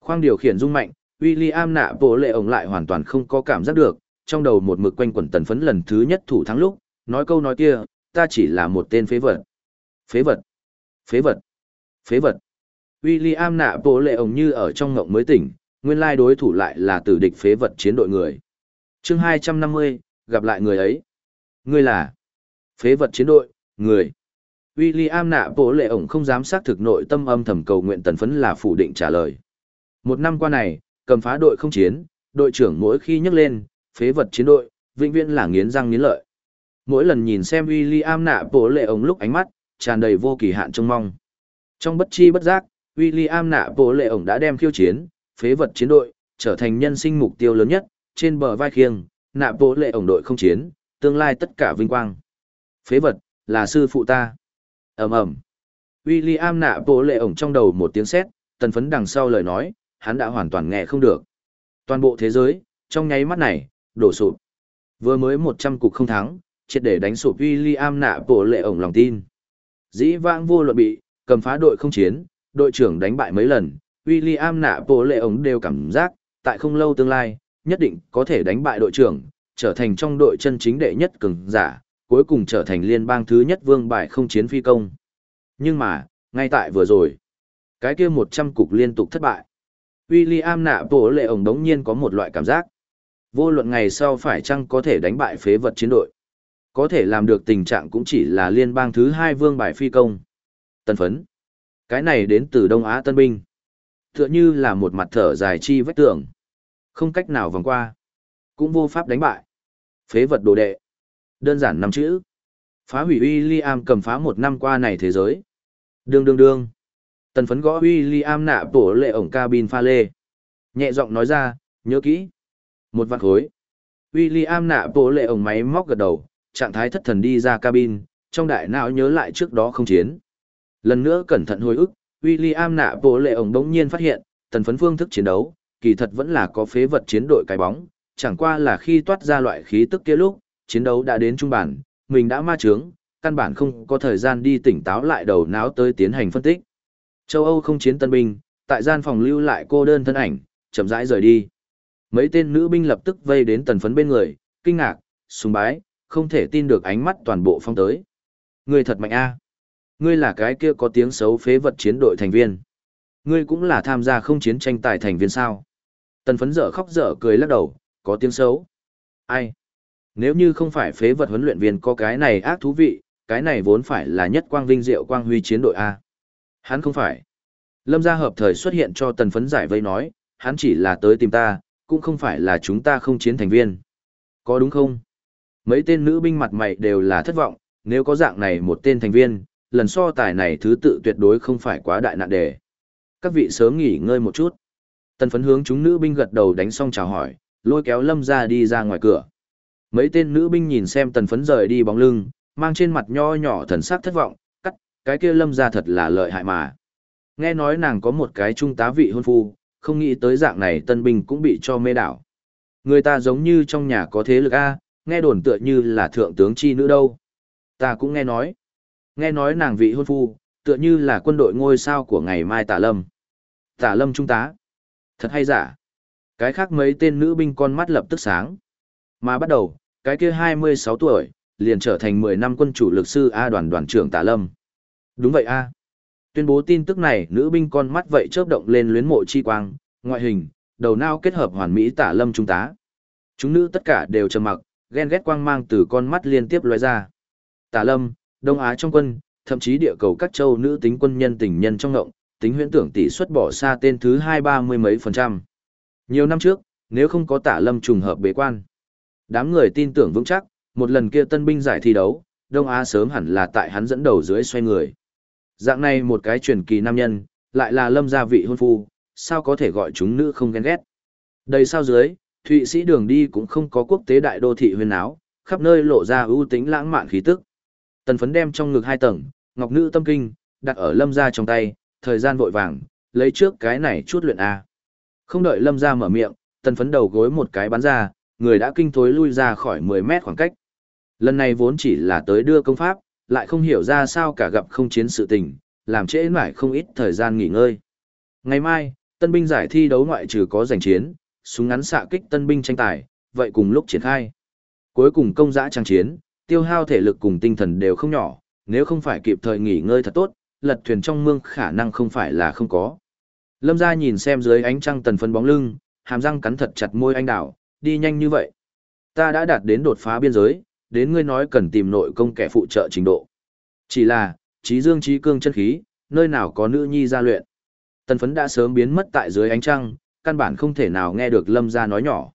Khoang điều khiển rung mạnh, William nạ bộ lệ ổng lại hoàn toàn không có cảm giác được, trong đầu một mực quanh quẩn tần phấn lần thứ nhất thủ thắng lúc, nói câu nói kia, ta chỉ là một tên phế vật. Phế vật. Phế vật. Phế vật. William nạ bộ lệ ổng như ở trong ngộng mới tỉnh, nguyên lai đối thủ lại là tử địch phế vật chiến đội người. chương 250, gặp lại người ấy. Ngươi là phế vật chiến đội, người. William nạ bộ lệ ổng không dám xác thực nội tâm âm thầm cầu nguyện tần phấn là phủ định trả lời. Một năm qua này, cầm phá đội không chiến, đội trưởng mỗi khi nhắc lên, phế vật chiến đội, vĩnh viễn là nghiến răng nghiến lợi. Mỗi lần nhìn xem William nạ bổ lệ ổng lúc ánh mắt, tràn đầy vô kỳ hạn trông mong. Trong bất chi bất giác, William nạ bổ lệ ổng đã đem khiêu chiến, phế vật chiến đội, trở thành nhân sinh mục tiêu lớn nhất, trên bờ vai khiêng, nạ bổ lệ ổng đội không chiến, tương lai tất cả vinh quang. Phế vật, là sư phụ ta. ầm ầm William nạ bổ lệ ổng trong đầu một tiếng sét, tần phấn đằng sau lời nói, hắn đã hoàn toàn nghe không được. Toàn bộ thế giới, trong nháy mắt này, đổ sụp. Vừa mới 100 cục không thắng, triệt để đánh sụp William nạ bổ lệ ổng lòng tin. Dĩ vãng vô luận bị, cầm phá đội không chiến, đội trưởng đánh bại mấy lần, William nạ bổ lệ ổng đều cảm giác, tại không lâu tương lai, nhất định có thể đánh bại đội trưởng, trở thành trong đội chân chính đệ nhất cường giả, cuối cùng trở thành liên bang thứ nhất vương bài không chiến phi công. Nhưng mà, ngay tại vừa rồi, cái kia 100 cục liên tục thất bại. William nạ bộ lệ ổng đống nhiên có một loại cảm giác. Vô luận ngày sau phải chăng có thể đánh bại phế vật chiến đội. Có thể làm được tình trạng cũng chỉ là liên bang thứ hai vương bài phi công. Tân phấn. Cái này đến từ Đông Á Tân Binh. Tựa như là một mặt thở dài chi vách tường. Không cách nào vòng qua. Cũng vô pháp đánh bại. Phế vật đồ đệ. Đơn giản năm chữ. Phá hủy William cầm phá một năm qua này thế giới. Đương đương đương. Tần phấn gõ William nạ bổ lệ ổng cabin pha lê. Nhẹ giọng nói ra, nhớ kỹ. Một vạn khối. William nạ bổ lệ ổng máy móc gật đầu, trạng thái thất thần đi ra cabin, trong đại não nhớ lại trước đó không chiến. Lần nữa cẩn thận hồi ức, William nạ bổ lệ ổng đống nhiên phát hiện, tần phấn phương thức chiến đấu, kỳ thật vẫn là có phế vật chiến đội cái bóng, chẳng qua là khi toát ra loại khí tức kia lúc, chiến đấu đã đến trung bản, mình đã ma trướng, căn bản không có thời gian đi tỉnh táo lại đầu não tới tiến hành phân tích. Châu Âu không chiến tân binh, tại gian phòng lưu lại cô đơn thân ảnh, chậm rãi rời đi. Mấy tên nữ binh lập tức vây đến tần phấn bên người, kinh ngạc, sùng bái, không thể tin được ánh mắt toàn bộ phong tới. Ngươi thật mạnh a. Ngươi là cái kia có tiếng xấu phế vật chiến đội thành viên. Ngươi cũng là tham gia không chiến tranh tài thành viên sao. Tần phấn dở khóc dở cười lắc đầu, có tiếng xấu. Ai? Nếu như không phải phế vật huấn luyện viên có cái này ác thú vị, cái này vốn phải là nhất quang vinh diệu quang huy chiến đội A. Hắn không phải. Lâm gia hợp thời xuất hiện cho tần phấn giải vây nói, hắn chỉ là tới tìm ta, cũng không phải là chúng ta không chiến thành viên. Có đúng không? Mấy tên nữ binh mặt mày đều là thất vọng, nếu có dạng này một tên thành viên, lần so tài này thứ tự tuyệt đối không phải quá đại nạn đề. Các vị sớm nghỉ ngơi một chút. Tần phấn hướng chúng nữ binh gật đầu đánh xong chào hỏi, lôi kéo lâm ra đi ra ngoài cửa. Mấy tên nữ binh nhìn xem tần phấn rời đi bóng lưng, mang trên mặt nho nhỏ thần sắc thất vọng, cái kia lâm ra thật là lợi hại mà. Nghe nói nàng có một cái trung tá vị hôn phu, không nghĩ tới dạng này tân binh cũng bị cho mê đảo. Người ta giống như trong nhà có thế lực A, nghe đồn tựa như là thượng tướng chi nữ đâu. Ta cũng nghe nói. Nghe nói nàng vị hôn phu, tựa như là quân đội ngôi sao của ngày mai tả lâm. Tả lâm trung tá. Thật hay giả. Cái khác mấy tên nữ binh con mắt lập tức sáng. Mà bắt đầu, cái kia 26 tuổi, liền trở thành 10 năm quân chủ lực sư A đoàn đoàn trưởng tả lâm. Đúng vậy A. Tuyên bố tin tức này, nữ binh con mắt vậy chớp động lên luyến mộ chi quang, ngoại hình, đầu não kết hợp hoàn mỹ tả lâm trung tá. Chúng nữ tất cả đều trầm mặc, ghen ghét quang mang từ con mắt liên tiếp lóe ra. Tả lâm, Đông Á trong quân, thậm chí địa cầu các châu nữ tính quân nhân tình nhân trong ngộng, tính huyễn tưởng tỷ suất bỏ xa tên thứ hai ba mươi mấy phần trăm. Nhiều năm trước, nếu không có tả lâm trùng hợp bế quan, đám người tin tưởng vững chắc, một lần kia tân binh giải thi đấu, Đông Á sớm hẳn là tại hắn dẫn đầu dưới xoay người. Dạng này một cái truyền kỳ nam nhân, lại là lâm gia vị hôn phu, sao có thể gọi chúng nữ không ghen ghét. Đây sao dưới, Thụy Sĩ đường đi cũng không có quốc tế đại đô thị huyền áo, khắp nơi lộ ra ưu tính lãng mạn khí tức. Tần phấn đem trong ngực hai tầng, ngọc nữ tâm kinh, đặt ở lâm gia trong tay, thời gian vội vàng, lấy trước cái này chút luyện A. Không đợi lâm gia mở miệng, tần phấn đầu gối một cái bắn ra, người đã kinh thối lui ra khỏi 10 mét khoảng cách. Lần này vốn chỉ là tới đưa công pháp, lại không hiểu ra sao cả gặp không chiến sự tình, làm trễ mãi không ít thời gian nghỉ ngơi. Ngày mai, tân binh giải thi đấu ngoại trừ có giành chiến, súng ngắn xạ kích tân binh tranh tài, vậy cùng lúc triển khai. Cuối cùng công giã trang chiến, tiêu hao thể lực cùng tinh thần đều không nhỏ, nếu không phải kịp thời nghỉ ngơi thật tốt, lật thuyền trong mương khả năng không phải là không có. Lâm gia nhìn xem dưới ánh trăng tần phân bóng lưng, hàm răng cắn thật chặt môi anh đảo, đi nhanh như vậy. Ta đã đạt đến đột phá biên giới, đến ngươi nói cần tìm nội công kẻ phụ trợ trình độ. Chỉ là, trí dương trí cương chân khí, nơi nào có nữ nhi gia luyện. Tần phấn đã sớm biến mất tại dưới ánh trăng, căn bản không thể nào nghe được lâm gia nói nhỏ.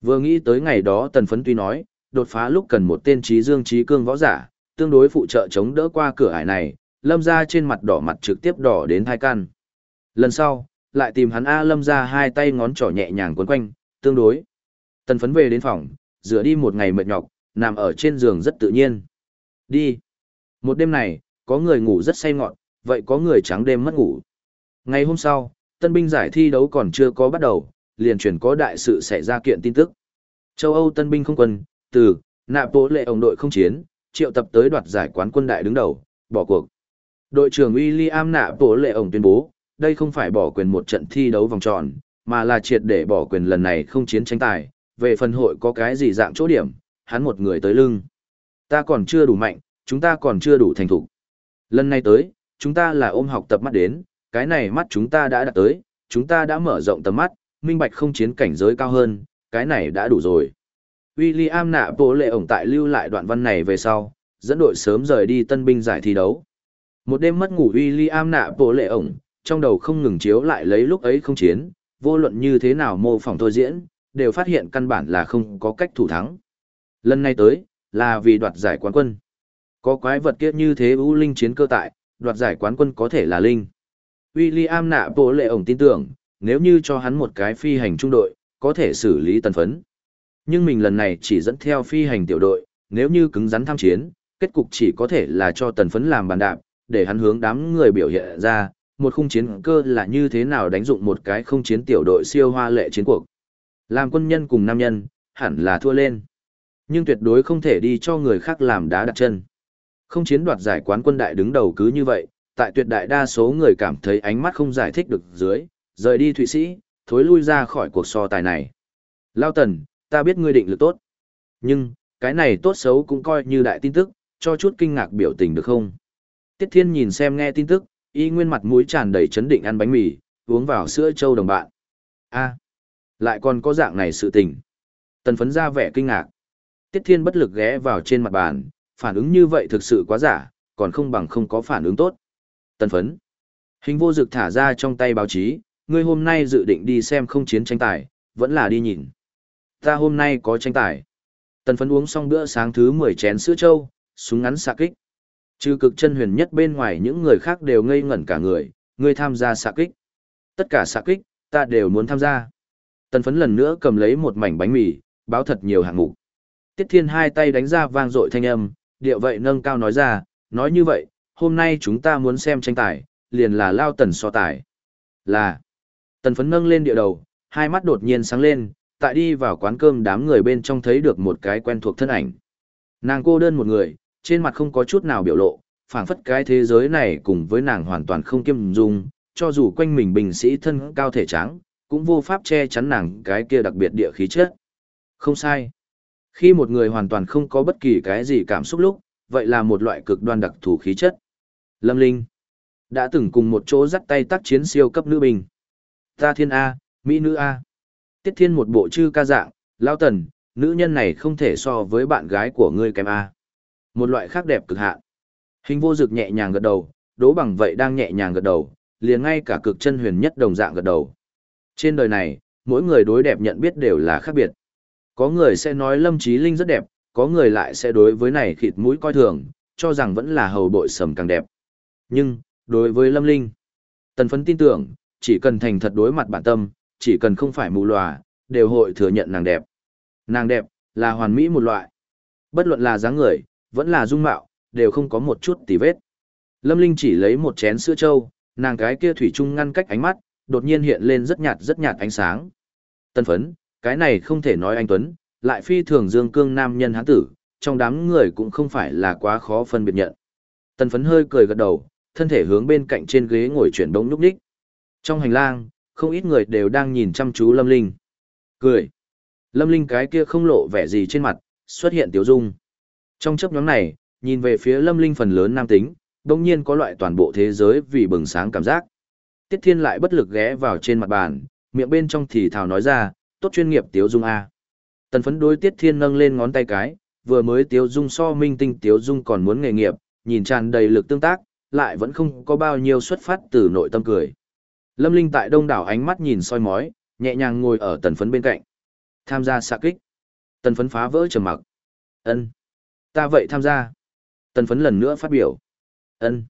Vừa nghĩ tới ngày đó tần phấn tuy nói, đột phá lúc cần một tên trí dương trí cương võ giả, tương đối phụ trợ chống đỡ qua cửa ải này, lâm gia trên mặt đỏ mặt trực tiếp đỏ đến hai căn. Lần sau, lại tìm hắn A lâm ra hai tay ngón trỏ nhẹ nhàng quấn quanh, tương đối. Tần phấn về đến phòng, rửa đi một ngày mệt nhọc, nằm ở trên giường rất tự nhiên. Đi. Một đêm này, có người ngủ rất say ngọn, vậy có người trắng đêm mất ngủ. Ngày hôm sau, tân binh giải thi đấu còn chưa có bắt đầu, liền chuyển có đại sự xảy ra kiện tin tức. Châu Âu tân binh không quân, từ, nạp bố lệ ổng đội không chiến, triệu tập tới đoạt giải quán quân đại đứng đầu, bỏ cuộc. Đội trưởng William nạp bố lệ ổng tuyên bố, đây không phải bỏ quyền một trận thi đấu vòng tròn, mà là triệt để bỏ quyền lần này không chiến tranh tài, về phần hội có cái gì dạng chỗ điểm, hắn một người tới lưng. Ta còn chưa đủ mạnh, chúng ta còn chưa đủ thành thục. Lần này tới, chúng ta là ôm học tập mắt đến, cái này mắt chúng ta đã đạt tới, chúng ta đã mở rộng tầm mắt, minh bạch không chiến cảnh giới cao hơn, cái này đã đủ rồi. William nạ bộ lệ ổng tại lưu lại đoạn văn này về sau, dẫn đội sớm rời đi tân binh giải thi đấu. Một đêm mất ngủ William nạ bộ lệ ổng, trong đầu không ngừng chiếu lại lấy lúc ấy không chiến, vô luận như thế nào mô phỏng thôi diễn, đều phát hiện căn bản là không có cách thủ thắng. Lần này tới, là vì đoạt giải quán quân. Có quái vật kiếp như thế ưu linh chiến cơ tại, đoạt giải quán quân có thể là linh. William nạ bộ lệ ổng tin tưởng, nếu như cho hắn một cái phi hành trung đội, có thể xử lý tần phấn. Nhưng mình lần này chỉ dẫn theo phi hành tiểu đội, nếu như cứng rắn tham chiến, kết cục chỉ có thể là cho tần phấn làm bàn đạp, để hắn hướng đám người biểu hiện ra, một khung chiến cơ là như thế nào đánh dụng một cái không chiến tiểu đội siêu hoa lệ chiến cuộc. Làm quân nhân cùng nam nhân, hẳn là thua lên. Nhưng tuyệt đối không thể đi cho người khác làm đá đặt chân. Không chiến đoạt giải quán quân đại đứng đầu cứ như vậy, tại tuyệt đại đa số người cảm thấy ánh mắt không giải thích được dưới, rời đi Thụy Sĩ, thối lui ra khỏi cuộc so tài này. Lao Tần, ta biết ngươi định lực tốt. Nhưng, cái này tốt xấu cũng coi như đại tin tức, cho chút kinh ngạc biểu tình được không? Tiết Thiên nhìn xem nghe tin tức, y nguyên mặt mũi tràn đầy chấn định ăn bánh mì, uống vào sữa châu đồng bạn. a lại còn có dạng này sự tình. Tần phấn ra vẻ kinh ngạc. Tiết Thiên bất lực ghé vào trên mặt bàn, phản ứng như vậy thực sự quá giả, còn không bằng không có phản ứng tốt. Tần phấn. Hình vô dực thả ra trong tay báo chí, ngươi hôm nay dự định đi xem không chiến tranh tài, vẫn là đi nhìn. Ta hôm nay có tranh tài. Tần phấn uống xong bữa sáng thứ 10 chén sữa trâu, súng ngắn xạ kích. Trừ cực chân huyền nhất bên ngoài những người khác đều ngây ngẩn cả người, ngươi tham gia xạ kích. Tất cả xạ kích, ta đều muốn tham gia. Tần phấn lần nữa cầm lấy một mảnh bánh mì, báo thật nhiều hạng mục. Tiết thiên hai tay đánh ra vang dội thanh âm, điệu vậy nâng cao nói ra, nói như vậy, hôm nay chúng ta muốn xem tranh tài, liền là lao tần so tài. Là, tần phấn nâng lên địa đầu, hai mắt đột nhiên sáng lên, tại đi vào quán cơm đám người bên trong thấy được một cái quen thuộc thân ảnh. Nàng cô đơn một người, trên mặt không có chút nào biểu lộ, phảng phất cái thế giới này cùng với nàng hoàn toàn không kiêm dung, cho dù quanh mình bình sĩ thân cao thể trắng, cũng vô pháp che chắn nàng cái kia đặc biệt địa khí chất. Không sai. Khi một người hoàn toàn không có bất kỳ cái gì cảm xúc lúc, vậy là một loại cực đoan đặc thù khí chất. Lâm Linh đã từng cùng một chỗ dắt tay tác chiến siêu cấp nữ bình. Ta thiên A, Mỹ nữ A. Tiết thiên một bộ chư ca dạng, lao tần, nữ nhân này không thể so với bạn gái của ngươi kém A. Một loại khác đẹp cực hạn. Hình vô dực nhẹ nhàng gật đầu, đố bằng vậy đang nhẹ nhàng gật đầu, liền ngay cả cực chân huyền nhất đồng dạng gật đầu. Trên đời này, mỗi người đối đẹp nhận biết đều là khác biệt. Có người sẽ nói Lâm Trí Linh rất đẹp, có người lại sẽ đối với này khịt mũi coi thường, cho rằng vẫn là hầu bội sầm càng đẹp. Nhưng, đối với Lâm Linh, tần phấn tin tưởng, chỉ cần thành thật đối mặt bản tâm, chỉ cần không phải mù lòa, đều hội thừa nhận nàng đẹp. Nàng đẹp, là hoàn mỹ một loại. Bất luận là dáng người, vẫn là dung mạo, đều không có một chút tì vết. Lâm Linh chỉ lấy một chén sữa trâu, nàng cái kia thủy chung ngăn cách ánh mắt, đột nhiên hiện lên rất nhạt rất nhạt ánh sáng. Tân phấn, cái này không thể nói anh Tuấn, lại phi thường dương cương nam nhân hán tử, trong đám người cũng không phải là quá khó phân biệt nhận. Tân phấn hơi cười gật đầu, thân thể hướng bên cạnh trên ghế ngồi chuyển bóng núp đích. Trong hành lang, không ít người đều đang nhìn chăm chú Lâm Linh. Cười. Lâm Linh cái kia không lộ vẻ gì trên mặt, xuất hiện tiểu dung. Trong chấp nhóm này, nhìn về phía lâm linh phần lớn nam tính, đồng nhiên có loại toàn bộ thế giới vì bừng sáng cảm giác. Tiết Thiên lại bất lực ghé vào trên mặt bàn, miệng bên trong thì thào nói ra, tốt chuyên nghiệp Tiếu Dung A. Tần phấn đối Tiết Thiên nâng lên ngón tay cái, vừa mới Tiếu Dung so minh tinh Tiếu Dung còn muốn nghề nghiệp, nhìn tràn đầy lực tương tác, lại vẫn không có bao nhiêu xuất phát từ nội tâm cười. Lâm Linh tại đông đảo ánh mắt nhìn soi mói, nhẹ nhàng ngồi ở tần phấn bên cạnh. Tham gia xạ kích. Tần phấn phá vỡ trầm mặc. ân Ta vậy tham gia. Tần phấn lần nữa phát biểu. ân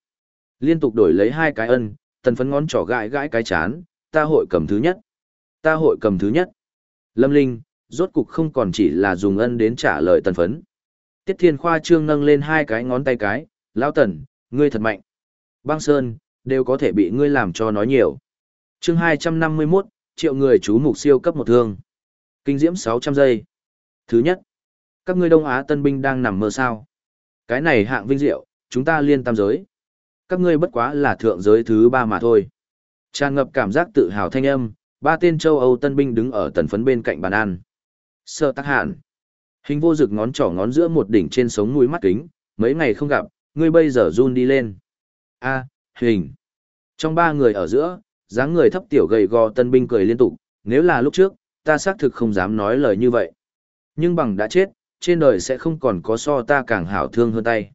Liên tục đổi lấy hai cái ân, tần phấn ngón trỏ gãi gãi cái chán, ta hội cầm thứ nhất. Ta hội cầm thứ nhất. Lâm Linh, rốt cục không còn chỉ là dùng ân đến trả lời tần phấn. Tiết Thiên Khoa trương nâng lên hai cái ngón tay cái, lão tần, ngươi thật mạnh. Băng Sơn, đều có thể bị ngươi làm cho nói nhiều. chương 251, triệu người chú mục siêu cấp một thương. Kinh diễm 600 giây. Thứ nhất, các ngươi Đông Á tân binh đang nằm mơ sao. Cái này hạng vinh diệu, chúng ta liên tam giới. Các ngươi bất quá là thượng giới thứ ba mà thôi. Tràn ngập cảm giác tự hào thanh âm, ba tên châu Âu tân binh đứng ở tần phấn bên cạnh bàn ăn. Sợ tắc hạn. Hình vô rực ngón trỏ ngón giữa một đỉnh trên sống mũi mắt kính, mấy ngày không gặp, ngươi bây giờ run đi lên. A, hình. Trong ba người ở giữa, dáng người thấp tiểu gầy gò tân binh cười liên tục, nếu là lúc trước, ta xác thực không dám nói lời như vậy. Nhưng bằng đã chết, trên đời sẽ không còn có so ta càng hảo thương hơn tay.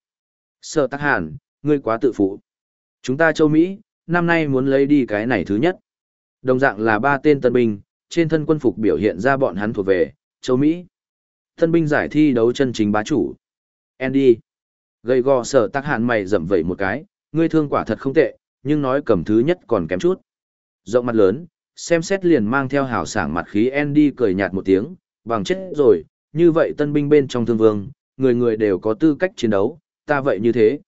Sợ tắc hàn, ngươi quá tự phụ. Chúng ta châu Mỹ, năm nay muốn lấy đi cái này thứ nhất. Đồng dạng là ba tên tân binh, trên thân quân phục biểu hiện ra bọn hắn thuộc về, châu Mỹ. Tân binh giải thi đấu chân chính bá chủ. Andy. Gây gò sở tắc hạn mày rậm vẩy một cái, ngươi thương quả thật không tệ, nhưng nói cầm thứ nhất còn kém chút. Rộng mặt lớn, xem xét liền mang theo hào sảng mặt khí Andy cười nhạt một tiếng, bằng chết rồi, như vậy tân binh bên trong thương vương, người người đều có tư cách chiến đấu, ta vậy như thế.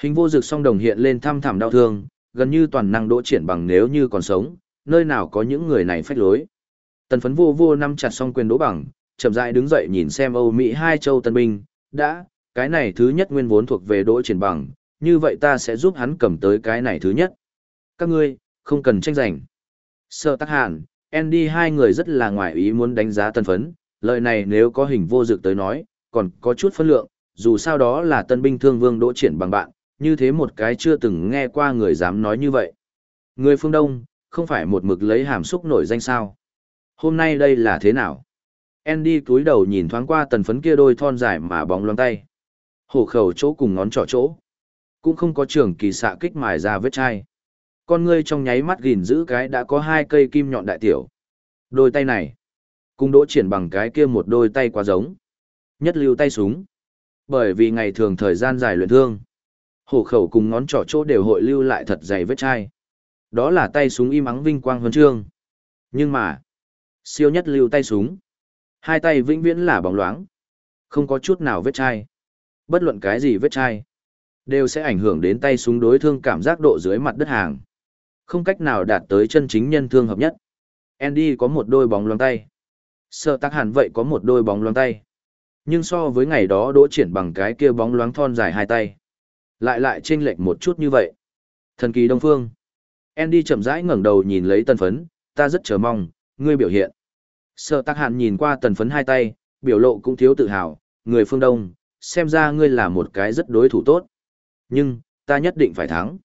Hình vô dực song đồng hiện lên thăm thẳm đau thương, gần như toàn năng đỗ triển bằng nếu như còn sống, nơi nào có những người này phách lối. Tần phấn vô vô năm chặt song quyền đỗ bằng, chậm rãi đứng dậy nhìn xem Âu Mỹ hai châu tân binh, đã, cái này thứ nhất nguyên vốn thuộc về đỗ triển bằng, như vậy ta sẽ giúp hắn cầm tới cái này thứ nhất. Các ngươi, không cần tranh giành. Sợ tắc hạn, Andy hai người rất là ngoài ý muốn đánh giá tân phấn, lời này nếu có hình vô dực tới nói, còn có chút phân lượng, dù sao đó là tân binh thương vương đỗ triển bằng bạn, như thế một cái chưa từng nghe qua người dám nói như vậy. Người phương Đông, không phải một mực lấy hàm xúc nổi danh sao. Hôm nay đây là thế nào? Andy cúi đầu nhìn thoáng qua tần phấn kia đôi thon dài mà bóng loáng tay. Hổ khẩu chỗ cùng ngón trỏ chỗ. Cũng không có trường kỳ xạ kích mài ra vết chai. Con ngươi trong nháy mắt gìn giữ cái đã có hai cây kim nhọn đại tiểu. Đôi tay này. Cùng đỗ triển bằng cái kia một đôi tay quá giống. Nhất lưu tay súng. Bởi vì ngày thường thời gian dài luyện thương. Hổ khẩu cùng ngón trỏ chỗ đều hội lưu lại thật dày vết chai. Đó là tay súng im ắng vinh quang huân chương. Nhưng mà, siêu nhất lưu tay súng. Hai tay vĩnh viễn là bóng loáng. Không có chút nào vết chai. Bất luận cái gì vết chai, đều sẽ ảnh hưởng đến tay súng đối thương cảm giác độ dưới mặt đất hàng. Không cách nào đạt tới chân chính nhân thương hợp nhất. Andy có một đôi bóng loáng tay. Sợ tắc hẳn vậy có một đôi bóng loáng tay. Nhưng so với ngày đó đỗ triển bằng cái kia bóng loáng thon dài hai tay. Lại lại chênh lệch một chút như vậy. Thần kỳ Đông Phương. Andy chậm rãi ngẩng đầu nhìn lấy tần phấn, ta rất chờ mong, ngươi biểu hiện. Sở tắc hạn nhìn qua tần phấn hai tay, biểu lộ cũng thiếu tự hào, người phương Đông, xem ra ngươi là một cái rất đối thủ tốt. Nhưng, ta nhất định phải thắng.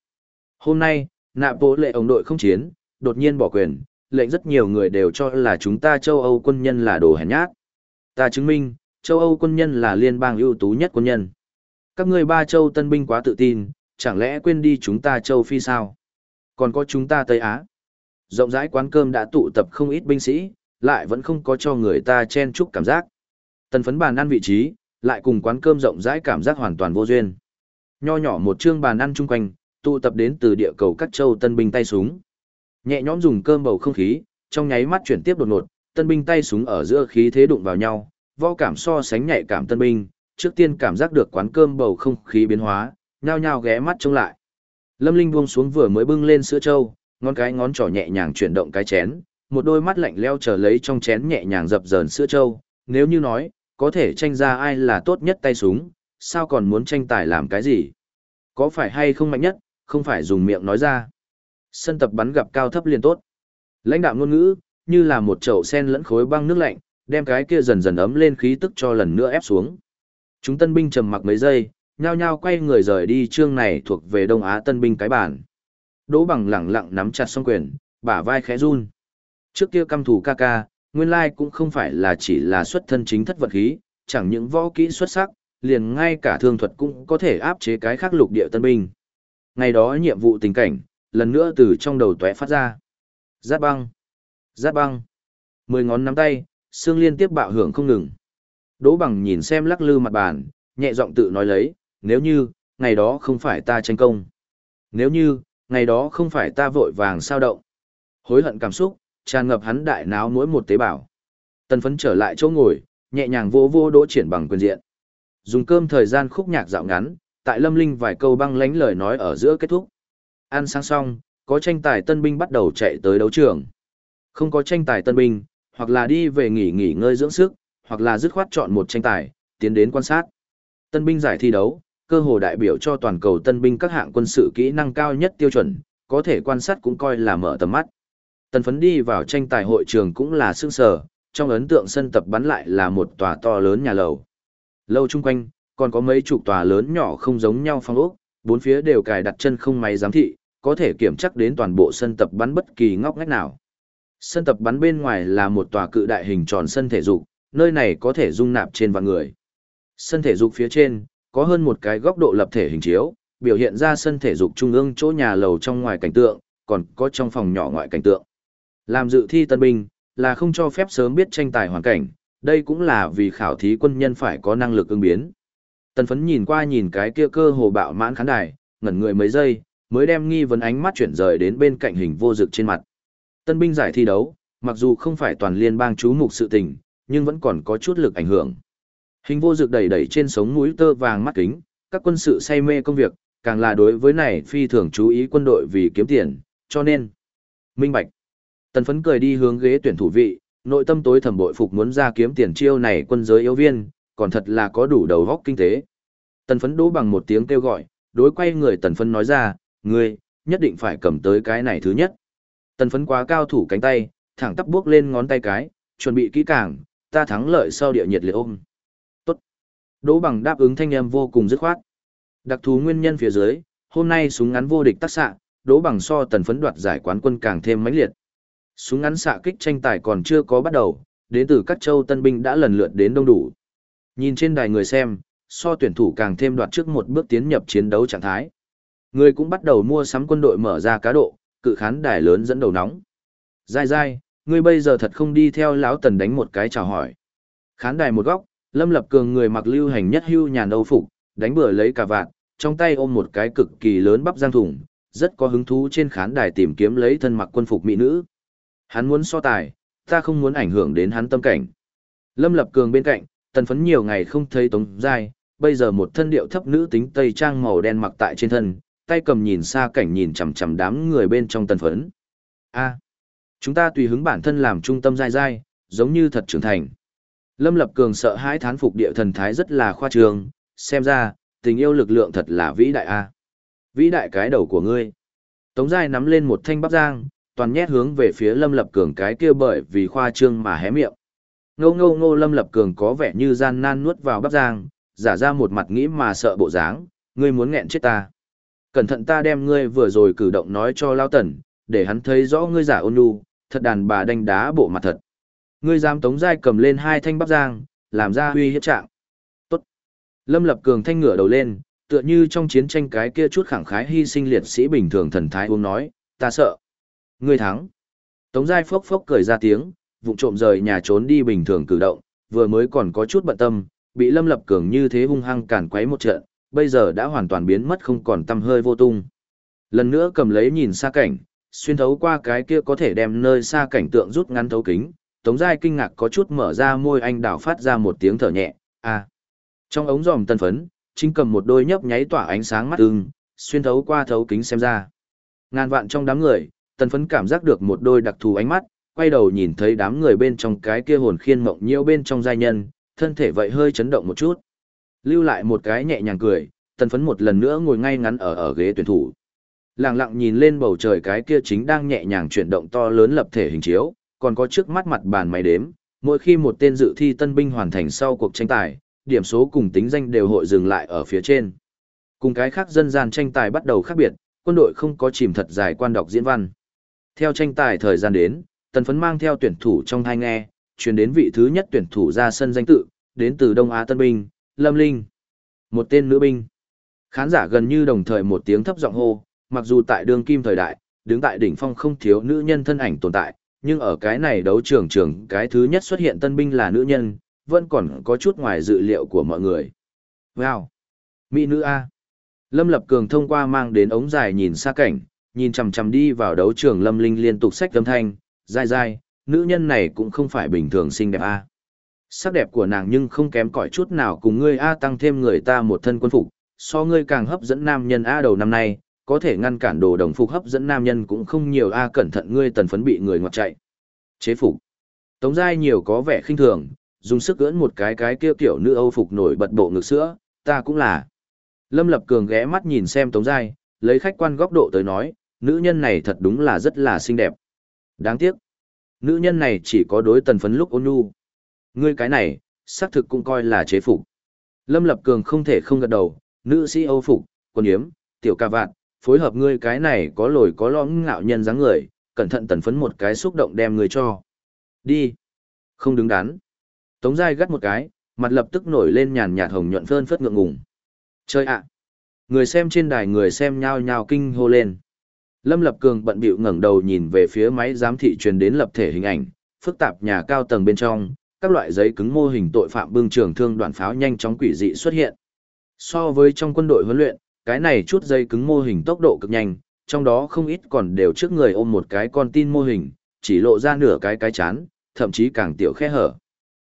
Hôm nay, nạp bố lệ ông đội không chiến, đột nhiên bỏ quyền, lệnh rất nhiều người đều cho là chúng ta châu Âu quân nhân là đồ hèn nhát. Ta chứng minh, châu Âu quân nhân là liên bang ưu tú nhất quân nhân. Các ngươi ba châu tân binh quá tự tin, chẳng lẽ quên đi chúng ta châu Phi sao? Còn có chúng ta Tây Á. Rộng rãi quán cơm đã tụ tập không ít binh sĩ, lại vẫn không có cho người ta chen chúc cảm giác. Tần phấn bàn ăn vị trí, lại cùng quán cơm rộng rãi cảm giác hoàn toàn vô duyên. Nho nhỏ một chương bàn ăn chung quanh, tụ tập đến từ địa cầu các châu tân binh tay súng. Nhẹ nhõm dùng cơm bầu không khí, trong nháy mắt chuyển tiếp đột ngột, tân binh tay súng ở giữa khí thế đụng vào nhau, võ cảm so sánh nhạy cảm tân binh, trước tiên cảm giác được quán cơm bầu không khí biến hóa, nhao nhao ghé mắt trông lại. Lâm Linh buông xuống vừa mới bưng lên sữa trâu, ngón cái ngón trỏ nhẹ nhàng chuyển động cái chén, một đôi mắt lạnh leo trở lấy trong chén nhẹ nhàng dập dờn sữa trâu, nếu như nói, có thể tranh ra ai là tốt nhất tay súng, sao còn muốn tranh tài làm cái gì? Có phải hay không mạnh nhất, không phải dùng miệng nói ra. Sân tập bắn gặp cao thấp liền tốt. Lãnh đạo ngôn ngữ, như là một chậu sen lẫn khối băng nước lạnh, đem cái kia dần dần ấm lên khí tức cho lần nữa ép xuống. Chúng tân binh trầm mặc mấy giây, nhao nhao quay người rời đi chương này thuộc về Đông Á tân binh cái bản. Đỗ bằng lẳng lặng nắm chặt song quyền, bả vai khẽ run. Trước kia căm thủ ca ca, nguyên lai cũng không phải là chỉ là xuất thân chính thất vật khí, chẳng những võ kỹ xuất sắc, liền ngay cả thương thuật cũng có thể áp chế cái khác lục địa tân binh. Ngày đó nhiệm vụ tình cảnh, lần nữa từ trong đầu tóe phát ra. giáp băng, giáp băng. Mười ngón nắm tay, xương liên tiếp bạo hưởng không ngừng. Đỗ bằng nhìn xem lắc lư mặt bàn, nhẹ giọng tự nói lấy, nếu như, ngày đó không phải ta tranh công. Nếu như, ngày đó không phải ta vội vàng sao động. Hối hận cảm xúc, tràn ngập hắn đại náo mỗi một tế bào. Tần phấn trở lại chỗ ngồi, nhẹ nhàng vô vô đỗ triển bằng quyền diện. Dùng cơm thời gian khúc nhạc dạo ngắn, tại lâm linh vài câu băng lánh lời nói ở giữa kết thúc. Ăn sáng xong, có tranh tài tân binh bắt đầu chạy tới đấu trường. Không có tranh tài tân binh, hoặc là đi về nghỉ nghỉ ngơi dưỡng sức, hoặc là dứt khoát chọn một tranh tài, tiến đến quan sát. Tân binh giải thi đấu, cơ hồ đại biểu cho toàn cầu tân binh các hạng quân sự kỹ năng cao nhất tiêu chuẩn, có thể quan sát cũng coi là mở tầm mắt. Tần phấn đi vào tranh tài hội trường cũng là sương sở, trong ấn tượng sân tập bắn lại là một tòa to lớn nhà lầu. Lâu chung quanh, còn có mấy chục tòa lớn nhỏ không giống nhau phong ốc, bốn phía đều cài đặt chân không máy giám thị, có thể kiểm chắc đến toàn bộ sân tập bắn bất kỳ ngóc ngách nào. Sân tập bắn bên ngoài là một tòa cự đại hình tròn sân thể dục, nơi này có thể dung nạp trên vạn người. Sân thể dục phía trên, có hơn một cái góc độ lập thể hình chiếu, biểu hiện ra sân thể dục trung ương chỗ nhà lầu trong ngoài cảnh tượng, còn có trong phòng nhỏ ngoại cảnh tượng. Làm dự thi tân binh, là không cho phép sớm biết tranh tài hoàn cảnh, đây cũng là vì khảo thí quân nhân phải có năng lực ứng biến. Tần phấn nhìn qua nhìn cái kia cơ hồ bạo mãn khán đài, ngẩn người mấy giây, mới đem nghi vấn ánh mắt chuyển rời đến bên cạnh hình vô dực trên mặt. Tân binh giải thi đấu, mặc dù không phải toàn liên bang chú mục sự tình, nhưng vẫn còn có chút lực ảnh hưởng. Hình vô dược đẩy đẩy trên sống mũi tơ vàng mắt kính, các quân sự say mê công việc, càng là đối với này phi thường chú ý quân đội vì kiếm tiền, cho nên. Minh Bạch. Tần phấn cười đi hướng ghế tuyển thủ vị, nội tâm tối thầm bội phục muốn ra kiếm tiền chiêu này quân giới yếu viên, còn thật là có đủ đầu góc kinh tế. Tần phấn đố bằng một tiếng kêu gọi, đối quay người tần phấn nói ra, ngươi, nhất định phải cầm tới cái này thứ nhất. Tần phấn quá cao thủ cánh tay, thẳng tắp bước lên ngón tay cái, chuẩn bị kỹ càng, ta thắng lợi sau địa nhiệt liệt ôm. Đỗ bằng đáp ứng thanh em vô cùng dứt khoát. Đặc thú nguyên nhân phía dưới, hôm nay súng ngắn vô địch tác xạ, đỗ bằng so tần phấn đoạt giải quán quân càng thêm mãnh liệt. Súng ngắn xạ kích tranh tài còn chưa có bắt đầu, đến từ các châu tân binh đã lần lượt đến đông đủ. Nhìn trên đài người xem, so tuyển thủ càng thêm đoạt trước một bước tiến nhập chiến đấu trạng thái. Người cũng bắt đầu mua sắm quân đội mở ra cá độ, cự khán đài lớn dẫn đầu nóng. Dai dai, ngươi bây giờ thật không đi theo lão tần đánh một cái chào hỏi. Khán đài một góc, Lâm Lập Cường người mặc lưu hành nhất hưu nhàn âu phục, đánh bừa lấy cả vạn, trong tay ôm một cái cực kỳ lớn bắp giang thủng, rất có hứng thú trên khán đài tìm kiếm lấy thân mặc quân phục mỹ nữ. Hắn muốn so tài, ta không muốn ảnh hưởng đến hắn tâm cảnh. Lâm Lập Cường bên cạnh, tần phấn nhiều ngày không thấy Tống Giai, bây giờ một thân điệu thấp nữ tính tây trang màu đen mặc tại trên thân, tay cầm nhìn xa cảnh nhìn chằm chằm đám người bên trong tần phấn. A, chúng ta tùy hứng bản thân làm trung tâm dai dai, giống như thật trưởng thành. Lâm Lập Cường sợ hãi thán phục địa thần thái rất là khoa trương, xem ra, tình yêu lực lượng thật là vĩ đại a. Vĩ đại cái đầu của ngươi. Tống Giai nắm lên một thanh bắp giang, toàn nhét hướng về phía Lâm Lập Cường cái kia bởi vì khoa trương mà hé miệng. Ngô ngô ngô Lâm Lập Cường có vẻ như gian nan nuốt vào bắp giang, giả ra một mặt nghĩ mà sợ bộ dáng, ngươi muốn nghẹn chết ta. Cẩn thận ta đem ngươi vừa rồi cử động nói cho Lao Tần, để hắn thấy rõ ngươi giả ôn nhu, thật đàn bà đánh đá bộ mặt thật. Ngươi dám tống giai cầm lên hai thanh bắp giang, làm ra huy hiếp trạng. Tốt. Lâm Lập Cường thanh ngửa đầu lên, tựa như trong chiến tranh cái kia chút khẳng khái hy sinh liệt sĩ bình thường thần thái uống nói, ta sợ. Ngươi thắng. Tống Giai phốc phốc cười ra tiếng, vụng trộm rời nhà trốn đi bình thường cử động, vừa mới còn có chút bận tâm, bị Lâm Lập Cường như thế hung hăng cản quấy một trận, bây giờ đã hoàn toàn biến mất không còn tâm hơi vô tung. Lần nữa cầm lấy nhìn xa cảnh, xuyên thấu qua cái kia có thể đem nơi xa cảnh tượng rút ngắn thấu kính, Tống Giai kinh ngạc có chút mở ra môi anh đảo phát ra một tiếng thở nhẹ, à. Trong ống giòm tân phấn, chính cầm một đôi nhấp nháy tỏa ánh sáng mắt ưng, xuyên thấu qua thấu kính xem ra. Ngàn vạn trong đám người, Tân phấn cảm giác được một đôi đặc thù ánh mắt, quay đầu nhìn thấy đám người bên trong cái kia hồn khiên mộng nhiễu bên trong giai nhân, thân thể vậy hơi chấn động một chút. Lưu lại một cái nhẹ nhàng cười, Tân phấn một lần nữa ngồi ngay ngắn ở ở ghế tuyển thủ. Lặng lặng nhìn lên bầu trời cái kia chính đang nhẹ nhàng chuyển động to lớn lập thể hình chiếu, còn có trước mắt mặt bàn máy đếm, mỗi khi một tên dự thi tân binh hoàn thành sau cuộc tranh tài, điểm số cùng tính danh đều hội dừng lại ở phía trên. Cùng cái khác dân gian tranh tài bắt đầu khác biệt, quân đội không có chìm thật dài quan đọc diễn văn. Theo tranh tài thời gian đến, tần phấn mang theo tuyển thủ trong hai nghe, chuyển đến vị thứ nhất tuyển thủ ra sân danh tự, đến từ Đông Á Tân Binh, Lâm Linh. Một tên nữ binh. Khán giả gần như đồng thời một tiếng thấp giọng hô, mặc dù tại đường kim thời đại, đứng tại đỉnh phong không thiếu nữ nhân thân ảnh tồn tại, nhưng ở cái này đấu trường trường cái thứ nhất xuất hiện tân binh là nữ nhân, vẫn còn có chút ngoài dự liệu của mọi người. Wow! Mỹ nữ A. Lâm Lập Cường thông qua mang đến ống dài nhìn xa cảnh, nhìn chằm chằm đi vào đấu trường Lâm Linh liên tục sách âm thanh, dai dai, nữ nhân này cũng không phải bình thường xinh đẹp A. Sắc đẹp của nàng nhưng không kém cỏi chút nào cùng ngươi A tăng thêm người ta một thân quân phục, so ngươi càng hấp dẫn nam nhân A đầu năm nay, có thể ngăn cản đồ đồng phục hấp dẫn nam nhân cũng không nhiều A cẩn thận ngươi tần phấn bị người ngoặt chạy. Chế phục. Tống giai nhiều có vẻ khinh thường, dùng sức ưỡn một cái cái kia tiểu nữ Âu phục nổi bật bộ ngực sữa, ta cũng là. Lâm Lập Cường ghé mắt nhìn xem Tống Giai, lấy khách quan góc độ tới nói, nữ nhân này thật đúng là rất là xinh đẹp. Đáng tiếc, nữ nhân này chỉ có đối tần phấn lúc ôn nhu. Ngươi cái này, xác thực cũng coi là chế phục. Lâm Lập Cường không thể không gật đầu, nữ sĩ Âu phục, quần yếm, tiểu ca vạn, phối hợp ngươi cái này có lồi có lõm ngạo nhân dáng người, cẩn thận tần phấn một cái xúc động đem người cho. Đi. Không đứng đắn. Tống Giai gắt một cái, mặt lập tức nổi lên nhàn nhạt hồng nhuận phơn phất ngượng ngùng. Chơi ạ! Người xem trên đài người xem nhao nhao kinh hô lên. Lâm Lập Cường bận bịu ngẩng đầu nhìn về phía máy giám thị truyền đến lập thể hình ảnh, phức tạp nhà cao tầng bên trong, các loại giấy cứng mô hình tội phạm bưng trường thương đoàn pháo nhanh chóng quỷ dị xuất hiện. So với trong quân đội huấn luyện, cái này chút dây cứng mô hình tốc độ cực nhanh, trong đó không ít còn đều trước người ôm một cái con tin mô hình, chỉ lộ ra nửa cái cái chán, thậm chí càng tiểu khe hở.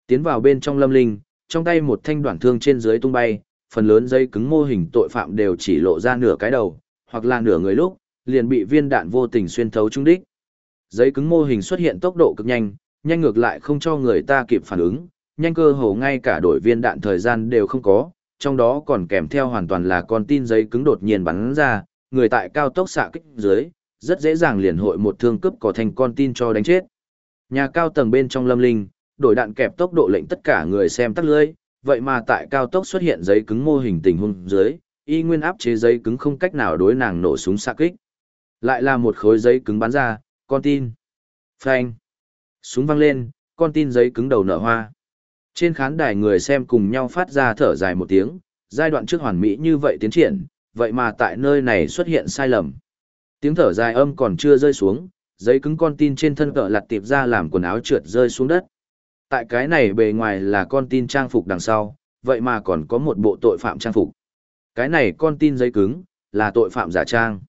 Tiến vào bên trong lâm linh, trong tay một thanh đoạn thương trên dưới tung bay, phần lớn dây cứng mô hình tội phạm đều chỉ lộ ra nửa cái đầu, hoặc là nửa người lúc, liền bị viên đạn vô tình xuyên thấu trúng đích. dây cứng mô hình xuất hiện tốc độ cực nhanh, nhanh ngược lại không cho người ta kịp phản ứng, nhanh cơ hồ ngay cả đổi viên đạn thời gian đều không có, trong đó còn kèm theo hoàn toàn là con tin giấy cứng đột nhiên bắn ra, người tại cao tốc xạ kích dưới, rất dễ dàng liền hội một thương cướp cỏ thành con tin cho đánh chết. Nhà cao tầng bên trong lâm linh, đổi đạn kẹp tốc độ lệnh tất cả người xem tắt lưới, vậy mà tại cao tốc xuất hiện giấy cứng mô hình tình huống dưới, y nguyên áp chế giấy cứng không cách nào đối nàng nổ súng xạ kích. Lại là một khối giấy cứng bắn ra, con tin. Phanh. Súng văng lên, con tin giấy cứng đầu nở hoa. Trên khán đài người xem cùng nhau phát ra thở dài một tiếng, giai đoạn trước hoàn mỹ như vậy tiến triển, vậy mà tại nơi này xuất hiện sai lầm. Tiếng thở dài âm còn chưa rơi xuống, giấy cứng con tin trên thân cỡ lặt tiệp ra làm quần áo trượt rơi xuống đất. Tại cái này bề ngoài là con tin trang phục đằng sau, vậy mà còn có một bộ tội phạm trang phục. Cái này con tin giấy cứng, là tội phạm giả trang.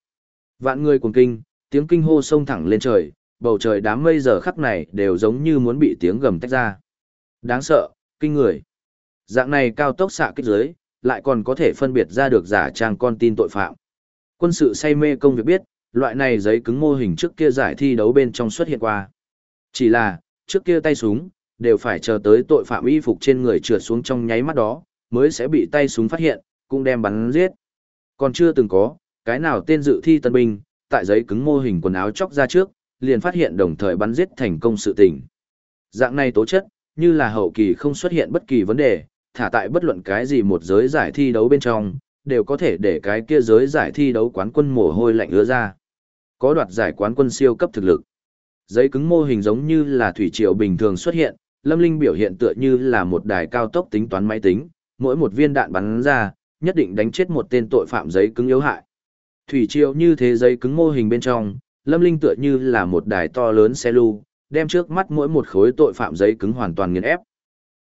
Vạn người cuồng kinh, tiếng kinh hô sông thẳng lên trời, bầu trời đám mây giờ khắc này đều giống như muốn bị tiếng gầm tách ra. Đáng sợ, kinh người. Dạng này cao tốc xạ kích giới, lại còn có thể phân biệt ra được giả trang con tin tội phạm. Quân sự say mê công việc biết, loại này giấy cứng mô hình trước kia giải thi đấu bên trong xuất hiện qua. Chỉ là, trước kia tay súng, đều phải chờ tới tội phạm y phục trên người trượt xuống trong nháy mắt đó, mới sẽ bị tay súng phát hiện, cũng đem bắn giết. Còn chưa từng có, cái nào tên dự thi tân binh, tại giấy cứng mô hình quần áo chóc ra trước, liền phát hiện đồng thời bắn giết thành công sự tình. Dạng này tố chất, như là hậu kỳ không xuất hiện bất kỳ vấn đề, thả tại bất luận cái gì một giới giải thi đấu bên trong, đều có thể để cái kia giới giải thi đấu quán quân mồ hôi lạnh ứa ra. Có đoạt giải quán quân siêu cấp thực lực. Giấy cứng mô hình giống như là thủy triều bình thường xuất hiện, Lâm Linh biểu hiện tựa như là một đài cao tốc tính toán máy tính, mỗi một viên đạn bắn ra, nhất định đánh chết một tên tội phạm giấy cứng yếu hại. Thủy triều như thế giấy cứng mô hình bên trong, Lâm Linh tựa như là một đài to lớn xe lưu, đem trước mắt mỗi một khối tội phạm giấy cứng hoàn toàn nghiền ép.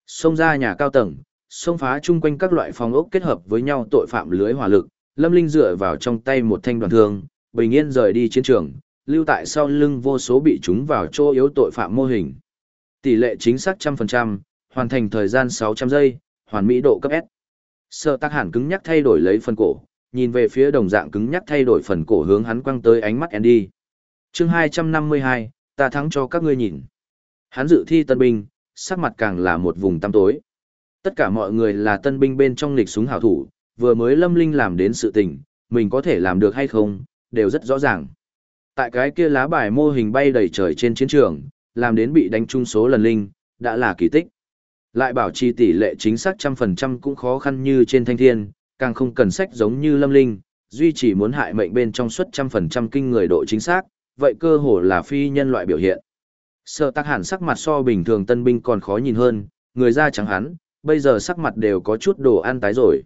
Xông ra nhà cao tầng, xông phá chung quanh các loại phòng ốc kết hợp với nhau tội phạm lưới hỏa lực, Lâm Linh dựa vào trong tay một thanh đoàn thương, bình yên rời đi chiến trường, lưu tại sau lưng vô số bị chúng vào chỗ yếu tội phạm mô hình. Tỷ lệ chính xác trăm phần trăm, hoàn thành thời gian 600 giây, hoàn mỹ độ cấp S. Sở tác hẳn cứng nhắc thay đổi lấy phần cổ, nhìn về phía đồng dạng cứng nhắc thay đổi phần cổ hướng hắn quăng tới ánh mắt Andy. chương 252, ta thắng cho các ngươi nhìn. Hắn dự thi tân binh, sắc mặt càng là một vùng tăm tối. Tất cả mọi người là tân binh bên trong lịch súng hảo thủ, vừa mới lâm linh làm đến sự tình, mình có thể làm được hay không, đều rất rõ ràng. Tại cái kia lá bài mô hình bay đầy trời trên chiến trường, làm đến bị đánh trung số lần linh, đã là kỳ tích. Lại bảo trì tỷ lệ chính xác trăm phần trăm cũng khó khăn như trên thanh thiên, càng không cần sách giống như lâm linh, duy chỉ muốn hại mệnh bên trong suất trăm phần trăm kinh người độ chính xác, vậy cơ hồ là phi nhân loại biểu hiện. Sở tắc hẳn sắc mặt so bình thường tân binh còn khó nhìn hơn, người da trắng hắn, bây giờ sắc mặt đều có chút đồ ăn tái rồi.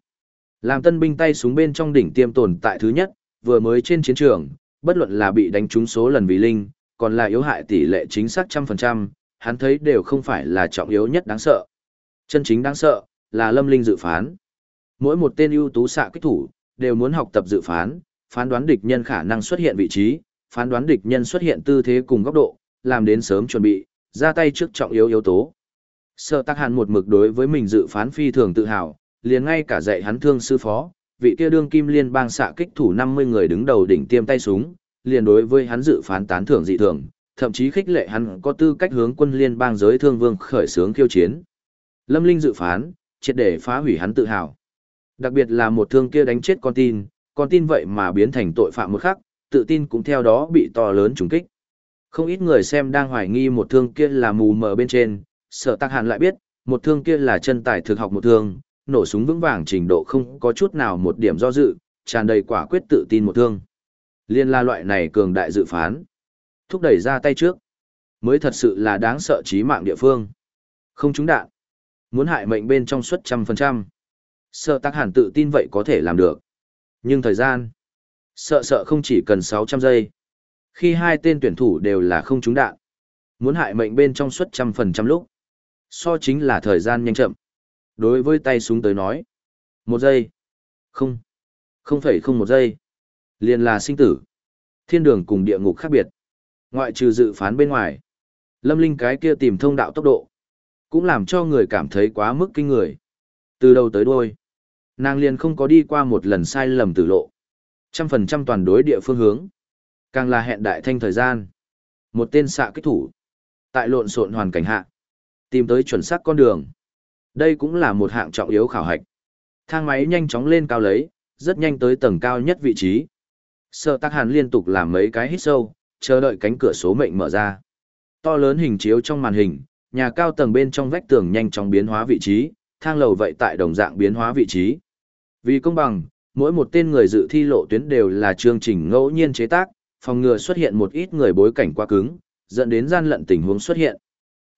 Làm tân binh tay súng bên trong đỉnh tiêm tồn tại thứ nhất, vừa mới trên chiến trường, bất luận là bị đánh trúng số lần vì linh, còn là yếu hại tỷ lệ chính xác trăm phần trăm, hắn thấy đều không phải là trọng yếu nhất đáng sợ. Chân chính đáng sợ, là lâm linh dự phán. Mỗi một tên ưu tú xạ kích thủ, đều muốn học tập dự phán, phán đoán địch nhân khả năng xuất hiện vị trí, phán đoán địch nhân xuất hiện tư thế cùng góc độ, làm đến sớm chuẩn bị, ra tay trước trọng yếu yếu tố. Sở Tắc Hàn một mực đối với mình dự phán phi thường tự hào, liền ngay cả dạy hắn thương sư phó, vị kia đương kim liên bang xạ kích thủ 50 người đứng đầu đỉnh tiêm tay súng, liền đối với hắn dự phán tán thưởng dị thường, thậm chí khích lệ hắn có tư cách hướng quân liên bang giới thương vương khởi xướng khiêu chiến. Lâm Linh dự phán, triệt để phá hủy hắn tự hào. Đặc biệt là một thương kia đánh chết con tin, con tin vậy mà biến thành tội phạm một khắc, tự tin cũng theo đó bị to lớn trùng kích. Không ít người xem đang hoài nghi một thương kia là mù mờ bên trên, sở tạc hàn lại biết, một thương kia là chân tài thực học một thương, nổ súng vững vàng trình độ không có chút nào một điểm do dự, tràn đầy quả quyết tự tin một thương. Liên la loại này cường đại dự phán. Thúc đẩy ra tay trước. Mới thật sự là đáng sợ chí mạng địa phương. Không trúng đạn. Muốn hại mệnh bên trong suất trăm phần trăm. Sợ tắc Hàn tự tin vậy có thể làm được. Nhưng thời gian. Sợ sợ không chỉ cần 600 giây. Khi hai tên tuyển thủ đều là không trúng đạn. Muốn hại mệnh bên trong suất trăm phần trăm lúc. So chính là thời gian nhanh chậm. Đối với tay súng tới nói. Một giây. Không. Không phải không một giây. Liền là sinh tử. Thiên đường cùng địa ngục khác biệt. Ngoại trừ dự phán bên ngoài. Lâm Linh cái kia tìm thông đạo tốc độ. Cũng làm cho người cảm thấy quá mức kinh người. Từ đầu tới đuôi. Nàng liền không có đi qua một lần sai lầm tử lộ. Trăm phần trăm toàn đối địa phương hướng. Càng là hẹn đại thanh thời gian. Một tên xạ kích thủ. Tại lộn xộn hoàn cảnh hạ. Tìm tới chuẩn xác con đường. Đây cũng là một hạng trọng yếu khảo hạch. Thang máy nhanh chóng lên cao lấy, rất nhanh tới tầng cao nhất vị trí. Sợ tắc hàn liên tục làm mấy cái hít sâu, chờ đợi cánh cửa số mệnh mở ra. To lớn hình chiếu trong màn hình, nhà cao tầng bên trong vách tường nhanh chóng biến hóa vị trí, thang lầu vậy tại đồng dạng biến hóa vị trí. Vì công bằng, mỗi một tên người dự thi lộ tuyến đều là chương trình ngẫu nhiên chế tác, phòng ngừa xuất hiện một ít người bối cảnh quá cứng, dẫn đến gian lận tình huống xuất hiện.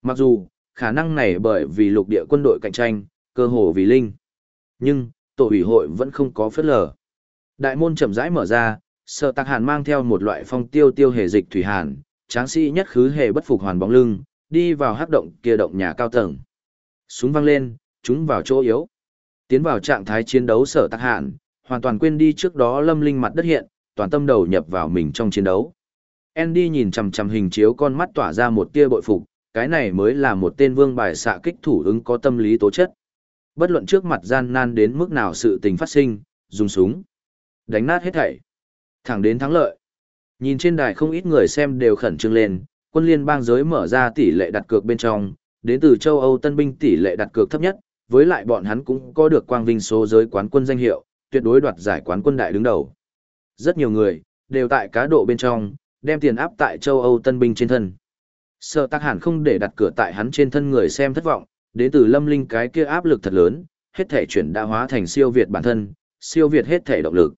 Mặc dù, khả năng này bởi vì lục địa quân đội cạnh tranh, cơ hồ vì linh. Nhưng, tổ ủy hội vẫn không có phất lờ. Đại môn chậm rãi mở ra, sợ tạc hàn mang theo một loại phong tiêu tiêu hề dịch thủy hàn, tráng sĩ nhất khứ hề bất phục hoàn bóng lưng, đi vào hắc động kia động nhà cao tầng. Súng văng lên, chúng vào chỗ yếu. Tiến vào trạng thái chiến đấu sở tạc hạn hoàn toàn quên đi trước đó lâm linh mặt đất hiện, toàn tâm đầu nhập vào mình trong chiến đấu. Andy nhìn chằm chằm hình chiếu con mắt tỏa ra một tia bội phục, cái này mới là một tên vương bài xạ kích thủ ứng có tâm lý tố chất. Bất luận trước mặt gian nan đến mức nào sự tình phát sinh, dùng súng, đánh nát hết thảy, thẳng đến thắng lợi. Nhìn trên đài không ít người xem đều khẩn trương lên, quân liên bang giới mở ra tỷ lệ đặt cược bên trong, đến từ châu Âu tân binh tỷ lệ đặt cược thấp nhất, với lại bọn hắn cũng có được quang vinh số giới quán quân danh hiệu, tuyệt đối đoạt giải quán quân đại đứng đầu. Rất nhiều người, đều tại cá độ bên trong, đem tiền áp tại châu Âu tân binh trên thân. Sợ tắc hẳn không để đặt cửa tại hắn trên thân người xem thất vọng, đến từ lâm linh cái kia áp lực thật lớn, hết thể chuyển đã hóa thành siêu việt bản thân, siêu việt hết thể động lực.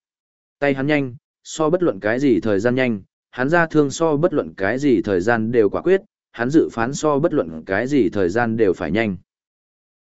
Tay hắn nhanh, so bất luận cái gì thời gian nhanh, hắn ra thương so bất luận cái gì thời gian đều quả quyết, hắn dự phán so bất luận cái gì thời gian đều phải nhanh.